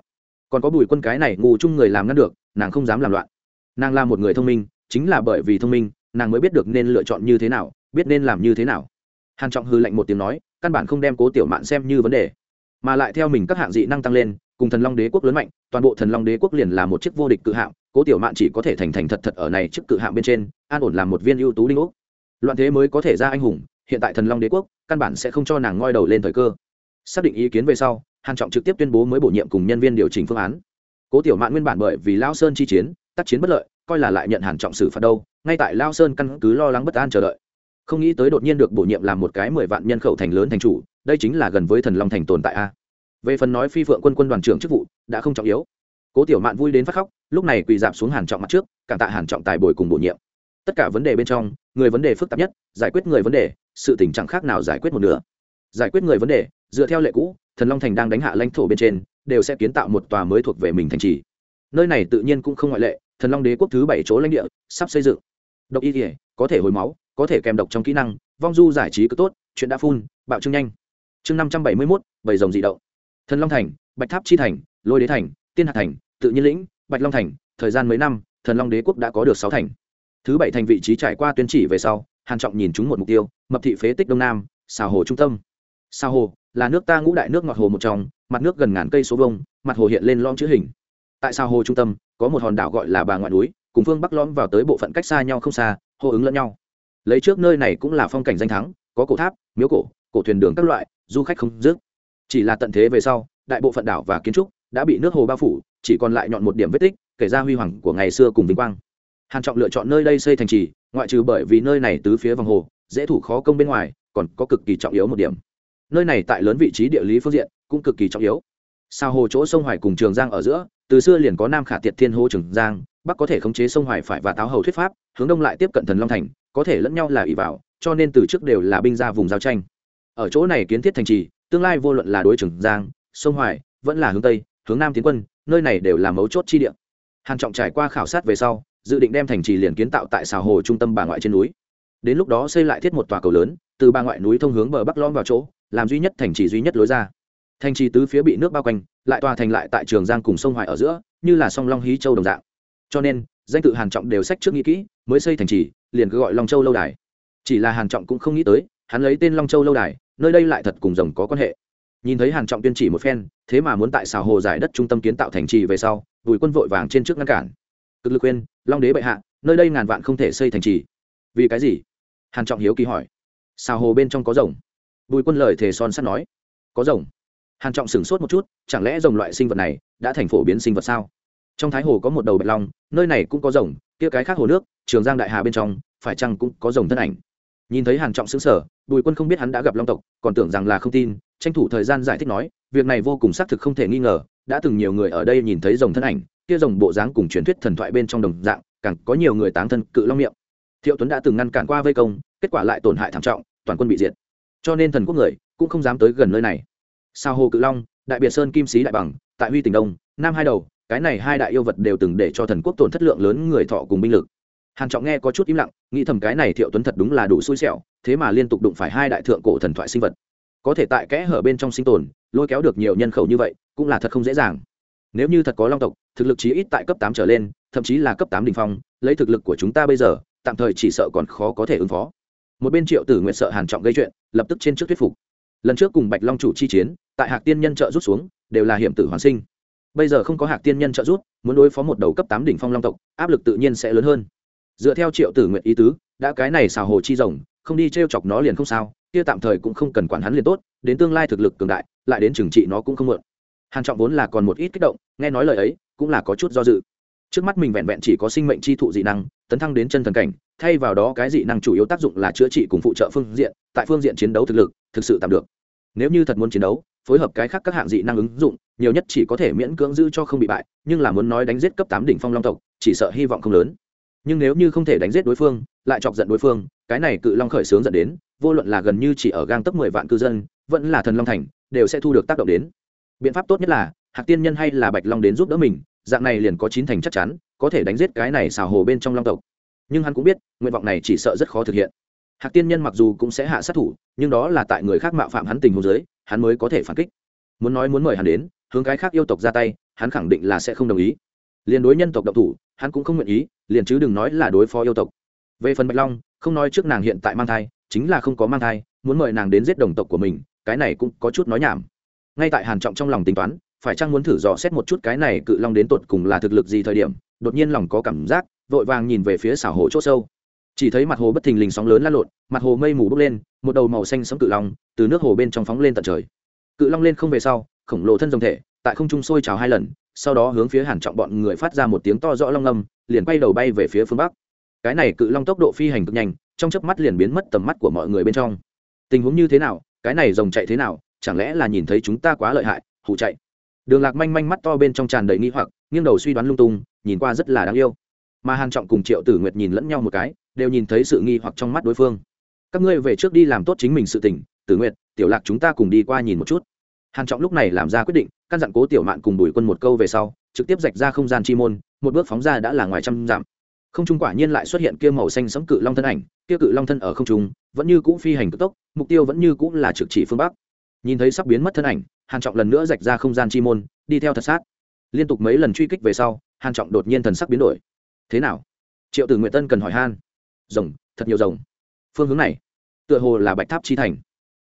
Còn có bùi quân cái này ngủ chung người làm ngăn được, nàng không dám làm loạn nàng là một người thông minh, chính là bởi vì thông minh, nàng mới biết được nên lựa chọn như thế nào, biết nên làm như thế nào. Hàn trọng hư lạnh một tiếng nói, căn bản không đem cố tiểu mạn xem như vấn đề. Mà lại theo mình các hạng dị năng tăng lên, cùng thần long đế quốc lớn mạnh, toàn bộ thần long đế quốc liền là một chiếc vô địch cự hạng, cố tiểu mạn chỉ có thể thành thành thật thật ở này trước cự hạng bên trên, an ổn làm một viên ưu tú đinh ốc. Loạn thế mới có thể ra anh hùng, hiện tại thần long đế quốc, căn bản sẽ không cho nàng ngoi đầu lên thời cơ. Xác định ý kiến về sau, hàn trọng trực tiếp tuyên bố mới bổ nhiệm cùng nhân viên điều chỉnh phương án cố tiểu mạn nguyên bản bởi vì lao sơn chi chiến, tác chiến bất lợi, coi là lại nhận hàn trọng xử phạt đâu, ngay tại lao sơn căn cứ lo lắng bất an chờ đợi. Không nghĩ tới đột nhiên được bổ nhiệm làm một cái mười vạn nhân khẩu thành lớn thành chủ, đây chính là gần với thần long thành tồn tại a. Về phần nói phi phượng quân quân đoàn trưởng chức vụ, đã không trọng yếu. Cố tiểu mạn vui đến phát khóc, lúc này quỳ dạp xuống hàn trọng mặt trước, cảm tạ hàn trọng tài bồi cùng bổ nhiệm. Tất cả vấn đề bên trong, người vấn đề phức tạp nhất, giải quyết người vấn đề, sự tình trạng khác nào giải quyết một nửa. Giải quyết người vấn đề, dựa theo lệ cũ, thần long thành đang đánh hạ lãnh thổ bên trên đều sẽ kiến tạo một tòa mới thuộc về mình thành trì. Nơi này tự nhiên cũng không ngoại lệ, thần long đế quốc thứ bảy chỗ lãnh địa, sắp xây dựng. Độc y thể có thể hồi máu, có thể kèm độc trong kỹ năng, vong du giải trí cứ tốt, chuyện đã phun, bạo trưng nhanh. Chương năm trăm bảy mươi mốt, bảy dòng dị động. Thần long thành, bạch tháp chi thành, lôi đế thành, tiên hạt thành, tự nhiên lĩnh, bạch long thành, thời gian mấy năm, thần long đế quốc đã có được sáu thành. Thứ bảy thành vị trí trải qua tuyên chỉ về sau, hàn trọng nhìn chúng một mục tiêu, mập thị phế tích đông nam xà hồ trung tâm. Xà hồ là nước ta ngũ đại nước ngọt hồ một trong, mặt nước gần ngàn cây số vông mặt hồ hiện lên lom chữ hình. Tại sao hồ trung tâm, có một hòn đảo gọi là bà ngoại núi, cùng phương bắc lõm vào tới bộ phận cách xa nhau không xa, hô ứng lẫn nhau. Lấy trước nơi này cũng là phong cảnh danh thắng, có cổ tháp, miếu cổ cổ thuyền đường các loại, du khách không dứt. Chỉ là tận thế về sau, đại bộ phận đảo và kiến trúc đã bị nước hồ bao phủ, chỉ còn lại nhọn một điểm vết tích, kể ra huy hoàng của ngày xưa cùng vinh quang. Hàn trọng lựa chọn nơi đây xây thành trì, ngoại trừ bởi vì nơi này tứ phía vòng hồ, dễ thủ khó công bên ngoài, còn có cực kỳ trọng yếu một điểm nơi này tại lớn vị trí địa lý phương diện cũng cực kỳ trọng yếu. Sao hồ chỗ sông hoài cùng trường giang ở giữa, từ xưa liền có nam khả tiệt thiên hô trường giang, bắc có thể khống chế sông hoài phải và táo hầu thuyết pháp, hướng đông lại tiếp cận thần long thành, có thể lẫn nhau là ỷ vào, cho nên từ trước đều là binh ra vùng giao tranh. Ở chỗ này kiến thiết thành trì, tương lai vô luận là đối trường giang, sông hoài, vẫn là hướng tây, hướng nam tiến quân, nơi này đều là mấu chốt chi địa. Hàn trọng trải qua khảo sát về sau, dự định đem thành trì liền kiến tạo tại xào hồ trung tâm bà ngoại trên núi. Đến lúc đó xây lại thiết một tòa cầu lớn, từ bà ngoại núi thông hướng bờ bắc lõm vào chỗ làm duy nhất thành trì duy nhất lối ra. Thành trì tứ phía bị nước bao quanh, lại tòa thành lại tại trường giang cùng sông hoài ở giữa, như là song long hí châu đồng dạng. Cho nên, danh tự hàn trọng đều sách trước nghĩ kỹ, mới xây thành trì, liền cứ gọi long châu lâu đài. Chỉ là hàn trọng cũng không nghĩ tới, hắn lấy tên long châu lâu đài, nơi đây lại thật cùng rồng có quan hệ. Nhìn thấy hàn trọng tuyên chỉ một phen, thế mà muốn tại xào hồ giải đất trung tâm kiến tạo thành trì về sau, bùi quân vội vàng trên trước ngăn cản. Cực lực khuyên, long đế bệ hạ, nơi đây ngàn vạn không thể xây thành trì. Vì cái gì? Hàn trọng hiếu kỳ hỏi. Xào hồ bên trong có rồng bùi quân lời thề son sắt nói, có rồng. Hàn trọng sửng sốt một chút, chẳng lẽ rồng loại sinh vật này đã thành phổ biến sinh vật sao? Trong thái hồ có một đầu bạch long, nơi này cũng có rồng, kia cái khác hồ nước, trường giang đại hà bên trong, phải chăng cũng có rồng thân ảnh? Nhìn thấy hàn trọng sững sở bùi quân không biết hắn đã gặp long tộc, còn tưởng rằng là không tin, tranh thủ thời gian giải thích nói, việc này vô cùng xác thực không thể nghi ngờ, đã từng nhiều người ở đây nhìn thấy rồng thân ảnh, kia rồng bộ dáng cùng truyền thuyết thần thoại bên trong đồng dạng, càng có nhiều người táng thân cự long miệng. Thiệu tuấn đã từng ngăn cản qua vây công, kết quả lại tổn hại thảm trọng, toàn quân bị diệt cho nên thần quốc người cũng không dám tới gần nơi này. Sao hồ cự long, đại biệt sơn kim sĩ đại bằng, tại huy tỉnh đông, nam hai đầu, cái này hai đại yêu vật đều từng để cho thần quốc tổn thất lượng lớn người thọ cùng binh lực. Hàn trọng nghe có chút im lặng, nghĩ thầm cái này thiệu tuấn thật đúng là đủ xui xẻo, thế mà liên tục đụng phải hai đại thượng cổ thần thoại sinh vật. Có thể tại kẽ hở bên trong sinh tồn, lôi kéo được nhiều nhân khẩu như vậy, cũng là thật không dễ dàng. Nếu như thật có long tộc, thực lực chí ít tại cấp tám trở lên, thậm chí là cấp tám đỉnh phong, lấy thực lực của chúng ta bây giờ, tạm thời chỉ sợ còn khó có thể ứng phó một bên triệu tử nguyện sợ hàn trọng gây chuyện, lập tức trên trước thuyết phục. Lần trước cùng bạch long chủ chi chiến, tại hạc tiên nhân trợ rút xuống, đều là hiểm tử hoàn sinh. Bây giờ không có hạc tiên nhân trợ rút, muốn đối phó một đầu cấp tám đỉnh phong long tộc, áp lực tự nhiên sẽ lớn hơn. Dựa theo triệu tử nguyện ý tứ, đã cái này xào hồ chi rồng, không đi t chọc nó liền không sao, kia tạm thời cũng không cần quản hắn liền tốt, đến tương lai thực lực cường đại, lại đến trừng trị nó cũng không mượn hàn trọng vốn là còn một ít kích động, nghe nói lời ấy, cũng là có chút do dự trước mắt mình vẹn vẹn chỉ có sinh mệnh chi thụ dị năng, tấn thăng đến chân thần cảnh, thay vào đó cái dị năng chủ yếu tác dụng là chữa trị cùng phụ trợ phương diện, tại phương diện chiến đấu thực lực, thực sự tạm được. Nếu như thật muốn chiến đấu, phối hợp cái khác các hạng dị năng ứng dụng, nhiều nhất chỉ có thể miễn cưỡng giữ cho không bị bại, nhưng là muốn nói đánh giết cấp tám đỉnh phong long tộc, chỉ sợ hy vọng không lớn. Nhưng nếu như không thể đánh giết đối phương, lại chọc giận đối phương, cái này cự long khởi sướng dẫn đến, vô luận là gần như chỉ ở gang tấp mười vạn cư dân, vẫn là thần long thành, đều sẽ thu được tác động đến. Biện pháp tốt nhất là, hạc tiên nhân hay là bạch long đến giúp đỡ mình dạng này liền có chín thành chắc chắn, có thể đánh giết cái này xào hồ bên trong long tộc. Nhưng hắn cũng biết, nguyện vọng này chỉ sợ rất khó thực hiện. Hạc tiên nhân mặc dù cũng sẽ hạ sát thủ, nhưng đó là tại người khác mạo phạm hắn tình hồ dưới, hắn mới có thể phản kích. Muốn nói muốn mời hắn đến, hướng cái khác yêu tộc ra tay, hắn khẳng định là sẽ không đồng ý. Liền đối nhân tộc độc thủ, hắn cũng không nguyện ý, liền chứ đừng nói là đối phó yêu tộc. Về phần bạch long, không nói trước nàng hiện tại mang thai, chính là không có mang thai, muốn mời nàng đến giết đồng tộc của mình, cái này cũng có chút nói nhảm. Ngay tại hàn trọng trong lòng tính toán phải chăng muốn thử dò xét một chút cái này cự long đến tột cùng là thực lực gì thời điểm, đột nhiên lòng có cảm giác, vội vàng nhìn về phía xảo hồ chỗ sâu. Chỉ thấy mặt hồ bất thình lình sóng lớn lăn lộn, mặt hồ mây mù bốc lên, một đầu màu xanh sẫm cự long từ nước hồ bên trong phóng lên tận trời. Cự long lên không về sau, khổng lồ thân rồng thể, tại không trung sôi trào hai lần, sau đó hướng phía hàn trọng bọn người phát ra một tiếng to rõ long âm, liền quay đầu bay về phía phương bắc. Cái này cự long tốc độ phi hành cực nhanh, trong chớp mắt liền biến mất tầm mắt của mọi người bên trong. Tình huống như thế nào, cái này rồng chạy thế nào, chẳng lẽ là nhìn thấy chúng ta quá lợi hại, hụ chạy đường lạc manh manh mắt to bên trong tràn đầy nghi hoặc, nghiêng đầu suy đoán lung tung, nhìn qua rất là đáng yêu. Mà hàn trọng cùng triệu tử nguyệt nhìn lẫn nhau một cái, đều nhìn thấy sự nghi hoặc trong mắt đối phương. Các ngươi về trước đi làm tốt chính mình sự tình, tử nguyệt, tiểu lạc chúng ta cùng đi qua nhìn một chút. Hàn trọng lúc này làm ra quyết định, căn dặn cố tiểu mạn cùng bùi quân một câu về sau, trực tiếp rạch ra không gian chi môn, một bước phóng ra đã là ngoài trăm dặm. Không trung quả nhiên lại xuất hiện kia màu xanh sẫm cự long thân ảnh, kia cự long thân ở không trung, vẫn như cũ phi hành cực tốc, mục tiêu vẫn như cũ là trực chỉ phương bắc. Nhìn thấy sắp biến mất thân ảnh hàn trọng lần nữa rạch ra không gian chi môn, đi theo thật sát. Liên tục mấy lần truy kích về sau, hàn trọng đột nhiên thần sắc biến đổi. Thế nào? Triệu tử nguyện tân cần hỏi han. Rồng, thật nhiều rồng. Phương hướng này, tựa hồ là bạch tháp chi thành.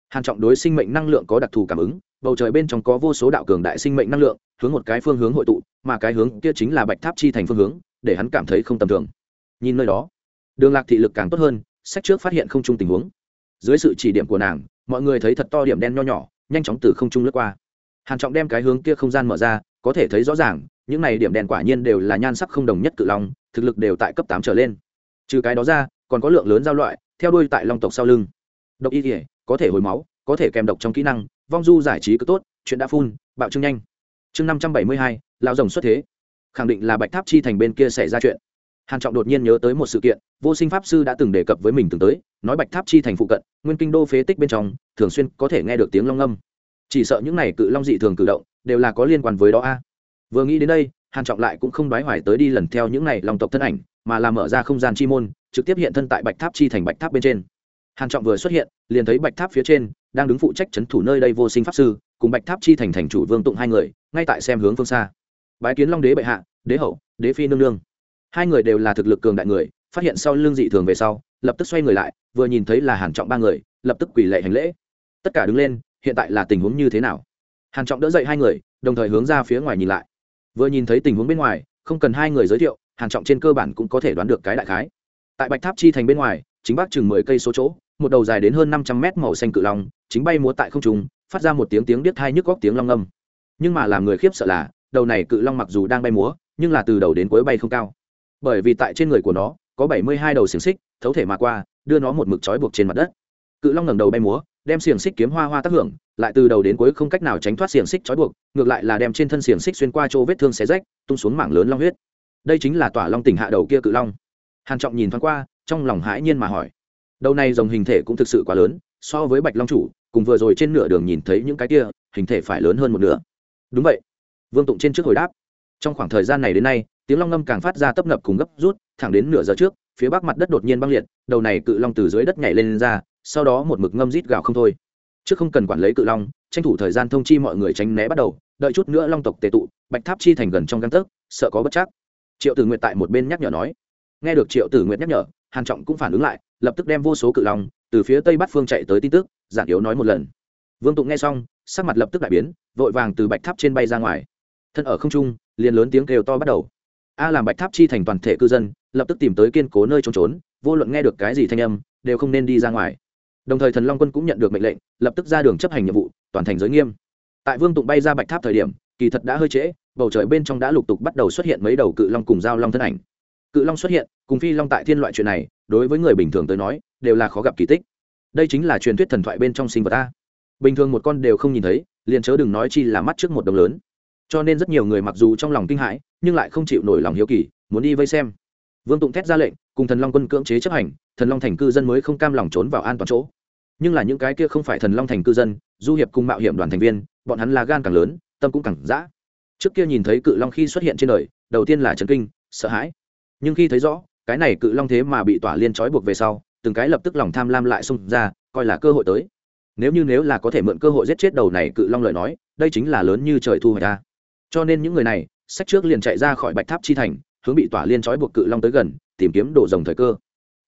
Hàn trọng đối sinh mệnh năng lượng có đặc thù cảm ứng, bầu trời bên trong có vô số đạo cường đại sinh mệnh năng lượng, hướng một cái phương hướng hội tụ, mà cái hướng kia chính là bạch tháp chi thành phương hướng, để hắn cảm thấy không tầm thường. Nhìn nơi đó, đường lạc thị lực càng tốt hơn, sách trước phát hiện không chung tình huống. Dưới sự chỉ điểm của nàng, mọi người thấy thật to điểm đen nho nhỏ nhanh chóng từ không trung lướt qua. Hàn trọng đem cái hướng kia không gian mở ra, có thể thấy rõ ràng, những này điểm đèn quả nhiên đều là nhan sắc không đồng nhất cự long, thực lực đều tại cấp tám trở lên. Trừ cái đó ra, còn có lượng lớn giao loại, theo đuôi tại long tộc sau lưng. Độc y thể có thể hồi máu, có thể kèm độc trong kỹ năng, vong du giải trí cứ tốt, chuyện đã phun, bạo trưng nhanh. Chương năm trăm bảy mươi hai, lão rồng xuất thế. Khẳng định là bạch tháp chi thành bên kia xảy ra chuyện hàn trọng đột nhiên nhớ tới một sự kiện, vô sinh pháp sư đã từng đề cập với mình từng tới, nói bạch tháp chi thành phụ cận, nguyên kinh đô phế tích bên trong, thường xuyên có thể nghe được tiếng long âm chỉ sợ những này cự long dị thường cử động, đều là có liên quan với đó a. Vừa nghĩ đến đây, hàn trọng lại cũng không đoái hoài tới đi lần theo những này long tộc thân ảnh, mà là mở ra không gian chi môn, trực tiếp hiện thân tại bạch tháp chi thành bạch tháp bên trên. Hàn trọng vừa xuất hiện, liền thấy bạch tháp phía trên, đang đứng phụ trách chấn thủ nơi đây vô sinh pháp sư, cùng bạch tháp chi thành thành chủ vương tụng hai người, ngay tại xem hướng phương xa. Bái kiến long đế bệ hạ, đế hậu, đế phi nương nương hai người đều là thực lực cường đại người, phát hiện sau lưng dị thường về sau, lập tức xoay người lại, vừa nhìn thấy là hàn trọng ba người, lập tức quỳ lệ hành lễ. Tất cả đứng lên, hiện tại là tình huống như thế nào? Hàn trọng đỡ dậy hai người, đồng thời hướng ra phía ngoài nhìn lại. Vừa nhìn thấy tình huống bên ngoài, không cần hai người giới thiệu, hàn trọng trên cơ bản cũng có thể đoán được cái đại khái. Tại bạch tháp chi thành bên ngoài, chính bắc chừng mười cây số chỗ, một đầu dài đến hơn năm trăm mét màu xanh cự long, chính bay múa tại không trung, phát ra một tiếng tiếng điếc thai nhức góc tiếng long âm nhưng mà làm người khiếp sợ là, đầu này cự long mặc dù đang bay múa, nhưng là từ đầu đến cuối bay không cao bởi vì tại trên người của nó có bảy mươi hai đầu xiềng xích, thấu thể mà qua, đưa nó một mực trói buộc trên mặt đất. Cự long ngẩng đầu bay múa, đem xiềng xích kiếm hoa hoa tác hưởng, lại từ đầu đến cuối không cách nào tránh thoát xiềng xích trói buộc, ngược lại là đem trên thân xiềng xích xuyên qua chỗ vết thương xé rách, tung xuống mảng lớn long huyết. Đây chính là tỏa long tỉnh hạ đầu kia cự long. Hàn trọng nhìn thoáng qua, trong lòng hãi nhiên mà hỏi. Đầu này dòng hình thể cũng thực sự quá lớn, so với bạch long chủ, cùng vừa rồi trên nửa đường nhìn thấy những cái kia, hình thể phải lớn hơn một nửa. Đúng vậy. Vương tụng trên trước hồi đáp. Trong khoảng thời gian này đến nay tiếng long ngâm càng phát ra tấp nập cùng gấp rút thẳng đến nửa giờ trước phía bắc mặt đất đột nhiên băng liệt đầu này cự long từ dưới đất nhảy lên, lên ra sau đó một mực ngâm rít gạo không thôi. Trước không cần quản lấy cự long tranh thủ thời gian thông chi mọi người tránh né bắt đầu đợi chút nữa long tộc tề tụ bạch tháp chi thành gần trong găng tấc sợ có bất chắc. Triệu tử nguyện tại một bên nhắc nhở nói. Nghe được triệu tử nguyện nhắc nhở hàn trọng cũng phản ứng lại lập tức đem vô số cự long từ phía tây bắc phương chạy tới tin tức giản yếu nói một lần. Vương tụng nghe xong sắc mặt lập tức đại biến vội vàng từ bạch tháp trên bay ra ngoài. Thân ở không trung liền lớn tiếng kêu to bắt đầu a làm bạch tháp chi thành toàn thể cư dân, lập tức tìm tới kiên cố nơi trốn trốn, vô luận nghe được cái gì thanh âm, đều không nên đi ra ngoài. Đồng thời thần long quân cũng nhận được mệnh lệnh, lập tức ra đường chấp hành nhiệm vụ, toàn thành giới nghiêm. Tại vương tụng bay ra bạch tháp thời điểm, kỳ thật đã hơi trễ, bầu trời bên trong đã lục tục bắt đầu xuất hiện mấy đầu cự long cùng giao long thân ảnh. Cự long xuất hiện, cùng phi long tại thiên loại chuyện này, đối với người bình thường tới nói, đều là khó gặp kỳ tích. Đây chính là truyền thuyết thần thoại bên trong sinh vật ta. bình thường một con đều không nhìn thấy, liền chớ đừng nói chi là mắt trước một đồng lớn cho nên rất nhiều người mặc dù trong lòng kinh hãi, nhưng lại không chịu nổi lòng hiếu kỳ, muốn đi vây xem. Vương tụng thét ra lệnh, cùng thần long quân cưỡng chế chấp hành, thần long thành cư dân mới không cam lòng trốn vào an toàn chỗ. Nhưng là những cái kia không phải thần long thành cư dân, du hiệp cùng mạo hiểm đoàn thành viên, bọn hắn là gan càng lớn, tâm cũng càng dã. Trước kia nhìn thấy cự long khi xuất hiện trên đời, đầu tiên là trấn kinh, sợ hãi. Nhưng khi thấy rõ, cái này cự long thế mà bị tỏa liên trói buộc về sau, từng cái lập tức lòng tham lam lại xông ra, coi là cơ hội tới. Nếu như nếu là có thể mượn cơ hội giết chết đầu này cự long lời nói, đây chính là lớn như trời thu hoạch ta cho nên những người này, sách trước liền chạy ra khỏi bạch tháp chi thành, hướng bị tỏa liên trói buộc cự long tới gần, tìm kiếm đổ rồng thời cơ.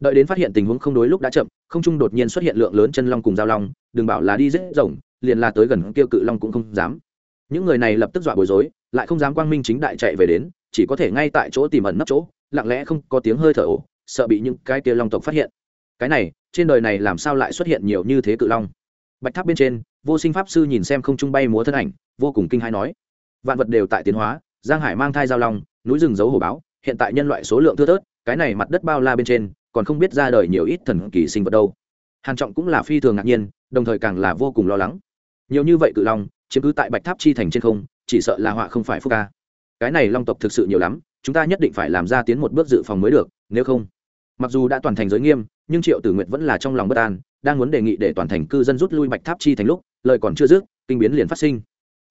Đợi đến phát hiện tình huống không đối lúc đã chậm, không trung đột nhiên xuất hiện lượng lớn chân long cùng giao long, đừng bảo là đi giết rồng, liền là tới gần kêu cự long cũng không dám. Những người này lập tức dọa bối rối, lại không dám quang minh chính đại chạy về đến, chỉ có thể ngay tại chỗ tìm ẩn nấp chỗ, lặng lẽ không có tiếng hơi thở ổ sợ bị những cái kia long tộc phát hiện. Cái này, trên đời này làm sao lại xuất hiện nhiều như thế cự long? Bạch tháp bên trên, vô sinh pháp sư nhìn xem không trung bay múa thân ảnh, vô cùng kinh hãi nói vạn vật đều tại tiến hóa, giang hải mang thai giao long, núi rừng giấu hồ báo, hiện tại nhân loại số lượng thưa thớt, cái này mặt đất bao la bên trên, còn không biết ra đời nhiều ít thần kỳ sinh vật đâu. Hàn trọng cũng là phi thường ngạc nhiên, đồng thời càng là vô cùng lo lắng. Nhiều như vậy cự long, chiếm cứ tại bạch tháp chi thành trên không, chỉ sợ là họa không phải phúc ca. Cái này long tộc thực sự nhiều lắm, chúng ta nhất định phải làm ra tiến một bước dự phòng mới được, nếu không. Mặc dù đã toàn thành giới nghiêm, nhưng triệu tử nguyệt vẫn là trong lòng bất an, đang muốn đề nghị để toàn thành cư dân rút lui bạch tháp chi thành lúc, lời còn chưa dứt, kinh biến liền phát sinh.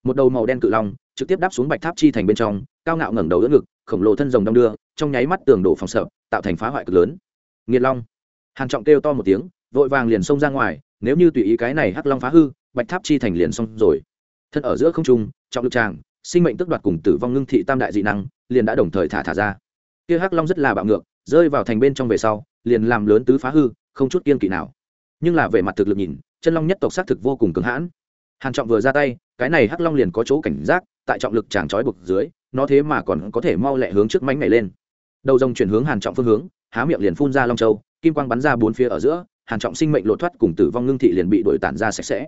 Một đầu màu đen cự long trực tiếp đáp xuống bạch tháp chi thành bên trong, cao ngạo ngẩng đầu đỡ ngực, khổng lồ thân rồng đong đưa, trong nháy mắt tường đổ phòng sợ, tạo thành phá hoại cực lớn. Nghiệt long. Hàn trọng kêu to một tiếng, vội vàng liền xông ra ngoài, nếu như tùy ý cái này hắc long phá hư, bạch tháp chi thành liền xong rồi. Thân ở giữa không trung, trọng lực tràng, sinh mệnh tức đoạt cùng tử vong ngưng thị tam đại dị năng, liền đã đồng thời thả thả ra. Kia hắc long rất là bạo ngược, rơi vào thành bên trong về sau, liền làm lớn tứ phá hư, không chút kiên kỵ nào. Nhưng là về mặt thực lực nhìn, chân long nhất tộc xác thực vô cùng cứng hãn. Hàn trọng vừa ra tay cái này hắc long liền có chỗ cảnh giác, tại trọng lực chàng trói bực dưới, nó thế mà còn có thể mau lẹ hướng trước mánh này lên. Đầu rồng chuyển hướng hàn trọng phương hướng, há miệng liền phun ra long châu, kim quang bắn ra bốn phía ở giữa, hàn trọng sinh mệnh lột thoát cùng tử vong ngưng thị liền bị đuổi tản ra sạch sẽ.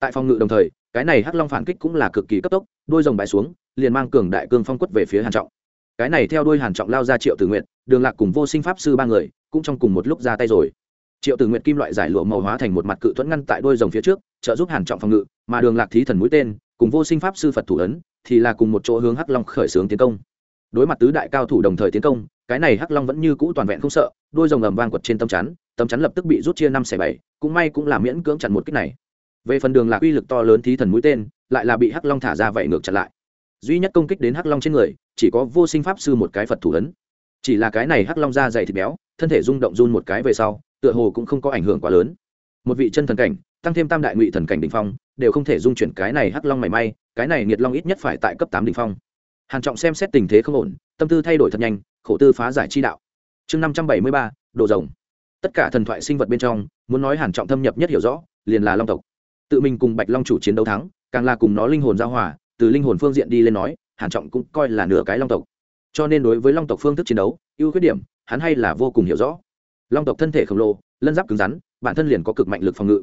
Tại phòng ngự đồng thời, cái này hắc long phản kích cũng là cực kỳ cấp tốc đuôi rồng bãi xuống, liền mang cường đại cương phong quất về phía hàn trọng. Cái này theo đuôi hàn trọng lao ra triệu tử nguyện đường lạc cùng vô sinh pháp sư ba người, cũng trong cùng một lúc ra tay rồi triệu tử nguyện kim loại giải lụa màu hóa thành một mặt cự thuẫn ngăn tại đuôi rồng phía trước, trợ giúp hàn trọng phòng ngự, mà đường lạc thí thần mũi tên, cùng vô sinh pháp sư phật thủ ấn, thì là cùng một chỗ hướng hắc long khởi xướng tiến công. Đối mặt tứ đại cao thủ đồng thời tiến công, cái này hắc long vẫn như cũ toàn vẹn không sợ đuôi rồng ầm vang quật trên tâm chắn tâm chắn lập tức bị rút chia năm xẻ bảy, cũng may cũng là miễn cưỡng chặn một kích này. Về phần đường lạc uy lực to lớn thí thần mũi tên, lại là bị hắc long thả ra vậy ngược chặn lại. Duy nhất công kích đến hắc long trên người, chỉ có vô sinh pháp sư một cái phật thủ ấn. Chỉ là cái này hắc long da dày thịt béo, thân thể rung động run một cái về sau tựa hồ cũng không có ảnh hưởng quá lớn. Một vị chân thần cảnh, tăng thêm tam đại ngụy thần cảnh đ ỉ n h phong, đều không thể dung chuyển cái này hắc long mảy may, cái này nghiệt long ít nhất phải tại cấp tám đ ỉ n h phong. Hàn trọng xem xét tình thế không ổn, tâm tư thay đổi thật nhanh, khổ tư phá giải chi đạo. Chương năm trăm bảy mươi ba, đồ rồng. Tất cả thần thoại sinh vật bên trong, muốn nói hàn trọng thâm nhập nhất hiểu rõ, liền là long tộc. Tự mình cùng bạch long chủ chiến đấu thắng, càng là cùng nó linh hồn giao hòa, từ linh hồn phương diện đi lên nói, hàn trọng cũng coi là nửa cái long tộc. Cho nên đối với long tộc phương thức chiến đấu, ưu khuyết điểm, hắn hay là vô cùng hiểu rõ long tộc thân thể khổng lồ, lân giáp cứng rắn, bản thân liền có cực mạnh lực phòng ngự.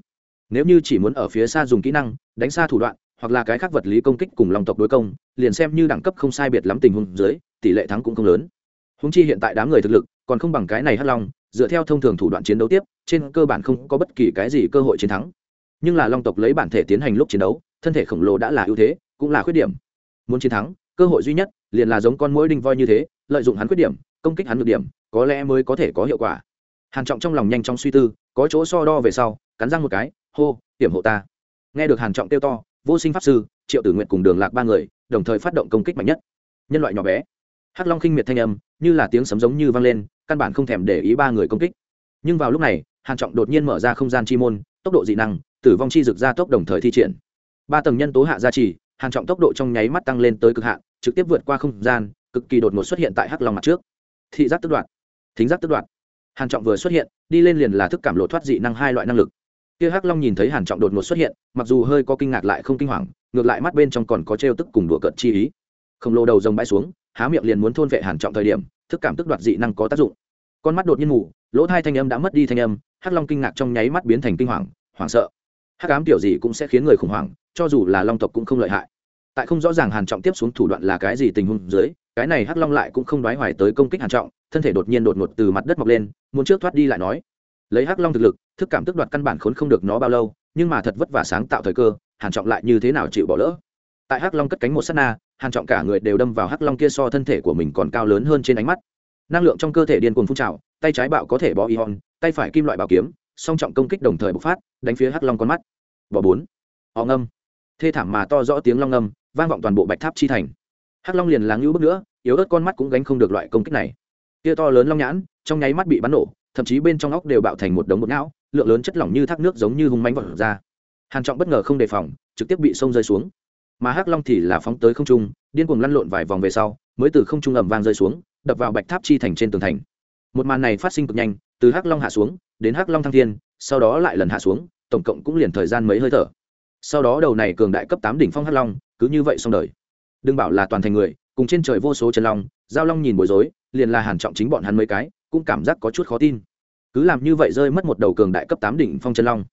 Nếu như chỉ muốn ở phía xa dùng kỹ năng, đánh xa thủ đoạn, hoặc là cái khác vật lý công kích cùng Long tộc đối công, liền xem như đẳng cấp không sai biệt lắm tình huống dưới, tỷ lệ thắng cũng không lớn. Húng chi hiện tại đám người thực lực còn không bằng cái này hắc long, dựa theo thông thường thủ đoạn chiến đấu tiếp, trên cơ bản không có bất kỳ cái gì cơ hội chiến thắng. Nhưng là long tộc lấy bản thể tiến hành lúc chiến đấu, thân thể khổng lồ đã là ưu thế, cũng là khuyết điểm. Muốn chiến thắng, cơ hội duy nhất liền là giống con mũi đinh voi như thế, lợi dụng hắn khuyết điểm, công kích hắn được điểm, có lẽ mới có thể có hiệu quả hàn trọng trong lòng nhanh chóng suy tư, có chỗ so đo về sau, cắn răng một cái, hô, hiểm hộ ta. Nghe được hàn trọng tiêu to, vô sinh pháp sư, triệu tử nguyện cùng đường lạc ba người, đồng thời phát động công kích mạnh nhất. Nhân loại nhỏ bé. Hắc long khinh miệt thanh âm, như là tiếng sấm giống như vang lên, căn bản không thèm để ý ba người công kích. Nhưng vào lúc này, hàn trọng đột nhiên mở ra không gian chi môn, tốc độ dị năng, tử vong chi rực ra tốc đồng thời thi triển. Ba tầng nhân tố hạ gia trì, hàn trọng tốc độ trong nháy mắt tăng lên tới cực hạn, trực tiếp vượt qua không gian, cực kỳ đột ngột xuất hiện tại hắc long mặt trước. Thị giác tức đoạn. Thính giác tức đoạn hàn trọng vừa xuất hiện, đi lên liền là thức cảm lộ thoát dị năng hai loại năng lực. Kia hắc long nhìn thấy hàn trọng đột ngột xuất hiện, mặc dù hơi có kinh ngạc lại không kinh hoàng, ngược lại mắt bên trong còn có trêu tức cùng đùa cợt chi ý. Không lồ đầu rồng bãi xuống, há miệng liền muốn thôn vệ hàn trọng thời điểm, thức cảm tức đoạt dị năng có tác dụng. Con mắt đột nhiên mù, lỗ thai thanh âm đã mất đi thanh âm, hắc long kinh ngạc trong nháy mắt biến thành kinh hoàng, hoảng sợ. Hắc ám tiểu gì cũng sẽ khiến người khủng hoảng, cho dù là long tộc cũng không lợi hại. Tại không rõ ràng hàn trọng tiếp xuống thủ đoạn là cái gì tình huống dưới, cái này hắc long lại cũng không đoái hoài tới công kích hàn trọng thân thể đột nhiên đột ngột từ mặt đất mọc lên, muốn trước thoát đi lại nói, lấy hắc long thực lực, thức cảm tức đoạt căn bản khốn không được nó bao lâu, nhưng mà thật vất vả sáng tạo thời cơ, hàn trọng lại như thế nào chịu bỏ lỡ? Tại hắc long cất cánh một sát na, hàn trọng cả người đều đâm vào hắc long kia so thân thể của mình còn cao lớn hơn trên ánh mắt. Năng lượng trong cơ thể điên cuồng phun trào, tay trái bạo có thể bó ion, tay phải kim loại bảo kiếm, song trọng công kích đồng thời bộc phát, đánh phía hắc long con mắt. Bỏ bốn. Họ ngâm thê thảm mà to rõ tiếng long ngâm vang vọng toàn bộ bạch tháp chi thành. Hắc long liền láng nhũ bước nữa, yếu ớt con mắt cũng gánh không được loại công kích này kia to lớn long nhãn, trong nháy mắt bị bắn nổ, thậm chí bên trong óc đều bạo thành một đống bột não, lượng lớn chất lỏng như thác nước giống như hung mánh vật ra. Hàn trọng bất ngờ không đề phòng, trực tiếp bị sông rơi xuống. Mà hắc long thì là phóng tới không trung, điên cuồng lăn lộn vài vòng về sau, mới từ không trung ầm vang rơi xuống, đập vào bạch tháp chi thành trên tường thành. Một màn này phát sinh cực nhanh, từ hắc long hạ xuống, đến hắc long thăng thiên, sau đó lại lần hạ xuống, tổng cộng cũng liền thời gian mấy hơi thở. Sau đó đầu này cường đại cấp tám đỉnh phong hắc long, cứ như vậy xong đời. Đừng bảo là toàn thành người, cùng trên trời vô số chân long giao long nhìn bối rối, liền là hàn trọng chính bọn hắn mấy cái, cũng cảm giác có chút khó tin. Cứ làm như vậy rơi mất một đầu cường đại cấp tám đỉnh phong chân long.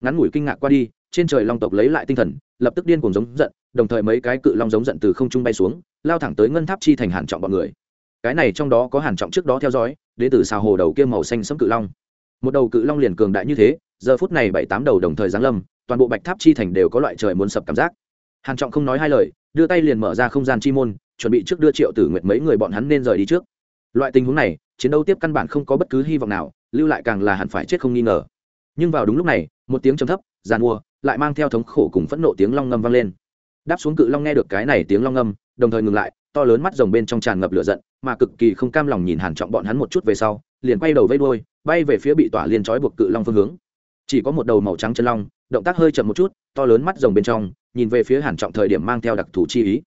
Ngắn ngủi kinh ngạc qua đi, trên trời long tộc lấy lại tinh thần, lập tức điên cuồng giống giận, đồng thời mấy cái cự long giống giận từ không trung bay xuống, lao thẳng tới ngân tháp chi thành hàn trọng bọn người. Cái này trong đó có hàn trọng trước đó theo dõi, đến từ xào hồ đầu kia màu xanh sẫm cự long. Một đầu cự long liền cường đại như thế, giờ phút này bảy tám đầu đồng thời giáng lâm, toàn bộ bạch tháp chi thành đều có loại trời muốn sập cảm giác. Hàn trọng không nói hai lời, đưa tay liền mở ra không gian chi môn chuẩn bị trước đưa triệu tử nguyệt mấy người bọn hắn nên rời đi trước. Loại tình huống này, chiến đấu tiếp căn bản không có bất cứ hy vọng nào, lưu lại càng là hẳn phải chết không nghi ngờ. Nhưng vào đúng lúc này, một tiếng trầm thấp, giàn mua, lại mang theo thống khổ cùng phẫn nộ tiếng long ngâm vang lên. Đáp xuống cự long nghe được cái này tiếng long ngâm, đồng thời ngừng lại, to lớn mắt rồng bên trong tràn ngập lửa giận, mà cực kỳ không cam lòng nhìn hàn trọng bọn hắn một chút về sau, liền quay đầu vây đuôi, bay về phía bị tỏa liên trói buộc cự long phương hướng. Chỉ có một đầu màu trắng chân long, động tác hơi chậm một chút, to lớn mắt rồng bên trong, nhìn về phía hàn trọng thời điểm mang theo đặc thù chi ý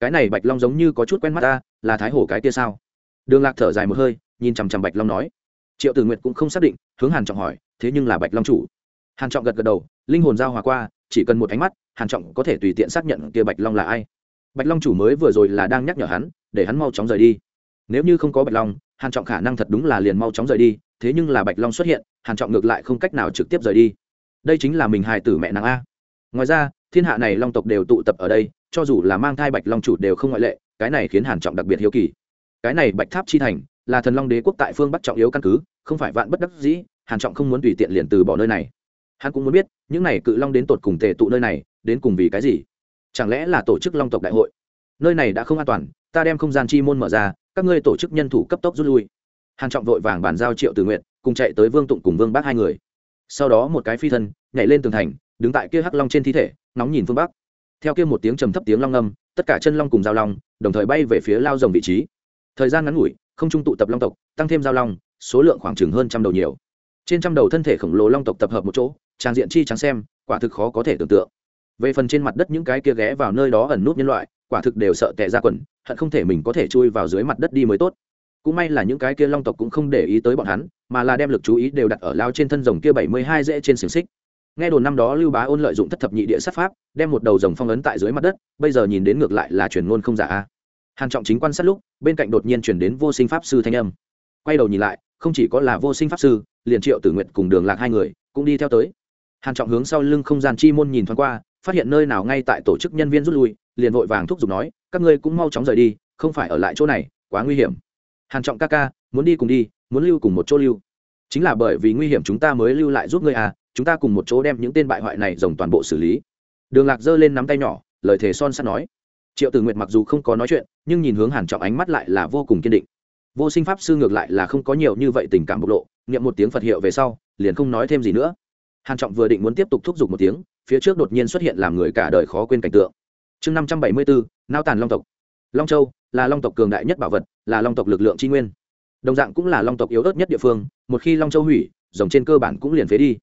cái này bạch long giống như có chút quen mắt ta, là thái hổ cái kia sao? Đường lạc thở dài một hơi, nhìn chằm chằm bạch long nói. Triệu tử nguyệt cũng không xác định, hướng hàn trọng hỏi, thế nhưng là bạch long chủ? Hàn trọng gật gật đầu, linh hồn giao hòa qua, chỉ cần một ánh mắt, hàn trọng có thể tùy tiện xác nhận kia bạch long là ai. Bạch long chủ mới vừa rồi là đang nhắc nhở hắn, để hắn mau chóng rời đi. Nếu như không có bạch long, hàn trọng khả năng thật đúng là liền mau chóng rời đi, thế nhưng là bạch long xuất hiện, hàn trọng ngược lại không cách nào trực tiếp rời đi. Đây chính là mình hài tử mẹ nàng a ngoài ra, thiên hạ này long tộc đều tụ tập ở đây, cho dù là mang thai bạch long chủ đều không ngoại lệ, cái này khiến hàn trọng đặc biệt hiếu kỳ. Cái này bạch tháp chi thành, là thần long đế quốc tại phương bắc trọng yếu căn cứ, không phải vạn bất đắc dĩ, hàn trọng không muốn tùy tiện liền từ bỏ nơi này. Hắn cũng muốn biết, những này cự long đến tột cùng tề tụ nơi này, đến cùng vì cái gì? Chẳng lẽ là tổ chức long tộc đại hội? Nơi này đã không an toàn, ta đem không gian chi môn mở ra, các ngươi tổ chức nhân thủ cấp tốc rút lui. Hàn trọng vội vàng bàn giao triệu từ nguyện cùng chạy tới vương tụng cùng vương bác hai người. Sau đó một cái phi thân, nhảy lên tường thành đứng tại kia hắc long trên thi thể nóng nhìn phương bắc. Theo kia một tiếng trầm thấp tiếng long âm, tất cả chân long cùng giao long đồng thời bay về phía lao rồng vị trí. Thời gian ngắn ngủi không trung tụ tập long tộc tăng thêm giao long số lượng khoảng chừng hơn trăm đầu nhiều. Trên trăm đầu thân thể khổng lồ long tộc tập hợp một chỗ trang diện chi trắng xem quả thực khó có thể tưởng tượng. Về phần trên mặt đất những cái kia ghé vào nơi đó ẩn nút nhân loại quả thực đều sợ tệ ra quần hận không thể mình có thể chui vào dưới mặt đất đi mới tốt. Cũng may là những cái kia long tộc cũng không để ý tới bọn hắn mà là đem lực chú ý đều đặt ở lao trên thân rồng kia bảy mươi hai dễ trên xiềng xích nghe đồn năm đó lưu bá ôn lợi dụng thất thập nhị địa sát pháp, đem một đầu rồng phong ấn tại dưới mặt đất, bây giờ nhìn đến ngược lại là truyền ngôn không giả a. Hàn trọng chính quan sát lúc, bên cạnh đột nhiên chuyển đến vô sinh pháp sư thanh âm. Quay đầu nhìn lại, không chỉ có là vô sinh pháp sư, liền triệu tử nguyện cùng đường lạc hai người cũng đi theo tới. Hàn trọng hướng sau lưng không gian chi môn nhìn thoáng qua, phát hiện nơi nào ngay tại tổ chức nhân viên rút lui, liền vội vàng thúc giục nói, các ngươi cũng mau chóng rời đi, không phải ở lại chỗ này, quá nguy hiểm. Hàn trọng ca ca, muốn đi cùng đi, muốn lưu cùng một chỗ lưu. Chính là bởi vì nguy hiểm chúng ta mới lưu lại giúp ngươi à chúng ta cùng một chỗ đem những tên bại hoại này dòng toàn bộ xử lý. Đường lạc giơ lên nắm tay nhỏ, lời thề son sắt nói. Triệu tử nguyệt mặc dù không có nói chuyện, nhưng nhìn hướng hàn trọng ánh mắt lại là vô cùng kiên định. Vô sinh pháp sư ngược lại là không có nhiều như vậy tình cảm bộc lộ, niệm một tiếng phật hiệu về sau, liền không nói thêm gì nữa. Hàn trọng vừa định muốn tiếp tục thúc giục một tiếng, phía trước đột nhiên xuất hiện làm người cả đời khó quên cảnh tượng. Chương năm trăm bảy mươi bốn nao tàn long tộc. Long châu là long tộc cường đại nhất bảo vật, là long tộc lực lượng tri nguyên. Đồng dạng cũng là long tộc yếu ớt nhất địa phương, một khi long châu hủy, dòng trên cơ bản cũng liền phế đi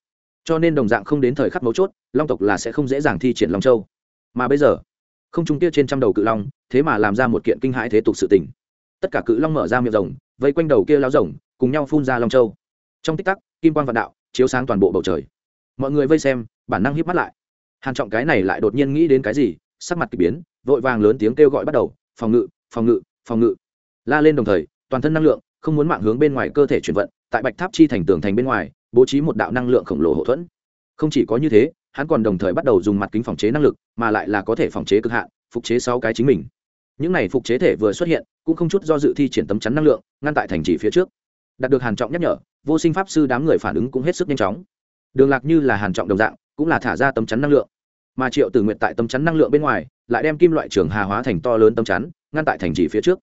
cho nên đồng dạng không đến thời khắc mấu chốt, long tộc là sẽ không dễ dàng thi triển long châu. Mà bây giờ, không trung kia trên trăm đầu cự long, thế mà làm ra một kiện kinh hãi thế tục sự tình. Tất cả cự long mở ra miệng rồng, vây quanh đầu kia lao rồng, cùng nhau phun ra long châu. Trong tích tắc, kim quan vạn đạo, chiếu sáng toàn bộ bầu trời. Mọi người vây xem, bản năng hiếp mắt lại. Hàn trọng cái này lại đột nhiên nghĩ đến cái gì, sắc mặt kỳ biến, vội vàng lớn tiếng kêu gọi bắt đầu, phòng ngự phòng ngự phòng ngự. La lên đồng thời, toàn thân năng lượng, không muốn mạng hướng bên ngoài cơ thể chuyển vận, tại bạch tháp chi thành tường thành bên ngoài bố trí một đạo năng lượng khổng lồ hậu thuẫn. Không chỉ có như thế, hắn còn đồng thời bắt đầu dùng mặt kính phòng chế năng lực, mà lại là có thể phòng chế cực hạn, phục chế sáu cái chính mình. Những này phục chế thể vừa xuất hiện, cũng không chút do dự thi triển tấm chắn năng lượng, ngăn tại thành trì phía trước. Đạt được hàn trọng nhắc nhở, vô sinh pháp sư đám người phản ứng cũng hết sức nhanh chóng. Đường lạc như là hàn trọng đồng dạng, cũng là thả ra tấm chắn năng lượng. Mà triệu tử nguyện tại tấm chắn năng lượng bên ngoài, lại đem kim loại trường hà hóa thành to lớn tấm chắn, ngăn tại thành trì phía trước.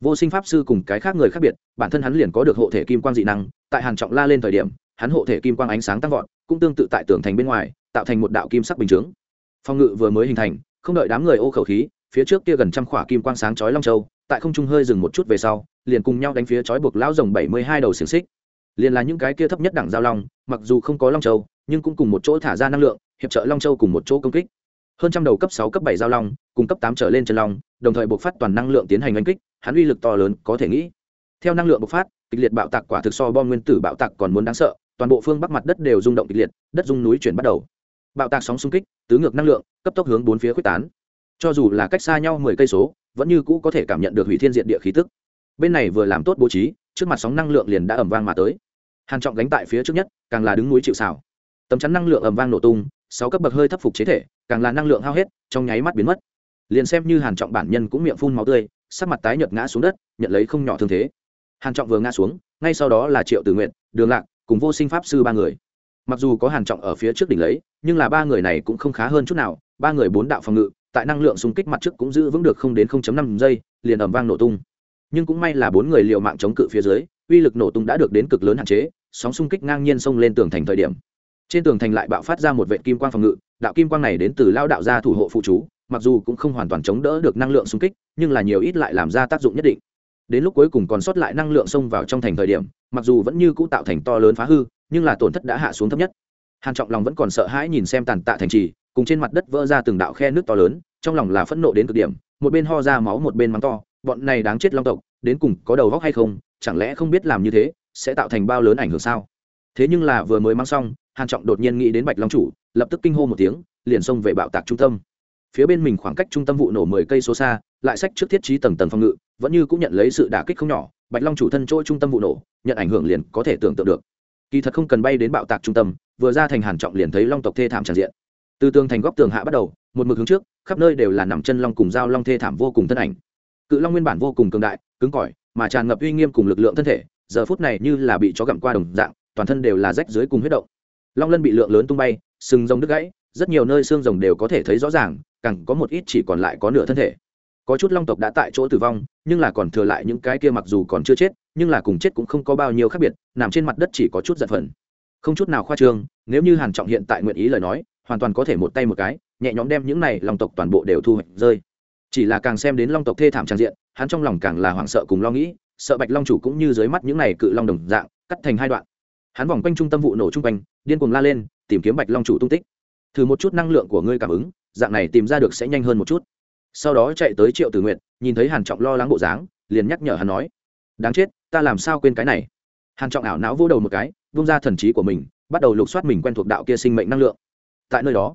Vô sinh pháp sư cùng cái khác người khác biệt, bản thân hắn liền có được hộ thể kim quang dị năng, tại hàn trọng la lên thời điểm hắn hộ thể kim quang ánh sáng tăng vọt, cũng tương tự tại tường thành bên ngoài, tạo thành một đạo kim sắc bình chướng. Phòng ngự vừa mới hình thành, không đợi đám người ô khẩu khí, phía trước kia gần trăm khỏa kim quang sáng chói long châu, tại không trung hơi dừng một chút về sau, liền cùng nhau đánh phía chói buộc lão rồng bảy mươi hai đầu xiềng xích. Liền là những cái kia thấp nhất đẳng giao long, mặc dù không có long châu, nhưng cũng cùng một chỗ thả ra năng lượng, hiệp trợ long châu cùng một chỗ công kích. Hơn trăm đầu cấp sáu, cấp bảy giao long, cùng cấp tám trở lên chân long, đồng thời bộc phát toàn năng lượng tiến hành đánh kích, hắn uy lực to lớn, có thể nghĩ. Theo năng lượng bộc phát, kịch liệt bạo tạc quả thực so bom nguyên tử bạo tạc còn muốn đáng sợ toàn bộ phương bắc mặt đất đều rung động kịch liệt, đất rung núi chuyển bắt đầu. Bạo tạc sóng xung kích, tứ ngược năng lượng, cấp tốc hướng bốn phía quyết tán. Cho dù là cách xa nhau mười cây số, vẫn như cũ có thể cảm nhận được hủy thiên diện địa khí tức. Bên này vừa làm tốt bố trí, trước mặt sóng năng lượng liền đã ẩm vang mà tới. Hàn trọng gánh tại phía trước nhất, càng là đứng núi chịu xào tấm chắn năng lượng ẩm vang nổ tung, sáu cấp bậc hơi thấp phục chế thể, càng là năng lượng hao hết, trong nháy mắt biến mất. Liền xem như hàn trọng bản nhân cũng miệng phun máu tươi, sắc mặt tái nhợt ngã xuống đất, nhận lấy không nhỏ thương thế. Hàn trọng vừa ngã xuống, ngay sau đó là triệu tử nguyện đường lạc cùng vô sinh pháp sư ba người. Mặc dù có hàn trọng ở phía trước đỉnh lấy, nhưng là ba người này cũng không khá hơn chút nào, ba người bốn đạo phòng ngự, tại năng lượng xung kích mặt trước cũng giữ vững được không đến 0.5 giây, liền ầm vang nổ tung. Nhưng cũng may là bốn người liều mạng chống cự phía dưới, uy lực nổ tung đã được đến cực lớn hạn chế, sóng xung kích ngang nhiên xông lên tường thành thời điểm. Trên tường thành lại bạo phát ra một vệ kim quang phòng ngự, đạo kim quang này đến từ lao đạo gia thủ hộ phụ chú, mặc dù cũng không hoàn toàn chống đỡ được năng lượng xung kích, nhưng là nhiều ít lại làm ra tác dụng nhất định đến lúc cuối cùng còn sót lại năng lượng xông vào trong thành thời điểm, mặc dù vẫn như cũ tạo thành to lớn phá hư, nhưng là tổn thất đã hạ xuống thấp nhất. Hàn trọng lòng vẫn còn sợ hãi nhìn xem tàn tạ thành trì, cùng trên mặt đất vỡ ra từng đạo khe nước to lớn, trong lòng là phẫn nộ đến cực điểm, một bên ho ra máu một bên mắng to, bọn này đáng chết long tộc, đến cùng có đầu góc hay không, chẳng lẽ không biết làm như thế, sẽ tạo thành bao lớn ảnh hưởng sao? Thế nhưng là vừa mới mang xong, hàn trọng đột nhiên nghĩ đến bạch long chủ, lập tức kinh hô một tiếng, liền xông về bạo tạc trung tâm. Phía bên mình khoảng cách trung tâm vụ nổ mười cây số xa, lại sách trước thiết trí tầng tầng phòng ngự vẫn như cũng nhận lấy sự đả kích không nhỏ, bạch long chủ thân chỗ trung tâm vụ nổ, nhận ảnh hưởng liền có thể tưởng tượng được. Kỳ thật không cần bay đến bạo tạc trung tâm, vừa ra thành hàn trọng liền thấy long tộc thê thảm tràn diện. Từ tường thành góc tường hạ bắt đầu, một mực hướng trước, khắp nơi đều là nằm chân long cùng dao long thê thảm vô cùng thân ảnh. Cự long nguyên bản vô cùng cường đại, cứng cỏi, mà tràn ngập uy nghiêm cùng lực lượng thân thể, giờ phút này như là bị chó gặm qua đồng dạng, toàn thân đều là rách dưới cùng huyết động. Long lân bị lượng lớn tung bay, sừng rồng đứt gãy, rất nhiều nơi xương rồng đều có thể thấy rõ ràng, càng có một ít chỉ còn lại có nửa thân thể. Có chút long tộc đã tại chỗ tử vong nhưng là còn thừa lại những cái kia mặc dù còn chưa chết, nhưng là cùng chết cũng không có bao nhiêu khác biệt, nằm trên mặt đất chỉ có chút giật phần không chút nào khoa trương, nếu như hàn trọng hiện tại nguyện ý lời nói, hoàn toàn có thể một tay một cái, nhẹ nhõm đem những này long tộc toàn bộ đều thu hoạch rơi. Chỉ là càng xem đến long tộc thê thảm trang diện, hắn trong lòng càng là hoảng sợ cùng lo nghĩ, sợ bạch long chủ cũng như dưới mắt những này cự long đồng dạng, cắt thành hai đoạn. Hắn vòng quanh trung tâm vụ nổ trung quanh, điên cuồng la lên, tìm kiếm bạch long chủ tung tích. Thử một chút năng lượng của ngươi cảm ứng, dạng này tìm ra được sẽ nhanh hơn một chút. Sau đó chạy tới triệu tử nguyện nhìn thấy hàn trọng lo lắng bộ dáng, liền nhắc nhở hắn nói, đáng chết, ta làm sao quên cái này? Hàn trọng ảo não vô đầu một cái, vung ra thần trí của mình, bắt đầu lục soát mình quen thuộc đạo kia sinh mệnh năng lượng. Tại nơi đó,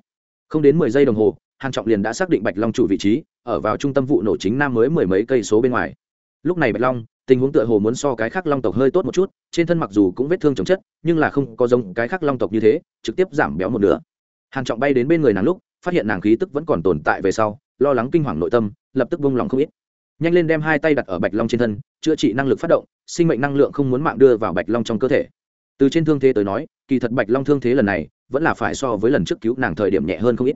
không đến mười giây đồng hồ, hàn trọng liền đã xác định bạch long chủ vị trí, ở vào trung tâm vụ nổ chính nam mới mười mấy cây số bên ngoài. Lúc này bạch long, tình huống tựa hồ muốn so cái khác long tộc hơi tốt một chút, trên thân mặc dù cũng vết thương chồng chất, nhưng là không có giống cái khác long tộc như thế, trực tiếp giảm béo một nửa. Hàn trọng bay đến bên người nàng lúc, phát hiện nàng khí tức vẫn còn tồn tại về sau lo lắng kinh hoàng nội tâm, lập tức vung lòng không ít. Nhanh lên đem hai tay đặt ở bạch long trên thân, chữa trị năng lực phát động, sinh mệnh năng lượng không muốn mạng đưa vào bạch long trong cơ thể. Từ trên thương thế tới nói, kỳ thật bạch long thương thế lần này vẫn là phải so với lần trước cứu nàng thời điểm nhẹ hơn không ít.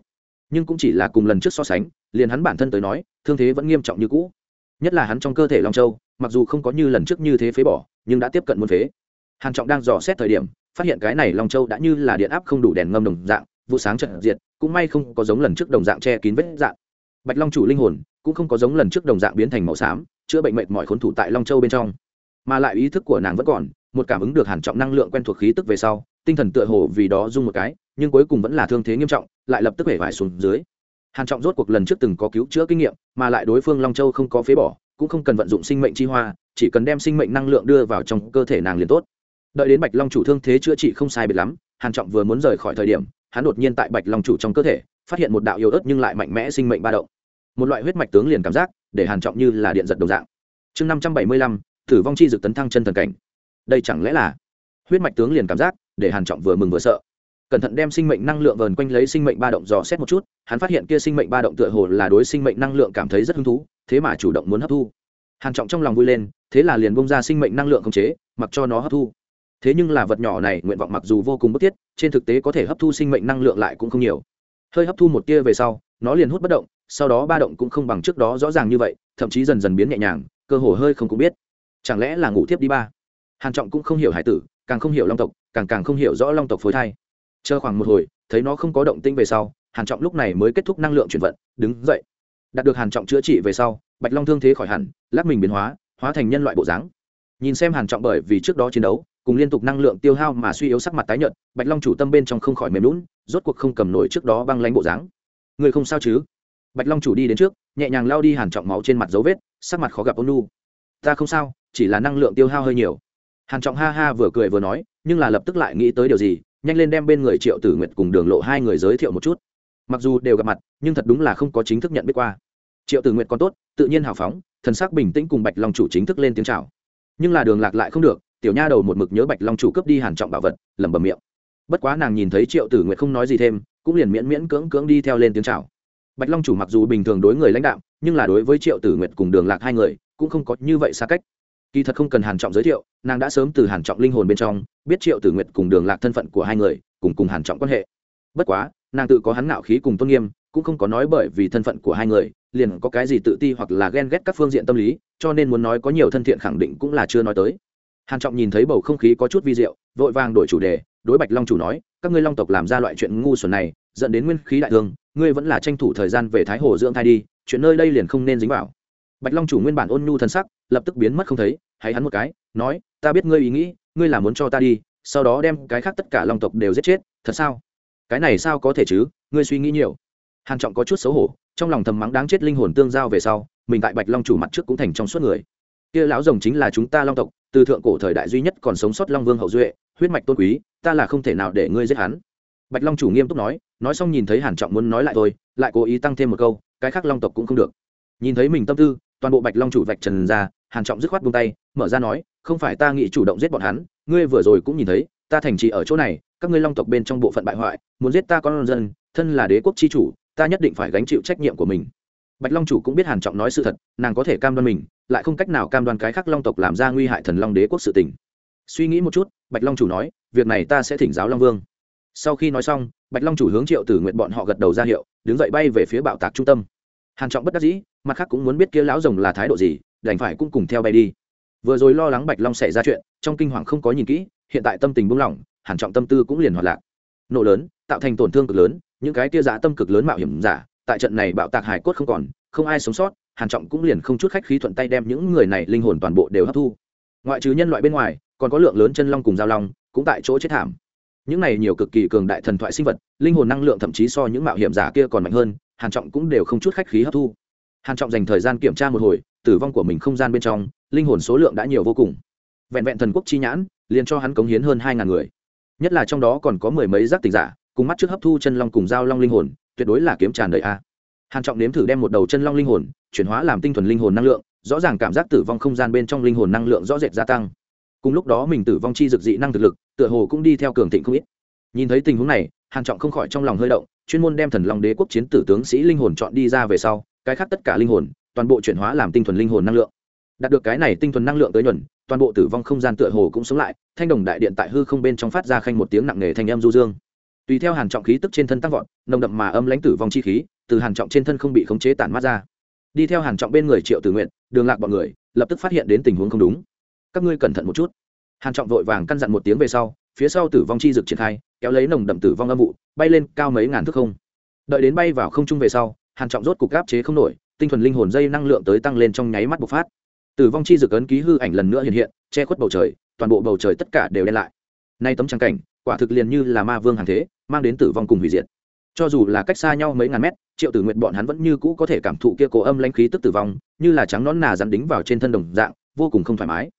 Nhưng cũng chỉ là cùng lần trước so sánh, liền hắn bản thân tới nói, thương thế vẫn nghiêm trọng như cũ. Nhất là hắn trong cơ thể long châu, mặc dù không có như lần trước như thế phế bỏ, nhưng đã tiếp cận muôn phế. Hàn trọng đang dò xét thời điểm, phát hiện cái này long châu đã như là điện áp không đủ đèn ngâm đồng dạng, vụ sáng trận diệt, cũng may không có giống lần trước đồng dạng che kín vết dạng bạch long chủ linh hồn cũng không có giống lần trước đồng dạng biến thành màu xám, chữa bệnh mệt mỏi khốn thủ tại long châu bên trong. Mà lại ý thức của nàng vẫn còn, một cảm ứng được hàn trọng năng lượng quen thuộc khí tức về sau, tinh thần tựa hồ vì đó rung một cái, nhưng cuối cùng vẫn là thương thế nghiêm trọng, lại lập tức hể vải xuống dưới. Hàn trọng rốt cuộc lần trước từng có cứu chữa kinh nghiệm, mà lại đối phương long châu không có phế bỏ, cũng không cần vận dụng sinh mệnh chi hoa, chỉ cần đem sinh mệnh năng lượng đưa vào trong cơ thể nàng liền tốt. Đợi đến bạch long chủ thương thế chữa trị không sai biệt lắm, hàn trọng vừa muốn rời khỏi thời điểm, hắn đột nhiên tại bạch long chủ trong cơ thể phát hiện một đạo yếu ớt nhưng lại mạnh mẽ sinh mệnh ba động. Một loại huyết mạch tướng liền cảm giác, để hàn trọng như là điện giật đồng dạng. Chương năm trăm bảy mươi lăm, tử vong chi dược tấn thăng chân thần cảnh. Đây chẳng lẽ là huyết mạch tướng liền cảm giác, để hàn trọng vừa mừng vừa sợ. Cẩn thận đem sinh mệnh năng lượng vờn quanh lấy sinh mệnh ba động dò xét một chút, hắn phát hiện kia sinh mệnh ba động tựa hồ là đối sinh mệnh năng lượng cảm thấy rất hứng thú, thế mà chủ động muốn hấp thu. Hàn trọng trong lòng vui lên, thế là liền bung ra sinh mệnh năng lượng khống chế, mặc cho nó hấp thu. Thế nhưng là vật nhỏ này nguyện vọng mặc dù vô cùng bất thiết trên thực tế có thể hấp thu sinh mệnh năng lượng lại cũng không nhiều hơi hấp thu một tia về sau, nó liền hút bất động, sau đó ba động cũng không bằng trước đó rõ ràng như vậy, thậm chí dần dần biến nhẹ nhàng, cơ hồ hơi không cũng biết. Chẳng lẽ là ngủ tiếp đi ba? Hàn trọng cũng không hiểu hải tử, càng không hiểu long tộc, càng càng không hiểu rõ long tộc phối thai. Chờ khoảng một hồi, thấy nó không có động tĩnh về sau, hàn trọng lúc này mới kết thúc năng lượng chuyển vận, đứng dậy. Đạt được hàn trọng chữa trị về sau, bạch long thương thế khỏi hẳn, lắc mình biến hóa hóa thành nhân loại bộ dáng. Nhìn xem hàn trọng bởi vì trước đó chiến đấu cùng liên tục năng lượng tiêu hao mà suy yếu sắc mặt tái nhợt, bạch long chủ tâm bên trong không khỏi mềm lún rốt cuộc không cầm nổi trước đó băng lãnh bộ dáng. Người không sao chứ? Bạch long chủ đi đến trước, nhẹ nhàng lao đi hàn trọng máu trên mặt dấu vết, sắc mặt khó gặp ôn nu ta không sao, chỉ là năng lượng tiêu hao hơi nhiều. Hàn trọng ha ha vừa cười vừa nói, nhưng là lập tức lại nghĩ tới điều gì, nhanh lên đem bên người triệu tử nguyệt cùng đường lộ hai người giới thiệu một chút. Mặc dù đều gặp mặt, nhưng thật đúng là không có chính thức nhận biết qua. Triệu tử nguyệt còn tốt, tự nhiên hào phóng, thần sắc bình tĩnh cùng bạch long chủ chính thức lên tiếng chào. Nhưng là đường lạc lại không được tiểu nha đầu một mực nhớ bạch long chủ cướp đi hàn trọng bảo vật, lẩm bẩm miệng. Bất quá nàng nhìn thấy triệu tử nguyệt không nói gì thêm, cũng liền miễn miễn cưỡng cưỡng đi theo lên tiếng chào. Bạch long chủ mặc dù bình thường đối người lãnh đạo nhưng là đối với triệu tử nguyệt cùng đường lạc hai người, cũng không có như vậy xa cách. Kỳ thật không cần hàn trọng giới thiệu, nàng đã sớm từ hàn trọng linh hồn bên trong, biết triệu tử nguyệt cùng đường lạc thân phận của hai người, cùng cùng hàn trọng quan hệ. Bất quá, nàng tự có hắn ngạo khí cùng tôn nghiêm, cũng không có nói bởi vì thân phận của hai người, liền có cái gì tự ti hoặc là ghen ghét các phương diện tâm lý, cho nên muốn nói có nhiều thân thiện khẳng định cũng là chưa nói tới hàn trọng nhìn thấy bầu không khí có chút vi diệu, vội vàng đổi chủ đề, đối bạch long chủ nói, các ngươi long tộc làm ra loại chuyện ngu xuẩn này, dẫn đến nguyên khí đại thương, ngươi vẫn là tranh thủ thời gian về thái hồ dưỡng thai đi, chuyện nơi đây liền không nên dính vào. Bạch long chủ nguyên bản ôn nhu thân sắc, lập tức biến mất không thấy, hãy hắn một cái, nói, ta biết ngươi ý nghĩ, ngươi là muốn cho ta đi, sau đó đem cái khác tất cả long tộc đều giết chết, thật sao? Cái này sao có thể chứ, ngươi suy nghĩ nhiều. Hàn trọng có chút xấu hổ, trong lòng thầm mắng đáng chết linh hồn tương giao về sau, mình tại bạch long chủ mặt trước cũng thành trong suốt người. Kia lão rồng chính là chúng ta long tộc từ thượng cổ thời đại duy nhất còn sống sót long vương hậu duệ, huyết mạch tôn quý, ta là không thể nào để ngươi giết hắn. Bạch long chủ nghiêm túc nói nói xong nhìn thấy hàn trọng muốn nói lại thôi, lại cố ý tăng thêm một câu, cái khác long tộc cũng không được. Nhìn thấy mình tâm tư, toàn bộ bạch long chủ vạch trần ra, hàn trọng dứt khoát buông tay, mở ra nói, không phải ta nghĩ chủ động giết bọn hắn, ngươi vừa rồi cũng nhìn thấy, ta thành trì ở chỗ này, các ngươi long tộc bên trong bộ phận bại hoại, muốn giết ta con dân, thân là đế quốc chi chủ, ta nhất định phải gánh chịu trách nhiệm của mình bạch long chủ cũng biết hàn trọng nói sự thật, nàng có thể cam đoan mình, lại không cách nào cam đoan cái khác long tộc làm ra nguy hại thần long đế quốc sự tình. Suy nghĩ một chút, bạch long chủ nói, việc này ta sẽ thỉnh giáo long vương. Sau khi nói xong, bạch long chủ hướng triệu tử nguyện bọn họ gật đầu ra hiệu, đứng dậy bay về phía bảo tạc trung tâm. Hàn trọng bất đắc dĩ, mặt khác cũng muốn biết kia lão rồng là thái độ gì, đành phải cũng cùng theo bay đi. Vừa rồi lo lắng bạch long xảy ra chuyện, trong kinh hoàng không có nhìn kỹ, hiện tại tâm tình buông lỏng, hàn trọng tâm tư cũng liền hoạt lạc. Nổ lớn, tạo thành tổn thương cực lớn, những cái kia giả tâm cực lớn mạo hiểm giả tại trận này bạo tạc hải cốt không còn, không ai sống sót, hàn trọng cũng liền không chút khách khí thuận tay đem những người này linh hồn toàn bộ đều hấp thu. Ngoại trừ nhân loại bên ngoài, còn có lượng lớn chân long cùng giao long, cũng tại chỗ chết thảm. Những này nhiều cực kỳ cường đại thần thoại sinh vật, linh hồn năng lượng thậm chí so những mạo hiểm giả kia còn mạnh hơn, hàn trọng cũng đều không chút khách khí hấp thu. Hàn trọng dành thời gian kiểm tra một hồi, tử vong của mình không gian bên trong, linh hồn số lượng đã nhiều vô cùng. Vẹn vẹn thần quốc chi nhãn, liền cho hắn cống hiến hơn hai ngàn người. Nhất là trong đó còn có mười mấy giác tình giả, cùng mắt trước hấp thu chân long cùng giao long linh hồn tuyệt đối là kiếm tràn đầy a. Hàn trọng nếm thử đem một đầu chân long linh hồn chuyển hóa làm tinh thuần linh hồn năng lượng, rõ ràng cảm giác tử vong không gian bên trong linh hồn năng lượng rõ rệt gia tăng. Cùng lúc đó mình tử vong chi dược dị năng thực lực, tựa hồ cũng đi theo cường thịnh không ít. Nhìn thấy tình huống này, hàn trọng không khỏi trong lòng hơi động, chuyên môn đem thần long đế quốc chiến tử tướng sĩ linh hồn chọn đi ra về sau, cái khác tất cả linh hồn, toàn bộ chuyển hóa làm tinh thuần linh hồn năng lượng. Đạt được cái này tinh thuần năng lượng tới nhuần, toàn bộ tử vong không gian tựa hồ cũng sống lại, thanh đồng đại điện tại hư không bên trong phát ra khanh một tiếng nặng nề thanh âm du dương tùy theo hàn trọng khí tức trên thân tăng vọt, nồng đậm mà âm lãnh tử vong chi khí, từ hàn trọng trên thân không bị khống chế tản mát ra. Đi theo hàn trọng bên người triệu tử nguyện đường lạc bọn người, lập tức phát hiện đến tình huống không đúng. Các ngươi cẩn thận một chút. Hàn trọng vội vàng căn dặn một tiếng về sau, phía sau tử vong chi dực triển khai, kéo lấy nồng đậm tử vong âm vụ, bay lên cao mấy ngàn thước không. Đợi đến bay vào không trung về sau, hàn trọng rốt cục áp chế không nổi, tinh thần linh hồn dây năng lượng tới tăng lên trong nháy mắt bộc phát. Tử vong chi dực ấn ký hư ảnh lần nữa hiện hiện, che khuất bầu trời, toàn bộ bầu trời tất cả đều đen lại. Nay tấm trang cảnh quả thực liền như là ma vương hàng thế, mang đến tử vong cùng hủy diệt. Cho dù là cách xa nhau mấy ngàn mét, triệu tử nguyện bọn hắn vẫn như cũ có thể cảm thụ kia cổ âm lãnh khí tức tử vong, như là trắng nón nà rắn đính vào trên thân đồng dạng, vô cùng không thoải mái.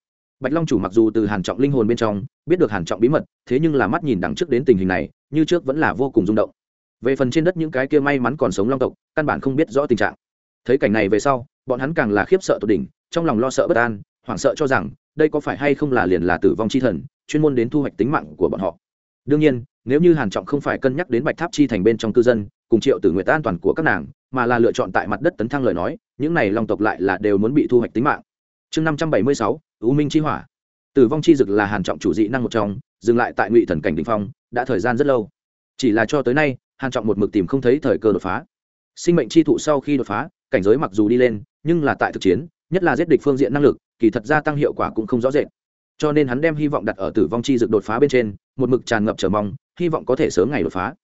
Bạch long chủ mặc dù từ hàn trọng linh hồn bên trong, biết được hàn trọng bí mật, thế nhưng là mắt nhìn đằng trước đến tình hình này, như trước vẫn là vô cùng rung động. Về phần trên đất những cái kia may mắn còn sống long tộc, căn bản không biết rõ tình trạng. Thấy cảnh này về sau, bọn hắn càng là khiếp sợ tột đỉnh, trong lòng lo sợ bất an, hoảng sợ cho rằng, đây có phải hay không là liền là tử vong chi thần, chuyên môn đến thu hoạch tính mạng của bọn họ đương nhiên, nếu như hàn trọng không phải cân nhắc đến bạch tháp chi thành bên trong cư dân, cùng triệu tử nguyện an toàn của các nàng, mà là lựa chọn tại mặt đất tấn thăng lời nói, những này long tộc lại là đều muốn bị thu hoạch tính mạng. Chương năm trăm bảy mươi sáu, u minh chi hỏa. Tử vong chi dực là hàn trọng chủ dị năng một trong, dừng lại tại ngụy thần cảnh đình phong, đã thời gian rất lâu. Chỉ là cho tới nay, hàn trọng một mực tìm không thấy thời cơ đột phá. Sinh mệnh chi thụ sau khi đột phá, cảnh giới mặc dù đi lên, nhưng là tại thực chiến, nhất là giết địch phương diện năng lực, kỳ thật gia tăng hiệu quả cũng không rõ rệt cho nên hắn đem hy vọng đặt ở tử vong chi dực đột phá bên trên, một mực tràn ngập chờ mong, hy vọng có thể sớm ngày đột phá.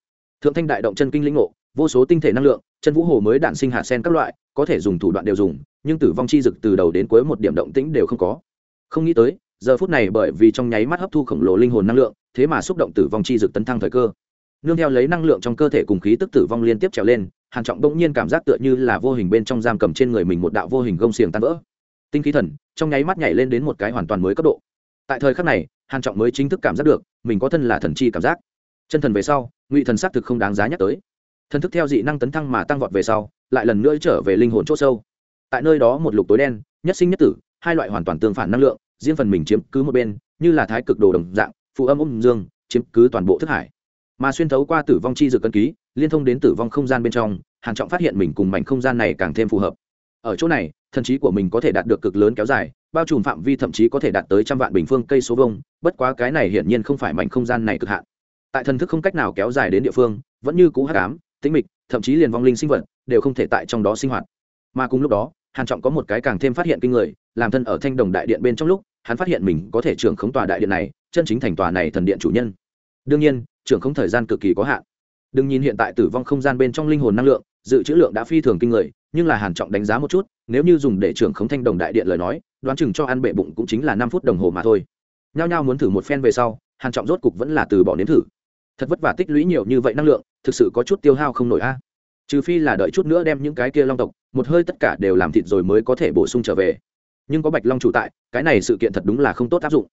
Thượng thanh đại động chân kinh lĩnh ngộ, vô số tinh thể năng lượng, chân vũ hồ mới đạn sinh hạt sen các loại, có thể dùng thủ đoạn đều dùng, nhưng tử vong chi dực từ đầu đến cuối một điểm động tĩnh đều không có. Không nghĩ tới, giờ phút này bởi vì trong nháy mắt hấp thu khổng lồ linh hồn năng lượng, thế mà xúc động tử vong chi dực tấn thăng thời cơ. Nương theo lấy năng lượng trong cơ thể cùng khí tức tử vong liên tiếp trèo lên, hàn trọng bỗng nhiên cảm giác tựa như là vô hình bên trong giam cầm trên người mình một đạo vô hình gông xiềng tan vỡ. Tinh khí thần, trong nháy mắt nhảy lên đến một cái hoàn toàn mới cấp độ tại thời khắc này, hàn trọng mới chính thức cảm giác được, mình có thân là thần chi cảm giác. Chân thần về sau, ngụy thần xác thực không đáng giá nhắc tới. Thần thức theo dị năng tấn thăng mà tăng vọt về sau, lại lần nữa trở về linh hồn chỗ sâu. Tại nơi đó một lục tối đen, nhất sinh nhất tử, hai loại hoàn toàn tương phản năng lượng, riêng phần mình chiếm cứ một bên, như là thái cực đồ đồng dạng, phụ âm ung dương, chiếm cứ toàn bộ thức hải. Mà xuyên thấu qua tử vong chi dược cân ký, liên thông đến tử vong không gian bên trong, hàn trọng phát hiện mình cùng mảnh không gian này càng thêm phù hợp. Ở chỗ này thần trí của mình có thể đạt được cực lớn kéo dài, bao trùm phạm vi thậm chí có thể đạt tới trăm vạn bình phương cây số vông bất quá cái này hiển nhiên không phải mảnh không gian này cực hạn. Tại thần thức không cách nào kéo dài đến địa phương, vẫn như cũ hắc ám, tĩnh mịch, thậm chí liền vong linh sinh vật đều không thể tại trong đó sinh hoạt. Mà cùng lúc đó, hàn trọng có một cái càng thêm phát hiện kinh người, làm thân ở thanh đồng đại điện bên trong lúc, hắn phát hiện mình có thể trưởng khống tòa đại điện này, chân chính thành tòa này thần điện chủ nhân. Đương nhiên, trưởng khống thời gian cực kỳ có hạn. Đừng nhìn hiện tại tử vong không gian bên trong linh hồn năng lượng, dự trữ lượng đã phi thường kinh người nhưng là hàn trọng đánh giá một chút, nếu như dùng để trưởng khống thanh đồng đại điện lời nói, đoán chừng cho ăn bệ bụng cũng chính là năm phút đồng hồ mà thôi. Nhao nhao muốn thử một phen về sau, hàn trọng rốt cục vẫn là từ bỏ nếm thử. Thật vất vả tích lũy nhiều như vậy năng lượng, thực sự có chút tiêu hao không nổi a. Trừ phi là đợi chút nữa đem những cái kia long tộc, một hơi tất cả đều làm thịt rồi mới có thể bổ sung trở về. Nhưng có bạch long chủ tại, cái này sự kiện thật đúng là không tốt áp dụng.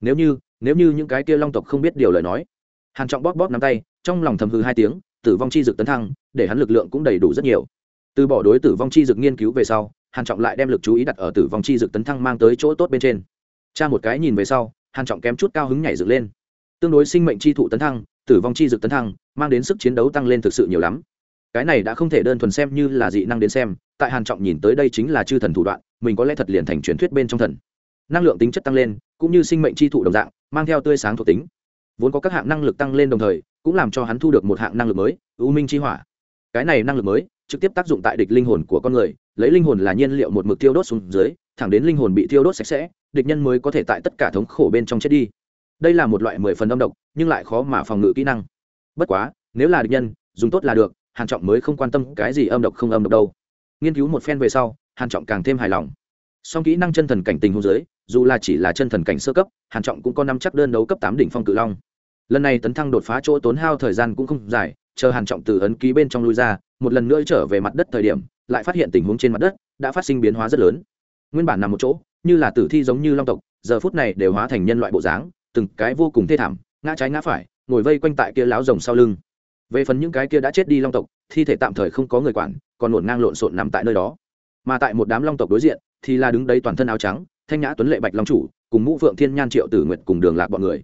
Nếu như nếu như những cái kia long tộc không biết điều lời nói. Hàn trọng bóp bóp nắm tay, trong lòng thầm hư hai tiếng, tử vong chi dực tấn thăng, để hắn lực lượng cũng đầy đủ rất nhiều từ bỏ đối tử vong chi dực nghiên cứu về sau, hàn trọng lại đem lực chú ý đặt ở tử vong chi dực tấn thăng mang tới chỗ tốt bên trên. Cha một cái nhìn về sau, hàn trọng kém chút cao hứng nhảy dựng lên. Tương đối sinh mệnh chi thụ tấn thăng, tử vong chi dực tấn thăng, mang đến sức chiến đấu tăng lên thực sự nhiều lắm. Cái này đã không thể đơn thuần xem như là dị năng đến xem, tại hàn trọng nhìn tới đây chính là chư thần thủ đoạn, mình có lẽ thật liền thành truyền thuyết bên trong thần. Năng lượng tính chất tăng lên, cũng như sinh mệnh chi thụ đồng dạng, mang theo tươi sáng thuộc tính. Vốn có các hạng năng lực tăng lên đồng thời, cũng làm cho hắn thu được một hạng năng lực mới, u minh chi hỏa. Cái này năng lực mới trực tiếp tác dụng tại địch linh hồn của con người, lấy linh hồn là nhiên liệu một mực tiêu đốt xuống dưới, thẳng đến linh hồn bị tiêu đốt sạch sẽ, địch nhân mới có thể tại tất cả thống khổ bên trong chết đi. Đây là một loại mười phần âm độc, nhưng lại khó mà phòng ngự kỹ năng. Bất quá, nếu là địch nhân, dùng tốt là được, hàn trọng mới không quan tâm cái gì âm độc không âm độc đâu. Nghiên cứu một phen về sau, hàn trọng càng thêm hài lòng. Song kỹ năng chân thần cảnh tình hôn giới dù là chỉ là chân thần cảnh sơ cấp, hàn trọng cũng có năm chắc đơn đấu cấp tám đỉnh phong cự long. Lần này tấn thăng đột phá chỗ tốn hao thời gian cũng không dài chờ hàn trọng từ ấn ký bên trong lui ra, một lần nữa trở về mặt đất thời điểm, lại phát hiện tình huống trên mặt đất đã phát sinh biến hóa rất lớn. Nguyên bản nằm một chỗ, như là tử thi giống như long tộc, giờ phút này đều hóa thành nhân loại bộ dáng, từng cái vô cùng thê thảm, ngã trái ngã phải, ngồi vây quanh tại kia láo rồng sau lưng. Về phần những cái kia đã chết đi long tộc, thi thể tạm thời không có người quản, còn luồn ngang lộn xộn nằm tại nơi đó. Mà tại một đám long tộc đối diện, thì là đứng đấy toàn thân áo trắng, thanh nhã tuấn lệ bạch long chủ, cùng mũ phượng thiên nhan triệu tử nguyệt cùng đường lạc bọn người.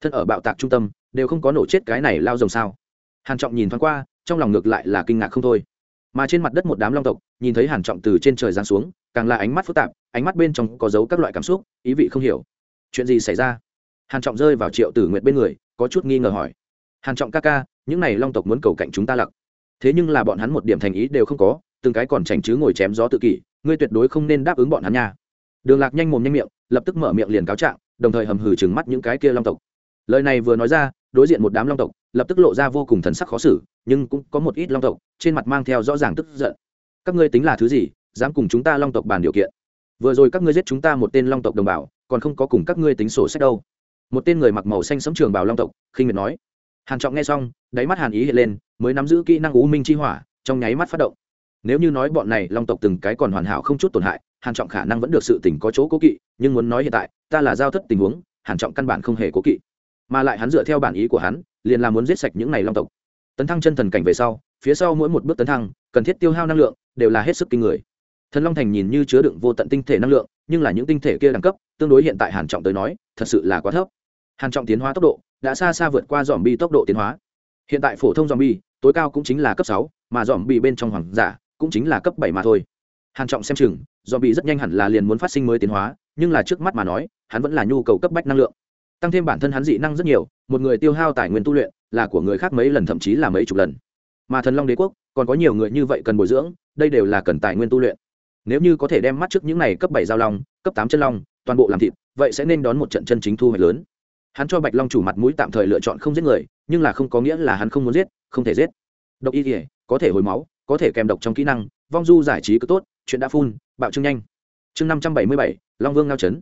Thân ở bạo tạc trung tâm, đều không có nổ chết cái này lao rồng sao? Hàn trọng nhìn thoáng qua trong lòng ngược lại là kinh ngạc không thôi mà trên mặt đất một đám long tộc nhìn thấy hàn trọng từ trên trời giáng xuống càng là ánh mắt phức tạp ánh mắt bên trong có dấu các loại cảm xúc ý vị không hiểu chuyện gì xảy ra hàn trọng rơi vào triệu tử nguyệt bên người có chút nghi ngờ hỏi hàn trọng ca ca những này long tộc muốn cầu cạnh chúng ta lặc thế nhưng là bọn hắn một điểm thành ý đều không có từng cái còn chảnh chứ ngồi chém gió tự kỷ ngươi tuyệt đối không nên đáp ứng bọn hắn nha đường lạc nhanh mồm nhanh miệng lập tức mở miệng liền cáo trạng đồng thời hầm hừ chừng mắt những cái kia long tộc lời này vừa nói ra đối diện một đám long tộc, lập tức lộ ra vô cùng thần sắc khó xử, nhưng cũng có một ít long tộc, trên mặt mang theo rõ ràng tức giận. Các ngươi tính là thứ gì, dám cùng chúng ta long tộc bàn điều kiện? Vừa rồi các ngươi giết chúng ta một tên long tộc đồng bào, còn không có cùng các ngươi tính sổ sách đâu. Một tên người mặc màu xanh sống trường bào long tộc, khinh miệt nói. Hàn trọng nghe xong, đáy mắt hàn ý hiện lên, mới nắm giữ kỹ năng u minh chi hỏa, trong nháy mắt phát động. Nếu như nói bọn này long tộc từng cái còn hoàn hảo không chút tổn hại, hàn trọng khả năng vẫn được sự tình có chỗ cố kỵ, nhưng muốn nói hiện tại, ta là giao thất tình huống, hàn trọng căn bản không hề cố kỵ mà lại hắn dựa theo bản ý của hắn, liền là muốn giết sạch những này long tộc. Tấn thăng chân thần cảnh về sau, phía sau mỗi một bước tấn thăng, cần thiết tiêu hao năng lượng, đều là hết sức kinh người. Thần long thành nhìn như chứa đựng vô tận tinh thể năng lượng, nhưng là những tinh thể kia đẳng cấp, tương đối hiện tại hàn trọng tới nói, thật sự là quá thấp. Hàn trọng tiến hóa tốc độ, đã xa xa vượt qua dòm bi tốc độ tiến hóa. Hiện tại phổ thông dòm bi tối cao cũng chính là cấp sáu, mà dòm bi bên trong hoàng giả, cũng chính là cấp bảy mà thôi. Hàn trọng xem chừng dòm bi rất nhanh hẳn là liền muốn phát sinh mới tiến hóa, nhưng là trước mắt mà nói, hắn vẫn là nhu cầu cấp bách năng lượng tăng thêm bản thân hắn dị năng rất nhiều, một người tiêu hao tài nguyên tu luyện là của người khác mấy lần, thậm chí là mấy chục lần. Mà thần long đế quốc, còn có nhiều người như vậy cần bồi dưỡng, đây đều là cần tài nguyên tu luyện. Nếu như có thể đem mắt trước những này cấp bảy giao long, cấp tám chân long, toàn bộ làm thịt, vậy sẽ nên đón một trận chân chính thu hoạch lớn. Hắn cho bạch long chủ mặt mũi tạm thời lựa chọn không giết người, nhưng là không có nghĩa là hắn không muốn giết, không thể giết. Độc y thể có thể hồi máu, có thể kèm độc trong kỹ năng, vong du giải trí cứ tốt, chuyện đã phun, bạo trưng nhanh. Chương năm trăm bảy mươi bảy, long vương ngao chấn.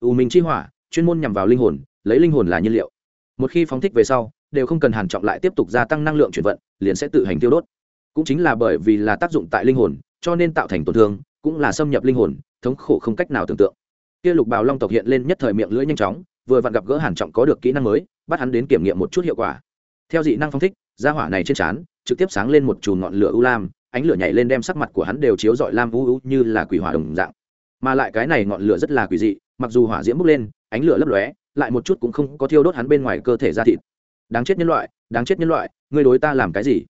U minh chi hỏa, chuyên môn nhằm vào linh hồn lấy linh hồn là nhiên liệu. Một khi phóng thích về sau, đều không cần hàn trọng lại tiếp tục gia tăng năng lượng chuyển vận, liền sẽ tự hành tiêu đốt. Cũng chính là bởi vì là tác dụng tại linh hồn, cho nên tạo thành tổn thương, cũng là xâm nhập linh hồn, thống khổ không cách nào tưởng tượng. Kia lục bào long tộc hiện lên nhất thời miệng lưỡi nhanh chóng, vừa vặn gặp gỡ hàn trọng có được kỹ năng mới, bắt hắn đến kiểm nghiệm một chút hiệu quả. Theo dị năng phong thích, gia hỏa này trên trán, trực tiếp sáng lên một chùm ngọn lửa u lam, ánh lửa nhảy lên đem sắc mặt của hắn đều chiếu rọi lam u u như là quỷ hỏa đồng dạng. Mà lại cái này ngọn lửa rất là quỷ dị, mặc dù hỏa diễm bốc lên, ánh lửa lấp lóe lại một chút cũng không có thiêu đốt hắn bên ngoài cơ thể ra thịt. Đáng chết nhân loại, đáng chết nhân loại, ngươi đối ta làm cái gì?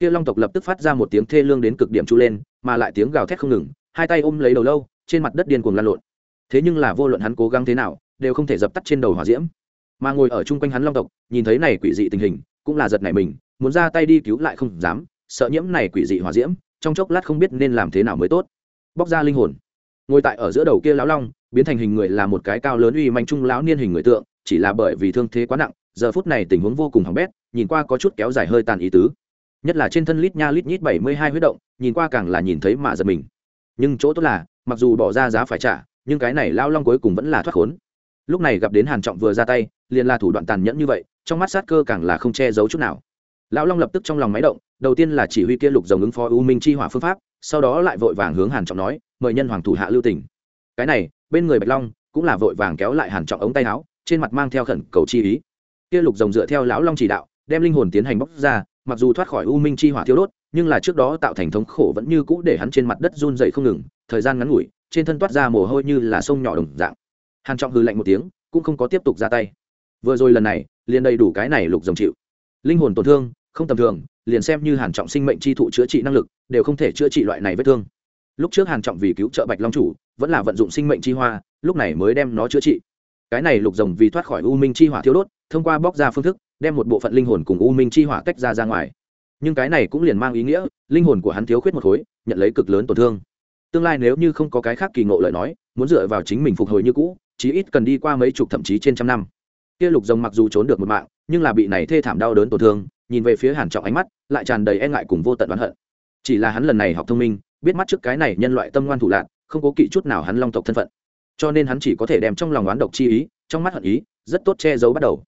Kia long tộc lập tức phát ra một tiếng thê lương đến cực điểm chu lên, mà lại tiếng gào thét không ngừng, hai tay ôm lấy đầu lâu, trên mặt đất điên cuồng lan lộn. Thế nhưng là vô luận hắn cố gắng thế nào, đều không thể dập tắt trên đầu hỏa diễm. Mà ngồi ở chung quanh hắn long tộc, nhìn thấy này quỷ dị tình hình, cũng là giật nảy mình, muốn ra tay đi cứu lại không dám, sợ nhiễm này quỷ dị hỏa diễm, trong chốc lát không biết nên làm thế nào mới tốt. Bóc ra linh hồn. Ngồi tại ở giữa đầu kia lão long biến thành hình người là một cái cao lớn uy manh trung lão niên hình người tượng, chỉ là bởi vì thương thế quá nặng, giờ phút này tình huống vô cùng hỏng bét, nhìn qua có chút kéo dài hơi tàn ý tứ. Nhất là trên thân lít nha lít nhít bảy mươi hai huyết động, nhìn qua càng là nhìn thấy mà giật mình. Nhưng chỗ tốt là, mặc dù bỏ ra giá phải trả, nhưng cái này lao long cuối cùng vẫn là thoát khốn. Lúc này gặp đến hàn trọng vừa ra tay, liền là thủ đoạn tàn nhẫn như vậy, trong mắt sát cơ càng là không che giấu chút nào. Lão long lập tức trong lòng máy động, đầu tiên là chỉ huy kia lục rồng ứng phó u minh chi hỏa phương pháp, sau đó lại vội vàng hướng hàn trọng nói, mời nhân hoàng thủ hạ lưu tình cái này, bên người bạch long cũng là vội vàng kéo lại hàn trọng ống tay áo, trên mặt mang theo khẩn cầu chi ý. Kia lục rồng dựa theo lão long chỉ đạo, đem linh hồn tiến hành bóc ra, mặc dù thoát khỏi u minh chi hỏa thiêu đốt, nhưng là trước đó tạo thành thống khổ vẫn như cũ để hắn trên mặt đất run dậy không ngừng, thời gian ngắn ngủi, trên thân toát ra mồ hôi như là sông nhỏ đồng dạng. Hàn trọng hư lạnh một tiếng, cũng không có tiếp tục ra tay. Vừa rồi lần này, liền đầy đủ cái này lục rồng chịu. Linh hồn tổn thương, không tầm thường, liền xem như hàn trọng sinh mệnh chi thụ chữa trị năng lực, đều không thể chữa trị loại này vết thương. Lúc trước hàn trọng vì cứu trợ bạch long chủ vẫn là vận dụng sinh mệnh chi hoa, lúc này mới đem nó chữa trị. Cái này lục rồng vì thoát khỏi u minh chi hỏa thiếu đốt, thông qua bóc ra phương thức, đem một bộ phận linh hồn cùng u minh chi hỏa tách ra ra ngoài. Nhưng cái này cũng liền mang ý nghĩa, linh hồn của hắn thiếu khuyết một khối, nhận lấy cực lớn tổn thương. Tương lai nếu như không có cái khác kỳ ngộ lời nói, muốn dựa vào chính mình phục hồi như cũ, chí ít cần đi qua mấy chục thậm chí trên trăm năm. Kia lục rồng mặc dù trốn được một mạng, nhưng là bị này thê thảm đau đớn tổn thương, nhìn về phía hàn trọng ánh mắt, lại tràn đầy e ngại cùng vô tận oán hận. Chỉ là hắn lần này học thông minh, biết mắt trước cái này nhân loại tâm ngoan thủ lạc không cố kỵ chút nào hắn long tộc thân phận. Cho nên hắn chỉ có thể đem trong lòng oán độc chi ý, trong mắt hận ý, rất tốt che giấu bắt đầu.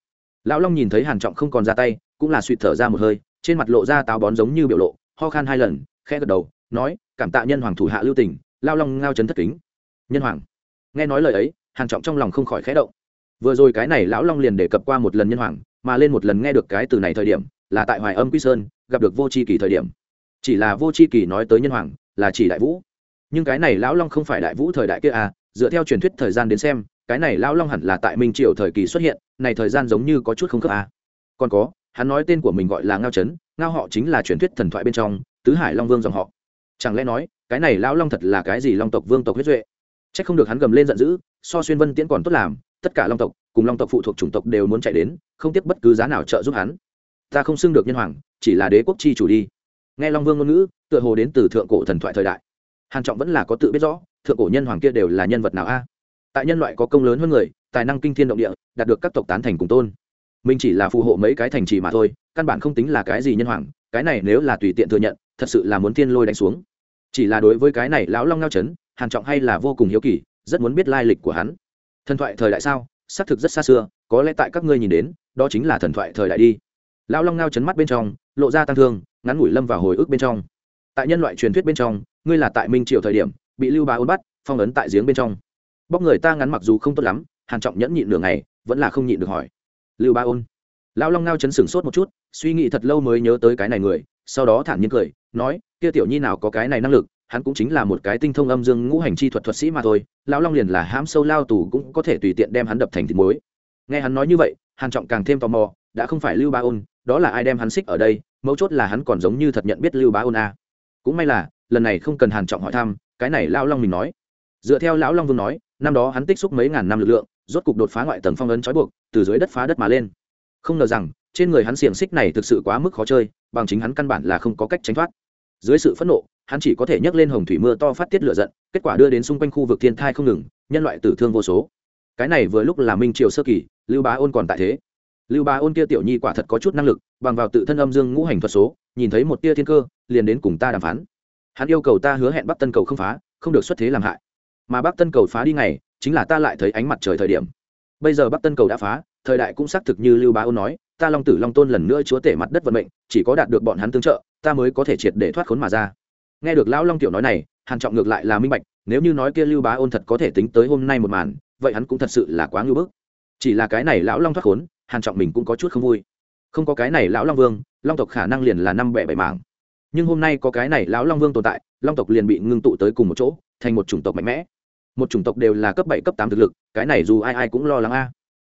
Lão long nhìn thấy hàn trọng không còn ra tay, cũng là suy thở ra một hơi, trên mặt lộ ra táo bón giống như biểu lộ, ho khan hai lần, khẽ gật đầu, nói, cảm tạ nhân hoàng thủ hạ lưu tình lao long ngao chấn thất kính. Nhân hoàng. Nghe nói lời ấy, hàn trọng trong lòng không khỏi khẽ động. Vừa rồi cái này lão long liền đề cập qua một lần nhân hoàng, mà lên một lần nghe được cái từ này thời điểm, là tại hoài âm quy sơn, gặp được vô c h i kỳ thời điểm. Chỉ là vô c h i kỳ nói tới nhân hoàng, là chỉ đại vũ nhưng cái này lão long không phải đại vũ thời đại kia à dựa theo truyền thuyết thời gian đến xem, cái này lão long hẳn là tại minh triều thời kỳ xuất hiện, này thời gian giống như có chút không khớp à. còn có, hắn nói tên của mình gọi là ngao trấn ngao họ chính là truyền thuyết thần thoại bên trong, tứ hải long vương dòng họ. Chẳng lẽ nói, cái này lão long thật là cái gì long tộc vương tộc huyết duệ? C h ắ c không được hắn gầm lên giận dữ, so xuyên vân tiễn còn tốt làm, tất cả long tộc, cùng long tộc phụ thuộc chủng tộc đều muốn chạy đến, không tiếc bất cứ giá nào trợ giúp hắn. Ta không xưng được nhân hoàng, chỉ là đế quốc chi chủ đi. Nghe long vương ngôn ngữ, tựa hồ đến từ thượng cổ thần thoại thời đại hàn trọng vẫn là có tự biết rõ, thượng cổ nhân hoàng kia đều là nhân vật nào a? Tại nhân loại có công lớn hơn người, tài năng kinh thiên động địa, đạt được các tộc tán thành cùng tôn. Mình chỉ là phù hộ mấy cái thành trì mà thôi, căn bản không tính là cái gì nhân hoàng, cái này nếu là tùy tiện thừa nhận, thật sự là muốn thiên lôi đánh xuống. Chỉ là đối với cái này lão long ngao chấn, hàn trọng hay là vô cùng hiếu kỳ, rất muốn biết lai lịch của hắn. Thần thoại thời đại sao? Xác thực rất xa xưa, có lẽ tại các ngươi nhìn đến, đó chính là thần thoại thời đại đi. Lão long ngao chấn mắt bên trong, lộ ra tăng thương, ngắn ngủi lâm vào hồi ức bên trong. Tại nhân loại truyền thuyết bên trong ngươi là tại minh triều thời điểm, bị lưu bá ôn bắt, phong ấn tại giếng bên trong. Bóc người ta ngắn mặc dù không tốt lắm, hàn trọng nhẫn nhịn nửa ngày, vẫn là không nhịn được hỏi. Lưu bá ôn. Lão long ngao chấn sửng sốt một chút, suy nghĩ thật lâu mới nhớ tới cái này người, sau đó thản nhiên cười, nói, kia tiểu nhi nào có cái này năng lực, hắn cũng chính là một cái tinh thông âm dương ngũ hành chi thuật thuật sĩ mà thôi, lão long liền là hãm sâu lao tù cũng có thể tùy tiện đem hắn đập thành thịt muối. Nghe hắn nói như vậy, hàn trọng càng thêm tò mò, đã không phải lưu ba ôn, đó là ai đem hắn xích ở đây, mấu chốt là hắn còn giống như thật nhận biết lưu bá ôn a cũng may là lần này không cần hàn trọng hỏi thăm, cái này lão long mình nói. Dựa theo lão long vương nói, năm đó hắn tích xúc mấy ngàn năm lực lượng, rốt cục đột phá ngoại tầng phong ấn trói buộc, từ dưới đất phá đất mà lên. Không ngờ rằng, trên người hắn xiềng xích này thực sự quá mức khó chơi, bằng chính hắn căn bản là không có cách tránh thoát. Dưới sự phẫn nộ, hắn chỉ có thể nhấc lên hồng thủy mưa to phát tiết lửa giận, kết quả đưa đến xung quanh khu vực thiên thai không ngừng, nhân loại tử thương vô số. Cái này vừa lúc là minh triều sơ kỳ, lưu bá ôn còn tại thế. Lưu bá ôn kia tiểu nhi quả thật có chút năng lực, bằng vào tự thân âm dương ngũ hành thuật số, nhìn thấy một tia thiên cơ, liền đến cùng ta đàm phán hắn yêu cầu ta hứa hẹn bắc tân cầu không phá, không được xuất thế làm hại. Mà bắc tân cầu phá đi ngày, chính là ta lại thấy ánh mặt trời thời điểm. Bây giờ bắc tân cầu đã phá, thời đại cũng xác thực như lưu bá ôn nói, ta long tử long tôn lần nữa chúa tể mặt đất vận mệnh, chỉ có đạt được bọn hắn tương trợ, ta mới có thể triệt để thoát khốn mà ra. Nghe được lão long tiểu nói này, hàn trọng ngược lại là minh bạch, nếu như nói kia lưu bá ôn thật có thể tính tới hôm nay một màn, vậy hắn cũng thật sự là quá ngưu bức. Chỉ là cái này lão long thoát khốn, hàn trọng mình cũng có chút không vui. Không có cái này lão long vương, long tộc khả năng liền là năm bẻ bảy mảng nhưng hôm nay có cái này lão long vương tồn tại, long tộc liền bị ngưng tụ tới cùng một chỗ, thành một chủng tộc mạnh mẽ. Một chủng tộc đều là cấp bảy, cấp tám thực lực, cái này dù ai ai cũng lo lắng a.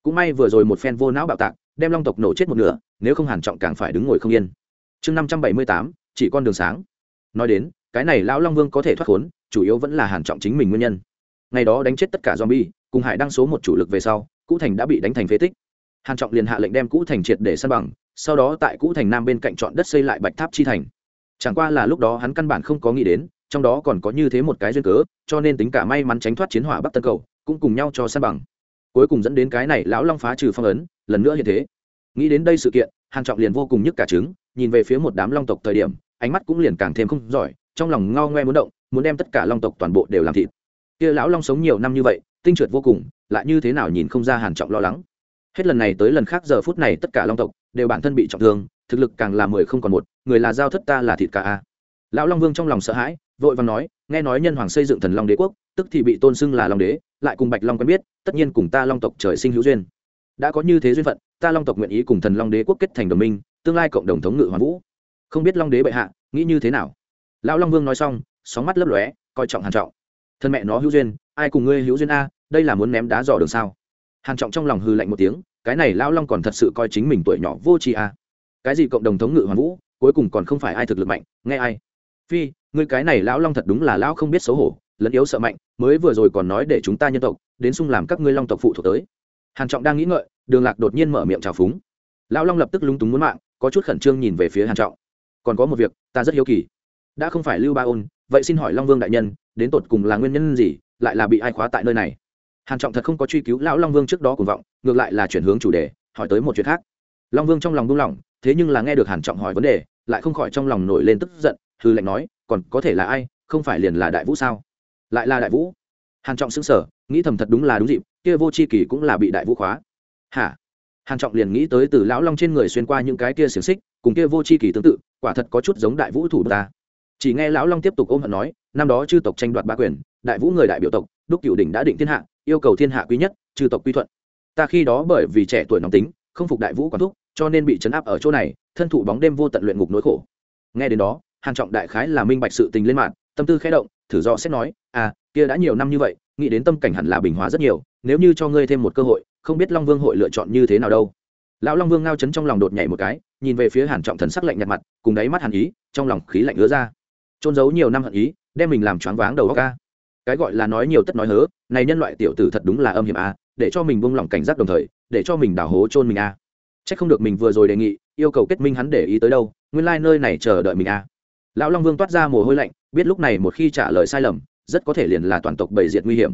Cũng may vừa rồi một phen vô não bạo tạc, đem long tộc nổ chết một nửa, nếu không hàn trọng càng phải đứng ngồi không yên. Chương năm trăm bảy mươi tám, chỉ con đường sáng. Nói đến, cái này lão long vương có thể thoát khốn, chủ yếu vẫn là hàn trọng chính mình nguyên nhân. Ngày đó đánh chết tất cả zombie, cùng hải đăng số một chủ lực về sau, cũ thành đã bị đánh thành phế tích. Hàn trọng liền hạ lệnh đem cũ thành triệt để san bằng, sau đó tại cũ thành nam bên cạnh chọn đất xây lại bạch tháp chi thành chẳng qua là lúc đó hắn căn bản không có nghĩ đến, trong đó còn có như thế một cái duyên cớ, cho nên tính cả may mắn tránh thoát chiến hỏa bắc tân cầu, cũng cùng nhau cho san bằng. Cuối cùng dẫn đến cái này lão long phá trừ phong ấn, lần nữa như thế. Nghĩ đến đây sự kiện, hàn trọng liền vô cùng nhức cả trứng, nhìn về phía một đám long tộc thời điểm, ánh mắt cũng liền càng thêm không giỏi, trong lòng ngao ngoe muốn động, muốn đem tất cả long tộc toàn bộ đều làm thịt. Kia lão long sống nhiều năm như vậy, tinh trượt vô cùng, lại như thế nào nhìn không ra hàn trọng lo lắng. Hết lần này tới lần khác giờ phút này tất cả long tộc đều bản thân bị trọng thương thực lực càng là mười không còn một, người là giao thất ta là thịt cả a. Lão long vương trong lòng sợ hãi, vội vàng nói, nghe nói nhân hoàng xây dựng thần long đế quốc, tức thì bị tôn xưng là long đế, lại cùng bạch long quen biết, tất nhiên cùng ta long tộc trời sinh hữu duyên. Đã có như thế duyên phận, ta long tộc nguyện ý cùng thần long đế quốc kết thành đồng minh, tương lai cộng đồng thống ngự hoàng vũ. Không biết long đế bệ hạ, nghĩ như thế nào? Lão long vương nói xong, sóng mắt lấp lóe, coi trọng hàn trọng. Thân mẹ nó hữu duyên, ai cùng ngươi hữu duyên a, đây là muốn ném đá dò đường sao? Hàn trọng trong lòng hư lạnh một tiếng, cái này lão long còn thật sự coi chính mình tuổi nhỏ vô tri a cái gì cộng đồng thống ngự hoàn vũ, cuối cùng còn không phải ai thực lực mạnh, nghe ai? Phi, ngươi cái này lão long thật đúng là lão không biết xấu hổ, lẫn yếu sợ mạnh, mới vừa rồi còn nói để chúng ta nhân tộc, đến xung làm các ngươi long tộc phụ thuộc tới. Hàn trọng đang nghĩ ngợi, đường lạc đột nhiên mở miệng chào phúng. Lão long lập tức lúng túng muốn mạng, có chút khẩn trương nhìn về phía hàn trọng. Còn có một việc, ta rất hiếu kỳ. Đã không phải lưu ba ôn, vậy xin hỏi long vương đại nhân, đến tột cùng là nguyên nhân gì, lại là bị ai khóa tại nơi này? Hàn trọng thật không có truy cứu lão long vương trước đó cuồng vọng, ngược lại là chuyển hướng chủ đề, hỏi tới một chuyện khác. Long vương trong lòng buông lỏng thế nhưng là nghe được hàn trọng hỏi vấn đề, lại không khỏi trong lòng nổi lên tức giận hư lệnh nói, còn có thể là ai, không phải liền là đại vũ sao? Lại là đại vũ. Hàn trọng sững sờ, nghĩ thầm thật đúng là đúng dịp, kia vô chi kỳ cũng là bị đại vũ khóa. Hả? Hàn trọng liền nghĩ tới từ lão long trên người xuyên qua những cái kia xiềng xích, cùng kia vô chi kỳ tương tự, quả thật có chút giống đại vũ thủ ta. Chỉ nghe lão long tiếp tục ôm hận nói, năm đó chư tộc tranh đoạt ba quyền, đại vũ người đại biểu tộc, đúc cửu đỉnh đã định thiên hạ, yêu cầu thiên hạ quý nhất, chư tộc quy thuận. Ta khi đó bởi vì trẻ tuổi nóng tính, không phục đại vũ quản thúc cho nên bị chấn áp ở chỗ này, thân thụ bóng đêm vô tận luyện ngục nỗi khổ. Nghe đến đó, hàn trọng đại khái là minh bạch sự tình lên mạng, tâm tư khẽ động, thử do xét nói à kia đã nhiều năm như vậy, nghĩ đến tâm cảnh hẳn là bình hòa rất nhiều, nếu như cho ngươi thêm một cơ hội, không biết long vương hội lựa chọn như thế nào đâu. Lão long vương ngao chấn trong lòng đột nhảy một cái, nhìn về phía hàn trọng thần sắc lạnh nhạt mặt, cùng đáy mắt hàn ý, trong lòng khí lạnh ứa ra. Trôn giấu nhiều năm hận ý, đem mình làm choáng váng đầu óc ca cái gọi là nói nhiều tất nói hớ, này nhân loại tiểu tử thật đúng là âm hiểm a, để cho mình buông lỏng cảnh giác đồng thời, để cho mình đào hố chôn mình a chắc không được mình vừa rồi đề nghị, yêu cầu kết minh hắn để ý tới đâu, nguyên lai nơi này chờ đợi mình à? lão long vương toát ra mồ hôi lạnh, biết lúc này một khi trả lời sai lầm, rất có thể liền là toàn tộc bầy diệt nguy hiểm.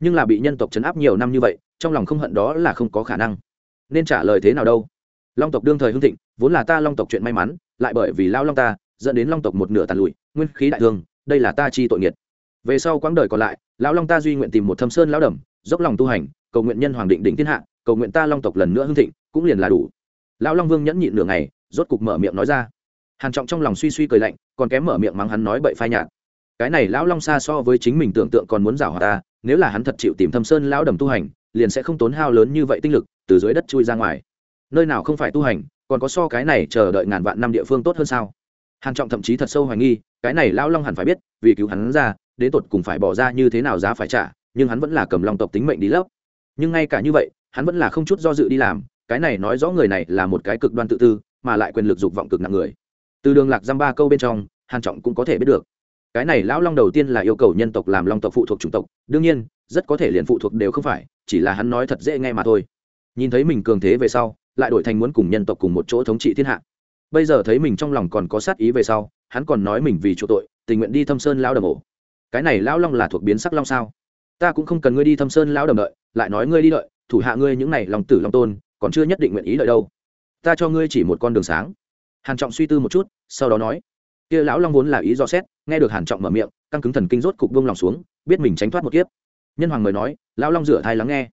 Nhưng là bị nhân tộc chấn áp nhiều năm như vậy, trong lòng không hận đó là không có khả năng. Nên trả lời thế nào đâu? Long tộc đương thời hưng thịnh, vốn là ta long tộc chuyện may mắn, lại bởi vì Lão long ta, dẫn đến long tộc một nửa tàn lụi, nguyên khí đại thương, đây là ta chi tội nghiệt. Về sau quãng đời còn lại, lão long ta duy nguyện tìm một thâm sơn lão đầm, dốc lòng tu hành, cầu nguyện nhân hoàng định định thiên hạ, cầu nguyện ta long tộc lần nữa hưng thịnh cũng liền là đủ. Lão long vương nhẫn nhịn nửa ngày, rốt cục mở miệng nói ra. Hàn trọng trong lòng suy suy cười lạnh, còn kém mở miệng mắng hắn nói bậy phai nhạt. Cái này lão long xa so với chính mình tưởng tượng còn muốn giảo hòa ta, nếu là hắn thật chịu tìm thâm sơn lão đầm tu hành, liền sẽ không tốn hao lớn như vậy tinh lực, từ dưới đất chui ra ngoài. Nơi nào không phải tu hành, còn có so cái này chờ đợi ngàn vạn năm địa phương tốt hơn sao? Hàn trọng thậm chí thật sâu hoài nghi, cái này lão long hẳn phải biết, vì cứu hắn ra, đến tột cùng phải bỏ ra như thế nào giá phải trả, nhưng hắn vẫn là cầm lòng tộc tính mệnh đi lấp. Nhưng ngay cả như vậy, hắn vẫn là không chút do dự đi làm cái này nói rõ người này là một cái cực đoan tự tư, mà lại quyền lực dục vọng cực nặng người. Từ đường lạc giam ba câu bên trong, hàn trọng cũng có thể biết được. Cái này lão long đầu tiên là yêu cầu nhân tộc làm long tộc phụ thuộc chủng tộc, đương nhiên, rất có thể liền phụ thuộc đều không phải, chỉ là hắn nói thật dễ nghe mà thôi. Nhìn thấy mình cường thế về sau, lại đổi thành muốn cùng nhân tộc cùng một chỗ thống trị thiên hạ. Bây giờ thấy mình trong lòng còn có sát ý về sau, hắn còn nói mình vì chỗ tội, tình nguyện đi thâm sơn lao đầm ổ. Cái này lão long là thuộc biến sắc long sao? Ta cũng không cần ngươi đi thâm sơn lao đầm đợi, lại nói ngươi đi đợi, thủ hạ ngươi những này lòng tử long tôn còn chưa nhất định nguyện ý đợi đâu. Ta cho ngươi chỉ một con đường sáng. Hàn trọng suy tư một chút, sau đó nói, kia lão long vốn là ý do xét, nghe được hàn trọng mở miệng, căng cứng thần kinh rốt cục buông lòng xuống, biết mình tránh thoát một kiếp. Nhân hoàng mời nói, lão long rửa thai lắng nghe.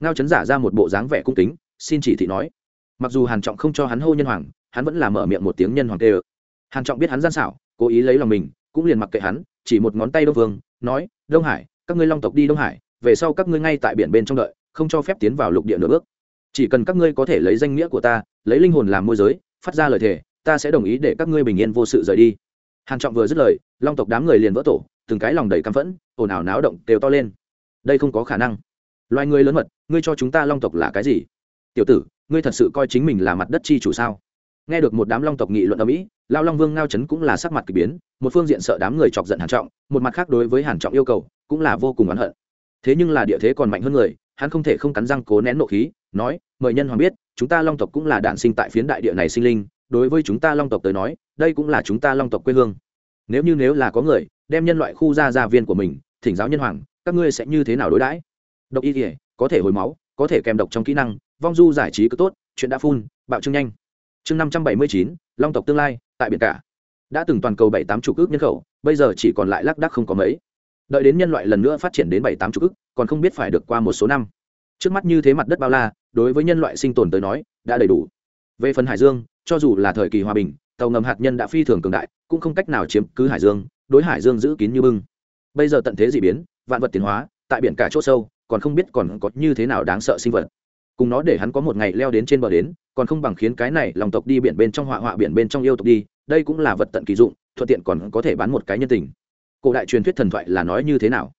Ngao chấn giả ra một bộ dáng vẻ cung kính, xin chỉ thị nói. Mặc dù hàn trọng không cho hắn hô nhân hoàng, hắn vẫn là mở miệng một tiếng nhân hoàng tê ơ. Hàn trọng biết hắn gian xảo, cố ý lấy lòng mình, cũng liền mặc kệ hắn, chỉ một ngón tay đông vương, nói, đông hải, các ngươi long tộc đi đông hải, về sau các ngươi ngay tại biển bên trong đợi, không cho phép tiến vào lục địa nửa bước chỉ cần các ngươi có thể lấy danh nghĩa của ta, lấy linh hồn làm môi giới, phát ra lời thề, ta sẽ đồng ý để các ngươi bình yên vô sự rời đi. Hàn trọng vừa dứt lời, long tộc đám người liền vỡ tổ, từng cái lòng đầy căm phẫn, ồn ào náo động đều to lên. Đây không có khả năng. Loài người lớn mật, ngươi cho chúng ta long tộc là cái gì? Tiểu tử, ngươi thật sự coi chính mình là mặt đất chi chủ sao? Nghe được một đám long tộc nghị luận ở mỹ lao long vương ngao chấn cũng là sắc mặt kỳ biến, một phương diện sợ đám người chọc giận hàn trọng, một mặt khác đối với hàn trọng yêu cầu cũng là vô cùng oán hận. Thế nhưng là địa thế còn mạnh hơn người hắn không thể không cắn răng cố nén nộ khí, nói, mời nhân hoàng biết, chúng ta long tộc cũng là đản sinh tại phiến đại địa này sinh linh, đối với chúng ta long tộc tới nói, đây cũng là chúng ta long tộc quê hương. Nếu như nếu là có người đem nhân loại khu ra gia viên của mình, thỉnh giáo nhân hoàng, các ngươi sẽ như thế nào đối đãi? Độc y thể có thể hồi máu, có thể kèm độc trong kỹ năng, vong du giải trí cứ tốt, chuyện đã phun, bạo trương nhanh. Chương năm trăm bảy mươi chín, long tộc tương lai, tại biển cả. Đã từng toàn cầu bảy tám chục ước nhân khẩu, bây giờ chỉ còn lại lác đác không có mấy. Đợi đến nhân loại lần nữa phát triển đến bảy tám chục ước còn không biết phải được qua một số năm. Trước mắt như thế mặt đất bao la, đối với nhân loại sinh tồn tới nói, đã đầy đủ. Về phần hải dương, cho dù là thời kỳ hòa bình, tàu ngầm hạt nhân đã phi thường cường đại, cũng không cách nào chiếm cứ hải dương, đối hải dương giữ kín như bưng. Bây giờ tận thế d ị biến, vạn vật tiến hóa, tại biển cả c h ỗ sâu, còn không biết còn có như thế nào đáng sợ sinh vật. Cùng nó để hắn có một ngày leo đến trên bờ đến, còn không bằng khiến cái này lòng tộc đi biển bên trong họa họa biển bên trong yêu tộc đi, đây cũng là vật tận kỳ dụng, thuận tiện còn có thể bán một cái nhân tình. Cổ đại truyền thuyết thần thoại là nói như thế nào?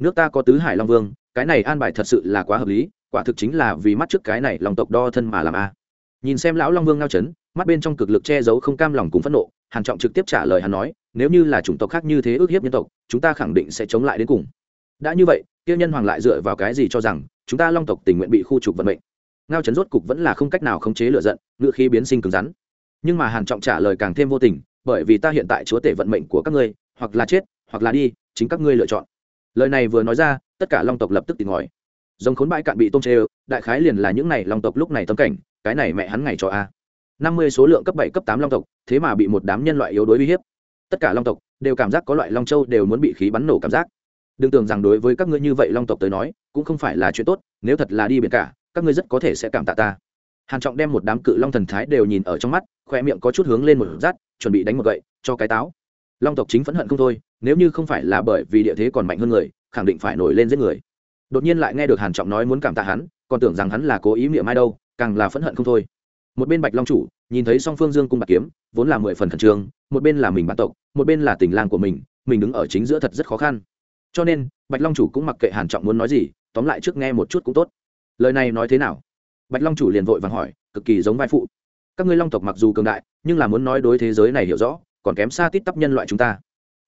Nước ta có tứ hải long vương, cái này an bài thật sự là quá hợp lý, quả thực chính là vì mắt trước cái này lòng tộc đo thân mà làm a. Nhìn xem lão long vương ngao chấn, mắt bên trong cực lực che giấu không cam lòng cùng phẫn nộ, hàn trọng trực tiếp trả lời hắn nói, nếu như là chủng tộc khác như thế ước hiếp nhân tộc, chúng ta khẳng định sẽ chống lại đến cùng. Đã như vậy tiêu nhân hoàng lại dựa vào cái gì cho rằng, chúng ta long tộc tình nguyện bị khu trục vận mệnh? Ngao chấn rốt cục vẫn là không cách nào khống chế lửa giận ngựa khí biến sinh cứng rắn. Nhưng mà hàn trọng trả lời càng thêm vô tình, bởi vì ta hiện tại chúa tể vận mệnh của các ngươi, hoặc là chết, hoặc là đi, chính các ngươi lựa chọn lời này vừa nói ra, tất cả long tộc lập tức tìm ngòi dòng khốn bãi cạn bị tôm chê đại khái liền là những này long tộc lúc này tâm cảnh, cái này mẹ hắn ngày cho a. Năm mươi số lượng cấp bảy, cấp tám long tộc, thế mà bị một đám nhân loại yếu đuối uy hiếp. Tất cả long tộc đều cảm giác có loại long châu đều muốn bị khí bắn nổ cảm giác. Đừng tưởng rằng đối với các ngươi như vậy long tộc tới nói, cũng không phải là chuyện tốt, nếu thật là đi biển cả, các ngươi rất có thể sẽ cảm tạ ta. Hàn trọng đem một đám cự long thần thái đều nhìn ở trong mắt, khoe miệng có chút hướng lên một rát, chuẩn bị đánh một gậy, cho cái táo. Long tộc chính phẫn hận không thôi nếu như không phải là bởi vì địa thế còn mạnh hơn người, khẳng định phải nổi lên giết người. Đột nhiên lại nghe được hàn trọng nói muốn cảm tạ hắn, còn tưởng rằng hắn là cố ý miệng mai đâu, càng là phẫn hận không thôi. Một bên bạch long chủ, nhìn thấy song phương dương cung bạc kiếm, vốn là mười phần khẩn trương, một bên là mình bản tộc, một bên là tình lang của mình mình đứng ở chính giữa thật rất khó khăn. Cho nên, bạch long chủ cũng mặc kệ hàn trọng muốn nói gì, tóm lại trước nghe một chút cũng tốt. Lời này nói thế nào? Bạch long chủ liền vội vàng hỏi, cực kỳ giống vai phụ. Các ngươi long tộc mặc dù cường đại, nhưng là muốn nói đối thế giới này hiểu rõ, còn kém xa tít tắp nhân loại chúng ta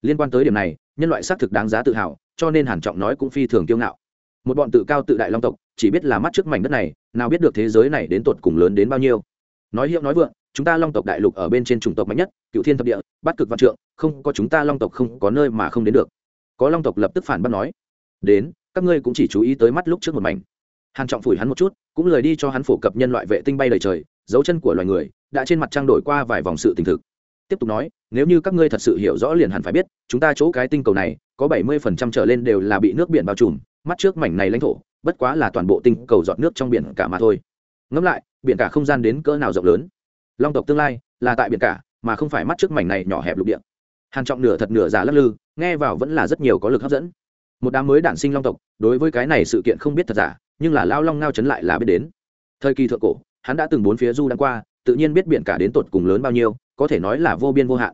liên quan tới điểm này, nhân loại xác thực đáng giá tự hào, cho nên hàn trọng nói cũng phi thường kiêu ngạo. Một bọn tự cao tự đại long tộc, chỉ biết là mắt trước mảnh đất này, nào biết được thế giới này đến tột cùng lớn đến bao nhiêu. Nói hiệu nói vượng, chúng ta long tộc đại lục ở bên trên chủng tộc mạnh nhất, cựu thiên thập địa, bát cực văn trượng, không có chúng ta long tộc không có nơi mà không đến được. Có long tộc lập tức phản bác nói, đến, các ngươi cũng chỉ chú ý tới mắt lúc trước một mảnh. Hàn trọng phủi hắn một chút, cũng lời đi cho hắn phổ cập nhân loại vệ tinh bay đầy trời, dấu chân của loài người, đã trên mặt trăng đổi qua vài vòng sự tình thực tiếp tục nói, nếu như các ngươi thật sự hiểu rõ liền hẳn phải biết, chúng ta chỗ cái tinh cầu này, có bảy mươi phần trăm trở lên đều là bị nước biển bao trùm, mắt trước mảnh này lãnh thổ, bất quá là toàn bộ tinh cầu giọt nước trong biển cả mà thôi. Ngẫm lại, biển cả không gian đến cỡ nào rộng lớn? Long tộc tương lai, là tại biển cả, mà không phải mắt trước mảnh này nhỏ hẹp lục địa. Hàn trọng nửa thật nửa giả lắc lư, nghe vào vẫn là rất nhiều có lực hấp dẫn. Một đám mới đản sinh long tộc, đối với cái này sự kiện không biết thật giả, nhưng là lao long ngao chấn lại là biết đến. Thời kỳ thượng cổ, hắn đã từng bốn phía du đang qua, tự nhiên biết biển cả đến tột cùng lớn bao nhiêu có thể nói là vô biên vô hạn.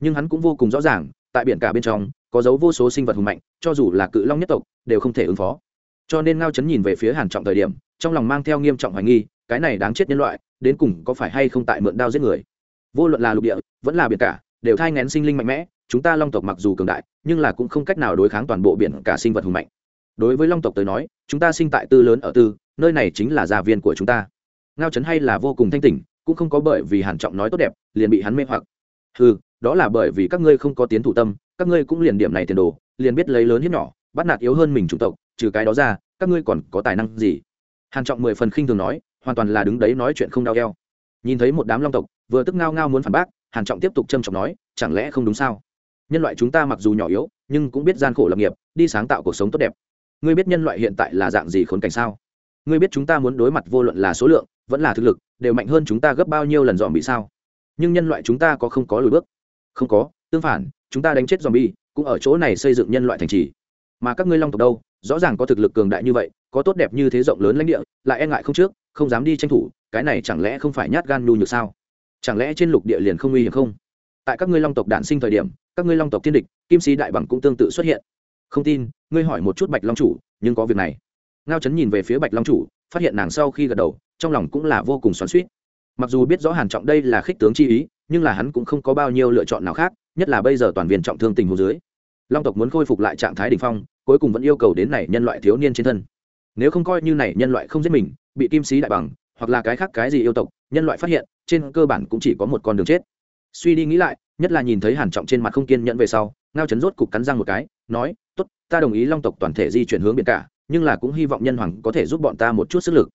Nhưng hắn cũng vô cùng rõ ràng, tại biển cả bên trong, có dấu vô số sinh vật hùng mạnh, cho dù là cự long nhất tộc, đều không thể ứng phó. Cho nên ngao chấn nhìn về phía hàn trọng thời điểm, trong lòng mang theo nghiêm trọng hoài nghi, cái này đáng chết nhân loại, đến cùng có phải hay không tại mượn đao giết người? Vô luận là lục địa, vẫn là biển cả, đều thai ngén sinh linh mạnh mẽ, chúng ta long tộc mặc dù cường đại, nhưng là cũng không cách nào đối kháng toàn bộ biển cả sinh vật hùng mạnh. Đối với long tộc tới nói, chúng ta sinh tại tư lớn ở tư, nơi này chính là gia viên của chúng ta. Ngao chấn hay là vô cùng thanh tỉnh cũng không có bởi vì hàn trọng nói tốt đẹp, liền bị hắn mê hoặc. Ừ đó là bởi vì các ngươi không có tiến thủ tâm, các ngươi cũng liền điểm này tiền đồ, liền biết lấy lớn hiếp nhỏ, bắt nạt yếu hơn mình chủng tộc, trừ cái đó ra, các ngươi còn có tài năng gì? Hàn trọng mười phần khinh thường nói, hoàn toàn là đứng đấy nói chuyện không đau eo. Nhìn thấy một đám long tộc, vừa tức ngao ngao muốn phản bác, hàn trọng tiếp tục châm trọng nói, chẳng lẽ không đúng sao? Nhân loại chúng ta mặc dù nhỏ yếu, nhưng cũng biết gian khổ lập nghiệp, đi sáng tạo cuộc sống tốt đẹp. Ngươi biết nhân loại hiện tại là dạng gì khốn cảnh sao? Ngươi biết chúng ta muốn đối mặt vô luận là số lượng vẫn là thực lực, đều mạnh hơn chúng ta gấp bao nhiêu lần dòm bị sao? Nhưng nhân loại chúng ta có không có lùi bước? Không có, tương phản, chúng ta đánh chết dòm bi cũng ở chỗ này xây dựng nhân loại thành trì. Mà các ngươi long tộc đâu? Rõ ràng có thực lực cường đại như vậy, có tốt đẹp như thế rộng lớn lãnh địa, lại e ngại không trước, không dám đi tranh thủ, cái này chẳng lẽ không phải nhát gan nhu nhược sao? Chẳng lẽ trên lục địa liền không nguy hiểm không? Tại các ngươi long tộc đản sinh thời điểm, các ngươi long tộc thiên địch, kim sĩ đại bằng cũng tương tự xuất hiện. Không tin, ngươi hỏi một chút bạch long chủ, nhưng có việc này. Ngao trấn nhìn về phía bạch long chủ phát hiện nàng sau khi gật đầu, trong lòng cũng là vô cùng xoắn suýt mặc dù biết rõ hàn trọng đây là khích tướng chi ý, nhưng là hắn cũng không có bao nhiêu lựa chọn nào khác, nhất là bây giờ toàn viên trọng thương tình hồ dưới. Long tộc muốn khôi phục lại trạng thái đỉnh phong, cuối cùng vẫn yêu cầu đến này nhân loại thiếu niên trên thân. Nếu không coi như này nhân loại không giết mình, bị kim sĩ đại bằng, hoặc là cái khác cái gì yêu tộc, nhân loại phát hiện, trên cơ bản cũng chỉ có một con đường chết. Suy đi nghĩ lại, nhất là nhìn thấy hàn trọng trên mặt không kiên nhẫn về sau, ngao chấn rốt cục cắn răng một cái, nói, tốt, ta đồng ý long tộc toàn thể di chuyển hướng biển cả nhưng là cũng hy vọng nhân hoàng có thể giúp bọn ta một chút sức lực.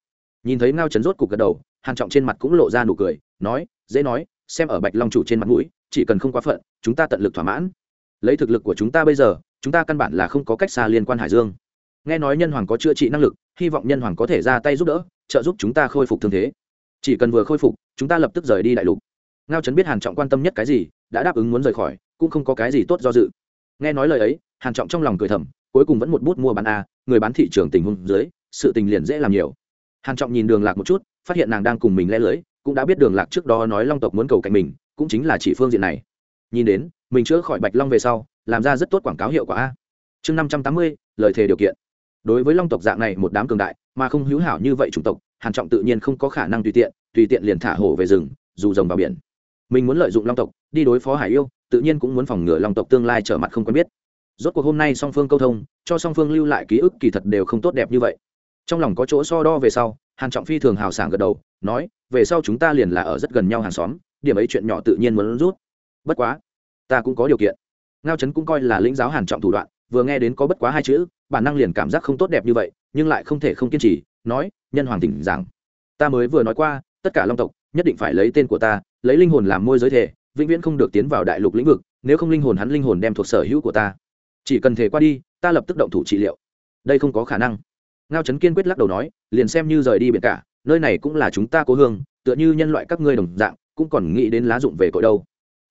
Nhìn thấy ngao chấn rốt cục gật đầu, hàn trọng trên mặt cũng lộ ra nụ cười, nói, dễ nói, xem ở bạch long chủ trên mặt mũi, chỉ cần không quá phận, chúng ta tận lực thỏa mãn. Lấy thực lực của chúng ta bây giờ, chúng ta căn bản là không có cách xa liên quan hải dương. Nghe nói nhân hoàng có chữa trị năng lực, hy vọng nhân hoàng có thể ra tay giúp đỡ, trợ giúp chúng ta khôi phục thương thế. Chỉ cần vừa khôi phục, chúng ta lập tức rời đi đại lục. Ngao trấn biết hàn trọng quan tâm nhất cái gì, đã đáp ứng muốn rời khỏi, cũng không có cái gì tốt do dự. Nghe nói lời ấy, hàn trọng trong lòng cười thầm, cuối cùng vẫn một bút mua bán a người bán thị trường tình huống dưới, sự tình liền dễ làm nhiều. Hàn trọng nhìn đường lạc một chút, phát hiện nàng đang cùng mình lẽ lưỡi, cũng đã biết đường lạc trước đó nói long tộc muốn cầu cạnh mình, cũng chính là chỉ phương diện này. Nhìn đến, mình chữa khỏi bạch long về sau, làm ra rất tốt quảng cáo hiệu quả a. Chương năm trăm tám mươi, lời thề điều kiện. Đối với long tộc dạng này một đám cường đại, mà không hữu hảo như vậy chủng tộc, hàn trọng tự nhiên không có khả năng tùy tiện tùy tiện liền thả hổ về rừng, dù rồng vào biển. Mình muốn lợi dụng long tộc, đi đối phó hải yêu, tự nhiên cũng muốn phòng ngừa long tộc tương lai trở mặt không quen biết rốt cuộc hôm nay song phương câu thông, cho song phương lưu lại ký ức kỳ thật đều không tốt đẹp như vậy. Trong lòng có chỗ so đo về sau, hàn trọng phi thường hào sảng gật đầu, nói, về sau chúng ta liền là ở rất gần nhau hàng xóm, điểm ấy chuyện nhỏ tự nhiên muốn rút. Bất quá, ta cũng có điều kiện. Ngao trấn cũng coi là lĩnh giáo hàn trọng thủ đoạn, vừa nghe đến có bất quá hai chữ, bản năng liền cảm giác không tốt đẹp như vậy, nhưng lại không thể không kiên trì, nói, nhân hoàng tỉnh rằng ta mới vừa nói qua, tất cả long tộc, nhất định phải lấy tên của ta, lấy linh hồn làm môi giới thể, vĩnh viễn không được tiến vào đại lục lĩnh vực, nếu không linh hồn hắn linh hồn đem thuộc sở hữu của ta chỉ cần thể qua đi, ta lập tức động thủ trị liệu. Đây không có khả năng. Ngao trấn kiên quyết lắc đầu nói, liền xem như rời đi biển cả, nơi này cũng là chúng ta cố hương, tựa như nhân loại các ngươi đồng dạng, cũng còn nghĩ đến lá dụng về cội đâu.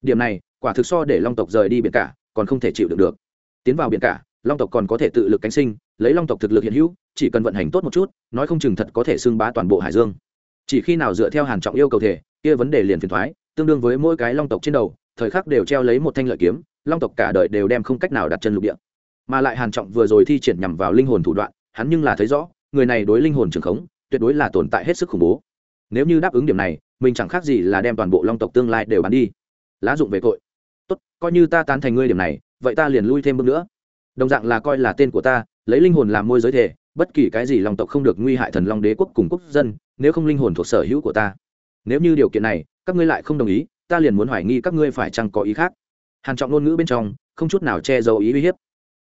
Điểm này, quả thực so để long tộc rời đi biển cả, còn không thể chịu được được. Tiến vào biển cả, long tộc còn có thể tự lực cánh sinh, lấy long tộc thực lực hiện hữu, chỉ cần vận hành tốt một chút, nói không chừng thật có thể xưng bá toàn bộ hải dương. Chỉ khi nào dựa theo hàn trọng yêu cầu thể, kia vấn đề liền phiền thoái, tương đương với mỗi cái long tộc trên đầu, thời khắc đều treo lấy một thanh lợi kiếm long tộc cả đời đều đem không cách nào đặt chân lục địa. Mà lại hàn trọng vừa rồi thi triển nhằm vào linh hồn thủ đoạn, hắn nhưng là thấy rõ, người này đối linh hồn trường khống, tuyệt đối là tồn tại hết sức khủng bố. Nếu như đáp ứng điểm này, mình chẳng khác gì là đem toàn bộ long tộc tương lai đều bán đi. Lá dụng về tội. Tốt, coi như ta tán thành ngươi điểm này, vậy ta liền lui thêm bước nữa. Đồng dạng là coi là tên của ta, lấy linh hồn làm môi giới thể, bất kỳ cái gì long tộc không được nguy hại thần long đế quốc cùng quốc dân, nếu không linh hồn thuộc sở hữu của ta. Nếu như điều kiện này, các ngươi lại không đồng ý, ta liền muốn hoài nghi các ngươi phải chăng có ý khác hàn trọng ngôn ngữ bên trong, không chút nào che giấu ý uy hiếp.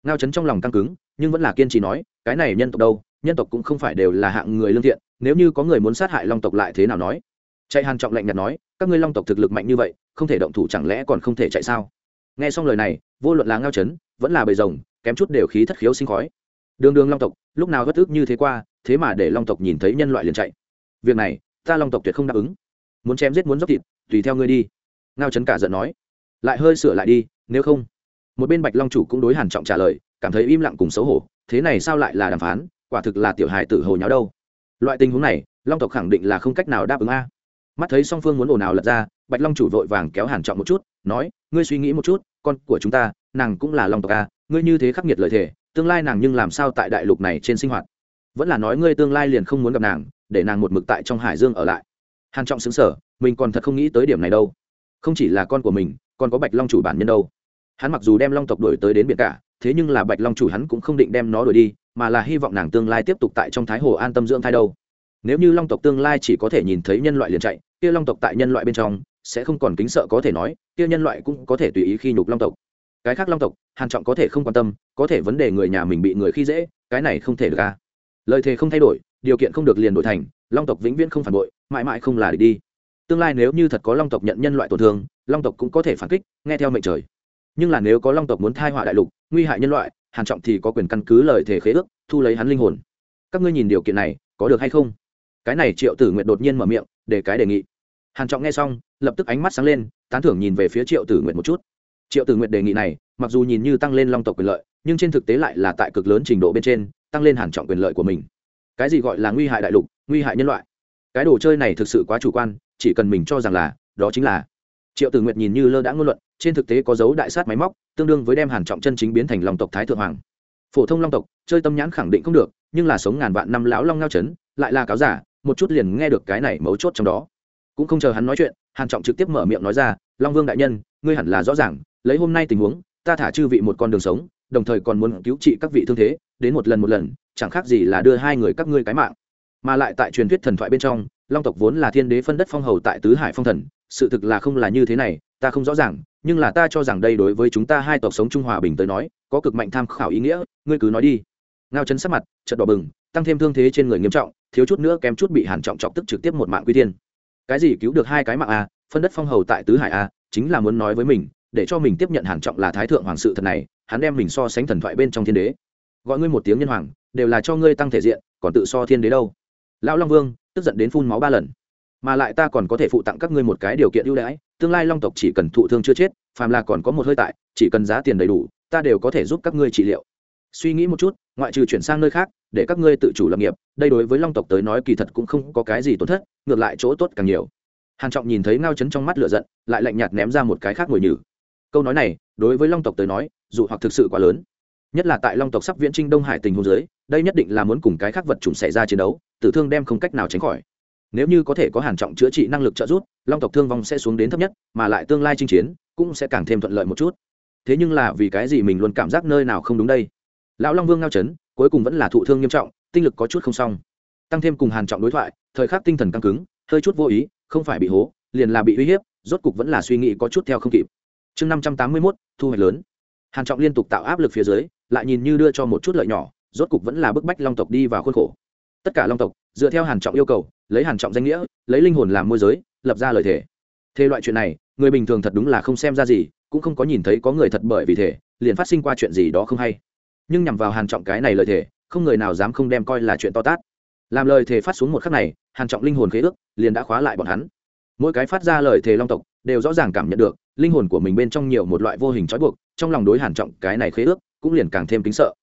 Ngao chấn trong lòng căng cứng, nhưng vẫn là kiên trì nói, cái này nhân tộc đâu, nhân tộc cũng không phải đều là hạng người lương thiện, nếu như có người muốn sát hại long tộc lại thế nào nói? Chạy hàn trọng lạnh nhạt nói, các ngươi long tộc thực lực mạnh như vậy, không thể động thủ chẳng lẽ còn không thể chạy sao? Nghe xong lời này, vô luận là ngao chấn, vẫn là bầy rồng, kém chút đều khí thất khiếu sinh khói. Đường đường long tộc, lúc nào bất ức như thế qua, thế mà để long tộc nhìn thấy nhân loại liền chạy. Việc này, ta long tộc tuyệt không đáp ứng. Muốn chém giết muốn dốc thịt, tùy theo ngươi đi. Ngao chấn cả giận nói lại hơi sửa lại đi, nếu không. Một bên bạch long chủ cũng đối hàn trọng trả lời, cảm thấy im lặng cùng xấu hổ, thế này sao lại là đàm phán, quả thực là tiểu hài tử hồ nháo đâu. Loại tình huống này, long tộc khẳng định là không cách nào đáp ứng a. Mắt thấy song phương muốn ồn ào lật ra, bạch long chủ vội vàng kéo hàn trọng một chút, nói, ngươi suy nghĩ một chút, con của chúng ta, nàng cũng là long tộc a, ngươi như thế khắc nghiệt lời thề, tương lai nàng nhưng làm sao tại đại lục này trên sinh hoạt? Vẫn là nói ngươi tương lai liền không muốn gặp nàng, để nàng một mực tại trong hải dương ở lại. Hàn trọng xứng sở mình còn thật không nghĩ tới điểm này đâu. Không chỉ là con của mình còn có bạch long chủ bản nhân đâu? Hắn mặc dù đem long tộc đuổi tới đến biển cả, thế nhưng là bạch long chủ hắn cũng không định đem nó đuổi đi, mà là hy vọng nàng tương lai tiếp tục tại trong thái hồ an tâm dưỡng thai đâu. Nếu như long tộc tương lai chỉ có thể nhìn thấy nhân loại liền chạy, kia long tộc tại nhân loại bên trong sẽ không còn kính sợ có thể nói, kia nhân loại cũng có thể tùy ý khi nhục long tộc. Cái khác long tộc, hàn trọng có thể không quan tâm, có thể vấn đề người nhà mình bị người khi dễ, cái này không thể được a lời thề không thay đổi, điều kiện không được liền đổi thành, long tộc vĩnh viễn không phản bội, mãi mãi không là để đi tương lai nếu như thật có long tộc nhận nhân loại tổn thương, long tộc cũng có thể phản kích, nghe theo mệnh trời. Nhưng là nếu có long tộc muốn thai họa đại lục, nguy hại nhân loại, hàn trọng thì có quyền căn cứ lời thể khế ước, thu lấy hắn linh hồn. Các ngươi nhìn điều kiện này, có được hay không? Cái này triệu tử nguyện đột nhiên mở miệng, để cái đề nghị. Hàn trọng nghe xong, lập tức ánh mắt sáng lên, tán thưởng nhìn về phía triệu tử nguyện một chút. Triệu tử nguyện đề nghị này, mặc dù nhìn như tăng lên long tộc quyền lợi, nhưng trên thực tế lại là tại cực lớn trình độ bên trên, tăng lên hàn trọng quyền lợi của mình. Cái gì gọi là nguy hại đại lục, nguy hại nhân loại? Cái đồ chơi này thực sự quá chủ quan chỉ cần mình cho rằng là, đó chính là. Triệu tử nguyệt nhìn như lơ đãng ngôn luận, trên thực tế có dấu đại sát máy móc, tương đương với đem hàn trọng chân chính biến thành long tộc thái thượng hoàng. Phổ thông long tộc, chơi tâm nhãn khẳng định không được, nhưng là sống ngàn vạn năm lão long ngao chấn lại là cáo giả, một chút liền nghe được cái này mấu chốt trong đó. Cũng không chờ hắn nói chuyện, hàn trọng trực tiếp mở miệng nói ra, long vương đại nhân, ngươi hẳn là rõ ràng, lấy hôm nay tình huống, ta thả chư vị một con đường sống, đồng thời còn muốn cứu trị các vị thương thế, đến một lần một lần, chẳng khác gì là đưa hai người các ngươi cái mạng. Mà lại tại truyền thuyết thần thoại bên trong long tộc vốn là thiên đế phân đất phong hầu tại tứ hải phong thần, sự thực là không là như thế này, ta không rõ ràng, nhưng là ta cho rằng đây đối với chúng ta hai tộc sống trung hòa bình tới nói, có cực mạnh tham khảo ý nghĩa, ngươi cứ nói đi. Ngao chấn sắc mặt, chợt đỏ bừng, tăng thêm thương thế trên người nghiêm trọng, thiếu chút nữa kém chút bị hàn trọng trọng tức trực tiếp một mạng quy tiên cái gì cứu được hai cái mạng a phân đất phong hầu tại tứ hải a chính là muốn nói với mình, để cho mình tiếp nhận hàn trọng là thái thượng hoàng sự thật này, hắn đem mình so sánh thần thoại bên trong thiên đế. Gọi ngươi một tiếng nhân hoàng, đều là cho ngươi tăng thể diện, còn tự so thiên đế đâu? Lão long vương tức giận đến phun máu ba lần. Mà lại ta còn có thể phụ tặng các ngươi một cái điều kiện ưu đãi, tương lai long tộc chỉ cần thụ thương chưa chết, phàm là còn có một hơi tại, chỉ cần giá tiền đầy đủ, ta đều có thể giúp các ngươi trị liệu. Suy nghĩ một chút, ngoại trừ chuyển sang nơi khác, để các ngươi tự chủ lập nghiệp, đây đối với long tộc tới nói kỳ thật cũng không có cái gì tổn thất, ngược lại chỗ tốt càng nhiều. Hàn trọng nhìn thấy ngao chấn trong mắt lửa giận, lại lạnh nhạt ném ra một cái khác ngồi nhử. Câu nói này, đối với long tộc tới nói, dù hoặc thực sự quá lớn, nhất là tại long tộc sắp viễn trinh đông hải tình huống dưới đây nhất định là muốn cùng cái khác vật chủng xảy ra chiến đấu tử thương đem không cách nào tránh khỏi. Nếu như có thể có hàn trọng chữa trị năng lực trợ giúp long tộc thương vong sẽ xuống đến thấp nhất mà lại tương lai chinh chiến cũng sẽ càng thêm thuận lợi một chút. Thế nhưng là vì cái gì mình luôn cảm giác nơi nào không đúng đây? Lão long vương ngao chấn cuối cùng vẫn là thụ thương nghiêm trọng tinh lực có chút không xong. Tăng thêm cùng hàn trọng đối thoại thời khắc tinh thần căng cứng hơi chút vô ý không phải bị hố liền là bị uy hiếp rốt cục vẫn là suy nghĩ có chút theo không kịp. Chương năm trăm tám mươi 581, thu hoạch lớn. Hàn trọng liên tục tạo áp lực phía dưới lại nhìn như đưa cho một chút lợi nhỏ rốt cục vẫn là bức bách long tộc đi vào khuôn khổ. Tất cả long tộc, dựa theo hàn trọng yêu cầu, lấy hàn trọng danh nghĩa, lấy linh hồn làm môi giới, lập ra lời thể thế loại chuyện này, người bình thường thật đúng là không xem ra gì, cũng không có nhìn thấy có người thật bởi vì thể liền phát sinh qua chuyện gì đó không hay. Nhưng nhằm vào hàn trọng cái này lời thể không người nào dám không đem coi là chuyện to tát. Làm lời thể phát xuống một khắc này, hàn trọng linh hồn khế ước liền đã khóa lại bọn hắn. Mỗi cái phát ra lời thể long tộc đều rõ ràng cảm nhận được, linh hồn của mình bên trong nhiều một loại vô hình trói buộc, trong lòng đối hàn trọng cái này khế ước cũng liền càng thêm kính sợ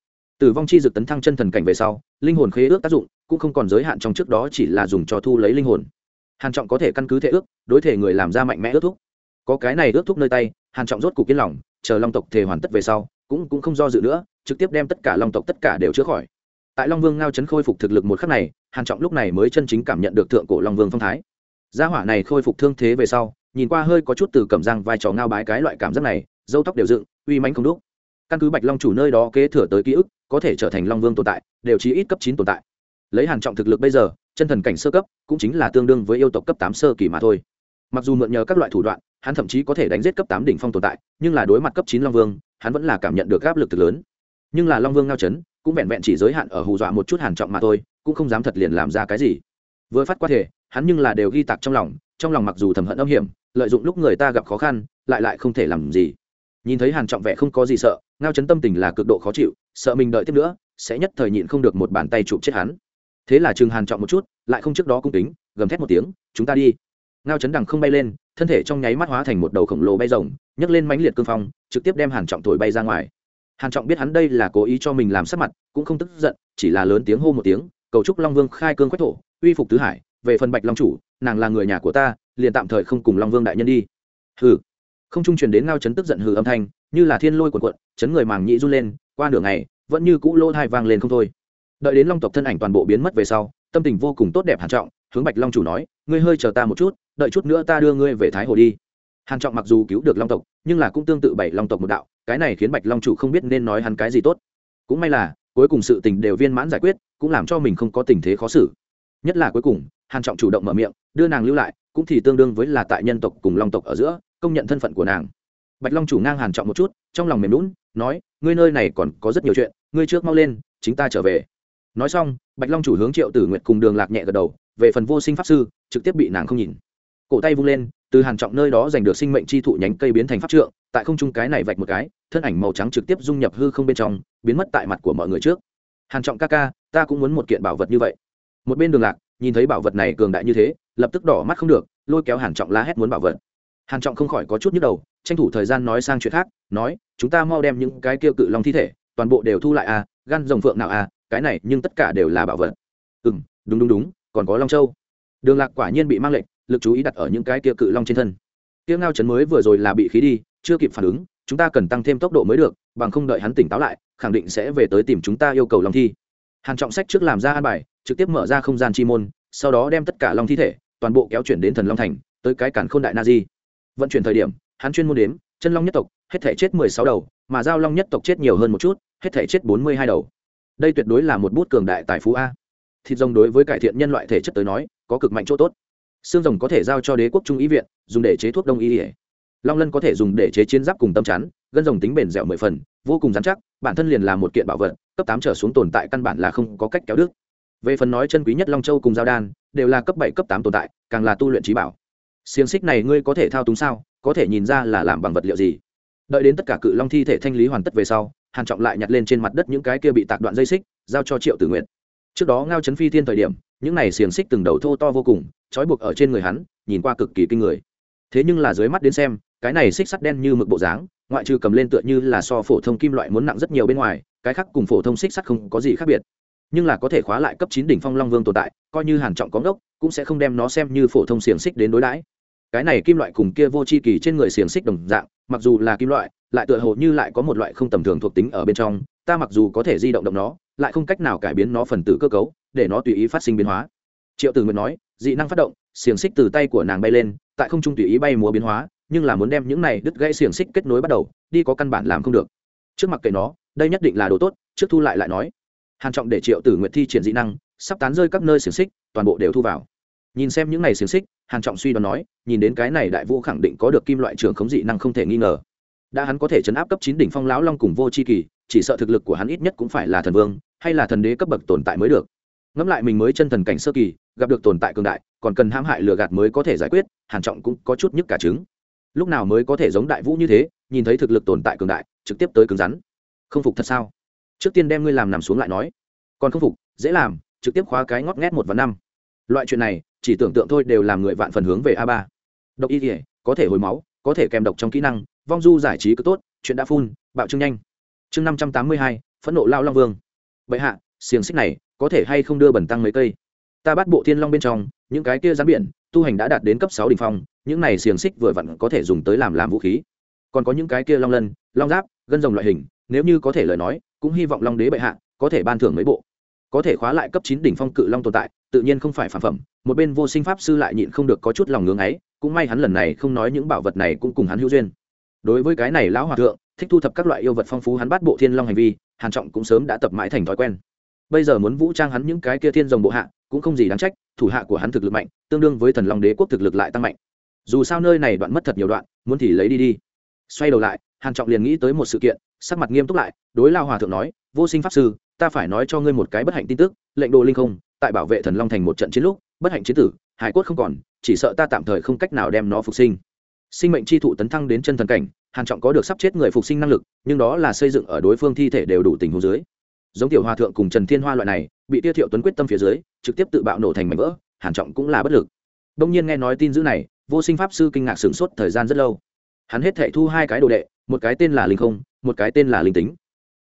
tử vong chi dực tấn thăng chân thần cảnh về sau, linh hồn khế ước tác dụng cũng không còn giới hạn trong trước đó chỉ là dùng cho thu lấy linh hồn. Hàn trọng có thể căn cứ thể ước, đối thể người làm ra mạnh mẽ ước thúc. Có cái này ước thúc nơi tay, hàn trọng rốt cục kiên lòng, chờ long tộc thể hoàn tất về sau, cũng cũng không do dự nữa, trực tiếp đem tất cả long tộc tất cả đều chữa khỏi. Tại long vương ngao chấn khôi phục thực lực một khắc này, hàn trọng lúc này mới chân chính cảm nhận được thượng cổ long vương phong thái. Gia hỏa này khôi phục thương thế về sau, nhìn qua hơi có chút từ cẩm răng vai trò ngao bái cái loại cảm giác này, dâu tóc đều dựng, uy mãnh không đúc. Căn cứ bạch long chủ nơi đó kế thừa tới ký ức có thể trở thành long vương tồn tại, đều chí ít cấp chín tồn tại. Lấy hàn trọng thực lực bây giờ, chân thần cảnh sơ cấp cũng chính là tương đương với yêu tộc cấp tám sơ kỳ mà thôi. Mặc dù mượn nhờ các loại thủ đoạn, hắn thậm chí có thể đánh giết cấp tám đỉnh phong tồn tại, nhưng là đối mặt cấp chín long vương, hắn vẫn là cảm nhận được áp lực thực lớn. Nhưng là long vương ngao chấn, cũng vẹn vẹn chỉ giới hạn ở hù dọa một chút hàn trọng mà thôi, cũng không dám thật liền làm ra cái gì. Vừa phát qua thể, hắn nhưng là đều ghi tạc trong lòng trong lòng mặc dù thầm hận âm hiểm, lợi dụng lúc người ta gặp khó khăn, lại lại không thể làm gì nhìn thấy hàn trọng vẻ không có gì sợ ngao chấn tâm tình là cực độ khó chịu sợ mình đợi tiếp nữa sẽ nhất thời nhịn không được một bàn tay chụp chết hắn. Thế là chừng hàn trọng một chút lại không trước đó cung tính, gầm thét một tiếng chúng ta đi. Ngao chấn đằng không bay lên thân thể trong nháy mắt hóa thành một đầu khổng lồ bay rồng nhấc lên mãnh liệt cương phong trực tiếp đem hàn trọng thổi bay ra ngoài. Hàn trọng biết hắn đây là cố ý cho mình làm sắc mặt cũng không tức giận chỉ là lớn tiếng hô một tiếng cầu chúc long vương khai cương quách thổ uy phục tứ hải về phần bạch long chủ nàng là người nhà của ta liền tạm thời không cùng long vương đại nhân đi. Hừ không trung truyền đến ngao chấn tức giận hừ âm thanh, như là thiên lôi cuộn cuộn, chấn người màng nhĩ run lên, qua nửa ngày, vẫn như cũ lỗ thai vang lên không thôi. Đợi đến long tộc thân ảnh toàn bộ biến mất về sau, tâm tình vô cùng tốt đẹp hàn trọng, hướng bạch long chủ nói, ngươi hơi chờ ta một chút, đợi chút nữa ta đưa ngươi về thái hồ đi. Hàn trọng mặc dù cứu được long tộc, nhưng là cũng tương tự bảy long tộc một đạo, cái này khiến bạch long chủ không biết nên nói hắn cái gì tốt. Cũng may là, cuối cùng sự tình đều viên mãn giải quyết, cũng làm cho mình không có tình thế khó xử. Nhất là cuối cùng, hàn trọng chủ động mở miệng, đưa nàng lưu lại, cũng thì tương đương với là tại nhân tộc cùng long tộc ở giữa công nhận thân phận của nàng. Bạch long chủ ngang hàn trọng một chút, trong lòng mềm lún nói, ngươi nơi này còn có rất nhiều chuyện, ngươi trước mau lên, chính ta trở về. Nói xong, bạch long chủ hướng triệu tử nguyện cùng đường lạc nhẹ gật đầu, về phần vô sinh pháp sư, trực tiếp bị nàng không nhìn. Cổ tay vung lên, từ hàn trọng nơi đó giành được sinh mệnh chi thụ nhánh cây biến thành pháp trượng, tại không trung cái này vạch một cái, thân ảnh màu trắng trực tiếp dung nhập hư không bên trong, biến mất tại mặt của mọi người trước. Hàn trọng ca ca, ta cũng muốn một kiện bảo vật như vậy. Một bên đường lạc, nhìn thấy bảo vật này cường đại như thế, lập tức đỏ mắt không được, lôi kéo hàn trọng la hét muốn bảo vật hàn trọng không khỏi có chút nhức đầu, tranh thủ thời gian nói sang chuyện khác, nói, chúng ta mau đem những cái kia cự long thi thể, toàn bộ đều thu lại à gan rồng phượng nào à cái này nhưng tất cả đều là bảo vật. Ừ đúng đúng đúng, còn có long châu. Đường lạc quả nhiên bị mang lệnh, lực chú ý đặt ở những cái kia cự long trên thân. Tiêu ngao chấn mới vừa rồi là bị khí đi, chưa kịp phản ứng, chúng ta cần tăng thêm tốc độ mới được, bằng không đợi hắn tỉnh táo lại, khẳng định sẽ về tới tìm chúng ta yêu cầu long thi. Hàn trọng sách trước làm ra an bài, trực tiếp mở ra không gian chi môn, sau đó đem tất cả long thi thể, toàn bộ kéo chuyển đến thần long thành, tới cái cản khôn đại na di vận chuyển thời điểm, hắn chuyên môn đếm, chân long nhất tộc, hết thể chết mười sáu đầu, mà giao long nhất tộc chết nhiều hơn một chút, hết thể chết bốn mươi hai đầu. Đây tuyệt đối là một bút cường đại tài phú a. Thịt rồng đối với cải thiện nhân loại thể chất tới nói, có cực mạnh chỗ tốt. Xương rồng có thể giao cho đế quốc trung ý viện, dùng để chế thuốc đông y ỉa long lân có thể dùng để chế chiến giáp cùng tâm chắn, gân rồng tính bền dẻo mười phần, vô cùng dán chắc, bản thân liền là một kiện bảo vật, cấp tám trở xuống tồn tại căn bản là không có cách kéo đức về phần nói chân quý nhất long châu cùng giao đan, đều là cấp bảy, cấp tám tồn tại, càng là tu luyện trí bảo xiềng xích này ngươi có thể thao túng sao? Có thể nhìn ra là làm bằng vật liệu gì? Đợi đến tất cả cự long thi thể thanh lý hoàn tất về sau, hàn trọng lại nhặt lên trên mặt đất những cái kia bị tạc đoạn dây xích, giao cho triệu tử nguyện trước đó ngao chấn phi thiên thời điểm, những này xiềng xích từng đầu thô to vô cùng, trói buộc ở trên người hắn, nhìn qua cực kỳ kinh người. Thế nhưng là dưới mắt đến xem, cái này xích sắt đen như mực bộ dáng, ngoại trừ cầm lên tựa như là so phổ thông kim loại muốn nặng rất nhiều bên ngoài, cái khác cùng phổ thông xích sắt không có gì khác biệt. Nhưng là có thể khóa lại cấp chín đỉnh phong long vương tồn tại, coi như hàn trọng có ngốc, cũng sẽ không đem nó xem như phổ thông xiềng xích đến đối đãi cái này kim loại cùng kia vô chi kỳ trên người xiềng xích đồng dạng, mặc dù là kim loại, lại tựa hồ như lại có một loại không tầm thường thuộc tính ở bên trong, ta mặc dù có thể di động động nó, lại không cách nào cải biến nó phần tử cơ cấu, để nó tùy ý phát sinh biến hóa. Triệu tử nguyện nói, dị năng phát động, xiềng xích từ tay của nàng bay lên, tại không trung tùy ý bay múa biến hóa, nhưng là muốn đem những này đứt gãy xiềng xích kết nối bắt đầu, đi có căn bản làm không được. Trước mặt kệ nó, đây nhất định là đồ tốt, trước thu lại lại nói. Hàn trọng để triệu tử nguyện thi triển dị năng, sắp tán rơi các nơi xiềng xích, toàn bộ đều thu vào nhìn xem những này xiềng xích, hàn trọng suy đoán nói, nhìn đến cái này đại vũ khẳng định có được kim loại trường khống dị năng không thể nghi ngờ. Đã hắn có thể chấn áp cấp chín đỉnh phong lão long cùng vô chi kỳ, chỉ sợ thực lực của hắn ít nhất cũng phải là thần vương, hay là thần đế cấp bậc tồn tại mới được. Ngẫm lại mình mới chân thần cảnh sơ kỳ, gặp được tồn tại cường đại, còn cần hãm hại lừa gạt mới có thể giải quyết, hàn trọng cũng có chút nhức cả trứng. Lúc nào mới có thể giống đại vũ như thế, nhìn thấy thực lực tồn tại cường đại, trực tiếp tới cứng rắn. Không phục thật sao? Trước tiên đem ngươi làm nằm xuống lại nói. Còn không phục, dễ làm, trực tiếp khóa cái ngót nghét một và năm loại chuyện này, chỉ tưởng tượng thôi đều làm người vạn phần hướng về a ba. Độc y thể có thể hồi máu, có thể kèm độc trong kỹ năng, vong du giải trí cứ tốt, chuyện đã phun bạo trương nhanh. Chương năm trăm tám mươi hai, phẫn nộ lao long vương. Bệ hạ, xiềng xích này, có thể hay không đưa bẩn tăng mấy cây? Ta bắt bộ thiên long bên trong, những cái kia rắn biển, tu hành đã đạt đến cấp sáu đ ỉ n h phong, những này xiềng xích vừa vặn có thể dùng tới làm làm vũ khí. Còn có những cái kia long lân, long giáp, gân rồng loại hình, nếu như có thể lời nói, cũng hy vọng long đế bệ hạ có thể ban thưởng mấy bộ có thể khóa lại cấp chín đỉnh phong cự long tồn tại, tự nhiên không phải phản phẩm, một bên vô sinh pháp sư lại nhịn không được có chút lòng ngưng ấy, cũng may hắn lần này không nói những bảo vật này cũng cùng hắn hữu duyên. Đối với cái này lão hòa thượng, thích thu thập các loại yêu vật phong phú hắn bắt bộ thiên long hành vi, hàn trọng cũng sớm đã tập mãi thành thói quen. Bây giờ muốn vũ trang hắn những cái kia thiên rồng bộ hạ, cũng không gì đáng trách, thủ hạ của hắn thực lực mạnh, tương đương với thần long đế quốc thực lực lại tăng mạnh. Dù sao nơi này đoạn mất thật nhiều đoạn, muốn thì lấy đi đi. Xoay đầu lại, hàn trọng liền nghĩ tới một sự kiện, sắc mặt nghiêm túc lại, đối lao hòa thượng nói vô sinh pháp sư, ta phải nói cho ngươi một cái bất hạnh tin tức, lệnh đồ linh không, tại bảo vệ thần long thành một trận chiến lúc, bất hạnh chiến tử, hải cốt không còn, chỉ sợ ta tạm thời không cách nào đem nó phục sinh. Sinh mệnh chi thụ tấn thăng đến chân thần cảnh, hàn trọng có được sắp chết người phục sinh năng lực, nhưng đó là xây dựng ở đối phương thi thể đều đủ tình huống dưới. Giống tiểu hòa thượng cùng trần thiên hoa loại này, bị tiêu thiệu tuấn quyết tâm phía dưới, trực tiếp tự bạo nổ thành mảnh vỡ, hàn trọng cũng là bất lực. Đông nhiên nghe nói tin dữ này, vô sinh pháp sư kinh ngạc sửng sốt thời gian rất lâu. Hắn hết thệ thu hai cái đồ đệ, một cái tên là linh không, một cái tên là linh tính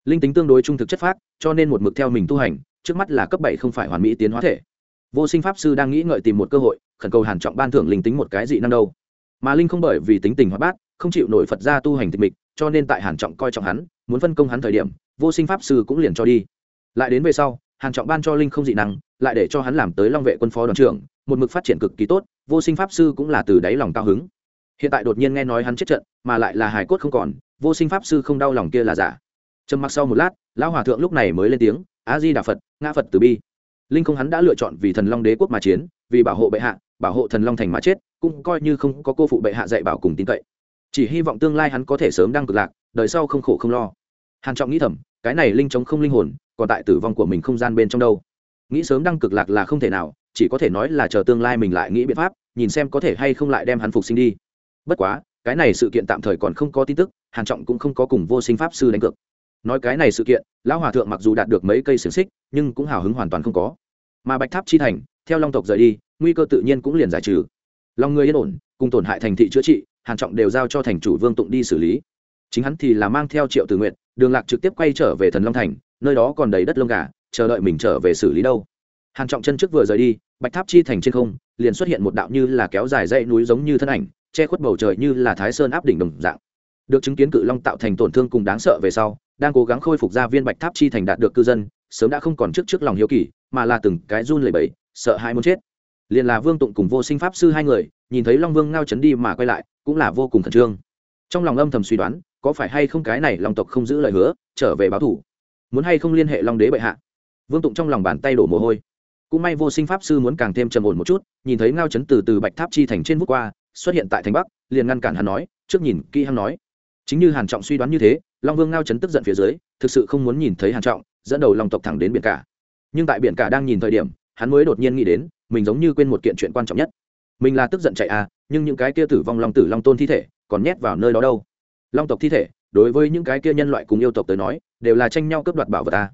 linh tính tương đối trung thực chất phác, cho nên một mực theo mình tu hành, trước mắt là cấp bảy không phải hoàn mỹ tiến hóa thể. Vô sinh pháp sư đang nghĩ ngợi tìm một cơ hội, khẩn cầu hàn trọng ban thưởng linh tính một cái dị năng đâu. Mà linh không bởi vì tính tình hoạt bát, không chịu nổi phật gia tu hành tịch mịch, cho nên tại hàn trọng coi trọng hắn, muốn phân công hắn thời điểm, vô sinh pháp sư cũng liền cho đi. Lại đến về sau, hàn trọng ban cho linh không dị năng, lại để cho hắn làm tới long vệ quân phó đoàn trưởng, một mực phát triển cực kỳ tốt, vô sinh pháp sư cũng là từ đáy lòng cao hứng. Hiện tại đột nhiên nghe nói hắn chết trận, mà lại là hài cốt không còn, vô sinh pháp sư không đau lòng kia là giả trầm mặc sau một lát, lão hòa thượng lúc này mới lên tiếng a di đà phật ngã phật từ bi. Linh không hắn đã lựa chọn vì thần long đế quốc mà chiến, vì bảo hộ bệ hạ, bảo hộ thần long thành mà chết, cũng coi như không có cô phụ bệ hạ dạy bảo cùng tin cậy. Chỉ hy vọng tương lai hắn có thể sớm đăng cực lạc, đời sau không khổ không lo. Hàn trọng nghĩ thầm, cái này linh chống không linh hồn, còn tại tử vong của mình không gian bên trong đâu. Nghĩ sớm đăng cực lạc là không thể nào, chỉ có thể nói là chờ tương lai mình lại nghĩ biện pháp, nhìn xem có thể hay không lại đem hắn phục sinh đi. Bất quá, cái này sự kiện tạm thời còn không có tin tức, hàn trọng cũng không có cùng vô sinh pháp sư đánh cược nói cái này sự kiện, lão hòa thượng mặc dù đạt được mấy cây xiềng xích, nhưng cũng hào hứng hoàn toàn không có. Mà bạch tháp chi thành, theo long tộc rời đi, nguy cơ tự nhiên cũng liền giải trừ. Lòng người yên ổn, cùng tổn hại thành thị chữa trị, hàn trọng đều giao cho thành chủ vương tụng đi xử lý. Chính hắn thì là mang theo triệu tử nguyện đường lạc trực tiếp quay trở về thần long thành, nơi đó còn đầy đất lông gà, chờ đợi mình trở về xử lý đâu. Hàn trọng chân trước vừa rời đi, bạch tháp chi thành trên không, liền xuất hiện một đạo như là kéo dài dãy núi giống như thân ảnh, che khuất bầu trời như là thái sơn áp đỉnh đồng dạng được chứng kiến cự long tạo thành tổn thương cùng đáng sợ về sau, đang cố gắng khôi phục ra viên bạch tháp chi thành đạt được cư dân, sớm đã không còn trước trước lòng hiếu kỳ, mà là từng cái run lẩy bẩy, sợ hai muốn chết. Liền là vương tụng cùng vô sinh pháp sư hai người, nhìn thấy long vương ngao chấn đi mà quay lại, cũng là vô cùng khẩn trương. Trong lòng âm thầm suy đoán, có phải hay không cái này long tộc không giữ lời hứa, trở về báo thủ? Muốn hay không liên hệ long đế bệ hạ? Vương tụng trong lòng bàn tay đổ mồ hôi. Cũng may vô sinh pháp sư muốn càng thêm trầm ổn một chút, nhìn thấy ngao chấn từ từ bạch tháp chi thành trên vút qua, xuất hiện tại thành bắc, liền ngăn cản hắn nói, trước nhìn kỹ hắn nói chính như hàn trọng suy đoán như thế, long vương ngao chấn tức giận phía dưới, thực sự không muốn nhìn thấy hàn trọng, dẫn đầu long tộc thẳng đến biển cả. Nhưng tại biển cả đang nhìn thời điểm, hắn mới đột nhiên nghĩ đến, mình giống như quên một kiện chuyện quan trọng nhất. Mình là tức giận chạy à nhưng những cái kia tử vong long tử long tôn thi thể, còn nhét vào nơi đó đâu? Long tộc thi thể, đối với những cái kia nhân loại cùng yêu tộc tới nói, đều là tranh nhau cướp đoạt bảo vật ta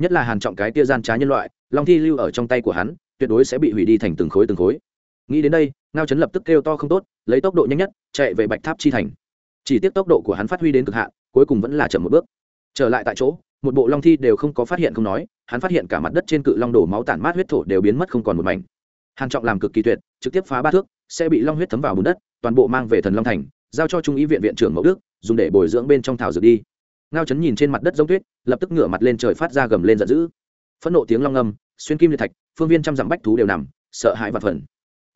nhất là hàn trọng cái kia gian trá nhân loại, long thi lưu ở trong tay của hắn, tuyệt đối sẽ bị hủy đi thành từng khối từng khối. Nghĩ đến đây, ngao chấn lập tức kêu to không tốt, lấy tốc độ nhanh nhất, chạy về bạch tháp chi thành chỉ tiếc tốc độ của hắn phát huy đến cực hạn, cuối cùng vẫn là chậm một bước. Trở lại tại chỗ, một bộ long thi đều không có phát hiện không nói, hắn phát hiện cả mặt đất trên cự long đổ máu tản mát huyết thổ đều biến mất không còn một mảnh. Hàn trọng làm cực kỳ tuyệt, trực tiếp phá ba thước, sẽ bị long huyết thấm vào bùn đất, toàn bộ mang về thần long thành, giao cho trung ý viện viện trưởng mẫu đức, dùng để bồi dưỡng bên trong thảo dược đi. Ngao chấn nhìn trên mặt đất giống tuyết, lập tức ngửa mặt lên trời phát ra gầm lên giận dữ. Phẫn nộ tiếng long ngâm, xuyên kim liệt thạch, phương viên trăm dặm bách thú đều nằm, sợ hãi và phần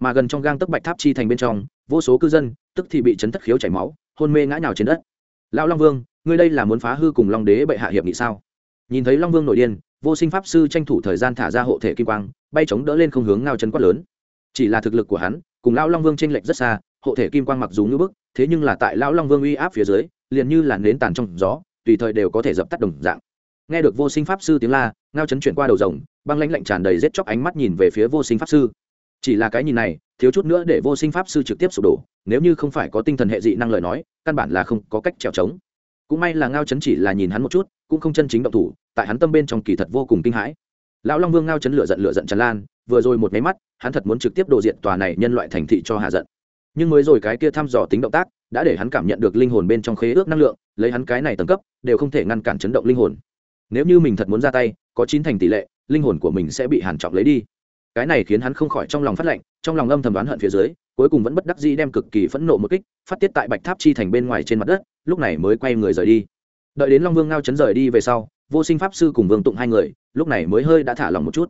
mà gần trong gang tấc bạch tháp chi thành bên trong, vô số cư dân, tức thì bị chấn thất khiếu chảy máu hôn mê ngã nhào trên đất. Lão long vương, ngươi đây là muốn phá hư cùng long đế bệ hạ hiệp nghị sao? Nhìn thấy long vương nội điên, vô sinh pháp sư tranh thủ thời gian thả ra hộ thể kim quang, bay chống đỡ lên không hướng ngao chân quát lớn. Chỉ là thực lực của hắn, cùng lão long vương tranh lệch rất xa, hộ thể kim quang mặc dù ngưỡng bức, thế nhưng là tại lão long vương uy áp phía dưới, liền như là nến tàn trong gió, tùy thời đều có thể dập tắt đồng dạng. Nghe được vô sinh pháp sư tiếng la, ngao chấn chuyển qua đầu rồng, băng lãnh lạnh tràn đầy rết chóc ánh mắt nhìn về phía vô sinh pháp sư chỉ là cái nhìn này, thiếu chút nữa để vô sinh pháp sư trực tiếp sụp đổ, nếu như không phải có tinh thần hệ dị năng lời nói, căn bản là không có cách trèo trống. Cũng may là ngao chấn chỉ là nhìn hắn một chút, cũng không chân chính động thủ, tại hắn tâm bên trong kỳ thật vô cùng kinh hãi. Lão long vương ngao chấn lửa giận lửa giận tràn lan, vừa rồi một máy mắt, hắn thật muốn trực tiếp đồ diện tòa này nhân loại thành thị cho hạ giận. Nhưng mới rồi cái kia thăm dò tính động tác, đã để hắn cảm nhận được linh hồn bên trong khế ước năng lượng, lấy hắn cái này tầng cấp, đều không thể ngăn cản chấn động linh hồn. Nếu như mình thật muốn ra tay, có chín thành tỷ lệ, linh hồn của mình sẽ bị hàn trọng lấy đi cái này khiến hắn không khỏi trong lòng phát lệnh, trong lòng âm thầm đoán hận phía dưới, cuối cùng vẫn bất đắc dĩ đem cực kỳ phẫn nộ một kích phát tiết tại bạch tháp chi thành bên ngoài trên mặt đất, lúc này mới quay người rời đi. Đợi đến long vương ngao chấn rời đi về sau, vô sinh pháp sư cùng vương tụng hai người, lúc này mới hơi đã thả lòng một chút.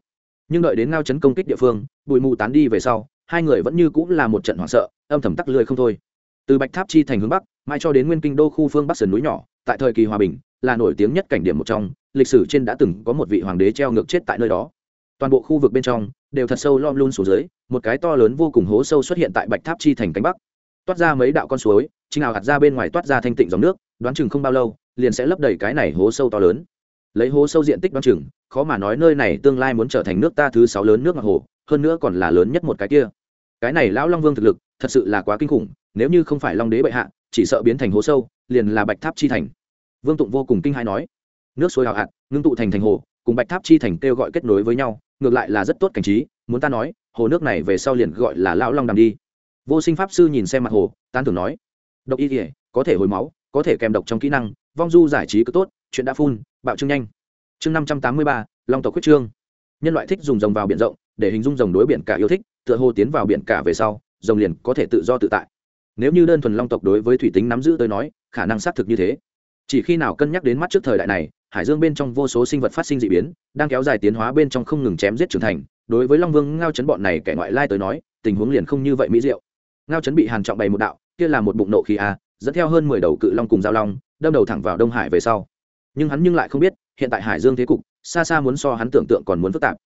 Nhưng đợi đến ngao chấn công kích địa phương, bụi mù tán đi về sau, hai người vẫn như cũng là một trận hoảng sợ, âm thầm tắc lười không thôi. Từ bạch tháp chi thành hướng bắc, mai cho đến nguyên kinh đô khu phương bắc sườn núi nhỏ, tại thời kỳ hòa bình, là nổi tiếng nhất cảnh điểm một trong, lịch sử trên đã từng có một vị hoàng đế treo ngược chết tại nơi đó toàn bộ khu vực bên trong đều thật sâu lom luôn xuống dưới, một cái to lớn vô cùng hố sâu xuất hiện tại bạch tháp chi thành cánh bắc. Toát ra mấy đạo con suối, chính nào hạt ra bên ngoài toát ra thanh tịnh dòng nước, đoán chừng không bao lâu, liền sẽ lấp đầy cái này hố sâu to lớn. Lấy hố sâu diện tích đoán chừng, khó mà nói nơi này tương lai muốn trở thành nước ta thứ sáu lớn nước ngọc hồ, hơn nữa còn là lớn nhất một cái kia. Cái này lão long vương thực lực, thật sự là quá kinh khủng, nếu như không phải long đế bệ hạ, chỉ sợ biến thành hố sâu, liền là bạch tháp chi thành. Vương tụng vô cùng kinh hãi nói, nước suối hào hạt, ngưng tụ thành thành hồ cùng bạch tháp chi thành kêu gọi kết nối với nhau, ngược lại là rất tốt cảnh trí, muốn ta nói, hồ nước này về sau liền gọi là lão long đàm đi. Vô sinh pháp sư nhìn xem mặt hồ tan thưởng nói, độc y thể có thể hồi máu, có thể kèm độc trong kỹ năng, vong du giải trí cứ tốt, chuyện đã phun, bạo trương nhanh. Chương năm trăm tám mươi ba, long tộc quyết trương. Nhân loại thích dùng rồng vào biển rộng, để hình dung rồng đối biển cả yêu thích, tựa hồ tiến vào biển cả về sau, rồng liền có thể tự do tự tại. Nếu như đơn thuần long tộc đối với thủy tính nắm giữ tới nói, khả năng xác thực như thế. Chỉ khi nào cân nhắc đến mắt trước thời đại này hải dương bên trong vô số sinh vật phát sinh d ị biến, đang kéo dài tiến hóa bên trong không ngừng chém giết trưởng thành. Đối với long vương ngao chấn bọn này kẻ ngoại lai tới nói, tình huống liền không như vậy mỹ diệu. Ngao chấn bị hàn trọng bày một đạo, kia là một bụng nộ khí a, dẫn theo hơn mười đầu cự long cùng giao long, đâm đầu thẳng vào đông hải về sau. Nhưng hắn nhưng lại không biết, hiện tại hải dương thế cục, xa xa muốn so hắn tưởng tượng còn muốn phức tạp.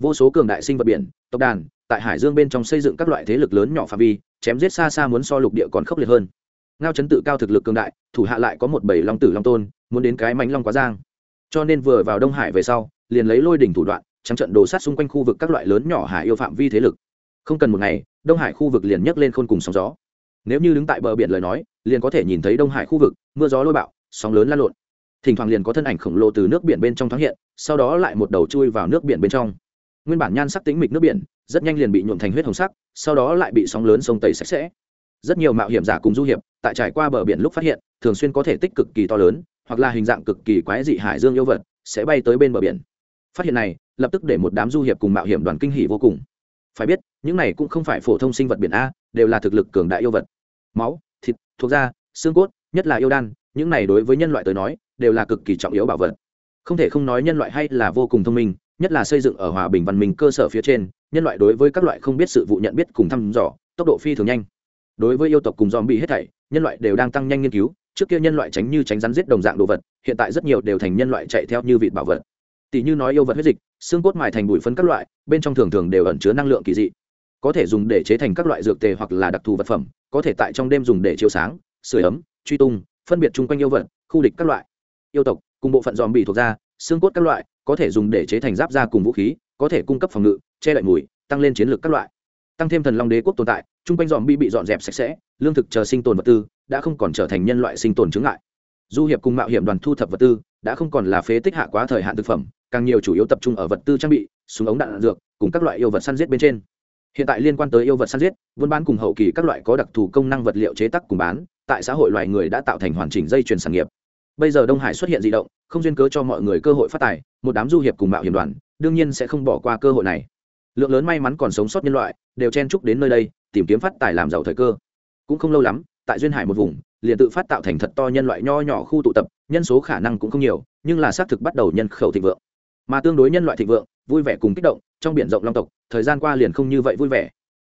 Vô số cường đại sinh vật biển, tộc đàn, tại hải dương bên trong xây dựng các loại thế lực lớn nhỏ phạm vi, chém giết xa xa muốn so lục địa còn khốc liệt hơn. Ngao chấn tự cao thực lực cường đại, thủ hạ lại có một bảy long tử long tôn, muốn đến cái mánh long quá giang cho nên vừa vào đông hải về sau, liền lấy lôi đỉnh thủ đoạn, trắng trận đồ sát xung quanh khu vực các loại lớn nhỏ hải yêu phạm vi thế lực. Không cần một ngày, đông hải khu vực liền nhấc lên khôn cùng sóng gió. Nếu như đứng tại bờ biển lời nói, liền có thể nhìn thấy đông hải khu vực, mưa gió lôi bạo, sóng lớn lan lộn. Thỉnh thoảng liền có thân ảnh khổng lồ từ nước biển bên trong thoáng hiện, sau đó lại một đầu chui vào nước biển bên trong. Nguyên bản nhan sắc tĩnh mịch nước biển, rất nhanh liền bị nhuộm thành huyết hồng sắc, sau đó lại bị sóng lớn sông tẩy sạch sẽ. Rất nhiều mạo hiểm giả cùng du hiệp, tại trải qua bờ biển lúc phát hiện, thường xuyên có thể tích cực kỳ to lớn hoặc là hình dạng cực kỳ quái dị hải dương yêu vật, sẽ bay tới bên bờ biển. Phát hiện này, lập tức để một đám du hiệp cùng mạo hiểm đoàn kinh hỉ vô cùng. Phải biết, những này cũng không phải phổ thông sinh vật biển a, đều là thực lực cường đại yêu vật. Máu, thịt, thuộc da, xương cốt, nhất là yêu đan, những này đối với nhân loại tới nói, đều là cực kỳ trọng yếu bảo vật. Không thể không nói nhân loại hay là vô cùng thông minh, nhất là xây dựng ở hòa bình văn minh cơ sở phía trên, nhân loại đối với các loại không biết sự vụ nhận biết cùng thăm dò, tốc độ phi thường nhanh. Đối với yêu tộc cùng dòm bị hết thảy, nhân loại đều đang tăng nhanh nghiên cứu trước kia nhân loại tránh như tránh rắn giết đồng dạng đồ vật, hiện tại rất nhiều đều thành nhân loại chạy theo như vịt bảo vật. Tỷ như nói yêu vật huyết dịch, xương cốt mài thành bụi phấn các loại, bên trong thường thường đều ẩn chứa năng lượng kỳ dị. Có thể dùng để chế thành các loại dược tề hoặc là đặc thù vật phẩm, có thể tại trong đêm dùng để chiếu sáng sửa ấm, truy tung, phân biệt chung quanh yêu vật, khu địch các loại. Yêu tộc, cùng bộ phận dòm bị thuộc da xương cốt các loại, có thể dùng để chế thành giáp da cùng vũ khí, có thể cung cấp phòng ngự, che đậy mùi, tăng lên chiến lược các loại. Tăng thêm thần long đế quốc tồn tại, chung quanh dòm bị bị dọn dẹp sạch sẽ, lương thực chờ sinh tồn vật tư đã không còn trở thành nhân loại sinh tồn chứng ngại. Du hiệp cùng mạo hiểm đoàn thu thập vật tư đã không còn là phế tích hạ quá thời hạn thực phẩm càng nhiều chủ yếu tập trung ở vật tư trang bị súng ống đạn, đạn dược cùng các loại yêu vật săn giết bên trên. Hiện tại liên quan tới yêu vật săn giết buôn bán cùng hậu kỳ các loại có đặc thù công năng vật liệu chế tác cùng bán tại xã hội loài người đã tạo thành hoàn chỉnh dây chuyền sản nghiệp. Bây giờ đông hải xuất hiện dị động không duyên cớ cho mọi người cơ hội phát tài một đám du hiệp cùng mạo hiểm đoàn đương nhiên sẽ không bỏ qua cơ hội này. Lượng lớn may mắn còn sống sót nhân loại đều chen chúc đến nơi đây tìm kiếm phát tài làm giàu thời cơ. Cũng không lâu lắm tại duyên hải một vùng, liền tự phát tạo thành thật to nhân loại nho nhỏ khu tụ tập, nhân số khả năng cũng không nhiều, nhưng là xác thực bắt đầu nhân khẩu thịnh vượng. Mà tương đối nhân loại thịnh vượng, vui vẻ cùng kích động, trong biển rộng long tộc, thời gian qua liền không như vậy vui vẻ.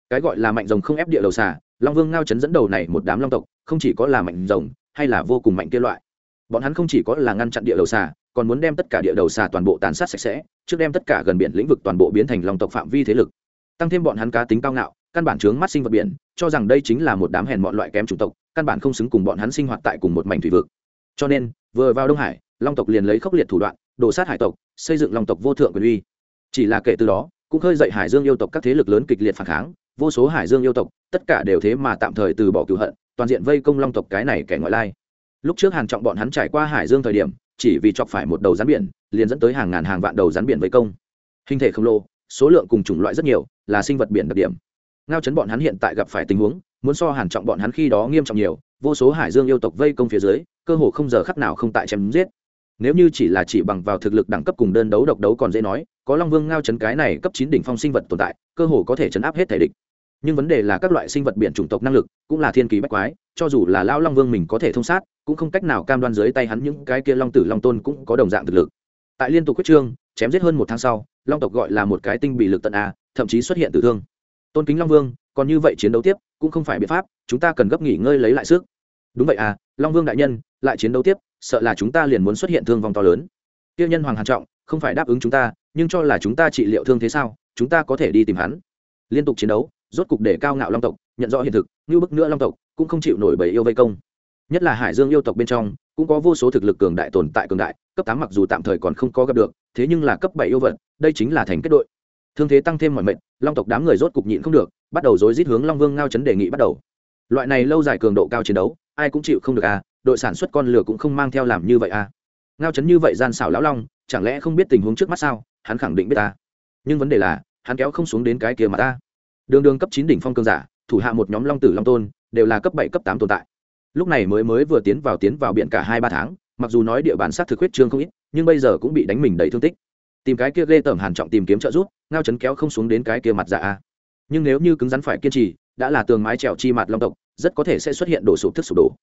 Cái gọi là mạnh rồng không ép địa đầu xà, long vương ngao chấn dẫn đầu này một đám long tộc, không chỉ có là mạnh rồng, hay là vô cùng mạnh kia loại. Bọn hắn không chỉ có là ngăn chặn địa đầu xà, còn muốn đem tất cả địa đầu xà toàn bộ tàn sát sạch sẽ, trước đem tất cả gần biển lĩnh vực toàn bộ biến thành long tộc phạm vi thế lực, tăng thêm bọn hắn cá tính cao ngạo căn bản chướng mắt sinh vật biển, cho rằng đây chính là một đám hèn mọi loại kém chủng tộc, căn bản không xứng cùng bọn hắn sinh hoạt tại cùng một mảnh thủy vực. Cho nên, vừa vào đông hải, long tộc liền lấy khốc liệt thủ đoạn, đổ sát hải tộc, xây dựng long tộc vô thượng quyền uy. Chỉ là kể từ đó, cũng khơi dậy hải dương yêu tộc các thế lực lớn kịch liệt phản kháng, vô số hải dương yêu tộc, tất cả đều thế mà tạm thời từ bỏ cựu hận, toàn diện vây công long tộc cái này kẻ ngoại lai. Lúc trước hàng trọng bọn hắn trải qua hải dương thời điểm, chỉ vì chọc phải một đầu rắn biển, liền dẫn tới hàng ngàn hàng vạn đầu rắn biển vây công. Hình thể khổng lồ, số lượng cùng chủng loại rất nhiều, là sinh vật biển đặc điểm ngao chấn bọn hắn hiện tại gặp phải tình huống, muốn so hàn trọng bọn hắn khi đó nghiêm trọng nhiều, vô số hải dương yêu tộc vây công phía dưới, cơ hồ không giờ khắc nào không tại chém giết. Nếu như chỉ là chỉ bằng vào thực lực đẳng cấp cùng đơn đấu độc đấu còn dễ nói, có long vương ngao chấn cái này cấp chín đỉnh phong sinh vật tồn tại, cơ hồ có thể chấn áp hết thể địch. Nhưng vấn đề là các loại sinh vật biển chủng tộc năng lực, cũng là thiên kỳ bách quái, cho dù là lao long vương mình có thể thông sát, cũng không cách nào cam đoan dưới tay hắn những cái kia long tử long tôn cũng có đồng dạng thực lực. Tại liên tục quyết trương, chém giết hơn một tháng sau, long tộc gọi là một cái tinh bị lực tận a, thậm chí xuất hiện tử thương tôn kính long vương, còn như vậy chiến đấu tiếp, cũng không phải biện pháp, chúng ta cần gấp nghỉ ngơi lấy lại sức. Đúng vậy à long vương đại nhân, lại chiến đấu tiếp, sợ là chúng ta liền muốn xuất hiện thương vong to lớn. Tiêu nhân hoàng hàn trọng, không phải đáp ứng chúng ta, nhưng cho là chúng ta trị liệu thương thế sao, chúng ta có thể đi tìm hắn. Liên tục chiến đấu, rốt cục để cao ngạo long tộc, nhận rõ hiện thực, như bức nữa long tộc, cũng không chịu nổi bầy yêu vây công. Nhất là hải dương yêu tộc bên trong, cũng có vô số thực lực cường đại tồn tại cường đại, cấp tám mặc dù tạm thời còn không có gặp được, thế nhưng là cấp bảy yêu vật, đây chính là thành kết đội. Thương thế tăng thêm mọi mệnh long tộc đám người rốt cục nhịn không được, bắt đầu rối rít hướng long vương ngao chấn đề nghị bắt đầu. Loại này lâu dài cường độ cao chiến đấu, ai cũng chịu không được à đội sản xuất con lửa cũng không mang theo làm như vậy à. Ngao chấn như vậy gian xảo lão long, chẳng lẽ không biết tình huống trước mắt sao, hắn khẳng định biết ta nhưng vấn đề là, hắn kéo không xuống đến cái kia mà ta. Đường đường cấp chín đỉnh phong cường giả, thủ hạ một nhóm long tử long tôn, đều là cấp bảy, cấp tám tồn tại. Lúc này mới mới vừa tiến vào tiến vào biển cả hai ba tháng, mặc dù nói địa bàn sát thực huyết trương không ít, nhưng bây giờ cũng bị đánh mình đầy thương tích. Tìm cái kia ghê tởm hàn trọng tìm kiếm trợ giúp ngao chấn kéo không xuống đến cái kia mặt dạ a. Nhưng nếu như cứng rắn phải kiên trì, đã là tường mái trèo chi mặt long tộc, rất có thể sẽ xuất hiện đổ sụp thức sụp đổ.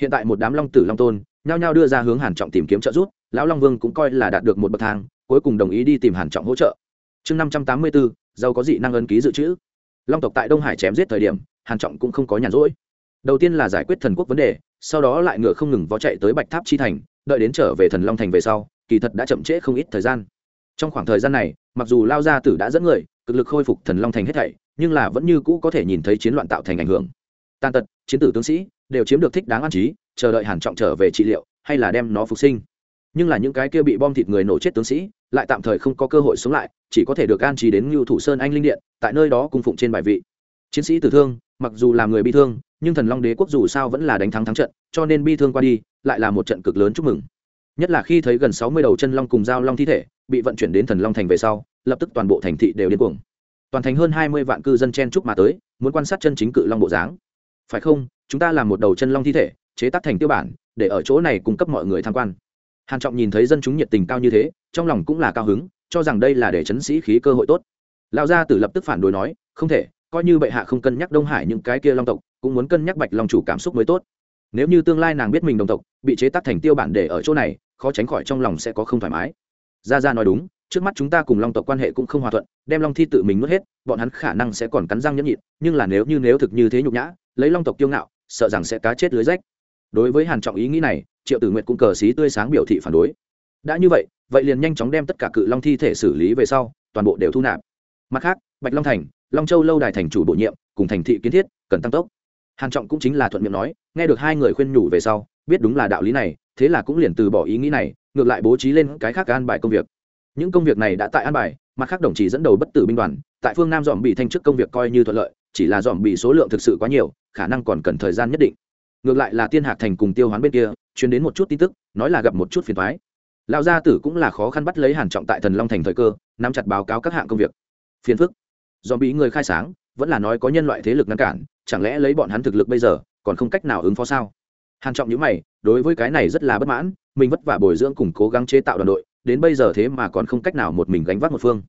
Hiện tại một đám long tử long tôn, nhao nhao đưa ra hướng hàn trọng tìm kiếm trợ giúp, lão long vương cũng coi là đạt được một bậc thang, cuối cùng đồng ý đi tìm hàn trọng hỗ trợ. Chương năm trăm tám mươi bốn, giàu có dị năng ấn ký dự trữ. Long tộc tại đông hải chém giết thời điểm, hàn trọng cũng không có nhàn rỗi. Đầu tiên là giải quyết thần quốc vấn đề, sau đó lại ngựa không ngừng vó chạy tới bạch tháp chi thành, đợi đến trở về thần long thành về sau, kỳ thật đã chậm trễ không ít thời gian trong khoảng thời gian này, mặc dù lao gia tử đã dẫn người, cực lực khôi phục thần long thành hết thảy, nhưng là vẫn như cũ có thể nhìn thấy chiến loạn tạo thành ảnh hưởng. Tàn tật, chiến tử tướng sĩ, đều chiếm được thích đáng an trí, chờ đợi hàn trọng trở về trị liệu, hay là đem nó phục sinh. Nhưng là những cái kia bị bom thịt người nổ chết tướng sĩ, lại tạm thời không có cơ hội sống lại, chỉ có thể được an trí đến ngưu thủ sơn anh linh điện, tại nơi đó cung phụng trên bài vị. Chiến sĩ tử thương, mặc dù là người bị thương, nhưng thần long đế quốc dù sao vẫn là đánh thắng thắng trận, cho nên bi thương qua đi, lại là một trận cực lớn chúc mừng. Nhất là khi thấy gần sáu mươi đầu chân long cùng dao long thi thể bị vận chuyển đến thần long thành về sau, lập tức toàn bộ thành thị đều điên cuồng. Toàn thành hơn hai mươi vạn cư dân chen chúc mà tới, muốn quan sát chân chính cự long bộ dáng. Phải không, chúng ta làm một đầu chân long thi thể, chế tác thành tiêu bản, để ở chỗ này cung cấp mọi người tham quan. Hàn trọng nhìn thấy dân chúng nhiệt tình cao như thế, trong lòng cũng là cao hứng, cho rằng đây là để chấn sĩ khí cơ hội tốt. Lão gia tử lập tức phản đối nói, không thể, coi như bệ hạ không cân nhắc đông hải những cái kia long tộc, cũng muốn cân nhắc bạch long chủ cảm xúc mới tốt. Nếu như tương lai nàng biết mình đồng tộc, bị chế tác thành tiêu bản để ở chỗ này, khó tránh khỏi trong lòng sẽ có không thoải mái gia gia nói đúng, trước mắt chúng ta cùng long tộc quan hệ cũng không hòa thuận, đem long thi tự mình nuốt hết, bọn hắn khả năng sẽ còn cắn răng nhẫn nhịn, nhưng là nếu như nếu thực như thế nhục nhã, lấy long tộc kiêu ngạo, sợ rằng sẽ cá chết lưới rách. Đối với hàn trọng ý nghĩ này, triệu tử nguyệt cũng cờ xí tươi sáng biểu thị phản đối. Đã như vậy vậy liền nhanh chóng đem tất cả cự long thi thể xử lý về sau, toàn bộ đều thu nạp. Mặt khác, bạch long thành, long châu lâu đài thành chủ bổ nhiệm, cùng thành thị kiến thiết, cần tăng tốc. Hàn trọng cũng chính là thuận miệng nói, nghe được hai người khuyên nhủ về sau, biết đúng là đạo lý này thế là cũng liền từ bỏ ý nghĩ này, ngược lại bố trí lên cái khác an bài công việc. Những công việc này đã tại an bài, mặt khác đồng chí dẫn đầu bất tử binh đoàn, tại phương nam dòm bị thanh chức công việc coi như thuận lợi, chỉ là dòm bị số lượng thực sự quá nhiều, khả năng còn cần thời gian nhất định. Ngược lại là tiên hạc thành cùng tiêu hoán bên kia, truyền đến một chút tin tức, nói là gặp một chút phiền thoái lão gia tử cũng là khó khăn bắt lấy hàn trọng tại thần long thành thời cơ, nắm chặt báo cáo các hạng công việc. Phiền phức. Dòm bị người khai sáng, vẫn là nói có nhân loại thế lực ngăn cản, chẳng lẽ lấy bọn hắn thực lực bây giờ, còn không cách nào ứng phó sao? Hàn trọng nhíu mày, đối với cái này rất là bất mãn, mình vất vả bồi dưỡng cùng cố gắng chế tạo đoàn đội, đến bây giờ thế mà còn không cách nào một mình gánh vác một phương.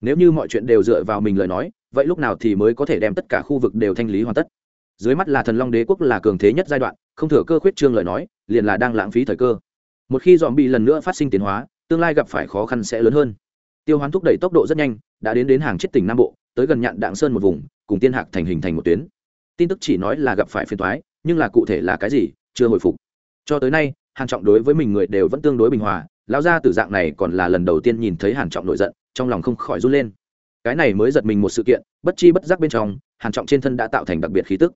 Nếu như mọi chuyện đều dựa vào mình lời nói, vậy lúc nào thì mới có thể đem tất cả khu vực đều thanh lý hoàn tất? Dưới mắt là thần long đế quốc là cường thế nhất giai đoạn, không thừa cơ khuyết trương lời nói, liền là đang lãng phí thời cơ. Một khi dòm bị lần nữa phát sinh tiến hóa, tương lai gặp phải khó khăn sẽ lớn hơn. Tiêu hoán thúc đẩy tốc độ rất nhanh, đã đến đến hàng chết tỉnh nam bộ, tới gần nhạn đạng sơn một vùng, cùng tiên hạc thành hình thành một tuyến. Tin tức chỉ nói là gặp phải phiền thoái nhưng là cụ thể là cái gì chưa hồi phục. Cho tới nay, hàn trọng đối với mình người đều vẫn tương đối bình hòa, lão gia tử dạng này còn là lần đầu tiên nhìn thấy hàn trọng nổi giận, trong lòng không khỏi run lên. Cái này mới giật mình một sự kiện, bất chi bất giác bên trong, hàn trọng trên thân đã tạo thành đặc biệt khí tức.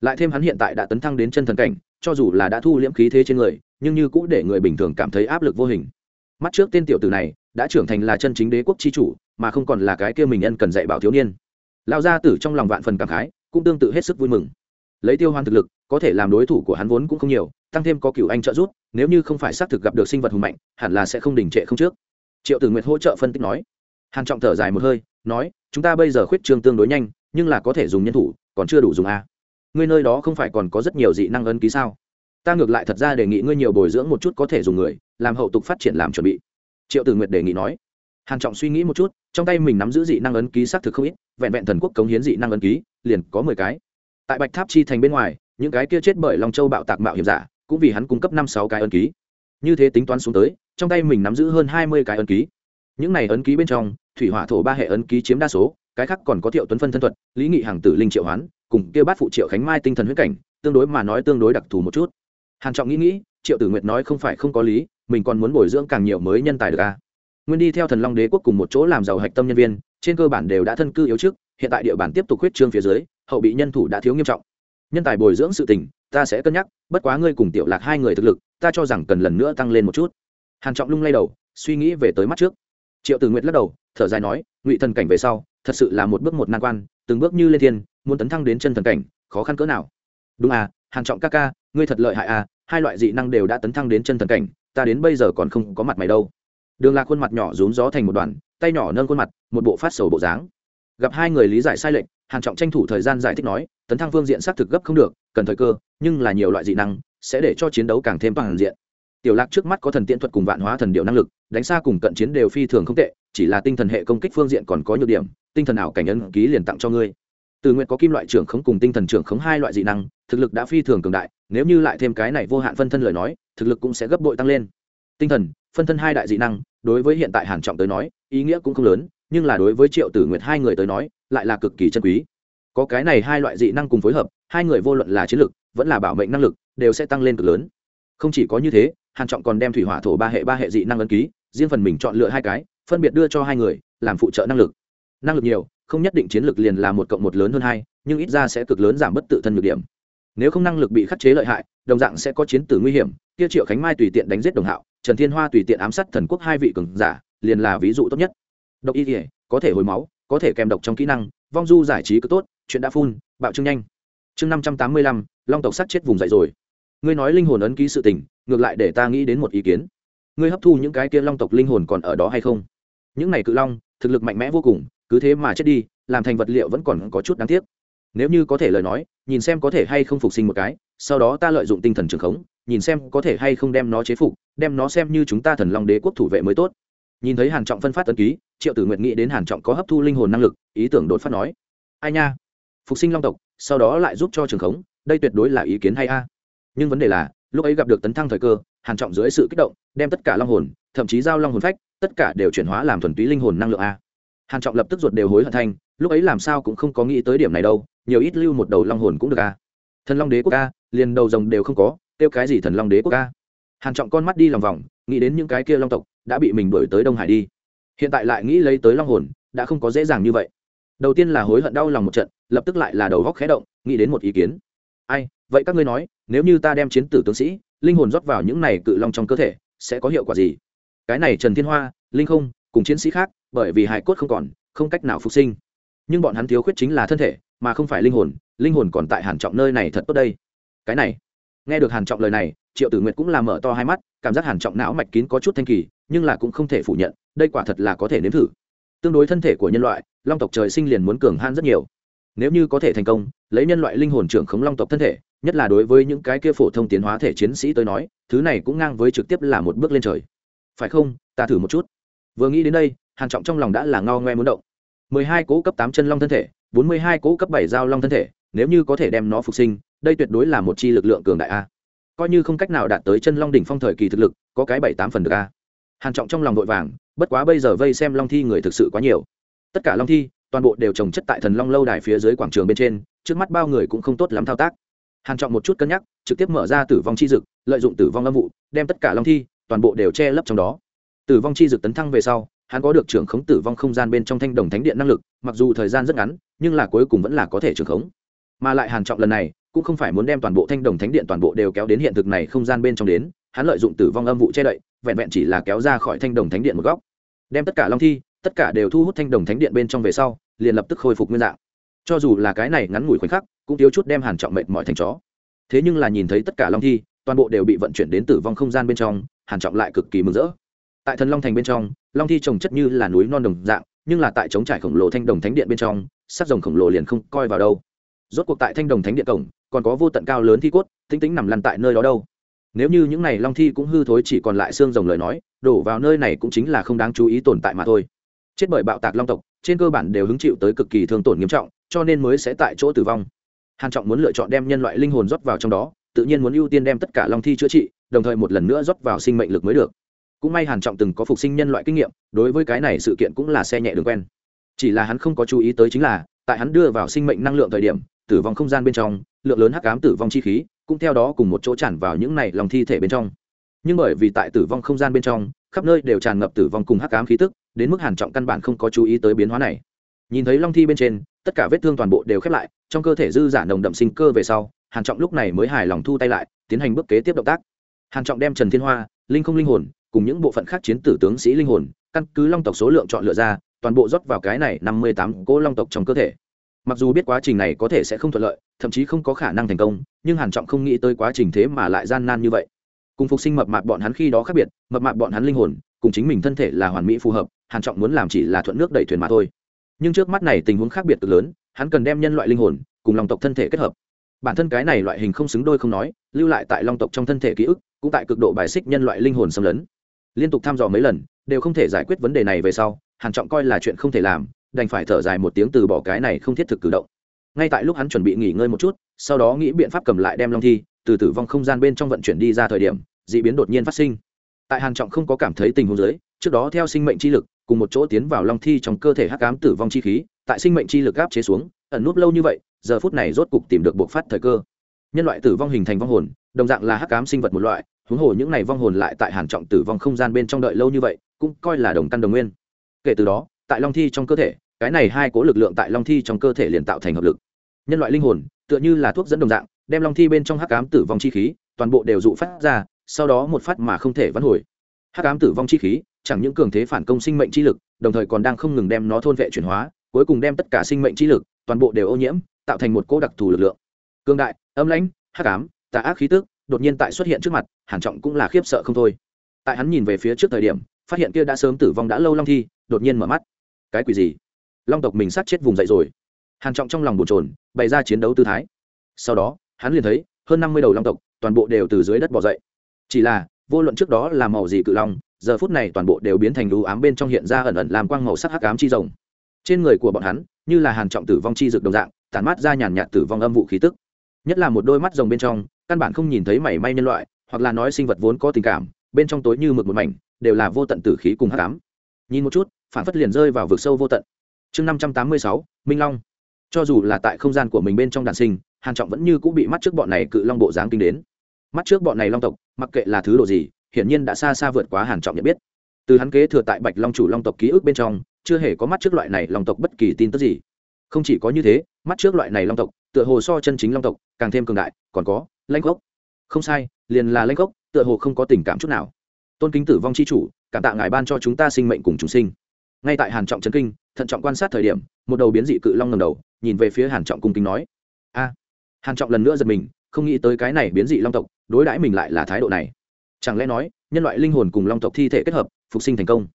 Lại thêm hắn hiện tại đã tấn thăng đến chân thần cảnh, cho dù là đã thu liễm khí thế trên người, nhưng như cũ để người bình thường cảm thấy áp lực vô hình. Mắt trước tên tiểu tử này, đã trưởng thành là chân chính đế quốc chi chủ, mà không còn là cái kia mình ân cần dạy bảo thiếu niên. Lão gia tử trong lòng vạn phần cảm khái, cũng tương tự hết sức vui mừng. Lấy tiêu hoan thực lực có thể làm đối thủ của hắn vốn cũng không nhiều, tăng thêm có cựu anh trợ giúp, nếu như không phải xác thực gặp được sinh vật hùng mạnh, hẳn là sẽ không đình trệ không trước. Triệu tử nguyệt hỗ trợ phân tích nói. Hàn trọng thở dài một hơi, nói, chúng ta bây giờ khuyết trương tương đối nhanh, nhưng là có thể dùng nhân thủ, còn chưa đủ dùng a. Ngươi nơi đó không phải còn có rất nhiều dị năng ấn ký sao? Ta ngược lại thật ra đề nghị ngươi nhiều bồi dưỡng một chút có thể dùng người, làm hậu tục phát triển làm chuẩn bị. Triệu tử nguyệt đề nghị nói. Hàn trọng suy nghĩ một chút, trong tay mình nắm giữ dị năng ấn ký xác thực không ít, vẹn vẹn thần quốc cống hiến dị năng ấn ký, liền có mười cái. Tại bạch tháp chi thành bên ngoài những cái kia chết bởi long châu bạo tạc mạo hiểm giả, cũng vì hắn cung cấp năm sáu cái ấn ký. Như thế tính toán xuống tới, trong tay mình nắm giữ hơn hai mươi cái ấn ký. Những này ấn ký bên trong, thủy hỏa thổ ba hệ ấn ký chiếm đa số, cái khác còn có thiệu tuấn phân thân thuật, lý nghị hàng tử linh triệu hoán, cùng kêu bát phụ triệu khánh mai tinh thần huyết cảnh, tương đối mà nói tương đối đặc thù một chút. Hàn trọng nghĩ nghĩ, triệu tử nguyệt nói không phải không có lý, mình còn muốn bồi dưỡng càng nhiều mới nhân tài được a nguyên đi theo thần long đế quốc cùng một chỗ làm giàu hạch tâm nhân viên, trên cơ bản đều đã thân cư yếu trước, hiện tại địa bàn tiếp tục huyết trương phía dưới, hậu bị nhân thủ đã thiếu nghiêm trọng nhân tài bồi dưỡng sự tình, ta sẽ cân nhắc, bất quá ngươi cùng tiểu lạc hai người thực lực, ta cho rằng cần lần nữa tăng lên một chút. Hàn trọng lung lay đầu, suy nghĩ về tới mắt trước. Triệu tử nguyệt lắc đầu, thở dài nói, ngụy thần cảnh về sau, thật sự là một bước một nan quan, từng bước như lên thiên, muốn tấn thăng đến chân thần cảnh, khó khăn cỡ nào? Đúng à hàn trọng ca ca, ngươi thật lợi hại à hai loại dị năng đều đã tấn thăng đến chân thần cảnh, ta đến bây giờ còn không có mặt mày đâu. Đường lạc khuôn mặt nhỏ rún gió thành một đoàn, tay nhỏ nâng khuôn mặt, một bộ phát sầu bộ dáng. Gặp hai người lý giải sai lệch hàn trọng tranh thủ thời gian giải thích nói, tấn thăng phương diện xác thực gấp không được, cần thời cơ, nhưng là nhiều loại dị năng, sẽ để cho chiến đấu càng thêm toàn diện. Tiểu lạc trước mắt có thần tiễn thuật cùng vạn hóa thần điệu năng lực, đánh xa cùng cận chiến đều phi thường không tệ, chỉ là tinh thần hệ công kích phương diện còn có nhược điểm, tinh thần ảo cảnh ấn ký liền tặng cho ngươi. Từ nguyện có kim loại trưởng khống cùng tinh thần trưởng khống hai loại dị năng, thực lực đã phi thường cường đại, nếu như lại thêm cái này vô hạn phân thân lời nói, thực lực cũng sẽ gấp bội tăng lên. Tinh thần, phân thân hai đại dị năng, đối với hiện tại hàn trọng tới nói, ý nghĩa cũng không lớn, nhưng là đối với triệu tử nguyệt hai người tới nói lại là cực kỳ chân quý. Có cái này hai loại dị năng cùng phối hợp, hai người vô luận là chiến lực, vẫn là bảo mệnh năng lực, đều sẽ tăng lên cực lớn. Không chỉ có như thế, hàn trọng còn đem thủy hỏa thổ ba hệ ba hệ dị năng ấn ký, riêng phần mình chọn lựa hai cái, phân biệt đưa cho hai người, làm phụ trợ năng lực. Năng lực nhiều, không nhất định chiến lược liền là một cộng một lớn hơn hai, nhưng ít ra sẽ cực lớn giảm bất tự thân nhược điểm. Nếu không năng lực bị khắc chế lợi hại, đồng dạng sẽ có chiến tử nguy hiểm, kia triệu khánh mai tùy tiện đánh giết đồng hạo, trần thiên hoa tùy tiện ám sát thần quốc hai vị cường giả, liền là ví dụ tốt nhất. Độc y thể có thể hồi máu có thể kèm độc trong kỹ năng, vong du giải trí cứ tốt, chuyện đã phun bạo trưng nhanh. Chương năm trăm tám mươi lăm, long tộc sát chết vùng dậy rồi. Ngươi nói linh hồn ấn ký sự tình, ngược lại để ta nghĩ đến một ý kiến. Ngươi hấp thu những cái kia long tộc linh hồn còn ở đó hay không? Những này cự long, thực lực mạnh mẽ vô cùng, cứ thế mà chết đi, làm thành vật liệu vẫn còn có chút đáng tiếc. Nếu như có thể lời nói, nhìn xem có thể hay không phục sinh một cái, sau đó ta lợi dụng tinh thần trường khống, nhìn xem có thể hay không đem nó chế phục, đem nó xem như chúng ta thần long đế quốc thủ vệ mới tốt. Nhìn thấy hàn trọng phân phát tấn ký triệu tử nguyện nghĩ đến hàn trọng có hấp thu linh hồn năng lực, ý tưởng đột phát nói, ai nha, phục sinh long tộc, sau đó lại giúp cho trường khống, đây tuyệt đối là ý kiến hay a. Nhưng vấn đề là, lúc ấy gặp được tấn thăng thời cơ, hàn trọng dưới sự kích động, đem tất cả long hồn, thậm chí giao long hồn phách, tất cả đều chuyển hóa làm thuần túy linh hồn năng lượng a. Hàn trọng lập tức ruột đều hối hận thanh lúc ấy làm sao cũng không có nghĩ tới điểm này đâu, nhiều ít lưu một đầu long hồn cũng được a. Thần long đế quốc a, liền đầu rồng đều không có tiêu cái gì thần long đế quốc a? Hàn trọng con mắt đi lòng vòng, nghĩ đến những cái kia long tộc, đã bị mình đuổi tới đông hải đi hiện tại lại nghĩ lấy tới long hồn, đã không có dễ dàng như vậy. Đầu tiên là hối hận đau lòng một trận, lập tức lại là đầu góc khé động, nghĩ đến một ý kiến. Ai, vậy các ngươi nói, nếu như ta đem chiến tử tướng sĩ, linh hồn rót vào những này cự long trong cơ thể, sẽ có hiệu quả gì? Cái này trần thiên hoa, linh không, cùng chiến sĩ khác, bởi vì hải cốt không còn, không cách nào phục sinh. Nhưng bọn hắn thiếu khuyết chính là thân thể, mà không phải linh hồn linh hồn còn tại hàn trọng nơi này thật tốt đây. Cái này, nghe được hàn trọng lời này, triệu tử nguyệt cũng là mở to hai mắt, cảm giác hàn trọng não mạch kín có chút thanh kỳ, nhưng là cũng không thể phủ nhận đây quả thật là có thể nếm thử. Tương đối thân thể của nhân loại, long tộc trời sinh liền muốn cường han rất nhiều. Nếu như có thể thành công, lấy nhân loại linh hồn trưởng khống long tộc thân thể, nhất là đối với những cái kia phổ thông tiến hóa thể chiến sĩ tới nói, thứ này cũng ngang với trực tiếp là một bước lên trời. Phải không? Ta thử một chút. Vừa nghĩ đến đây, hàn trọng trong lòng đã là ngao ngoe muốn động. mười hai cố cấp tám chân long thân thể, bốn mươi hai cố cấp bảy dao long thân thể, nếu như có thể đem nó phục sinh, đây tuyệt đối là một chi lực lượng cường đại a. Coi như không cách nào đạt tới chân long đỉnh phong thời kỳ thực lực, có cái bảy tám phần được a. Hàn trọng trong lòng vội vàng bất quá bây giờ vây xem long thi người thực sự quá nhiều. Tất cả long thi, toàn bộ đều trồng chất tại thần long lâu đài phía dưới quảng trường bên trên, trước mắt bao người cũng không tốt lắm thao tác. Hàn trọng một chút cân nhắc, trực tiếp mở ra tử vong chi dực, lợi dụng tử vong âm vụ, đem tất cả long thi, toàn bộ đều che lấp trong đó. Tử vong chi dực tấn thăng về sau, hắn có được trưởng khống tử vong không gian bên trong thanh đồng thánh điện năng lực, mặc dù thời gian rất ngắn, nhưng là cuối cùng vẫn là có thể trưởng khống. Mà lại hàn trọng lần này, cũng không phải muốn đem toàn bộ thanh đồng thánh điện toàn bộ đều kéo đến hiện thực này không gian bên trong đến, hắn lợi dụng tử vong âm vụ che đậy, vẹn vẹn chỉ là kéo ra khỏi thanh đồng thánh điện một góc đem tất cả long thi, tất cả đều thu hút thanh đồng thánh điện bên trong về sau, liền lập tức khôi phục nguyên dạng. Cho dù là cái này ngắn ngủi khoảnh khắc, cũng thiếu chút đem hàn trọng mệt mỏi thành chó. Thế nhưng là nhìn thấy tất cả long thi, toàn bộ đều bị vận chuyển đến tử vong không gian bên trong, hàn trọng lại cực kỳ mừng rỡ. Tại thần long thành bên trong, long thi trồng chất như là núi non đồng dạng, nhưng là tại chống trải khổng lồ thanh đồng thánh điện bên trong, sắc rồng khổng lồ liền không coi vào đâu. Rốt cuộc tại thanh đồng thánh điện cổng, còn có vô tận cao lớn thi cốt tinh tính nằm lăn tại nơi đó đâu nếu như những này long thi cũng hư thối chỉ còn lại xương rồng lời nói, đổ vào nơi này cũng chính là không đáng chú ý tồn tại mà thôi. Chết bởi bạo tạc long tộc, trên cơ bản đều hứng chịu tới cực kỳ thương tổn nghiêm trọng, cho nên mới sẽ tại chỗ tử vong. Hàn trọng muốn lựa chọn đem nhân loại linh hồn rót vào trong đó, tự nhiên muốn ưu tiên đem tất cả long thi chữa trị, đồng thời một lần nữa rót vào sinh mệnh lực mới được. Cũng may hàn trọng từng có phục sinh nhân loại kinh nghiệm, đối với cái này sự kiện cũng là xe nhẹ đường quen. Chỉ là hắn không có chú ý tới chính là, tại hắn đưa vào sinh mệnh năng lượng thời điểm, tử vong không gian bên trong, lượng lớn hắc ám tử vong chi khí cũng theo đó cùng một chỗ tràn vào những này lòng thi thể bên trong. Nhưng bởi vì tại tử vong không gian bên trong, khắp nơi đều tràn ngập tử vong cùng hắc ám khí tức, đến mức hàn trọng căn bản không có chú ý tới biến hóa này. Nhìn thấy long thi bên trên, tất cả vết thương toàn bộ đều khép lại, trong cơ thể dư giả nồng đậm sinh cơ về sau, hàn trọng lúc này mới hài lòng thu tay lại, tiến hành bước kế tiếp động tác. Hàn trọng đem trần thiên hoa, linh không linh hồn, cùng những bộ phận khác chiến tử tướng sĩ linh hồn, căn cứ long tộc số lượng chọn lựa ra, toàn bộ rót vào cái này năm mươi tám cỗ long tộc trong cơ thể mặc dù biết quá trình này có thể sẽ không thuận lợi, thậm chí không có khả năng thành công, nhưng hàn trọng không nghĩ tới quá trình thế mà lại gian nan như vậy. Cùng phục sinh mập mạp bọn hắn khi đó khác biệt, mập mạp bọn hắn linh hồn, cùng chính mình thân thể là hoàn mỹ phù hợp, hàn trọng muốn làm chỉ là thuận nước đẩy thuyền mà thôi. Nhưng trước mắt này tình huống khác biệt cực lớn, hắn cần đem nhân loại linh hồn, cùng long tộc thân thể kết hợp. Bản thân cái này loại hình không xứng đôi không nói, lưu lại tại long tộc trong thân thể ký ức, cũng tại cực độ bài xích nhân loại linh hồn xâm lấn. Liên tục thăm dò mấy lần, đều không thể giải quyết vấn đề này về sau, hàn trọng coi là chuyện không thể làm đành phải thở dài một tiếng từ bỏ cái này không thiết thực cử động. Ngay tại lúc hắn chuẩn bị nghỉ ngơi một chút, sau đó nghĩ biện pháp cầm lại đem long thi, từ tử vong không gian bên trong vận chuyển đi ra thời điểm, d ị biến đột nhiên phát sinh. Tại hàn trọng không có cảm thấy tình huống dưới, trước đó theo sinh mệnh chi lực, cùng một chỗ tiến vào long thi trong cơ thể hắc ám tử vong chi khí, tại sinh mệnh chi lực áp chế xuống, ẩn nút lâu như vậy, giờ phút này rốt cục tìm được buộc phát thời cơ. Nhân loại tử vong hình thành vong hồn, đồng dạng là hắc ám sinh vật một loại, huống hồ những này vong hồn lại tại hàn trọng tử vong không gian bên trong đợi lâu như vậy, cũng coi là đồng căn đồng nguyên. Kể từ đó, tại long thi trong cơ thể cái này hai cố lực lượng tại long thi trong cơ thể liền tạo thành hợp lực. Nhân loại linh hồn, tựa như là thuốc dẫn đồng dạng, đem long thi bên trong hắc ám tử vong chi khí, toàn bộ đều dụ phát ra, sau đó một phát mà không thể vãn hồi. Hắc ám tử vong chi khí, chẳng những cường thế phản công sinh mệnh chi lực, đồng thời còn đang không ngừng đem nó thôn vệ chuyển hóa, cuối cùng đem tất cả sinh mệnh chi lực, toàn bộ đều ô nhiễm, tạo thành một cỗ đặc thù lực lượng. Cương đại, âm lãnh, hắc ám, tà ác khí tức, đột nhiên tại xuất hiện trước mặt hàn trọng cũng là khiếp sợ không thôi. Tại hắn nhìn về phía trước thời điểm, phát hiện kia đã sớm tử vong đã lâu long thi, đột nhiên mở mắt. Cái quỷ gì? Long tộc mình sát chết vùng dậy rồi. Hàn trọng trong lòng bồn chồn, bày ra chiến đấu tư thái. Sau đó, hắn liền thấy, hơn năm mươi đầu long tộc, toàn bộ đều từ dưới đất bò dậy. Chỉ là, vô luận trước đó là màu gì cự long, giờ phút này toàn bộ đều biến thành đú ám bên trong hiện ra ẩn ẩn làm quang màu sắc hắc ám chi rồng. Trên người của bọn hắn, như là hàn trọng tử vong chi dược đồng dạng, tản mát ra nhàn nhạt tử vong âm vụ khí tức. Nhất là một đôi mắt rồng bên trong, căn bản không nhìn thấy mảy may nhân loại, hoặc là nói sinh vật vốn có tình cảm, bên trong tối như mực một mảnh, đều là vô tận tử khí cùng hắc ám. Nhìn một chút, phản phất liền rơi vào vực sâu vô tận chương năm trăm tám mươi sáu, minh long. Cho dù là tại không gian của mình bên trong đàn sinh, hàn trọng vẫn như cũng bị mắt trước bọn này cự long bộ dáng kinh đến. Mắt trước bọn này long tộc, mặc kệ là thứ độ gì, hiển nhiên đã xa xa vượt quá hàn trọng nhận biết. Từ hắn kế thừa tại bạch long chủ long tộc ký ức bên trong, chưa hề có mắt trước loại này long tộc bất kỳ tin tức gì. Không chỉ có như thế, mắt trước loại này long tộc, tựa hồ so chân chính long tộc càng thêm cường đại, còn có lanh gốc không sai, liền là lanh gốc tựa hồ không có tình cảm chút nào. Tôn kính tử vong c h i chủ, cảm tạ ngài ban cho chúng ta sinh mệnh cùng chúng sinh. Ngay tại hàn trọng trấn kinh thận trọng quan sát thời điểm, một đầu biến dị cự long ngầm đầu, nhìn về phía hàn trọng cung kính nói, a. Hàn trọng lần nữa giật mình, không nghĩ tới cái này biến dị long tộc, đối đãi mình lại là thái độ này. Chẳng lẽ nói, nhân loại linh hồn cùng long tộc thi thể kết hợp, phục sinh thành công?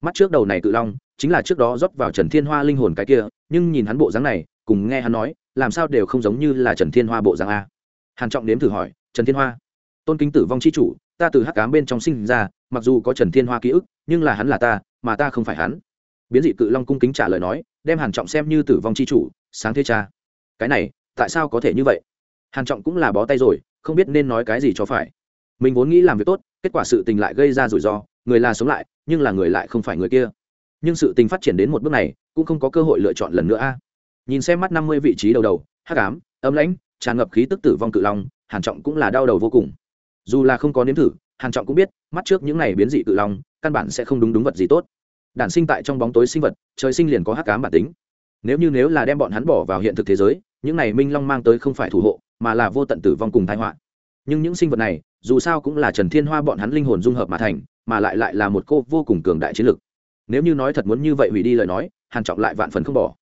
Mắt trước đầu này cự long, chính là trước đó rót vào trần thiên hoa linh hồn cái kia, nhưng nhìn hắn bộ dáng này, cùng nghe hắn nói, làm sao đều không giống như là trần thiên hoa bộ dáng a. Hàn trọng nếm thử hỏi, trần thiên hoa, tôn kính tử vong chi chủ, ta từ hắc cám bên trong sinh ra, mặc dù có trần thiên hoa ký ức, nhưng là hắn là ta, mà ta không phải hắn biến dị cự long cung kính trả lời nói, đem hàn trọng xem như tử vong chi chủ, sáng thế cha. Cái này, tại sao có thể như vậy? Hàn trọng cũng là bó tay rồi, không biết nên nói cái gì cho phải. Mình vốn nghĩ làm việc tốt, kết quả sự tình lại gây ra rủi ro, người là sống lại, nhưng là người lại không phải người kia. Nhưng sự tình phát triển đến một bước này, cũng không có cơ hội lựa chọn lần nữa a. Nhìn xem mắt năm mươi vị trí đầu đầu, hắc ám, âm lãnh, tràn ngập khí tức tử vong cự long, hàn trọng cũng là đau đầu vô cùng. Dù là không có nếm thử, hàn trọng cũng biết, mắt trước những này biến dị cự long, căn bản sẽ không đúng đúng vật gì tốt đản sinh tại trong bóng tối sinh vật, trời sinh liền có hắc ám bản tính. Nếu như nếu là đem bọn hắn bỏ vào hiện thực thế giới, những này minh long mang tới không phải thủ hộ, mà là vô tận tử vong cùng tai họa. Nhưng những sinh vật này, dù sao cũng là trần thiên hoa bọn hắn linh hồn dung hợp mà thành, mà lại lại là một cô vô cùng cường đại chiến lực. Nếu như nói thật muốn như vậy hủy đi lời nói, hàn trọng lại vạn phần không bỏ.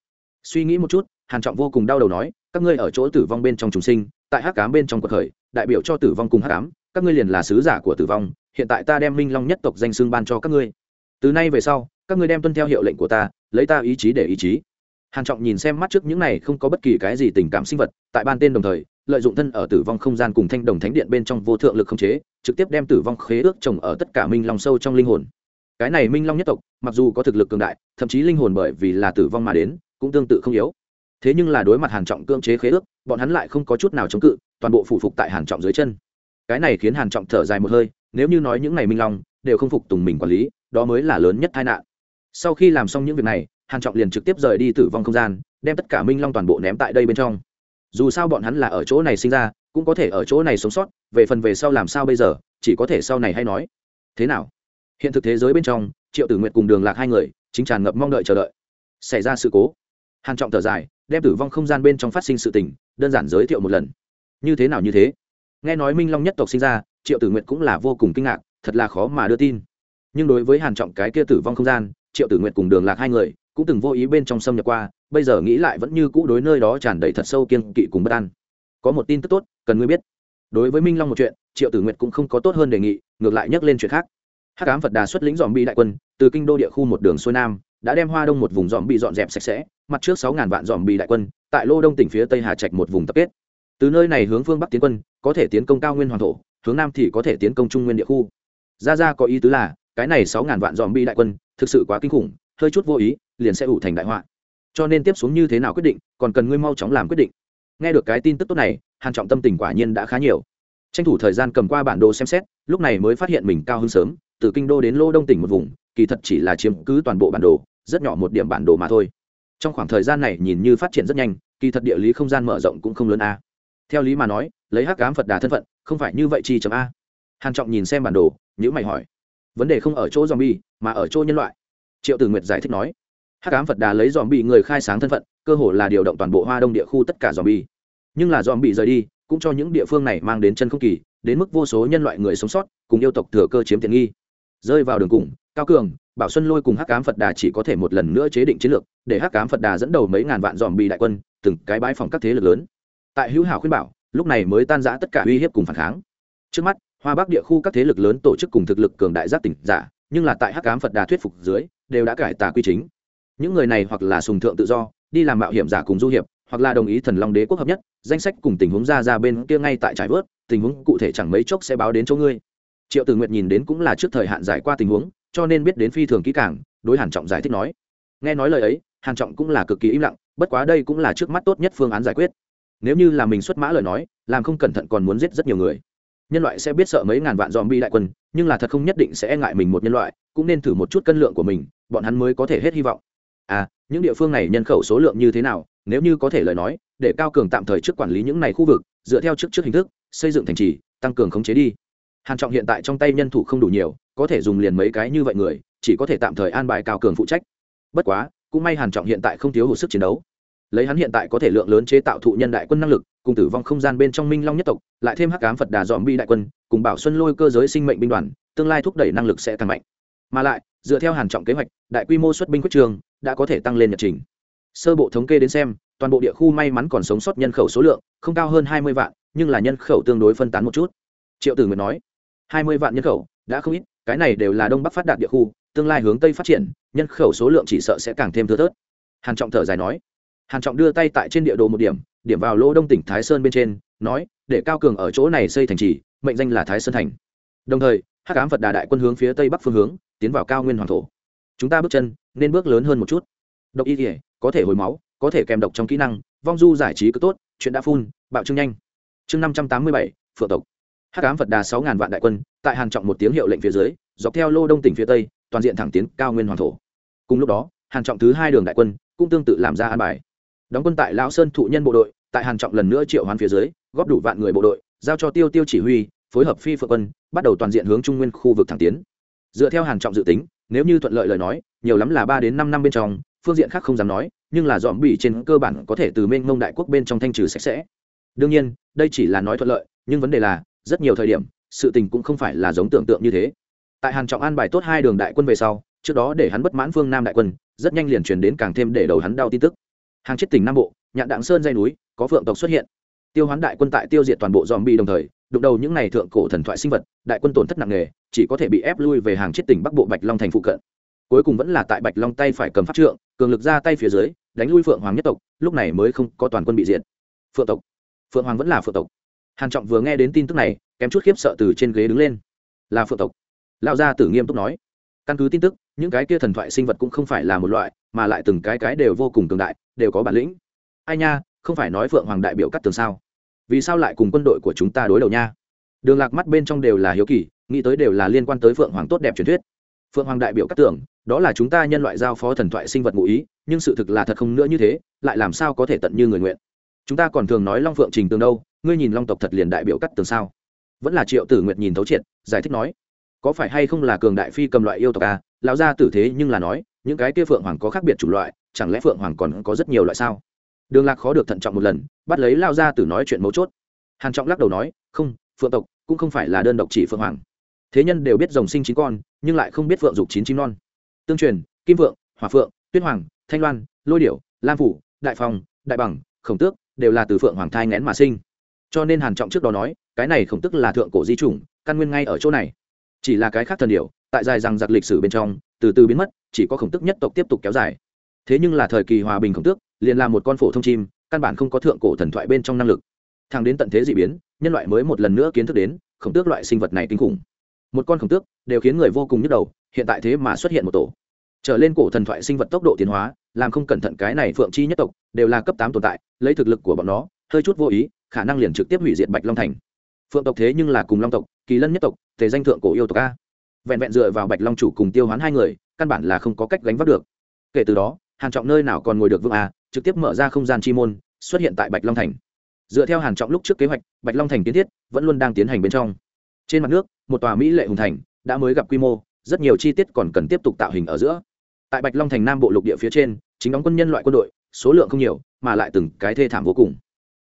Suy nghĩ một chút, hàn trọng vô cùng đau đầu nói, các ngươi ở chỗ tử vong bên trong trùng sinh, tại hắc ám bên trong cuộc khởi, đại biểu cho tử vong cùng hắc ám, các ngươi liền là sứ giả của tử vong, hiện tại ta đem minh long nhất tộc danh xương ban cho các ngươi. Từ nay về sau các ngươi đem tuân theo hiệu lệnh của ta, lấy ta ý chí để ý chí. Hàn trọng nhìn xem mắt trước những này không có bất kỳ cái gì tình cảm sinh vật, tại ban tên đồng thời, lợi dụng thân ở tử vong không gian cùng thanh đồng thánh điện bên trong vô thượng lực không chế, trực tiếp đem tử vong khế ước trồng ở tất cả minh long sâu trong linh hồn. Cái này minh long nhất tộc, mặc dù có thực lực cường đại, thậm chí linh hồn bởi vì là tử vong mà đến, cũng tương tự không yếu. Thế nhưng là đối mặt hàn trọng cưỡng chế khế ước, bọn hắn lại không có chút nào chống cự, toàn bộ phủ phục tại hàn trọng dưới chân. Cái này khiến hàn trọng thở dài một hơi, nếu như nói những này minh long, đều không phục tùng mình quản lý, đó mới là lớn nhất tai nạn sau khi làm xong những việc này, hàn trọng liền trực tiếp rời đi tử vong không gian, đem tất cả minh long toàn bộ ném tại đây bên trong. Dù sao bọn hắn là ở chỗ này sinh ra, cũng có thể ở chỗ này sống sót, về phần về sau làm sao bây giờ, chỉ có thể sau này hay nói. Thế nào? Hiện thực thế giới bên trong, triệu tử nguyệt cùng đường lạc hai người, chính tràn ngập mong đợi chờ đợi. Xảy ra sự cố. Hàn trọng thở dài, đem tử vong không gian bên trong phát sinh sự tình, đơn giản giới thiệu một lần. Như thế nào như thế? Nghe nói minh long nhất tộc sinh ra, triệu tử nguyệt cũng là vô cùng kinh ngạc, thật là khó mà đưa tin. Nhưng đối với hàn trọng cái kia tử vong không gian triệu tử nguyệt cùng đường lạc hai người cũng từng vô ý bên trong xâm nhập qua, bây giờ nghĩ lại vẫn như cũ đối nơi đó tràn đầy thật sâu kiên kỵ cùng bất an. Có một tin tức tốt, cần ngươi biết. Đối với minh long một chuyện, triệu tử nguyệt cũng không có tốt hơn đề nghị, ngược lại nhắc lên chuyện khác. Hắc ám phật đà xuất lĩnh dòm bi đại quân, từ kinh đô địa khu một đường xuôi nam, đã đem hoa đông một vùng dòm bị dọn dẹp sạch sẽ, mặt trước sáu ngàn vạn dòm bị đại quân, tại lô đông tỉnh phía tây hà trạch một vùng tập kết. Từ nơi này hướng phương bắc tiến quân, có thể tiến công cao nguyên hoàng thổ, hướng nam thì có thể tiến công trung nguyên địa khu. Ra ra có ý tứ là cái này sáu ngàn vạn dòm bi đại quân, thực sự quá kinh khủng, hơi chút vô ý, liền sẽ ủ thành đại họa. Cho nên tiếp xuống như thế nào quyết định, còn cần ngươi mau chóng làm quyết định. Nghe được cái tin tức tốt này, hàn trọng tâm tình quả nhiên đã khá nhiều. Tranh thủ thời gian cầm qua bản đồ xem xét, lúc này mới phát hiện mình cao hơn sớm, từ kinh đô đến lô đông tỉnh một vùng, kỳ thật chỉ là chiếm cứ toàn bộ bản đồ, rất nhỏ một điểm bản đồ mà thôi. Trong khoảng thời gian này nhìn như phát triển rất nhanh, kỳ thật địa lý không gian mở rộng cũng không lớn a. Theo lý mà nói, lấy hắc cám phật đà thân phận, không phải như vậy chi chấm a. Hàn trọng nhìn xem bản đồ nhữ mày hỏi vấn đề không ở chỗ zombie, mà ở chỗ nhân loại. Triệu tử nguyệt giải thích nói, hắc ám phật đà lấy dòm bị người khai sáng thân phận, cơ hồ là điều động toàn bộ hoa đông địa khu tất cả dòm bi nhưng là dòm bị rời đi, cũng cho những địa phương này mang đến chân không kỳ, đến mức vô số nhân loại người sống sót, cùng yêu tộc thừa cơ chiếm tiện nghi. Rơi vào đường cùng, cao cường, bảo xuân lôi cùng hắc cám phật đà chỉ có thể một lần nữa chế định chiến lược, để hắc cám phật đà dẫn đầu mấy ngàn vạn dòm bị đại quân, từng cái bãi phòng các thế lực lớn. Tại hữu hảo khuyên bảo, lúc này mới tan giã tất cả uy hiếp cùng phản kháng. Trước mắt hoa bắc địa khu các thế lực lớn tổ chức cùng thực lực cường đại giác tỉnh giả, nhưng là tại hắc cám phật đà thuyết phục dưới, đều đã cải tà quy chính. Những người này hoặc là sùng thượng tự do, đi làm mạo hiểm giả cùng du hiệp, hoặc là đồng ý thần long đế quốc hợp nhất, danh sách cùng tình huống ra ra bên kia ngay tại trải vớt, tình huống cụ thể chẳng mấy chốc sẽ báo đến chỗ ngươi. Triệu tử nguyệt nhìn đến cũng là trước thời hạn giải qua tình huống, cho nên biết đến phi thường kỹ càng, đối hàn trọng giải thích nói. Nghe nói lời ấy, hàn trọng cũng là cực kỳ im lặng, bất quá đây cũng là trước mắt tốt nhất phương án giải quyết. Nếu như là mình xuất mã lời nói, làm không cẩn thận còn muốn giết rất nhiều người nhân loại sẽ biết sợ mấy ngàn vạn dòm bi đại quân, nhưng là thật không nhất định sẽ e ngại mình một nhân loại, cũng nên thử một chút cân lượng của mình, bọn hắn mới có thể hết hy vọng. À những địa phương này nhân khẩu số lượng như thế nào, nếu như có thể lời nói, để cao cường tạm thời trước quản lý những này khu vực, dựa theo trước trước hình thức, xây dựng thành trì, tăng cường khống chế đi. Hàn trọng hiện tại trong tay nhân thủ không đủ nhiều, có thể dùng liền mấy cái như vậy người, chỉ có thể tạm thời an bài cao cường phụ trách. Bất quá, cũng may hàn trọng hiện tại không thiếu hụt sức chiến đấu. Lấy hắn hiện tại có thể lượng lớn chế tạo thụ nhân đại quân năng lực cùng tử vong không gian bên trong minh long nhất tộc, lại thêm hắc ám phật đà dòm bi đại quân, cùng bảo xuân lôi cơ giới sinh mệnh binh đoàn, tương lai thúc đẩy năng lực sẽ tăng mạnh. Mà lại, dựa theo hàn trọng kế hoạch, đại quy mô xuất binh quyết trường đã có thể tăng lên nhật trình. Sơ bộ thống kê đến xem, toàn bộ địa khu may mắn còn sống sót nhân khẩu số lượng không cao hơn hai mươi vạn, nhưng là nhân khẩu tương đối phân tán một chút. Triệu tử nguyệt nói, hai mươi vạn nhân khẩu, đã không ít, cái này đều là đông bắc phát đạt địa khu, tương lai hướng tây phát triển, nhân khẩu số lượng chỉ sợ sẽ càng thêm thưa thớt. Hàn trọng thở dài nói, hàn trọng đưa tay tại trên địa đồ một điểm điểm vào lỗ đông tỉnh thái sơn bên trên, nói, để cao cường ở chỗ này xây thành trì, mệnh danh là thái sơn thành. Đồng thời, hắc ám phật đà đại quân hướng phía tây bắc phương hướng, tiến vào cao nguyên hoàng thổ. Chúng ta bước chân, nên bước lớn hơn một chút. Độc y thể có thể hồi máu, có thể kèm độc trong kỹ năng, vong du giải trí cứ tốt, chuyện đã phun, bạo trương nhanh. Chương năm trăm tám mươi bảy, phượng tộc. Hắc ám phật đà sáu ngàn vạn đại quân, tại hàn trọng một tiếng hiệu lệnh phía dưới, dọc theo lô đông tỉnh phía tây, toàn diện thẳng tiến cao nguyên hoàng thổ. Cùng lúc đó hàn trọng thứ hai đường đại quân cũng tương tự làm ra an bài. Đóng quân tại lão sơn thụ nhân bộ đội tại hàn trọng lần nữa triệu hoán phía dưới, góp đủ vạn người bộ đội, giao cho tiêu tiêu chỉ huy, phối hợp phi phượng quân, bắt đầu toàn diện hướng trung nguyên khu vực thẳng tiến. Dựa theo hàn trọng dự tính, nếu như thuận lợi lời nói, nhiều lắm là ba đến năm năm bên trong, phương diện khác không dám nói, nhưng là dòm bị trên cơ bản có thể từ mênh mông đại quốc bên trong thanh trừ sạch sẽ. Đương nhiên, đây chỉ là nói thuận lợi, nhưng vấn đề là, rất nhiều thời điểm, sự tình cũng không phải là giống tưởng tượng như thế. Tại hàn trọng an bài tốt hai đường đại quân về sau, trước đó để hắn bất mãn phương nam đại quân, rất nhanh liền truyền đến càng thêm để đầu hắn đau tin tức. Hàng chết tỉnh nam bộ, nhạn đặng sơn dây núi có phượng tộc xuất hiện. Tiêu hoán đại quân tại tiêu diệt toàn bộ dòm bi đồng thời, đụng đầu những ngày thượng cổ thần thoại sinh vật, đại quân tổn thất nặng nề, chỉ có thể bị ép lui về hàng chết tỉnh bắc bộ bạch long thành phụ cận. Cuối cùng vẫn là tại bạch long tay phải cầm phát trượng, cường lực ra tay phía dưới, đánh lui phượng hoàng nhất tộc, lúc này mới không có toàn quân bị diệt. Phượng tộc. Phượng hoàng vẫn là phượng tộc. Hàn trọng vừa nghe đến tin tức này, kém chút khiếp sợ từ trên ghế đứng lên. Là phượng tộc. Lão gia tử nghiêm túc nói. Căn cứ tin tức, những cái kia thần thoại sinh vật cũng không phải là một loại, mà lại từng cái cái đều vô cùng cường đại, đều có bản lĩnh. Ai nha không phải nói phượng hoàng đại biểu cắt tường sao? Vì sao lại cùng quân đội của chúng ta đối đầu nha? Đường lạc mắt bên trong đều là hiếu kỳ, nghĩ tới đều là liên quan tới phượng hoàng tốt đẹp truyền thuyết. Phượng hoàng đại biểu cắt tường, đó là chúng ta nhân loại giao phó thần thoại sinh vật ngụ ý, nhưng sự thực là thật không nữa như thế, lại làm sao có thể tận như người nguyện? Chúng ta còn thường nói long phượng trình tường đâu, ngươi nhìn long tộc thật liền đại biểu cắt tường sao? Vẫn là triệu tử nguyệt nhìn thấu triệt, giải thích nói, có phải hay không là cường đại phi cầm loại yêu tộc à? Lão gia tử thế nhưng là nói, những cái kia phượng hoàng có khác biệt chủng loại, chẳng lẽ phượng hoàng còn có rất nhiều loại sao? Đường lạc khó được thận trọng một lần, bắt lấy lao ra từ nói chuyện mấu chốt. Hàn trọng lắc đầu nói, không, phượng tộc cũng không phải là đơn độc chỉ phượng hoàng. Thế nhân đều biết rồng sinh chín con, nhưng lại không biết phượng dục chín chim non. Tương truyền, kim vượng, hỏa phượng, tuyết hoàng, thanh loan, lôi điểu, lam phủ, đại phong, đại bằng, khổng tước đều là từ phượng hoàng thai ngén mà sinh. Cho nên hàn trọng trước đó nói, cái này khổng tức là thượng cổ di chủng, căn nguyên ngay ở chỗ này. Chỉ là cái khác thần điểu, tại dài rằng giặc lịch sử bên trong, từ từ biến mất, chỉ có khổng tức nhất tộc tiếp tục kéo dài. Thế nhưng là thời kỳ hòa bình khổng tước liền là một con phổ thông chim, căn bản không có thượng cổ thần thoại bên trong năng lực. Thang đến tận thế dị biến, nhân loại mới một lần nữa kiến thức đến, khổng tước loại sinh vật này kinh khủng. Một con khổng tước đều khiến người vô cùng nhức đầu, hiện tại thế mà xuất hiện một tổ. Trở lên cổ thần thoại sinh vật tốc độ tiến hóa, làm không cẩn thận cái này phượng chi nhất tộc, đều là cấp tám tồn tại, lấy thực lực của bọn nó, hơi chút vô ý, khả năng liền trực tiếp hủy diệt bạch long thành. Phượng tộc thế nhưng là cùng long tộc, kỳ lân nhất tộc thể danh thượng cổ yêu tộc a. Vẹn vẹn dựa vào bạch long chủ cùng tiêu hoán hai người, căn bản là không có cách gánh vác được. Kể từ đó hàn trọng nơi nào còn ngồi được vương a trực tiếp mở ra không gian chi môn, xuất hiện tại bạch long thành. Dựa theo hàn trọng lúc trước kế hoạch, bạch long thành kiến thiết vẫn luôn đang tiến hành bên trong. Trên mặt nước, một tòa mỹ lệ hùng thành đã mới gặp quy mô, rất nhiều chi tiết còn cần tiếp tục tạo hình ở giữa. Tại bạch long thành nam bộ lục địa phía trên, chính đóng quân nhân loại quân đội, số lượng không nhiều, mà lại từng cái thê thảm vô cùng.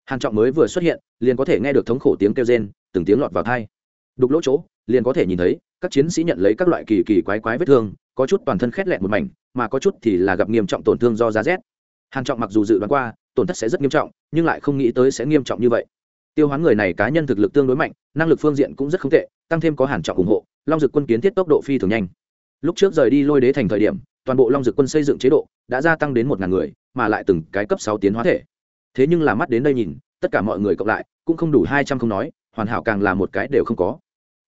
Hàn trọng mới vừa xuất hiện, liền có thể nghe được thống khổ tiếng kêu rên, từng tiếng lọt vào tai. Đục lỗ chỗ, liền có thể nhìn thấy, các chiến sĩ nhận lấy các loại kỳ kỳ quái quái vết thương, có chút toàn thân khét lẹn một mảnh, mà có chút thì là gặp nghiêm trọng tổn thương do giá rét hàn trọng mặc dù dự đoán qua, tổn thất sẽ rất nghiêm trọng, nhưng lại không nghĩ tới sẽ nghiêm trọng như vậy. Tiêu hoán người này cá nhân thực lực tương đối mạnh, năng lực phương diện cũng rất không tệ, tăng thêm có hàn trọng ủng hộ, long dực quân kiến thiết tốc độ phi thường nhanh. Lúc trước rời đi lôi đế thành thời điểm, toàn bộ long dực quân xây dựng chế độ đã gia tăng đến một ngàn người, mà lại từng cái cấp sáu tiến hóa thể. Thế nhưng là mắt đến đây nhìn, tất cả mọi người cộng lại, cũng không đủ hai trăm không nói, hoàn hảo càng là một cái đều không có.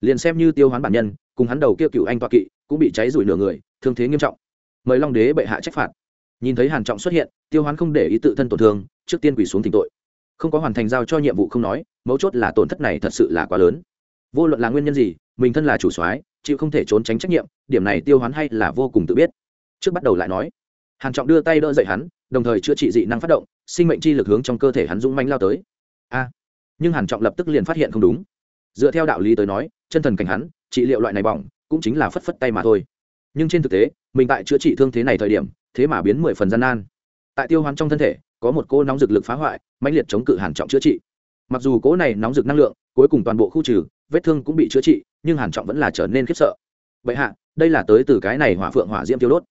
Liền xem như tiêu hoán bản nhân, cùng hắn đầu kia cựu anh toa kỵ, cũng bị cháy rủi nửa người, thương thế nghiêm trọng. Mời long đế bệ hạ trách phạt nhìn thấy hàn trọng xuất hiện, tiêu hoán không để ý tự thân tổn thương, trước tiên quỳ xuống thỉnh tội. Không có hoàn thành giao cho nhiệm vụ không nói, mấu chốt là tổn thất này thật sự là quá lớn. Vô luận là nguyên nhân gì, mình thân là chủ soái, chịu không thể trốn tránh trách nhiệm, điểm này tiêu hoán hay là vô cùng tự biết. Trước bắt đầu lại nói, hàn trọng đưa tay đỡ dậy hắn, đồng thời chữa trị dị năng phát động, sinh mệnh chi lực hướng trong cơ thể hắn dũng mãnh lao tới. A! Nhưng hàn trọng lập tức liền phát hiện không đúng. Dựa theo đạo lý tới nói, chân thần cảnh hắn, trị liệu loại này bỏng, cũng chính là phất phất tay mà thôi. Nhưng trên thực tế, mình tại chữa trị thương thế này thời điểm thế mà biến mười phần gian nan. Tại tiêu hoán trong thân thể, có một cô nóng dược lực phá hoại, mãnh liệt chống cự hàn trọng chữa trị. Mặc dù cỗ này nóng dược năng lượng, cuối cùng toàn bộ khu trừ, vết thương cũng bị chữa trị, nhưng hàn trọng vẫn là trở nên khiếp sợ. Vậy hạ, đây là tới từ cái này hỏa phượng hỏa diễm tiêu đốt.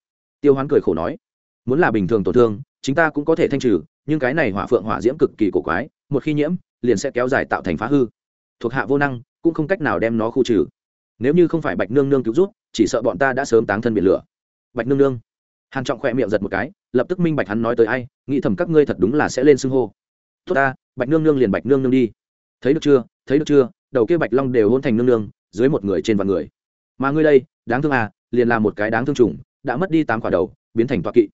Tiêu hoán cười khổ nói, muốn là bình thường tổn thương chúng ta cũng có thể thanh trừ, nhưng cái này hỏa phượng hỏa diễm cực kỳ cổ quái, một khi nhiễm, liền sẽ kéo dài tạo thành phá hư. Thuộc hạ vô năng, cũng không cách nào đem nó khu trừ. Nếu như không phải bạch nương nương cứu giúp, chỉ sợ bọn ta đã sớm táng thân biển lửa. Bạch nương nương hàn trọng khỏe miệng giật một cái, lập tức minh bạch hắn nói tới ai, nghĩ thầm các ngươi thật đúng là sẽ lên xưng hô. Tốt ta, bạch nương nương liền bạch nương nương đi. Thấy được chưa, thấy được chưa, đầu kia bạch long đều hôn thành nương nương, dưới một người trên vạn người. Mà ngươi đây, đáng thương à liền là một cái đáng thương trùng đã mất đi tám quả đầu, biến thành toa kỵ.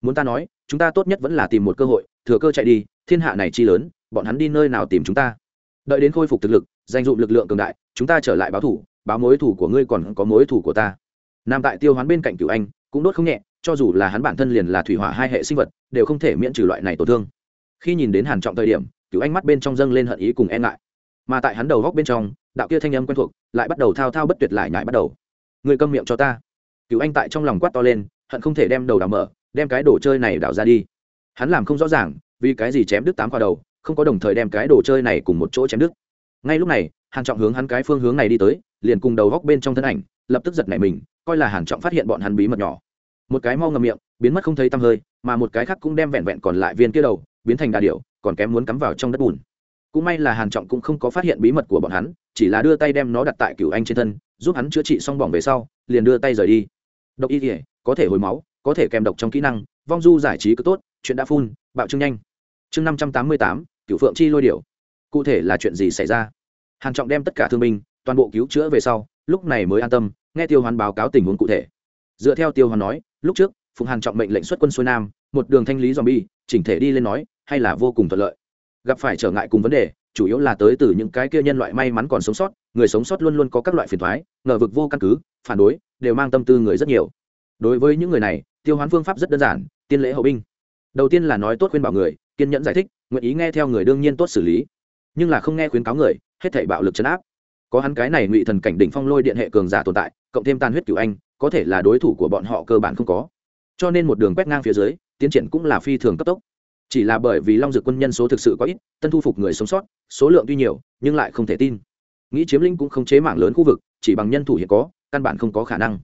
Muốn ta nói, chúng ta tốt nhất vẫn là tìm một cơ hội, thừa cơ chạy đi, thiên hạ này chi lớn, bọn hắn đi nơi nào tìm chúng ta? Đợi đến khôi phục thực lực danh dụng lực lượng cường đại, chúng ta trở lại báo thủ, báo mối thủ của ngươi còn có mối thủ của ta. Nam tại tiêu hoán bên cạnh cửu anh, cũng đốt không nhẹ cho dù là hắn bản thân liền là thủy hỏa hai hệ sinh vật, đều không thể miễn trừ loại này tổn thương. Khi nhìn đến hàn trọng thời điểm, cửu anh mắt bên trong dâng lên hận ý cùng e ngại. Mà tại hắn đầu góc bên trong, đạo kia thanh âm quen thuộc lại bắt đầu thao thao bất tuyệt lại nhại bắt đầu. Người câm miệng cho ta. Cửu anh tại trong lòng quát to lên, hận không thể đem đầu đào mở, đem cái đồ chơi này đào ra đi. Hắn làm không rõ ràng, vì cái gì chém đứt tám qua đầu, không có đồng thời đem cái đồ chơi này cùng một chỗ chém đứt. Ngay lúc này, hàn trọng hướng hắn cái phương hướng này đi tới, liền cùng đầu góc bên trong thân ảnh, lập tức giật nảy mình, coi là hàn trọng phát hiện bọn hắn bí mật nhỏ một cái mau ngầm miệng, biến mất không thấy tăm hơi, mà một cái khác cũng đem vẹn vẹn còn lại viên kia đầu, biến thành đà điểu, còn kém muốn cắm vào trong đất bùn. Cũng may là hàn trọng cũng không có phát hiện bí mật của bọn hắn, chỉ là đưa tay đem nó đặt tại cửu anh trên thân, giúp hắn chữa trị xong bỏng về sau, liền đưa tay rời đi. Độc y thể có thể hồi máu, có thể kèm độc trong kỹ năng, vong du giải trí cứ tốt, chuyện đã phun bạo trương nhanh. Chương năm trăm tám mươi tám, cửu phượng chi lôi điểu. Cụ thể là chuyện gì xảy ra? Hàn trọng đem tất cả thương binh, toàn bộ cứu chữa về sau, lúc này mới an tâm, nghe tiêu hoán báo cáo tình huống cụ thể. Dựa theo tiêu hoán nói lúc trước phùng hàn trọng mệnh lệnh xuất quân xuôi nam, một đường thanh lý dòm bi chỉnh thể đi lên nói, hay là vô cùng thuận lợi. Gặp phải trở ngại cùng vấn đề, chủ yếu là tới từ những cái kia nhân loại may mắn còn sống sót, người sống sót luôn luôn có các loại phiền thoái ngờ vực vô căn cứ, phản đối, đều mang tâm tư người rất nhiều. Đối với những người này, tiêu hoán phương pháp rất đơn giản, tiên lễ hậu binh. Đầu tiên là nói tốt khuyên bảo người, kiên nhẫn giải thích, nguyện ý nghe theo người đương nhiên tốt xử lý. Nhưng là không nghe khuyến cáo người, hết thảy bạo lực chấn áp. Có hắn cái này ngụy thần cảnh đỉnh phong lôi điện hệ cường giả tồn tại, cộng thêm tan huyết cửu anh có thể là đối thủ của bọn họ cơ bản không có. Cho nên một đường quét ngang phía dưới, tiến triển cũng là phi thường cấp tốc. Chỉ là bởi vì long dược quân nhân số thực sự có ít, tân thu phục người sống sót, số lượng tuy nhiều, nhưng lại không thể tin. Nghĩ chiếm linh cũng không chế mạng lớn khu vực, chỉ bằng nhân thủ hiện có, căn bản không có khả năng.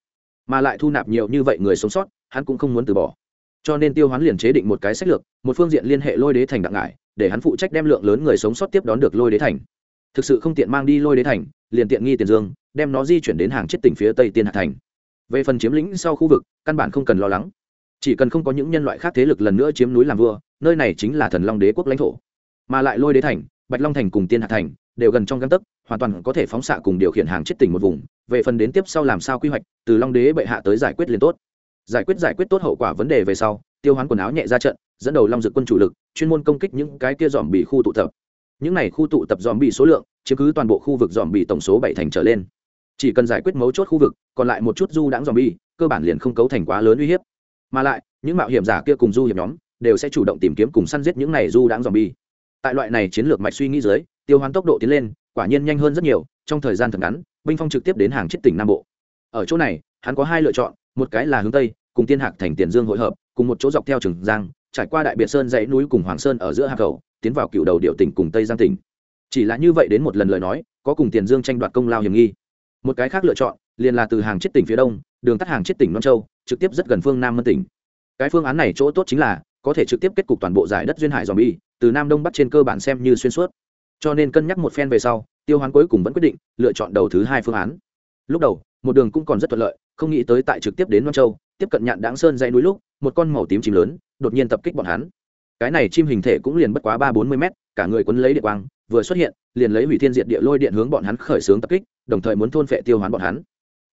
Mà lại thu nạp nhiều như vậy người sống sót, hắn cũng không muốn từ bỏ. Cho nên tiêu hoán liền chế định một cái sách lược, một phương diện liên hệ lôi đế thành đặng ngại để hắn phụ trách đem lượng lớn người sống sót tiếp đón được lôi đế thành. Thực sự không tiện mang đi lôi đế thành, liền tiện nghi tiền dương, đem nó di chuyển đến hàng chết tỉnh phía tây tiên hạ thành về phần chiếm lĩnh sau khu vực, căn bản không cần lo lắng. Chỉ cần không có những nhân loại khác thế lực lần nữa chiếm núi làm vua, nơi này chính là thần long đế quốc lãnh thổ. Mà lại lôi đế thành, bạch long thành cùng tiên hạ thành, đều gần trong găng tấc, hoàn toàn có thể phóng xạ cùng điều khiển hàng chết tỉnh một vùng. Về phần đến tiếp sau làm sao quy hoạch, từ long đế bệ hạ tới giải quyết liền tốt. Giải quyết giải quyết tốt hậu quả vấn đề về sau, tiêu hoán quần áo nhẹ ra trận, dẫn đầu long dực quân chủ lực, chuyên môn công kích những cái kia dòm bị khu tụ tập. Những này khu tụ tập dòm bị số lượng chứ cứ toàn bộ khu vực dòm bị tổng số bảy thành trở lên chỉ cần giải quyết mấu chốt khu vực, còn lại một chút du đãng dòm bi cơ bản liền không cấu thành quá lớn uy hiếp. Mà lại, những mạo hiểm giả kia cùng du hiệp nhóm, đều sẽ chủ động tìm kiếm cùng săn giết những này du đãng dòm bi tại loại này chiến lược mạch suy nghĩ dưới, tiêu hoán tốc độ tiến lên, quả nhiên nhanh hơn rất nhiều, trong thời gian thật ngắn, binh phong trực tiếp đến hàng chết tỉnh nam bộ. Ở chỗ này, hắn có hai lựa chọn, một cái là hướng tây, cùng tiên hạc thành tiền dương hội hợp, cùng một chỗ dọc theo trường giang, trải qua đại biệt sơn dãy núi cùng hoàng sơn ở giữa hà cầu, tiến vào cựu đầu điệu tỉnh cùng tây giang tỉnh. Chỉ là như vậy đến một lần lời nói, có cùng tiền dương tranh đoạt công lao hiểm nghi một cái khác lựa chọn, liền là từ hàng chết tỉnh phía đông, đường tắt hàng chết tỉnh non châu, trực tiếp rất gần phương nam mân tỉnh. Cái phương án này chỗ tốt chính là, có thể trực tiếp kết cục toàn bộ giải đất duyên hải dòm bi, từ nam đông bắc trên cơ bản xem như xuyên suốt. Cho nên cân nhắc một phen về sau, tiêu hoán cuối cùng vẫn quyết định lựa chọn đầu thứ hai phương án. Lúc đầu, một đường cũng còn rất thuận lợi, không nghĩ tới tại trực tiếp đến non châu, tiếp cận nhạn đáng sơn dãy núi lúc, một con màu tím chim lớn, đột nhiên tập kích bọn hắn. Cái này chim hình thể cũng liền bất quá ba bốn mươi mét, cả người quấn lấy địa quang, vừa xuất hiện, liền lấy hủy thiên diệt địa lôi điện hướng bọn hắn khởi xướng tập kích đồng thời muốn thôn phệ tiêu hoán bọn hắn.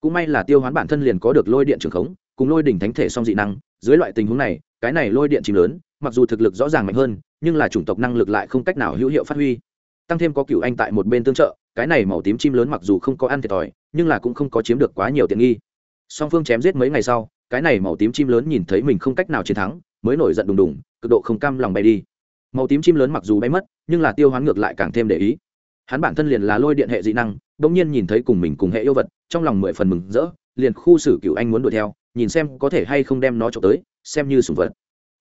Cũng may là tiêu hoán bản thân liền có được lôi điện trường khống, cùng lôi đỉnh thánh thể song dị năng, dưới loại tình huống này, cái này lôi điện chìm lớn, mặc dù thực lực rõ ràng mạnh hơn, nhưng là chủng tộc năng lực lại không cách nào hữu hiệu phát huy. Tăng thêm có cựu anh tại một bên tương trợ, cái này màu tím chim lớn mặc dù không có ăn thiệt thòi, nhưng là cũng không có chiếm được quá nhiều tiện nghi. Song phương chém giết mấy ngày sau, cái này màu tím chim lớn nhìn thấy mình không cách nào chiến thắng, mới nổi giận đùng đùng, cực độ không cam lòng bay đi. Màu tím chim lớn mặc dù bay mất, nhưng là tiêu hoán ngược lại càng thêm để ý. Hắn bản thân liền là lôi điện hệ dị năng bỗng nhiên nhìn thấy cùng mình cùng hệ yêu vật, trong lòng mười phần mừng rỡ, liền khu xử cựu anh muốn đuổi theo, nhìn xem có thể hay không đem nó trộm tới, xem như sùng vật.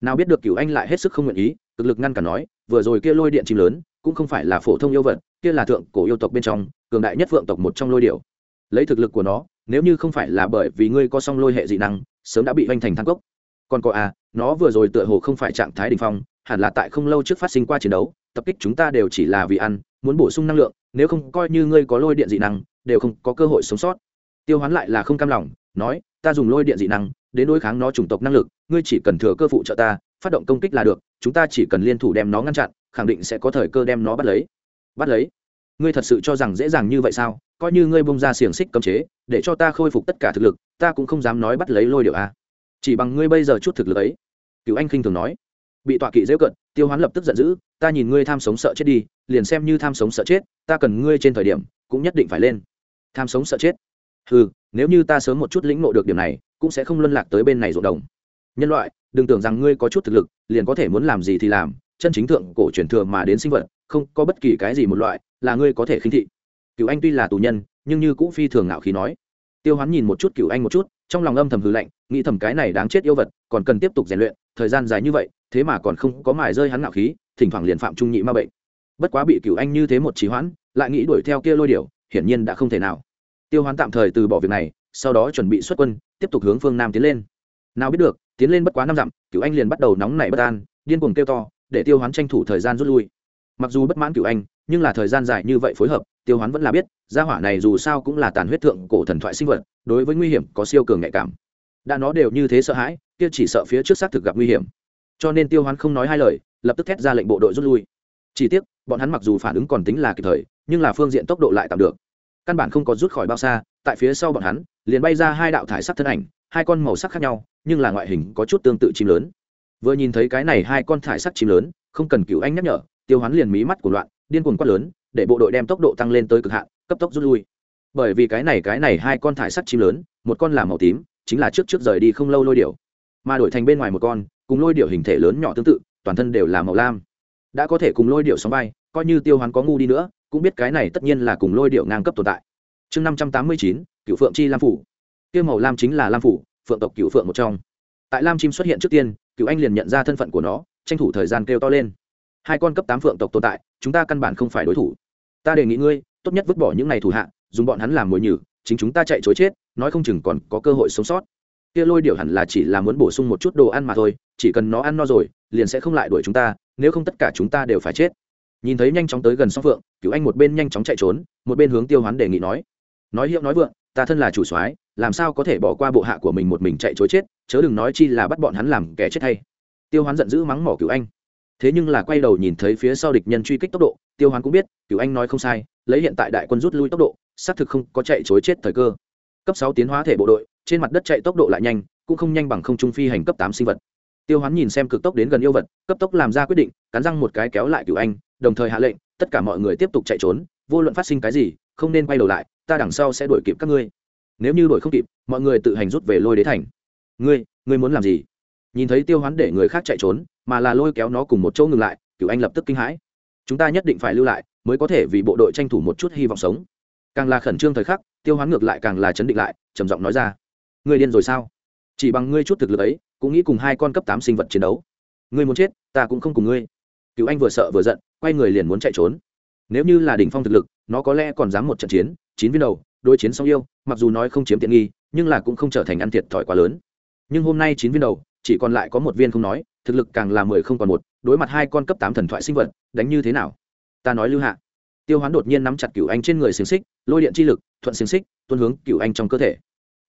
Nào biết được cựu anh lại hết sức không nguyện ý, cực lực ngăn cản nói, vừa rồi kia lôi điện chim lớn, cũng không phải là phổ thông yêu vật, kia là thượng cổ yêu tộc bên trong, cường đại nhất vượng tộc một trong lôi điệu lấy thực lực của nó, nếu như không phải là bởi vì ngươi có song lôi hệ dị năng, sớm đã bị oanh thành thang cốc. Còn có à nó vừa rồi tựa hồ không phải trạng thái đình phong, hẳn là tại không lâu trước phát sinh qua chiến đấu, tập kích chúng ta đều chỉ là vì ăn, muốn bổ sung năng lượng nếu không coi như ngươi có lôi điện dị năng, đều không có cơ hội sống sót. Tiêu hoán lại là không cam lòng, nói, ta dùng lôi điện dị năng, đến đối kháng nó chủng tộc năng lực, ngươi chỉ cần thừa cơ phụ trợ ta, phát động công kích là được, chúng ta chỉ cần liên thủ đem nó ngăn chặn, khẳng định sẽ có thời cơ đem nó bắt lấy. Bắt lấy? Ngươi thật sự cho rằng dễ dàng như vậy sao? Coi như ngươi bông ra xiềng xích cấm chế, để cho ta khôi phục tất cả thực lực, ta cũng không dám nói bắt lấy lôi điệu a chỉ bằng ngươi bây giờ chút thực lực ấy. Cựu anh khinh thường nói. Bị tọa kỵ dễ cận, tiêu hoán lập tức giận dữ ta nhìn ngươi tham sống sợ chết đi, liền xem như tham sống sợ chết, ta cần ngươi trên thời điểm, cũng nhất định phải lên. Tham sống sợ chết. Ừ nếu như ta sớm một chút lĩnh ngộ được điểm này, cũng sẽ không luân lạc tới bên này ruộng đồng. Nhân loại, đừng tưởng rằng ngươi có chút thực lực, liền có thể muốn làm gì thì làm, chân chính thượng cổ truyền thừa mà đến sinh vật, không có bất kỳ cái gì một loại là ngươi có thể khinh thị. Cựu anh tuy là tù nhân, nhưng như cũ phi thường ngạo khí nói. Tiêu hoán nhìn một chút cựu anh một chút, trong lòng âm thầm hư lạnh, nghĩ thầm cái này đáng chết yêu vật, còn cần tiếp tục rèn luyện, thời gian dài như vậy, thế mà còn không có mài rơi hắn ngạo khí thỉnh thoảng liền phạm trung nhị ma bệnh. Bất quá bị cựu anh như thế một trí hoãn, lại nghĩ đuổi theo kia lôi điểu, hiển nhiên đã không thể nào. Tiêu hoán tạm thời từ bỏ việc này, sau đó chuẩn bị xuất quân, tiếp tục hướng phương nam tiến lên. Nào biết được, tiến lên bất quá năm dặm cựu anh liền bắt đầu nóng nảy bất an, điên cuồng kêu to, để tiêu hoán tranh thủ thời gian rút lui. Mặc dù bất mãn cựu anh, nhưng là thời gian dài như vậy phối hợp, tiêu hoán vẫn là biết, gia hỏa này dù sao cũng là tàn huyết thượng cổ thần thoại sinh vật, đối với nguy hiểm có siêu cường nhạy cảm. Đã nó đều như thế sợ hãi, kia chỉ sợ phía trước xác thực gặp nguy hiểm. Cho nên tiêu hoán không nói hai lời lập tức thét ra lệnh bộ đội rút lui. Chỉ tiếc, bọn hắn mặc dù phản ứng còn tính là kịp thời, nhưng là phương diện tốc độ lại tạm được. Căn bản không có rút khỏi bao xa, tại phía sau bọn hắn, liền bay ra hai đạo thải sắc thân ảnh, hai con màu sắc khác nhau, nhưng là ngoại hình có chút tương tự chim lớn. Vừa nhìn thấy cái này hai con thải sắc chim lớn, không cần cựu anh nhắc nhở, tiêu hoán liền mí mắt của loạn, điên cuồng quát lớn, để bộ đội đem tốc độ tăng lên tới cực hạn, cấp tốc rút lui. Bởi vì cái này cái này hai con thải sắc chim lớn, một con là màu tím, chính là trước trước rời đi không lâu lôi điểu. Mà đổi thành bên ngoài một con, cùng lôi điểu hình thể lớn nhỏ tương tự toàn thân đều là màu lam. Đã có thể cùng lôi điệu sóng bay coi như tiêu hoán có ngu đi nữa, cũng biết cái này tất nhiên là cùng lôi điệu ngang cấp tồn tại. Chương năm trăm tám mươi chín cựu phượng chi lam phủ. Tiêu màu lam chính là lam phủ, phượng tộc cựu phượng một trong. Tại lam chim xuất hiện trước tiên cựu anh liền nhận ra thân phận của nó, tranh thủ thời gian kêu to lên. Hai con cấp tám phượng tộc tồn tại, chúng ta căn bản không phải đối thủ. Ta đề nghị ngươi, tốt nhất vứt bỏ những n à y thủ hạ, dùng bọn hắn làm mồi nhử, chính chúng ta chạy chối chết, nói không chừng còn có cơ hội sống sót. Kia lôi điệu hẳn là chỉ là muốn bổ sung một chút đồ ăn mà thôi chỉ cần nó ăn no rồi, liền sẽ không lại đuổi chúng ta, nếu không tất cả chúng ta đều phải chết. Nhìn thấy nhanh chóng tới gần song phượng cựu anh một bên nhanh chóng chạy trốn, một bên hướng tiêu hoán đề nghị nói nói hiệu nói vượng, ta thân là chủ soái, làm sao có thể bỏ qua bộ hạ của mình một mình chạy chối chết, chớ đừng nói chi là bắt bọn hắn làm kẻ chết hay. Tiêu hoán giận dữ mắng mỏ cựu anh. Thế nhưng là quay đầu nhìn thấy phía sau địch nhân truy kích tốc độ, tiêu hoán cũng biết cựu anh nói không sai, lấy hiện tại đại quân rút lui tốc độ, xác thực không có chạy chối chết thời cơ. Cấp sáu tiến hóa thể bộ đội, trên mặt đất chạy tốc độ lại nhanh, cũng không nhanh bằng không trung phi hành cấp tám sinh vật tiêu hoán nhìn xem cực tốc đến gần yêu vật, cấp tốc làm ra quyết định, cắn răng một cái kéo lại cựu anh, đồng thời hạ lệnh, tất cả mọi người tiếp tục chạy trốn, vô luận phát sinh cái gì, không nên quay đầu lại, ta đằng sau sẽ đuổi kịp các ngươi. Nếu như đuổi không kịp, mọi người tự hành rút về lôi đế thành. Ngươi ngươi muốn làm gì? Nhìn thấy tiêu hoán để người khác chạy trốn, mà là lôi kéo nó cùng một chỗ ngừng lại cựu anh lập tức kinh hãi. Chúng ta nhất định phải lưu lại, mới có thể vì bộ đội tranh thủ một chút hy vọng sống. Càng là khẩn trương thời khắc, tiêu hoán ngược lại càng là chấn định lại, trầm giọng nói ra. Ngươi điên rồi sao? Chỉ bằng ngươi chút thực lực ấy cũng nghĩ cùng hai con cấp tám sinh vật chiến đấu. Ngươi muốn chết, ta cũng không cùng ngươi. Cựu anh vừa sợ vừa giận, quay người liền muốn chạy trốn. Nếu như là đỉnh phong thực lực, nó có lẽ còn dám một trận chiến, chín viên đầu, đối chiến song yêu, mặc dù nói không chiếm tiện nghi, nhưng là cũng không trở thành ăn thiệt thòi quá lớn. Nhưng hôm nay chín viên đầu, chỉ còn lại có một viên không nói, thực lực càng là mười không còn một, đối mặt hai con cấp tám thần thoại sinh vật, đánh như thế nào? Ta nói lưu hạ. Tiêu hoán đột nhiên nắm chặt cửu anh trên người xiềng xích, lôi điện chi lực, thuận xiềng xích tuân hướng cửu anh trong cơ thể.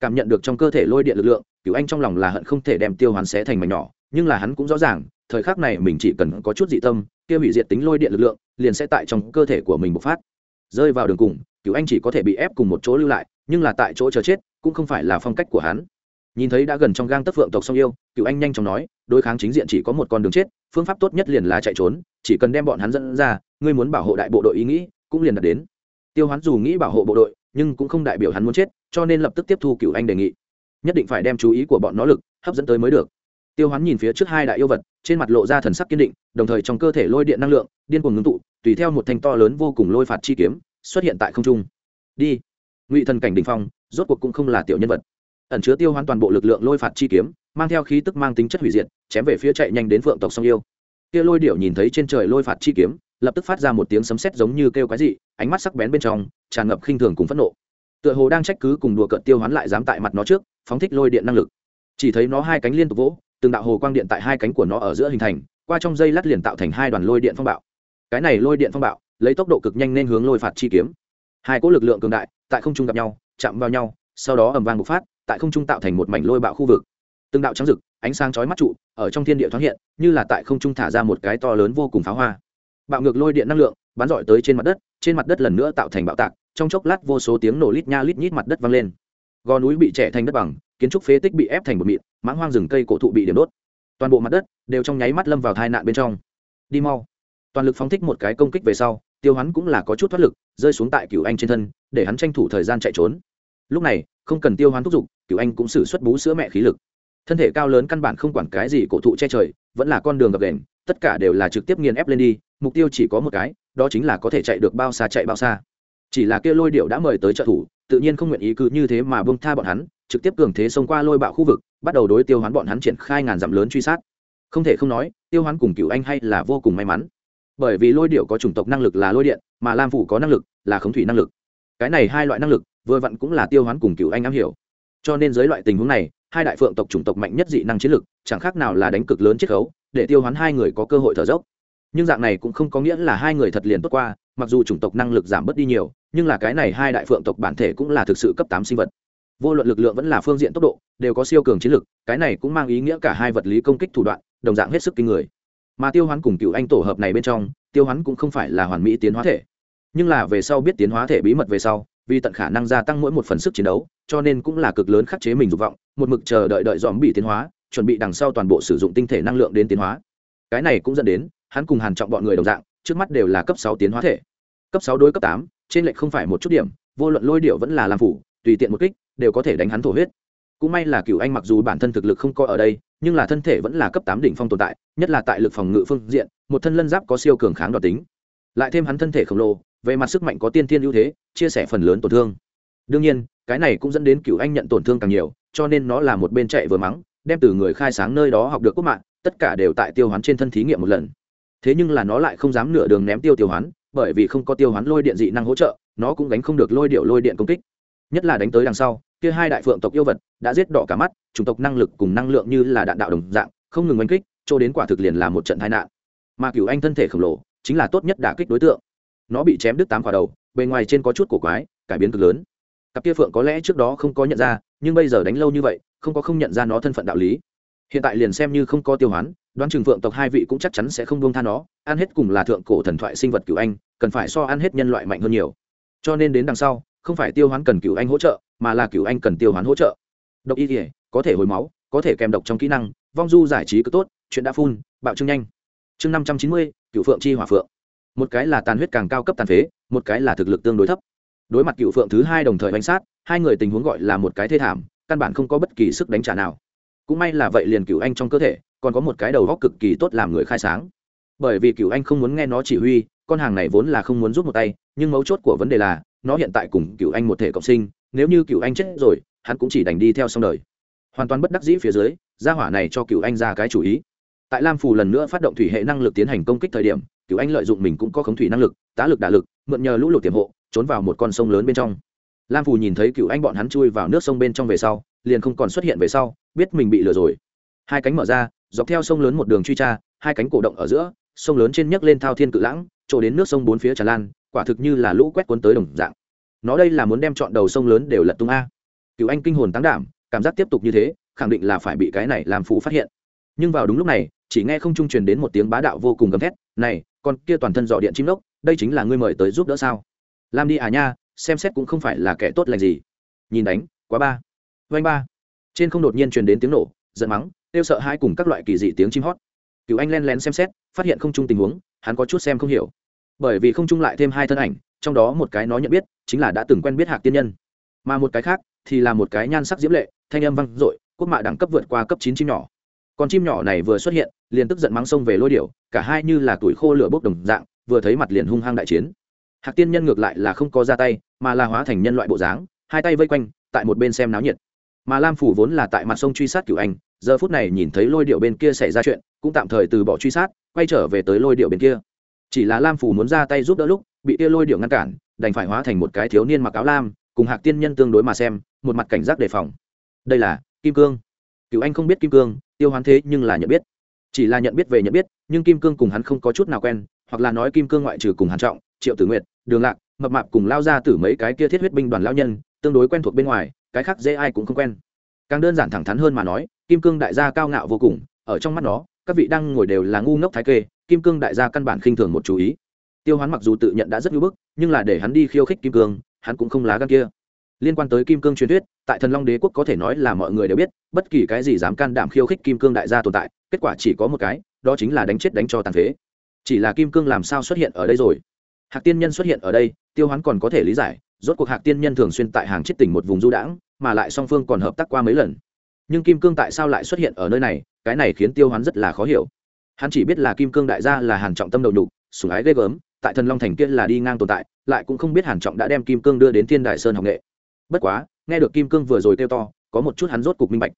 Cảm nhận được trong cơ thể lôi điện lực lượng cựu anh trong lòng là hận không thể đem tiêu hoán xé thành mảnh nhỏ, nhưng là hắn cũng rõ ràng, thời khắc này mình chỉ cần có chút dị tâm, kia hủy diệt tính lôi điện lực lượng, liền sẽ tại trong cơ thể của mình bộc phát. Rơi vào đường cùng cựu anh chỉ có thể bị ép cùng một chỗ lưu lại, nhưng là tại chỗ chờ chết, cũng không phải là phong cách của hắn. Nhìn thấy đã gần trong gang tất phượng tộc song yêu cựu anh nhanh chóng nói, đối kháng chính diện chỉ có một con đường chết, phương pháp tốt nhất liền là chạy trốn, chỉ cần đem bọn hắn dẫn ra, ngươi muốn bảo hộ đại bộ đội ý nghĩ, cũng liền đặt đến. Tiêu hắn dù nghĩ bảo hộ bộ đội, nhưng cũng không đại biểu hắn muốn chết, cho nên lập tức tiếp thu cựu anh đề nghị nhất định phải đem chú ý của bọn nó lực hấp dẫn tới mới được. Tiêu hoán nhìn phía trước hai đại yêu vật, trên mặt lộ ra thần sắc kiên định, đồng thời trong cơ thể lôi điện năng lượng, điên cuồng ngưng tụ, tùy theo một thanh to lớn vô cùng lôi phạt chi kiếm xuất hiện tại không trung. Đi. Ngụy thần cảnh đình phong, rốt cuộc cũng không là tiểu nhân vật. Ẩn chứa tiêu hoán toàn bộ lực lượng lôi phạt chi kiếm, mang theo khí tức mang tính chất hủy diệt, chém về phía chạy nhanh đến phượng tộc song yêu. Kia lôi điệu nhìn thấy trên trời lôi phạt chi kiếm, lập tức phát ra một tiếng sấm sét giống như kêu quái dị, ánh mắt sắc bén bên trong, tràn ngập khinh thường cùng phẫn nộ tựa hồ đang trách cứ cùng đùa cợt tiêu hoán lại dám tại mặt nó trước, phóng thích lôi điện năng lực. Chỉ thấy nó hai cánh liên tục vỗ, từng đạo hồ quang điện tại hai cánh của nó ở giữa hình thành, qua trong dây lát liền tạo thành hai đoàn lôi điện phong bạo. Cái này lôi điện phong bạo, lấy tốc độ cực nhanh nên hướng lôi phạt chi kiếm. Hai cỗ lực lượng cường đại, tại không trung gặp nhau, chạm vào nhau, sau đó ầm vang bộc phát, tại không trung tạo thành một mảnh lôi bạo khu vực. Từng đạo trắng rực, ánh sáng chói mắt trụ, ở trong thiên địa thoáng hiện, như là tại không trung thả ra một cái to lớn vô cùng pháo hoa. Bạo ngược lôi điện năng lượng, bắn dội tới trên mặt đất, trên mặt đất lần nữa tạo thành bạo tạc trong chốc lát vô số tiếng nổ lít nha lít nhít mặt đất vang lên. Gò núi bị trẻ thành đất bằng, kiến trúc phế tích bị ép thành một mịn, mãng hoang rừng cây cổ thụ bị điểm đốt. Toàn bộ mặt đất đều trong nháy mắt lâm vào tai nạn bên trong. Đi mau. Toàn lực phóng thích một cái công kích về sau, tiêu hắn cũng là có chút thoát lực, rơi xuống tại cựu anh trên thân, để hắn tranh thủ thời gian chạy trốn. Lúc này, không cần tiêu hoán thúc giục cựu anh cũng xử xuất bú sữa mẹ khí lực. Thân thể cao lớn căn bản không quản cái gì cổ thụ che trời, vẫn là con đường gập đền tất cả đều là trực tiếp nghiền ép lên đi, mục tiêu chỉ có một cái, đó chính là có thể chạy được bao xa chạy bao xa chỉ là kia lôi điệu đã mời tới trợ thủ, tự nhiên không nguyện ý cứ như thế mà bông tha bọn hắn, trực tiếp cường thế xông qua lôi bạo khu vực, bắt đầu đối tiêu hoán bọn hắn triển khai ngàn dặm lớn truy sát. Không thể không nói, tiêu hoán cùng cựu anh hay là vô cùng may mắn. Bởi vì lôi điệu có chủng tộc năng lực là lôi điện, mà lam phủ có năng lực là khống thủy năng lực. Cái này hai loại năng lực, vừa vặn cũng là tiêu hoán cùng cựu anh am hiểu. Cho nên dưới loại tình huống này, hai đại phượng tộc chủng tộc mạnh nhất dị năng chiến lực, chẳng khác nào là đánh cực lớn chiết khấu, để tiêu hoán hai người có cơ hội thở dốc. Nhưng dạng này cũng không có nghĩa là hai người thật liền tốt qua, mặc dù chủng tộc năng lực giảm bớt đi nhiều nhưng là cái này hai đại phượng tộc bản thể cũng là thực sự cấp tám sinh vật. Vô luận lực lượng vẫn là phương diện tốc độ, đều có siêu cường chiến lực, cái này cũng mang ý nghĩa cả hai vật lý công kích thủ đoạn, đồng dạng hết sức kinh người. Mà tiêu hoán cùng cựu anh tổ hợp này bên trong, tiêu hoán cũng không phải là hoàn mỹ tiến hóa thể. Nhưng là về sau biết tiến hóa thể bí mật về sau, vì tận khả năng gia tăng mỗi một phần sức chiến đấu, cho nên cũng là cực lớn khắc chế mình dục vọng, một mực chờ đợi đợi dòm bị tiến hóa, chuẩn bị đằng sau toàn bộ sử dụng tinh thể năng lượng đến tiến hóa. Cái này cũng dẫn đến, hắn cùng hàn trọng bọn người đồng dạng, trước mắt đều là cấp sáu tiến hóa thể. Cấp sáu đối cấp tám trên lệch không phải một chút điểm, vô luận lôi điệu vẫn là làm phủ, tùy tiện một kích, đều có thể đánh hắn thổ huyết. Cũng may là cựu anh mặc dù bản thân thực lực không coi ở đây, nhưng là thân thể vẫn là cấp tám đỉnh phong tồn tại, nhất là tại lực phòng ngự phương diện, một thân lân giáp có siêu cường kháng đoạt tính. Lại thêm hắn thân thể khổng lồ, về mặt sức mạnh có tiên thiên ưu thế, chia sẻ phần lớn tổn thương. Đương nhiên, cái này cũng dẫn đến cựu anh nhận tổn thương càng nhiều, cho nên nó là một bên chạy vừa mắng, đem từ người khai sáng nơi đó học được quốc mạng, tất cả đều tại tiêu hoán trên thân thí nghiệm một lần. Thế nhưng là nó lại không dám nửa đường ném tiêu tiêu hoán bởi vì không có tiêu hoán lôi điện dị năng hỗ trợ, nó cũng đánh không được lôi điệu lôi điện công kích. Nhất là đánh tới đằng sau, kia hai đại phượng tộc yêu vật đã giết đỏ cả mắt, chủng tộc năng lực cùng năng lượng như là đạn đạo đồng dạng, không ngừng oanh kích, cho đến quả thực liền là một trận tai nạn. Mà cửu anh thân thể khổng lồ, chính là tốt nhất đả kích đối tượng. Nó bị chém đứt tám quả đầu, bề ngoài trên có chút cổ quái, cải biến cực lớn. Cặp kia phượng có lẽ trước đó không có nhận ra, nhưng bây giờ đánh lâu như vậy, không có không nhận ra nó thân phận đạo lý. Hiện tại liền xem như không có tiêu hoán đoán chừng phượng tộc hai vị cũng chắc chắn sẽ không buông tha nó, ăn hết cùng là thượng cổ thần thoại sinh vật cựu anh, cần phải so ăn hết nhân loại mạnh hơn nhiều. Cho nên đến đằng sau, không phải tiêu hoán cần cựu anh hỗ trợ, mà là cựu anh cần tiêu hoán hỗ trợ. Độc y thể có thể hồi máu, có thể kèm độc trong kỹ năng, vong du giải trí cứ tốt, chuyện đã phun, bạo trưng nhanh. Chương năm trăm chín mươi Cựu phượng chi hỏa phượng. Một cái là tàn huyết càng cao cấp tàn phế, một cái là thực lực tương đối thấp. Đối mặt cựu phượng thứ hai đồng thời bánh sát, hai người tình huống gọi là một cái thê thảm, căn bản không có bất kỳ sức đánh trả nào. Cũng may là vậy liền cựu anh trong cơ thể còn có một cái đầu góc cực kỳ tốt làm người khai sáng. Bởi vì cựu anh không muốn nghe nó chỉ huy, con hàng này vốn là không muốn rút một tay, nhưng mấu chốt của vấn đề là, nó hiện tại cùng cựu anh một thể cộng sinh, nếu như cựu anh chết rồi, hắn cũng chỉ đành đi theo xong đời. Hoàn toàn bất đắc dĩ phía dưới, gia hỏa này cho cựu anh ra cái chủ ý. Tại lam phù lần nữa phát động thủy hệ năng lực tiến hành công kích thời điểm cựu anh lợi dụng mình cũng có khống thủy năng lực, tá lực đả lực, mượn nhờ lũ lụt tiềm hộ, trốn vào một con sông lớn bên trong. Lam phù nhìn thấy cựu anh bọn hắn chui vào nước sông bên trong về sau, liền không còn xuất hiện về sau, biết mình bị lừa rồi. Hai cánh mở ra dọc theo sông lớn một đường truy tra, hai cánh cổ động ở giữa, sông lớn trên nhấc lên thao thiên cự lãng trổ đến nước sông bốn phía tràn lan, quả thực như là lũ quét cuốn tới đồng dạng. Nó đây là muốn đem chọn đầu sông lớn đều lật tung a. Cựu anh kinh hồn tăng đảm, cảm giác tiếp tục như thế, khẳng định là phải bị cái này làm phụ phát hiện. Nhưng vào đúng lúc này, chỉ nghe không trung truyền đến một tiếng bá đạo vô cùng gầm thét, này, con kia toàn thân dọ điện chim lốc đây chính là ngươi mời tới giúp đỡ sao? Làm đi à nha, xem xét cũng không phải là kẻ tốt lành gì. Nhìn đánh, quá ba. Vanh ba. Trên không đột nhiên truyền đến tiếng nổ, giận mắng kêu sợ hai cùng các loại kỳ dị tiếng chim hót. Cựu anh len lén xem xét, phát hiện không trung tình huống, hắn có chút xem không hiểu. Bởi vì không trung lại thêm hai thân ảnh, trong đó một cái nó nhận biết, chính là đã từng quen biết hạc tiên nhân. Mà một cái khác, thì là một cái nhan sắc diễm lệ, thanh âm vang dội, quốc mạ đẳng cấp vượt qua cấp chín chim nhỏ. Còn chim nhỏ này vừa xuất hiện, liền tức giận mắng sông về lôi điệu cả hai như là tuổi khô lửa bốc đồng dạng, vừa thấy mặt liền hung hăng đại chiến. Hạc tiên nhân ngược lại là không có ra tay, mà là hóa thành nhân loại bộ dáng, hai tay vây quanh, tại một bên xem náo nhiệt mà lam phủ vốn là tại mặt sông truy sát cửu anh, giờ phút này nhìn thấy lôi điệu bên kia xảy ra chuyện, cũng tạm thời từ bỏ truy sát, quay trở về tới lôi điệu bên kia. Chỉ là lam phủ muốn ra tay giúp đỡ lúc, bị kia lôi điệu ngăn cản, đành phải hóa thành một cái thiếu niên mặc áo lam, cùng hạc tiên nhân tương đối mà xem, một mặt cảnh giác đề phòng. Đây là kim cương. Cựu anh không biết kim cương, tiêu hoán thế nhưng là nhận biết. Chỉ là nhận biết về nhận biết, nhưng kim cương cùng hắn không có chút nào quen, hoặc là nói kim cương ngoại trừ cùng hàn trọng, triệu tử nguyệt, đường lạc, mập mạp cùng lao ra từ mấy cái kia thiết huyết binh đoàn lao nhân, tương đối quen thuộc bên ngoài cái khác dễ ai cũng không quen. Càng đơn giản thẳng thắn hơn mà nói, kim cương đại gia cao ngạo vô cùng, ở trong mắt nó, các vị đang ngồi đều là ngu ngốc thái kê, kim cương đại gia căn bản khinh thường một chú ý. Tiêu hoán mặc dù tự nhận đã rất ngưỡng bức, nhưng là để hắn đi khiêu khích kim cương, hắn cũng không lá gan kia. Liên quan tới kim cương truyền thuyết, tại thần long đế quốc có thể nói là mọi người đều biết, bất kỳ cái gì dám can đảm khiêu khích kim cương đại gia tồn tại, kết quả chỉ có một cái, đó chính là đánh chết đánh cho tàn phế. Chỉ là kim cương làm sao xuất hiện ở đây rồi? Hạc tiên nhân xuất hiện ở đây, tiêu hoán còn có thể lý giải rốt cuộc hạc tiên nhân thường xuyên tại hàng chết tỉnh một vùng du đãng, mà lại song phương còn hợp tác qua mấy lần. Nhưng kim cương tại sao lại xuất hiện ở nơi này? Cái này khiến tiêu hoán rất là khó hiểu. Hắn chỉ biết là kim cương đại gia là hàn trọng tâm đầu đục sủng ái ghê gớm, tại thần long thành kia là đi ngang tồn tại, lại cũng không biết hàn trọng đã đem kim cương đưa đến thiên đại sơn học nghệ. Bất quá, nghe được kim cương vừa rồi kêu to, có một chút hắn rốt cục minh bạch.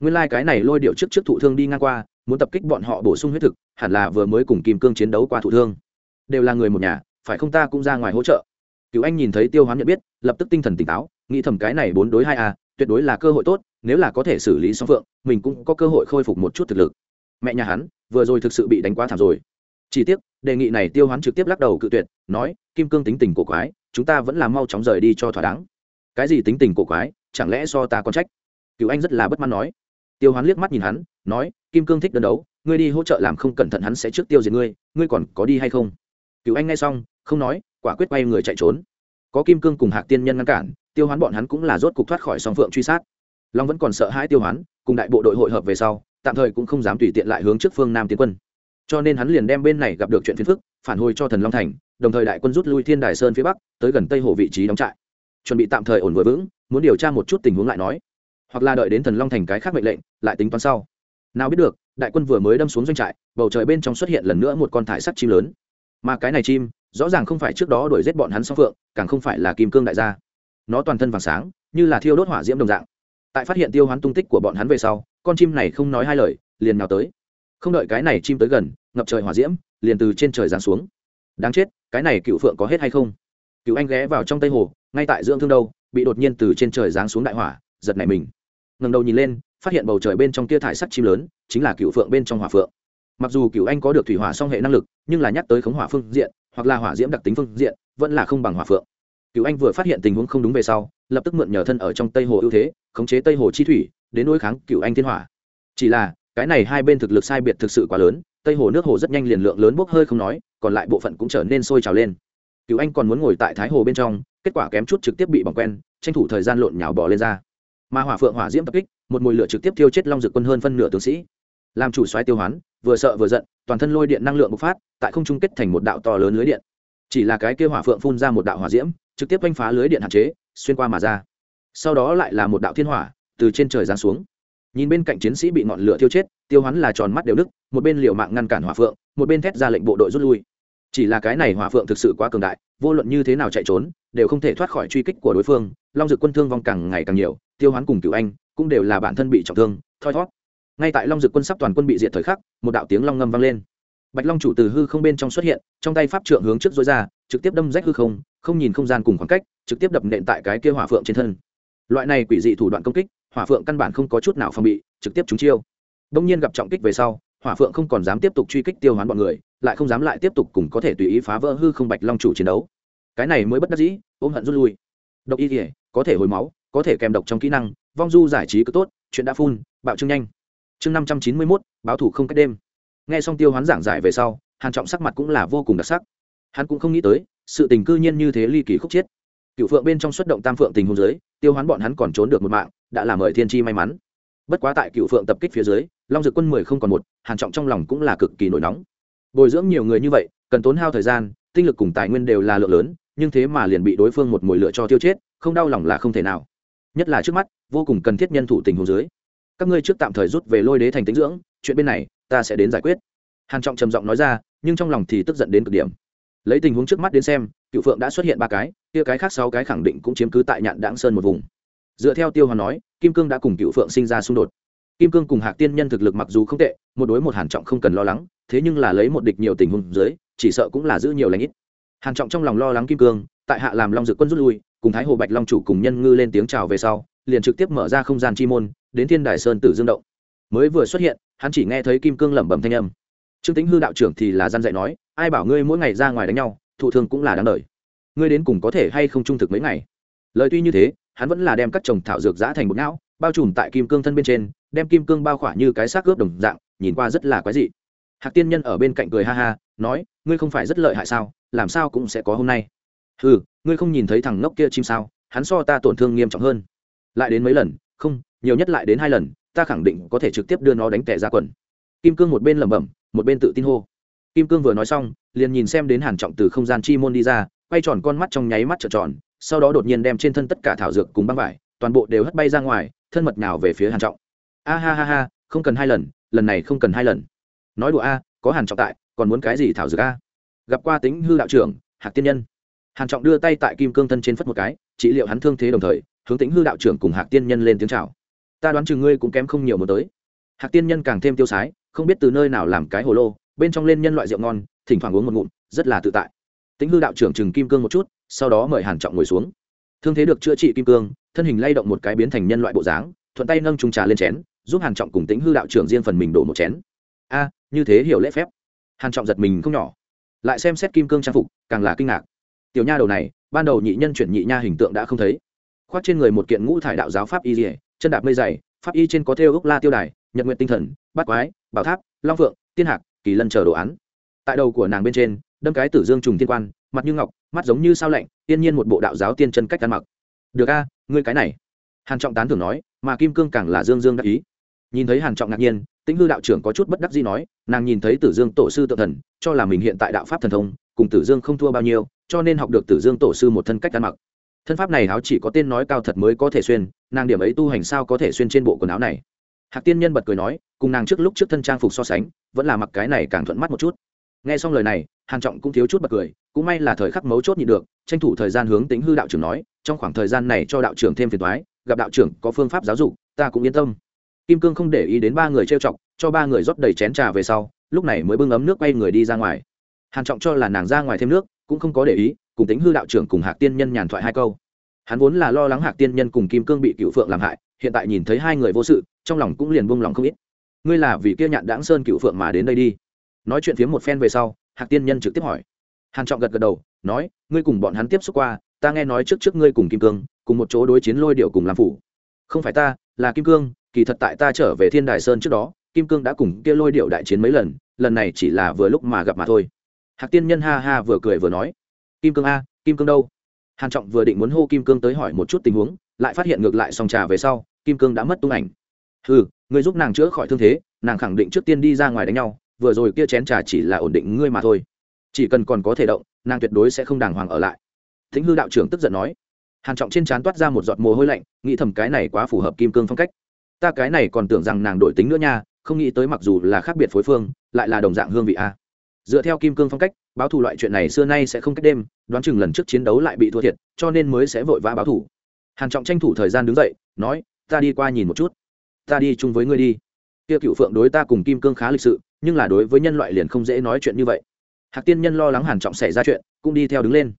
Nguyên lai like cái này lôi điệu trước trước thụ thương đi ngang qua, muốn tập kích bọn họ bổ sung huyết thực, hẳn là vừa mới cùng kim cương chiến đấu qua thụ thương. Đều là người một nhà, phải không ta cũng ra ngoài hỗ trợ? Cựu anh nhìn thấy tiêu hoán nhận biết, lập tức tinh thần tỉnh táo, nghĩ thầm cái này bốn đối hai a tuyệt đối là cơ hội tốt, nếu là có thể xử lý song phượng, mình cũng có cơ hội khôi phục một chút thực lực. Mẹ nhà hắn, vừa rồi thực sự bị đánh quá thảm rồi. Chỉ tiếc, đề nghị này tiêu hoán trực tiếp lắc đầu cự tuyệt, nói, kim cương tính tình cổ quái, chúng ta vẫn là mau chóng rời đi cho thỏa đáng. Cái gì tính tình cổ quái, chẳng lẽ do ta còn trách? Cựu anh rất là bất mãn nói. Tiêu hoán liếc mắt nhìn hắn, nói, kim cương thích đơn đấu, ngươi đi hỗ trợ làm không cẩn thận hắn sẽ trước tiêu diệt ngươi ngươi còn có đi hay không? Cựu anh nghe xong, không nói quả quyết quay người chạy trốn. Có kim cương cùng hạc tiên nhân ngăn cản, tiêu hoán bọn hắn cũng là rốt cục thoát khỏi song phượng truy sát. Long vẫn còn sợ hãi tiêu hoán, cùng đại bộ đội hội hợp về sau, tạm thời cũng không dám tùy tiện lại hướng trước phương nam tiến quân. Cho nên hắn liền đem bên này gặp được chuyện phiền phức, phản hồi cho thần long thành, đồng thời đại quân rút lui thiên đài sơn phía bắc, tới gần tây hồ vị trí đóng trại. Chuẩn bị tạm thời ổn vừa vững, muốn điều tra một chút tình huống lại nói. Hoặc là đợi đến thần long thành cái khác mệnh lệnh, lại tính toán sau. Nào biết được, đại quân vừa mới đâm xuống doanh trại, bầu trời bên trong xuất hiện lần nữa một con thải sắt chim lớn. Mà cái này chim rõ ràng không phải trước đó đuổi giết bọn hắn song phượng, càng không phải là kim cương đại gia. Nó toàn thân vàng sáng, như là thiêu đốt hỏa diễm đồng dạng. Tại phát hiện tiêu hoán tung tích của bọn hắn về sau, con chim này không nói hai lời, liền nào tới. Không đợi cái này chim tới gần, ngập trời hỏa diễm, liền từ trên trời giáng xuống. Đáng chết, cái này cựu phượng có hết hay không? Cựu anh ghé vào trong tây hồ, ngay tại dưỡng thương đâu, bị đột nhiên từ trên trời giáng xuống đại hỏa, giật nảy mình. Ngầm đầu nhìn lên, phát hiện bầu trời bên trong tia thải sắt chim lớn, chính là cựu phượng bên trong hỏa phượng. Mặc dù cựu anh có được thủy hỏa song hệ năng lực, nhưng là nhắc tới khống hỏa phương diện hoặc là hỏa diễm đặc tính phương diện, vẫn là không bằng hỏa phượng. Cựu anh vừa phát hiện tình huống không đúng về sau, lập tức mượn nhờ thân ở trong tây hồ ưu thế, khống chế tây hồ chi thủy, đến đối kháng cựu anh thiên hỏa. Chỉ là, cái này hai bên thực lực sai biệt thực sự quá lớn, tây hồ nước hồ rất nhanh liền lượng lớn bốc hơi không nói, còn lại bộ phận cũng trở nên sôi trào lên. Cựu anh còn muốn ngồi tại thái hồ bên trong, kết quả kém chút trực tiếp bị bỏng quen, tranh thủ thời gian lộn nhào bỏ lên ra. Mà hỏa phượng hỏa diễm tập kích, một mùi lửa trực tiếp tiêu chết long dực quân hơn phân nửa tướng sĩ. Làm chủ xoáy tiêu hoán vừa sợ vừa giận, toàn thân lôi điện năng lượng bộc phát, tại không trung kết thành một đạo to lớn lưới điện. Chỉ là cái kia hỏa phượng phun ra một đạo hỏa diễm, trực tiếp oanh phá lưới điện hạn chế, xuyên qua mà ra. Sau đó lại là một đạo thiên hỏa, từ trên trời giáng xuống. Nhìn bên cạnh chiến sĩ bị ngọn lửa thiêu chết, tiêu hoán là tròn mắt đều đức một bên liều mạng ngăn cản hỏa phượng, một bên thét ra lệnh bộ đội rút lui. Chỉ là cái này hỏa phượng thực sự quá cường đại, vô luận như thế nào chạy trốn, đều không thể thoát khỏi truy kích của đối phương, long dực quân thương vong càng ngày càng nhiều, tiêu hoán cùng cựu anh cũng đều là bản thân bị trọng thương, thoi thót ngay tại long dực quân sắp toàn quân bị diệt thời khắc, một đạo tiếng long ngâm vang lên. Bạch long chủ từ hư không bên trong xuất hiện, trong tay pháp trượng hướng trước dối ra, trực tiếp đâm rách hư không không nhìn không gian cùng khoảng cách, trực tiếp đập nện tại cái kia hỏa phượng trên thân. Loại này quỷ dị thủ đoạn công kích, hỏa phượng căn bản không có chút nào phòng bị, trực tiếp trúng chiêu. Đông nhiên gặp trọng kích về sau, hỏa phượng không còn dám tiếp tục truy kích tiêu hoán bọn người, lại không dám lại tiếp tục cùng có thể tùy ý phá vỡ hư không bạch long chủ chiến đấu. Cái này mới bất đắc dĩ, ôm hận rút lui. Độc y thể có thể hồi máu, có thể kèm độc trong kỹ năng, vong du giải trí cứ tốt, chuyện đã phun, bạo trương nhanh chương năm trăm chín mươi mốt, báo thủ không cách đêm. Nghe xong tiêu hoán giảng giải về sau, hàn trọng sắc mặt cũng là vô cùng đặc sắc. Hắn cũng không nghĩ tới, sự tình cư nhiên như thế ly kỳ khúc chiết. Cựu phượng bên trong xuất động tam phượng tình hôn dưới, tiêu hoán bọn hắn còn trốn được một mạng, đã là mời thiên chi may mắn. Bất quá tại cựu phượng tập kích phía dưới, long dược quân mười không còn một, hàn trọng trong lòng cũng là cực kỳ nổi nóng. Bồi dưỡng nhiều người như vậy, cần tốn hao thời gian, tinh lực cùng tài nguyên đều là lượng lớn, nhưng thế mà liền bị đối phương một mồi lửa cho tiêu chết, không đau lòng là không thể nào. Nhất là trước mắt, vô cùng cần thiết nhân thủ tình hồ dưới các ngươi trước tạm thời rút về lôi đế thành tính dưỡng, chuyện bên này, ta sẽ đến giải quyết. Hàn trọng trầm giọng nói ra, nhưng trong lòng thì tức giận đến cực điểm. Lấy tình huống trước mắt đến xem, cựu phượng đã xuất hiện ba cái, kia cái khác sáu cái khẳng định cũng chiếm cứ tại nhạn đãng sơn một vùng. Dựa theo tiêu hoàn nói, kim cương đã cùng cựu phượng sinh ra xung đột. Kim cương cùng hạc tiên nhân thực lực mặc dù không tệ, một đối một hàn trọng không cần lo lắng, thế nhưng là lấy một địch nhiều tình huống dưới, chỉ sợ cũng là giữ nhiều lãnh ít. Hàn trọng trong lòng lo lắng kim cương, tại hạ làm long dược quân rút lui, cùng thái hồ bạch long chủ cùng nhân ngư lên tiếng chào về sau liền trực tiếp mở ra không gian chi môn, đến thiên đài sơn tử dương động. Mới vừa xuất hiện, hắn chỉ nghe thấy kim cương lẩm bẩm thanh âm. Trương tính hư đạo trưởng thì là gian dạy nói, ai bảo ngươi mỗi ngày ra ngoài đánh nhau, thụ thương cũng là đáng đời. Ngươi đến cùng có thể hay không trung thực mấy ngày? Lời tuy như thế, hắn vẫn là đem các trồng thảo dược giã thành bột não, bao trùm tại kim cương thân bên trên, đem kim cương bao khỏa như cái xác cướp đồng dạng, nhìn qua rất là quái dị. Hạc tiên nhân ở bên cạnh cười ha ha, nói, ngươi không phải rất lợi hại sao, làm sao cũng sẽ có hôm nay. Ừ ngươi không nhìn thấy thằng ngốc kia chim sao, hắn so ta tổn thương nghiêm trọng hơn lại đến mấy lần, không, nhiều nhất lại đến hai lần, ta khẳng định có thể trực tiếp đưa nó đánh tẻ ra quần. Kim cương một bên lẩm bẩm, một bên tự tin hô. Kim cương vừa nói xong, liền nhìn xem đến hàn trọng từ không gian chi môn đi ra, quay tròn con mắt trong nháy mắt trợn tròn, sau đó đột nhiên đem trên thân tất cả thảo dược cùng băng vải, toàn bộ đều hất bay ra ngoài, thân mật nào về phía hàn trọng. A ha ha ha, không cần hai lần lần này không cần hai lần. Nói đùa a, có hàn trọng tại, còn muốn cái gì thảo dược a? Gặp qua tính hư đạo trưởng, hạc tiên nhân. Hàn trọng đưa tay tại kim cương thân trên phất một cái, trị liệu hắn thương thế đồng thời hướng tính hư đạo trưởng cùng hạc tiên nhân lên tiếng chào. Ta đoán chừng ngươi cũng kém không nhiều một tới. Hạc tiên nhân càng thêm tiêu sái, không biết từ nơi nào làm cái hồ lô, bên trong lên nhân loại rượu ngon, thỉnh thoảng uống một ngụm, rất là tự tại. Tính hư đạo trưởng chừng kim cương một chút, sau đó mời hàn trọng ngồi xuống. Thương thế được chữa trị kim cương, thân hình lay động một cái biến thành nhân loại bộ dáng, thuận tay nâng trung trà lên chén, giúp hàn trọng cùng tính hư đạo trưởng riêng phần mình đổ một chén. A, như thế hiểu lễ phép. Hàn trọng giật mình không nhỏ. Lại xem xét kim cương trang phục, càng là kinh ngạc. Tiểu nha đầu này, ban đầu nhị nhân chuyển nhị nha hình tượng đã không thấy khoác trên người một kiện ngũ thải đạo giáo pháp y dỉa chân đạp mây dày, pháp y trên có thêu ốc la tiêu đài, nhật nguyện tinh thần, bát quái, bảo tháp, long phượng, tiên hạc, kỳ lân chờ đồ án. Tại đầu của nàng bên trên, đâm cái tử dương trùng tiên quan, mặt như ngọc, mắt giống như sao lạnh, tiên nhiên một bộ đạo giáo tiên chân cách ăn mặc. Được a, ngươi cái này. Hàn trọng tán thường nói, mà kim cương càng là dương dương đắc ý. Nhìn thấy hàn trọng ngạc nhiên, tĩnh hư đạo trưởng có chút bất đắc dĩ nói, nàng nhìn thấy tử dương tổ sư tự thần, cho là mình hiện tại đạo pháp thần thông, cùng tử dương không thua bao nhiêu, cho nên học được tử dương tổ sư một thân cách ăn mặc thân pháp này áo chỉ có tên nói cao thật mới có thể xuyên, nàng điểm ấy tu hành sao có thể xuyên trên bộ quần áo này? Hạc tiên nhân bật cười nói, cùng nàng trước lúc trước thân trang phục so sánh, vẫn là mặc cái này càng thuận mắt một chút. Nghe xong lời này, hàn trọng cũng thiếu chút bật cười, cũng may là thời khắc mấu chốt nhịn được, tranh thủ thời gian hướng tính hư đạo trưởng nói, trong khoảng thời gian này cho đạo trưởng thêm phiền toái, gặp đạo trưởng có phương pháp giáo dục, ta cũng yên tâm. Kim cương không để ý đến ba người trêu chọc, cho ba người rót đầy chén trà về sau, lúc này mới bưng ấm nước quay người đi ra ngoài. Hàn trọng cho là nàng ra ngoài thêm nước, cũng không có để ý cùng tính hư đạo trưởng cùng hạc tiên nhân nhàn thoại hai câu. Hắn vốn là lo lắng hạc tiên nhân cùng kim cương bị cựu phượng làm hại, hiện tại nhìn thấy hai người vô sự, trong lòng cũng liền buông lòng không ít. Ngươi là vì kia nhạn đãng sơn cựu phượng mà đến đây đi. Nói chuyện phía một phen về sau, hạc tiên nhân trực tiếp hỏi. Hàn trọng gật gật đầu, nói, ngươi cùng bọn hắn tiếp xúc qua, ta nghe nói trước trước ngươi cùng kim cương, cùng một chỗ đối chiến lôi điệu cùng làm phủ. Không phải ta, là kim cương, kỳ thật tại ta trở về thiên đài sơn trước đó, kim cương đã cùng kia lôi điệu đại chiến mấy lần lần này chỉ là vừa lúc mà gặp mà thôi. Hạc tiên nhân ha ha vừa cười vừa nói kim cương a, kim cương đâu? Hàn trọng vừa định muốn hô kim cương tới hỏi một chút tình huống, lại phát hiện ngược lại xong trà về sau, kim cương đã mất tung ảnh. Ừ ngươi giúp nàng chữa khỏi thương thế, nàng khẳng định trước tiên đi ra ngoài đánh nhau, vừa rồi kia chén trà chỉ là ổn định ngươi mà thôi. Chỉ cần còn có thể động, nàng tuyệt đối sẽ không đàng hoàng ở lại. Thính hư đạo trưởng tức giận nói. Hàn trọng trên trán toát ra một giọt mồ hôi lạnh, nghĩ thầm cái này quá phù hợp kim cương phong cách. Ta cái này còn tưởng rằng nàng đổi tính nữa nha, không nghĩ tới mặc dù là khác biệt phối phương, lại là đồng dạng hương vị a dựa theo kim cương phong cách, báo thù loại chuyện này xưa nay sẽ không cách đêm, đoán chừng lần trước chiến đấu lại bị thua thiệt, cho nên mới sẽ vội vã báo thù. Hàn trọng tranh thủ thời gian đứng dậy, nói, ta đi qua nhìn một chút. Ta đi chung với ngươi đi. Kia cựu phượng đối ta cùng kim cương khá lịch sự, nhưng là đối với nhân loại liền không dễ nói chuyện như vậy. Hạc tiên nhân lo lắng hàn trọng xảy ra chuyện, cũng đi theo đứng lên.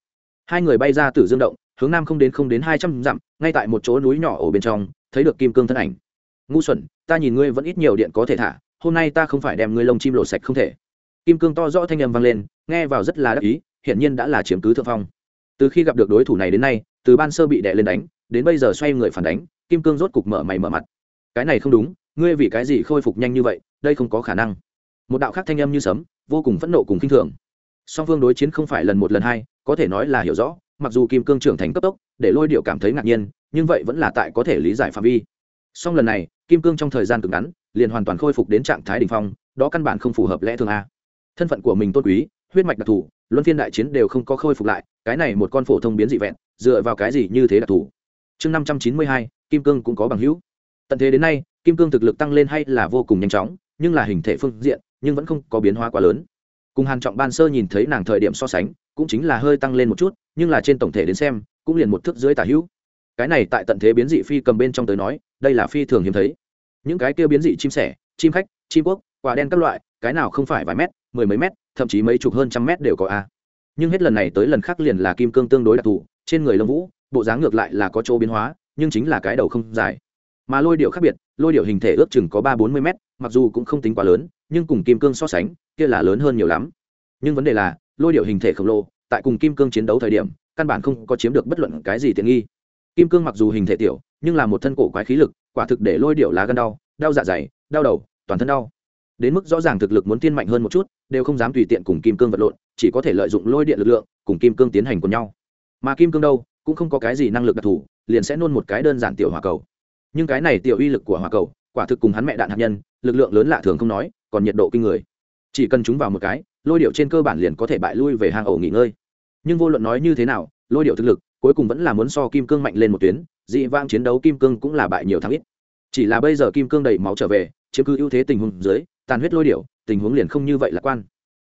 Hai người bay ra từ dương động, hướng nam không đến không đến hai trăm dặm, ngay tại một chỗ núi nhỏ ở bên trong, thấy được kim cương thân ảnh. Ngu xuẩn, ta nhìn ngươi vẫn ít nhiều điện có thể thả, hôm nay ta không phải đem ngươi lông chim lộ sạch không thể kim cương to rõ thanh âm vang lên, nghe vào rất là đắc ý, hiển nhiên đã là chiếm cứ thượng phong. Từ khi gặp được đối thủ này đến nay, từ ban sơ bị đè lên đánh, đến bây giờ xoay người phản đánh, kim cương rốt cục mở mày mở mặt. Cái này không đúng, ngươi vì cái gì khôi phục nhanh như vậy, đây không có khả năng. Một đạo khác thanh âm như sấm, vô cùng phẫn nộ cùng k i n h thường. Song phương đối chiến không phải lần một lần hai, có thể nói là hiểu rõ, mặc dù kim cương trưởng thành cấp tốc, để lôi điệu cảm thấy ngạc nhiên, nhưng vậy vẫn là tại có thể lý giải phạm vi. Song lần này, kim cương trong thời gian cực ngắn, liền hoàn toàn khôi phục đến trạng thái đ ỉ n h phong, đó căn bản không phù hợp lẽ thường a thân phận của mình tôn quý, huyết mạch đặc thù, luân phiên đại chiến đều không có khôi phục lại, cái này một con phổ thông biến dị vẹn, dựa vào cái gì như thế đặc thù? Chương năm trăm chín mươi hai, kim cương cũng có bằng hữu. Tận thế đến nay, kim cương thực lực tăng lên hay là vô cùng nhanh chóng, nhưng là hình thể phương diện, nhưng vẫn không có biến hóa quá lớn. Cùng hàn trọng ban sơ nhìn thấy nàng thời điểm so sánh, cũng chính là hơi tăng lên một chút, nhưng là trên tổng thể đến xem, cũng liền một thước dưới tả hữu. Cái này tại tận thế biến dị phi cầm bên trong tới nói, đây là phi thường hiếm thấy. Những cái kia biến dị chim sẻ, chim khách, chim quốc, quả đen các loại, cái nào không phải vài mét mười mấy mét, thậm chí mấy chục hơn trăm mét đều có a. Nhưng hết lần này tới lần khác liền là kim cương tương đối đặc thù, trên người lông vũ, bộ dáng ngược lại là có chỗ biến hóa, nhưng chính là cái đầu không dài. Mà lôi điệu khác biệt, lôi điệu hình thể ước chừng có ba bốn mươi mét, mặc dù cũng không tính quá lớn, nhưng cùng kim cương so sánh, kia là lớn hơn nhiều lắm. Nhưng vấn đề là, lôi điệu hình thể khổng lồ, tại cùng kim cương chiến đấu thời điểm, căn bản không có chiếm được bất luận cái gì tiện nghi. Kim cương mặc dù hình thể tiểu, nhưng là một thân cổ quái khí lực, quả thực để lôi điệu lá gân đau đau dạ dày, đau đầu, toàn thân đau đến mức rõ ràng thực lực muốn tiên mạnh hơn một chút, đều không dám tùy tiện cùng kim cương vật lộn, chỉ có thể lợi dụng lôi điện lực lượng, cùng kim cương tiến hành cùng nhau. Mà kim cương đâu, cũng không có cái gì năng lực đặc thù, liền sẽ nôn một cái đơn giản tiểu hỏa cầu. Nhưng cái này tiểu uy lực của hỏa cầu, quả thực cùng hắn mẹ đạn hạt nhân, lực lượng lớn lạ thường không nói, còn nhiệt độ kinh người. Chỉ cần chúng vào một cái, lôi điệu trên cơ bản liền có thể bại lui về hang ổ nghỉ ngơi. Nhưng vô luận nói như thế nào, lôi điệu thực lực, cuối cùng vẫn là muốn so kim cương mạnh lên một tuyến, dị vang chiến đấu kim cương cũng là bại nhiều thắng ít. Chỉ là bây giờ kim cương đầy máu trở về, chiếm cứ ưu thế tình huống dưới tàn huyết lôi điệu tình huống liền không như vậy lạc quan.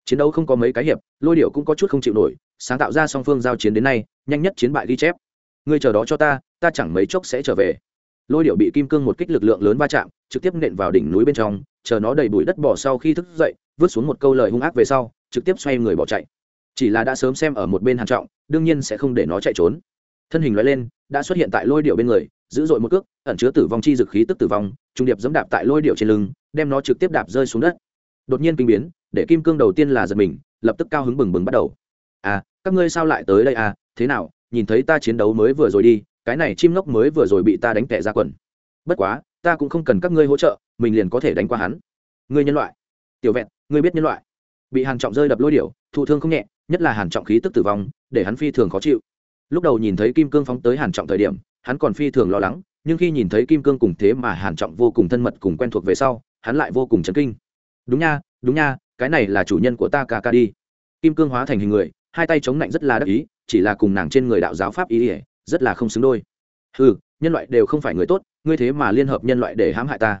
Chiến đấu không có mấy cái hiệp, lôi điệu cũng có chút không chịu nổi, sáng tạo ra song phương giao chiến đến nay, nhanh nhất chiến bại ghi chép. Ngươi chờ đó cho ta ta chẳng mấy chốc sẽ trở về. Lôi điệu bị kim cương một kích lực lượng lớn va chạm, trực tiếp nện vào đỉnh núi bên trong, chờ nó đầy bụi đất bỏ sau khi thức dậy, vứt xuống một câu lời hung ác về sau, trực tiếp xoay người bỏ chạy. Chỉ là đã sớm xem ở một bên hàn trọng, đương nhiên sẽ không để nó chạy trốn. Thân hình lói lên, đã xuất hiện tại lôi điệu bên người giữ dội một cước, ẩn chứa tử vong chi dực khí tức tử vong, trung điệp dẫm đạp tại lôi điệu trên lưng đem nó trực tiếp đạp rơi xuống đất. Đột nhiên kinh biến, để kim cương đầu tiên là giật mình, lập tức cao hứng bừng bừng bắt đầu. À các ngươi sao lại tới đây à? Thế nào, nhìn thấy ta chiến đấu mới vừa rồi đi, cái này chim ngốc mới vừa rồi bị ta đánh tệ ra quần. Bất quá, ta cũng không cần các ngươi hỗ trợ, mình liền có thể đánh qua hắn. Ngươi nhân loại. Tiểu vẹn, ngươi biết nhân loại. Bị hàn trọng rơi đập lôi điểu, thụ thương không nhẹ, nhất là hàn trọng khí tức tử vong, để hắn phi thường khó chịu. Lúc đầu nhìn thấy kim cương phóng tới hàn trọng thời điểm, hắn còn phi thường lo lắng, nhưng khi nhìn thấy kim cương cùng thế mà hàn trọng vô cùng thân mật cùng quen thuộc về sau hắn lại vô cùng chấn kinh. Đúng nha đúng nha, cái này là chủ nhân của ta ca ca đi. Kim cương hóa thành hình người, hai tay chống lạnh rất là đắc ý, chỉ là cùng nàng trên người đạo giáo pháp ý ỉa rất là không xứng đôi. Ừ nhân loại đều không phải người tốt, ngươi thế mà liên hợp nhân loại để hãm hại ta.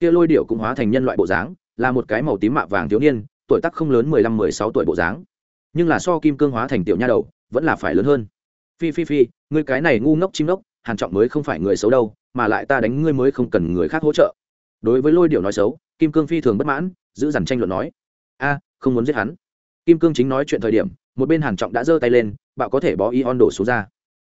Kia lôi điệu cũng hóa thành nhân loại bộ dáng, là một cái màu tím mạ vàng thiếu niên, tuổi tác không lớn mười lăm, mười sáu tuổi bộ dáng. Nhưng là so kim cương hóa thành tiểu nha đầu, vẫn là phải lớn hơn. Phi phi phi, ngươi cái này ngu ngốc chim ngốc, hàn trọng mới không phải người xấu đâu, mà lại ta đánh ngươi mới không cần người khác hỗ trợ đối với lôi điệu nói xấu, kim cương phi thường bất mãn, giữ dằn tranh luận nói, a, không muốn giết hắn. Kim cương chính nói chuyện thời điểm, một bên hàn trọng đã giơ tay lên, bạo có thể bó y on đổ xuống ra.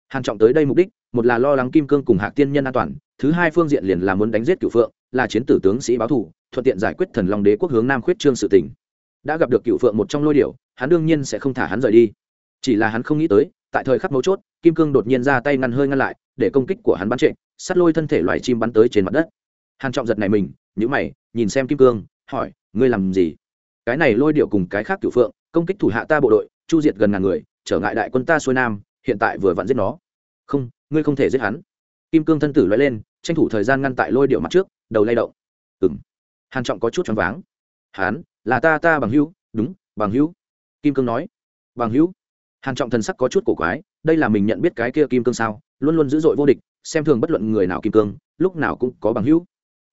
Hàn trọng tới đây mục đích, một là lo lắng kim cương cùng hạc tiên nhân an toàn, thứ hai phương diện liền là muốn đánh giết cửu phượng, là chiến tử tướng sĩ báo thủ thuận tiện giải quyết thần long đế quốc hướng nam khuyết trương sự tình. Đã gặp được cựu phượng một trong lôi điểu, hắn đương nhiên sẽ không thả hắn rời đi. Chỉ là hắn không nghĩ tới, tại thời khắc mấu chốt, kim cương đột nhiên ra tay ngăn hơi ngăn lại, để công kích của hắn bắn trệ sắt lôi thân thể loài chim bắn tới trên mặt đất hàn trọng giật này mình, nhíu mày, nhìn xem kim cương, hỏi, ngươi làm gì? Cái này lôi điệu cùng cái khác cửu phượng, công kích thủ hạ ta bộ đội, chu diệt gần ngàn người, trở ngại đại quân ta xuôi nam, hiện tại vừa vặn giết nó. Không, ngươi không thể giết hắn. Kim cương thân tử lói lên, tranh thủ thời gian ngăn tại lôi điệu mặt trước, đầu lay động. Ừng hàn trọng có chút choáng váng. Hắn, là ta ta bằng hữu, đúng, bằng hữu. Kim cương nói. Bằng hữu? Hàn trọng thần sắc có chút cổ quái, đây là mình nhận biết cái kia kim cương sao? Luôn luôn dữ dội vô địch, xem thường bất luận người nào kim cương, lúc nào cũng có bằng hữu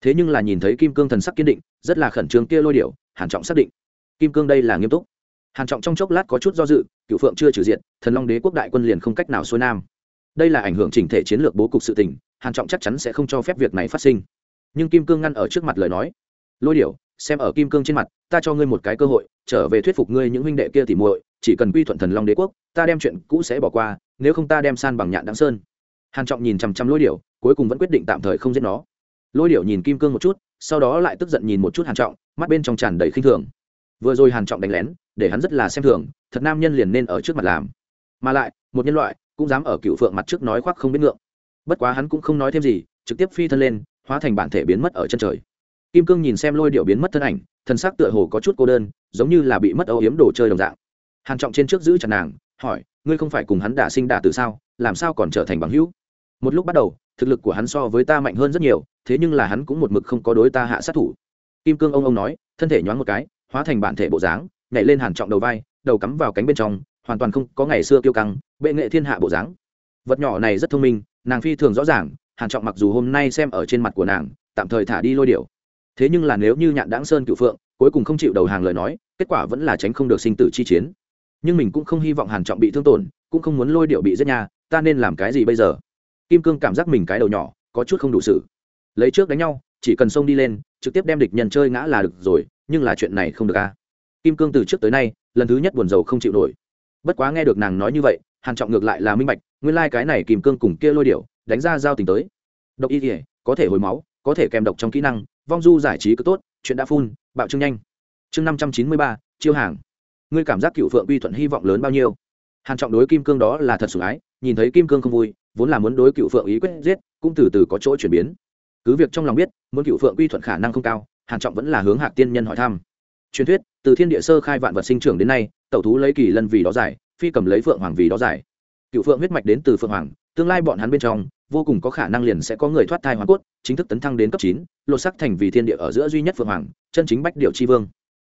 thế nhưng là nhìn thấy kim cương thần sắc kiên định, rất là khẩn trương kia lôi điệu hàn trọng xác định. Kim cương đây là nghiêm túc. Hàn trọng trong chốc lát có chút do dự cựu phượng chưa trừ diện, thần long đế quốc đại quân liền không cách nào xuôi nam. Đây là ảnh hưởng chỉnh thể chiến lược bố cục sự tình, hàn trọng chắc chắn sẽ không cho phép việc này phát sinh. Nhưng kim cương ngăn ở trước mặt lời nói. Lôi điểu, xem ở kim cương trên mặt, ta cho ngươi một cái cơ hội, trở về thuyết phục ngươi những huynh đệ kia tỉ muội, chỉ cần quy thuận thần long đế quốc, ta đem chuyện cũ sẽ bỏ qua, nếu không ta đem san bằng nhạn đáng sơn. Hàn trọng nhìn chằm chằm lôi điểu, cuối cùng vẫn quyết định tạm thời không giết nó lôi điệu nhìn kim cương một chút, sau đó lại tức giận nhìn một chút hàn trọng, mắt bên trong tràn đầy khinh thường. Vừa rồi hàn trọng đánh lén, để hắn rất là xem thường, thật nam nhân liền nên ở trước mặt làm. Mà lại, một nhân loại, cũng dám ở cựu phượng mặt trước nói khoác không biết ngượng. Bất quá hắn cũng không nói thêm gì, trực tiếp phi thân lên, hóa thành bản thể biến mất ở chân trời. Kim cương nhìn xem lôi điệu biến mất thân ảnh thân xác tựa hồ có chút cô đơn, giống như là bị mất âu yếm đồ chơi đồng dạng. Hàn trọng trên trước giữ chặt nàng, hỏi, ngươi không phải cùng hắn đả sinh đả từ sao? Làm sao còn trở thành bằng hữu? Một lúc bắt đầu, thực lực của hắn so với ta mạnh hơn rất nhiều thế nhưng là hắn cũng một mực không có đối ta hạ sát thủ. Kim cương ông ông nói, thân thể nhoáng một cái, hóa thành bản thể bộ dáng, nhảy lên hàn trọng đầu vai, đầu cắm vào cánh bên trong, hoàn toàn không có ngày xưa kiêu căng, bệ nghệ thiên hạ bộ dáng. Vật nhỏ này rất thông minh, nàng phi thường rõ ràng, hàn trọng mặc dù hôm nay xem ở trên mặt của nàng, tạm thời thả đi lôi điểu. Thế nhưng là nếu như nhạn đáng sơn cựu phượng, cuối cùng không chịu đầu hàng lời nói, kết quả vẫn là tránh không được sinh tử chi chiến. Nhưng mình cũng không hy vọng hàn trọng bị thương tổn, cũng không muốn lôi điệu bị giết nhà, ta nên làm cái gì bây giờ? Kim cương cảm giác mình cái đầu nhỏ, có chút không đủ sự lấy trước đánh nhau, chỉ cần xông đi lên, trực tiếp đem địch nhân chơi ngã là được rồi, nhưng là chuyện này không được a. Kim cương từ trước tới nay, lần thứ nhất buồn rầu không chịu nổi. Bất quá nghe được nàng nói như vậy, hàn trọng ngược lại là minh bạch, nguyên lai like cái này kim cương cùng kia lôi điệu đánh ra giao tình tới. Độc y thể có thể hồi máu, có thể kèm độc trong kỹ năng, vong du giải trí cứ tốt, chuyện đã phun, bạo trương nhanh. Chương năm trăm chín mươi ba, chiêu hàng. Ngươi cảm giác cựu phượng uy thuận hy vọng lớn bao nhiêu? Hàn trọng đối kim cương đó là thật sủng ái, nhìn thấy kim cương không vui, vốn là muốn đối cựu phượng ý quyết giết, cũng từ từ có chỗ chuyển biến cứ việc trong lòng biết, muốn cựu phượng quy thuận khả năng không cao, hàn trọng vẫn là hướng hạc tiên nhân hỏi thăm. Truyền thuyết, từ thiên địa sơ khai vạn vật sinh trưởng đến nay, tẩu thú lấy kỳ lân vì đó giải, phi cầm lấy phượng hoàng vì đó giải. Cựu phượng huyết mạch đến từ phượng hoàng, tương lai bọn hắn bên trong, vô cùng có khả năng liền sẽ có người thoát thai hóa cốt, chính thức tấn thăng đến cấp chín, lột sắc thành vì thiên địa ở giữa duy nhất phượng hoàng, chân chính bách điệu chi vương.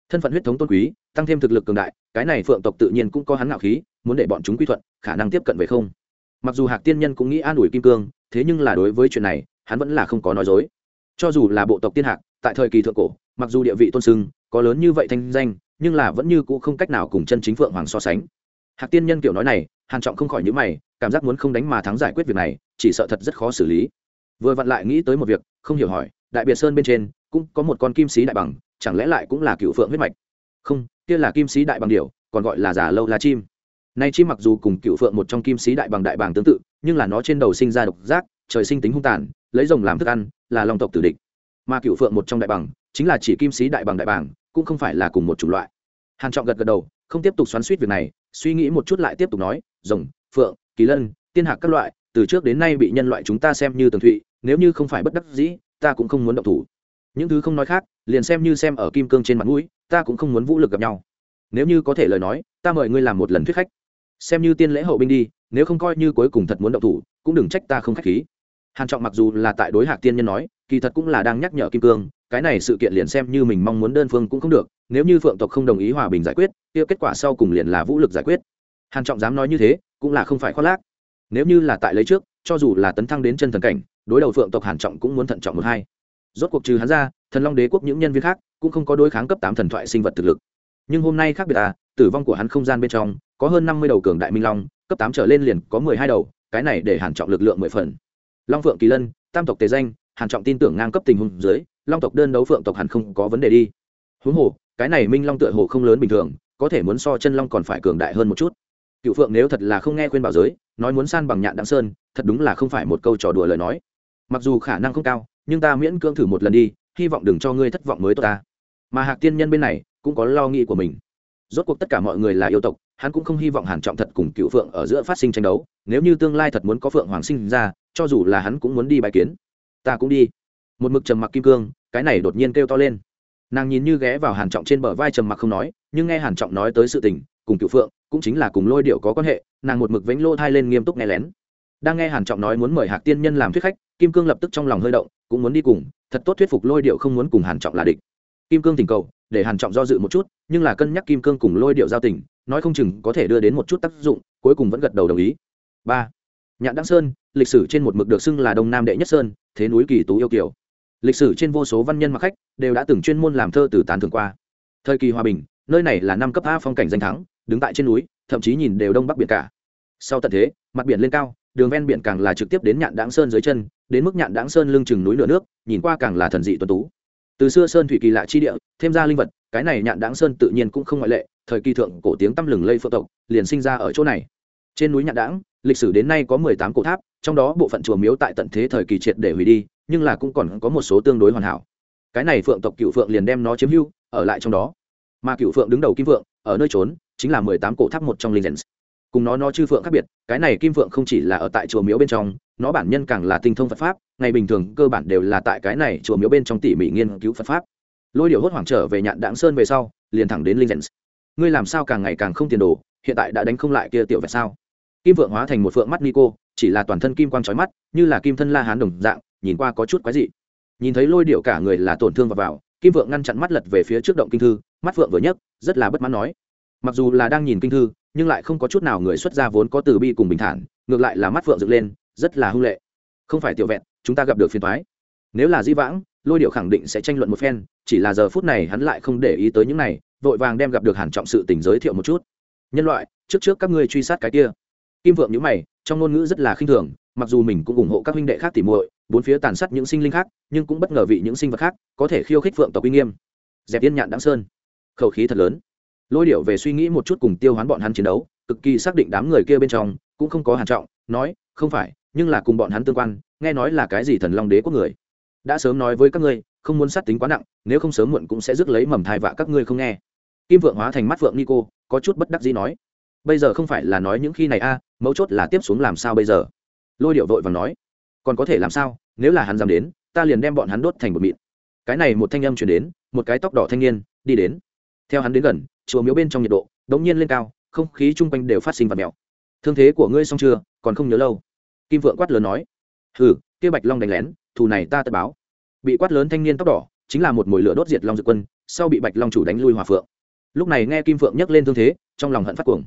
Thân phận huyết thống tôn quý, tăng thêm thực lực cường đại, cái này phượng tộc tự nhiên cũng có hắn ngạo khí, muốn để bọn chúng quy thuận, khả năng tiếp cận về không. Mặc dù hạc tiên nhân cũng nghĩ an ủi kim cương, thế nhưng là đối với chuyện này hắn vẫn là không có nói dối. Cho dù là bộ tộc tiên hạc, tại thời kỳ thượng cổ, mặc dù địa vị tôn sưng, có lớn như vậy thanh danh, nhưng là vẫn như cũ không cách nào cùng chân chính phượng hoàng so sánh. Hạc tiên nhân kiểu nói này, hàn trọng không khỏi nhíu mày, cảm giác muốn không đánh mà thắng giải quyết việc này, chỉ sợ thật rất khó xử lý. Vừa vặn lại nghĩ tới một việc, không hiểu hỏi, đại biệt sơn bên trên, cũng có một con kim sĩ đại bằng, chẳng lẽ lại cũng là cựu phượng huyết mạch? Không, kia là kim sĩ đại bằng điểu, còn gọi là giả lâu là chim. Nay chim mặc dù cùng cựu phượng một trong kim sĩ đại bằng đại bàng tương tự, nhưng là nó trên đầu sinh ra độc giác, trời sinh tính hung tàn lấy rồng làm thức ăn, là long tộc tử địch. Mà cựu phượng một trong đại bằng, chính là chỉ kim sĩ đại bằng đại bàng cũng không phải là cùng một chủng loại. Hàn trọng gật gật đầu, không tiếp tục xoắn suýt việc này, suy nghĩ một chút lại tiếp tục nói, rồng, phượng, kỳ lân, tiên hạc các loại, từ trước đến nay bị nhân loại chúng ta xem như tường thụy, nếu như không phải bất đắc dĩ, ta cũng không muốn động thủ. Những thứ không nói khác, liền xem như xem ở kim cương trên mặt mũi, ta cũng không muốn vũ lực gặp nhau. Nếu như có thể lời nói, ta mời ngươi làm một lần thuyết khách. Xem như tiên lễ hậu binh đi, nếu không coi như cuối cùng thật muốn động thủ, cũng đừng trách ta không khách khí hàn trọng mặc dù là tại đối hạc tiên nhân nói, kỳ thật cũng là đang nhắc nhở kim cương, cái này sự kiện liền xem như mình mong muốn đơn phương cũng không được, nếu như phượng tộc không đồng ý hòa bình giải quyết, kia kết quả sau cùng liền là vũ lực giải quyết. Hàn trọng dám nói như thế, cũng là không phải khoác lác. Nếu như là tại lấy trước, cho dù là tấn thăng đến chân thần cảnh, đối đầu phượng tộc hàn trọng cũng muốn thận trọng một hai. Rốt cuộc trừ hắn ra, thần long đế quốc những nhân viên khác cũng không có đối kháng cấp tám thần thoại sinh vật thực lực. Nhưng hôm nay khác biệt à tử vong của hắn không gian bên trong có hơn năm mươi đầu cường đại minh long, cấp tám trở lên liền có mười hai đầu, cái này để hàn trọng lực lượng mười phần long phượng kỳ lân, tam tộc tề danh, hàn trọng tin tưởng ngang cấp tình huống dưới, long tộc đơn đấu phượng tộc hẳn không có vấn đề đi. Huống hồ, cái này minh long tựa hồ không lớn bình thường, có thể muốn so chân long còn phải cường đại hơn một chút. Cựu phượng nếu thật là không nghe khuyên bảo giới, nói muốn san bằng nhạn đặng sơn, thật đúng là không phải một câu trò đùa lời nói. Mặc dù khả năng không cao, nhưng ta miễn cưỡng thử một lần đi, hy vọng đừng cho ngươi thất vọng mới tốt ta. Mà hạc tiên nhân bên này, cũng có lo nghĩ của mình. Rốt cuộc tất cả mọi người là yêu tộc, hắn cũng không hy vọng hàn trọng thật cùng cựu phượng ở giữa phát sinh tranh đấu, nếu như tương lai thật muốn có phượng hoàng sinh ra cho dù là hắn cũng muốn đi bài kiến. Ta cũng đi. Một mực trầm mặc kim cương, cái này đột nhiên kêu to lên. Nàng nhìn như ghé vào hàn trọng trên bờ vai trầm mặc không nói, nhưng nghe hàn trọng nói tới sự tình, cùng cựu phượng, cũng chính là cùng lôi điệu có quan hệ, nàng một mực vánh lô thai lên nghiêm túc nghe lén. Đang nghe hàn trọng nói muốn mời hạc tiên nhân làm thuyết khách, kim cương lập tức trong lòng hơi động, cũng muốn đi cùng, thật tốt thuyết phục lôi điệu không muốn cùng hàn trọng là địch. Kim cương tình cầu, để hàn trọng do dự một chút, nhưng là cân nhắc kim cương cùng lôi điệu giao tình, nói không chừng có thể đưa đến một chút tác dụng, cuối cùng vẫn gật đầu đồng ý. Ba nhạn đăng sơn, lịch sử trên một mực được xưng là đông nam đệ nhất sơn, thế núi kỳ tú yêu kiều. Lịch sử trên vô số văn nhân mặc khách đều đã từng chuyên môn làm thơ từ tán thường qua. Thời kỳ hòa bình, nơi này là năm cấp a phong cảnh danh thắng, đứng tại trên núi, thậm chí nhìn đều đông bắc biển cả. Sau tận thế, mặt biển lên cao, đường ven biển càng là trực tiếp đến nhạn đáng sơn dưới chân, đến mức nhạn đáng sơn lưng chừng núi lửa nước, nhìn qua càng là thần dị tuấn tú. Từ xưa sơn thủy kỳ lạ chi địa, thêm ra linh vật, cái này nhạn đáng sơn tự nhiên cũng không ngoại lệ, thời kỳ thượng cổ tiếng tăm lừng lây phượng tộc, liền sinh ra ở chỗ này trên núi nhạn Đãng, lịch sử đến nay có mười tám cổ tháp, trong đó bộ phận chùa miếu tại tận thế thời kỳ triệt để hủy đi, nhưng là cũng còn có một số tương đối hoàn hảo. Cái này phượng tộc cựu phượng liền đem nó chiếm hưu ở lại trong đó. Mà cựu phượng đứng đầu kim phượng, ở nơi trốn, chính là mười tám cổ tháp một trong linh cùng nó nó chư phượng khác biệt, cái này kim phượng không chỉ là ở tại chùa miếu bên trong, nó bản nhân càng là tinh thông phật pháp, ngày bình thường cơ bản đều là tại cái này chùa miếu bên trong tỉ mỉ nghiên cứu phật pháp. Lôi điệu hốt hoảng trở về nhạn Đãng sơn về sau, liền thẳng đến linh dens ngươi làm sao càng ngày càng không tiền đồ, hiện tại đã đánh không lại kia tiểu vẹt sao? Kim Vượng hóa thành một phượng mắt nico, chỉ là toàn thân kim quang trói mắt, như là kim thân la hán đồng dạng, nhìn qua có chút quái dị. Nhìn thấy lôi điệu cả người là tổn thương và vào, kim Vượng ngăn chặn mắt lật về phía trước động kinh thư, mắt phượng vừa nhấc, rất là bất mãn nói. Mặc dù là đang nhìn kinh thư, nhưng lại không có chút nào người xuất gia vốn có từ bi cùng bình thản, ngược lại là mắt phượng dựng lên, rất là hung lệ. Không phải tiểu vẹn, chúng ta gặp được phiền thoái nếu là di vãng, lôi điệu khẳng định sẽ tranh luận một phen, chỉ là giờ phút này hắn lại không để ý tới những này, vội vàng đem gặp được hàn trọng sự tình giới thiệu một chút. Nhân loại, trước trước các ngươi truy sát cái kia kim vượng nhíu mày, trong ngôn ngữ rất là khinh thường, mặc dù mình cũng ủng hộ các huynh đệ khác tỉ muội, bốn phía tàn sát những sinh linh khác, nhưng cũng bất ngờ vị những sinh vật khác có thể khiêu khích phượng tộc uy nghiêm. Dẹp yên nhạn đáng sơn. Khẩu khí thật lớn. Lôi điệu về suy nghĩ một chút cùng tiêu hoán bọn hắn chiến đấu, cực kỳ xác định đám người kia bên trong cũng không có hàn trọng, nói, không phải, nhưng là cùng bọn hắn tương quan, nghe nói là cái gì thần long đế của người. Đã sớm nói với các ngươi, không muốn sát tính quá nặng, nếu không sớm muộn cũng sẽ rước lấy mầm thai vạ các ngươi không nghe. Kim vượng hóa thành mắt vượng nico có chút bất đắc dĩ nói bây giờ không phải là nói những khi này a, mấu chốt là tiếp xuống làm sao bây giờ? Lôi điệu vội và nói, còn có thể làm sao, nếu là hắn dám đến, ta liền đem bọn hắn đốt thành một mịn. Cái này một thanh âm chuyển đến, một cái tóc đỏ thanh niên, đi đến. Theo hắn đến gần, chùa miếu bên trong nhiệt độ, đống nhiên lên cao, không khí chung quanh đều phát sinh và mèo. Thương thế của ngươi xong chưa, còn không nhớ lâu. Kim vượng quát lớn nói, hừ, kia bạch long đánh lén, thù này ta tất báo. Bị quát lớn thanh niên tóc đỏ, chính là một mồi lửa đốt diệt long dược quân, sau bị bạch long chủ đánh lui hòa phượng. Lúc này nghe kim phượng nhắc lên thương thế, trong lòng hận phát cuồng.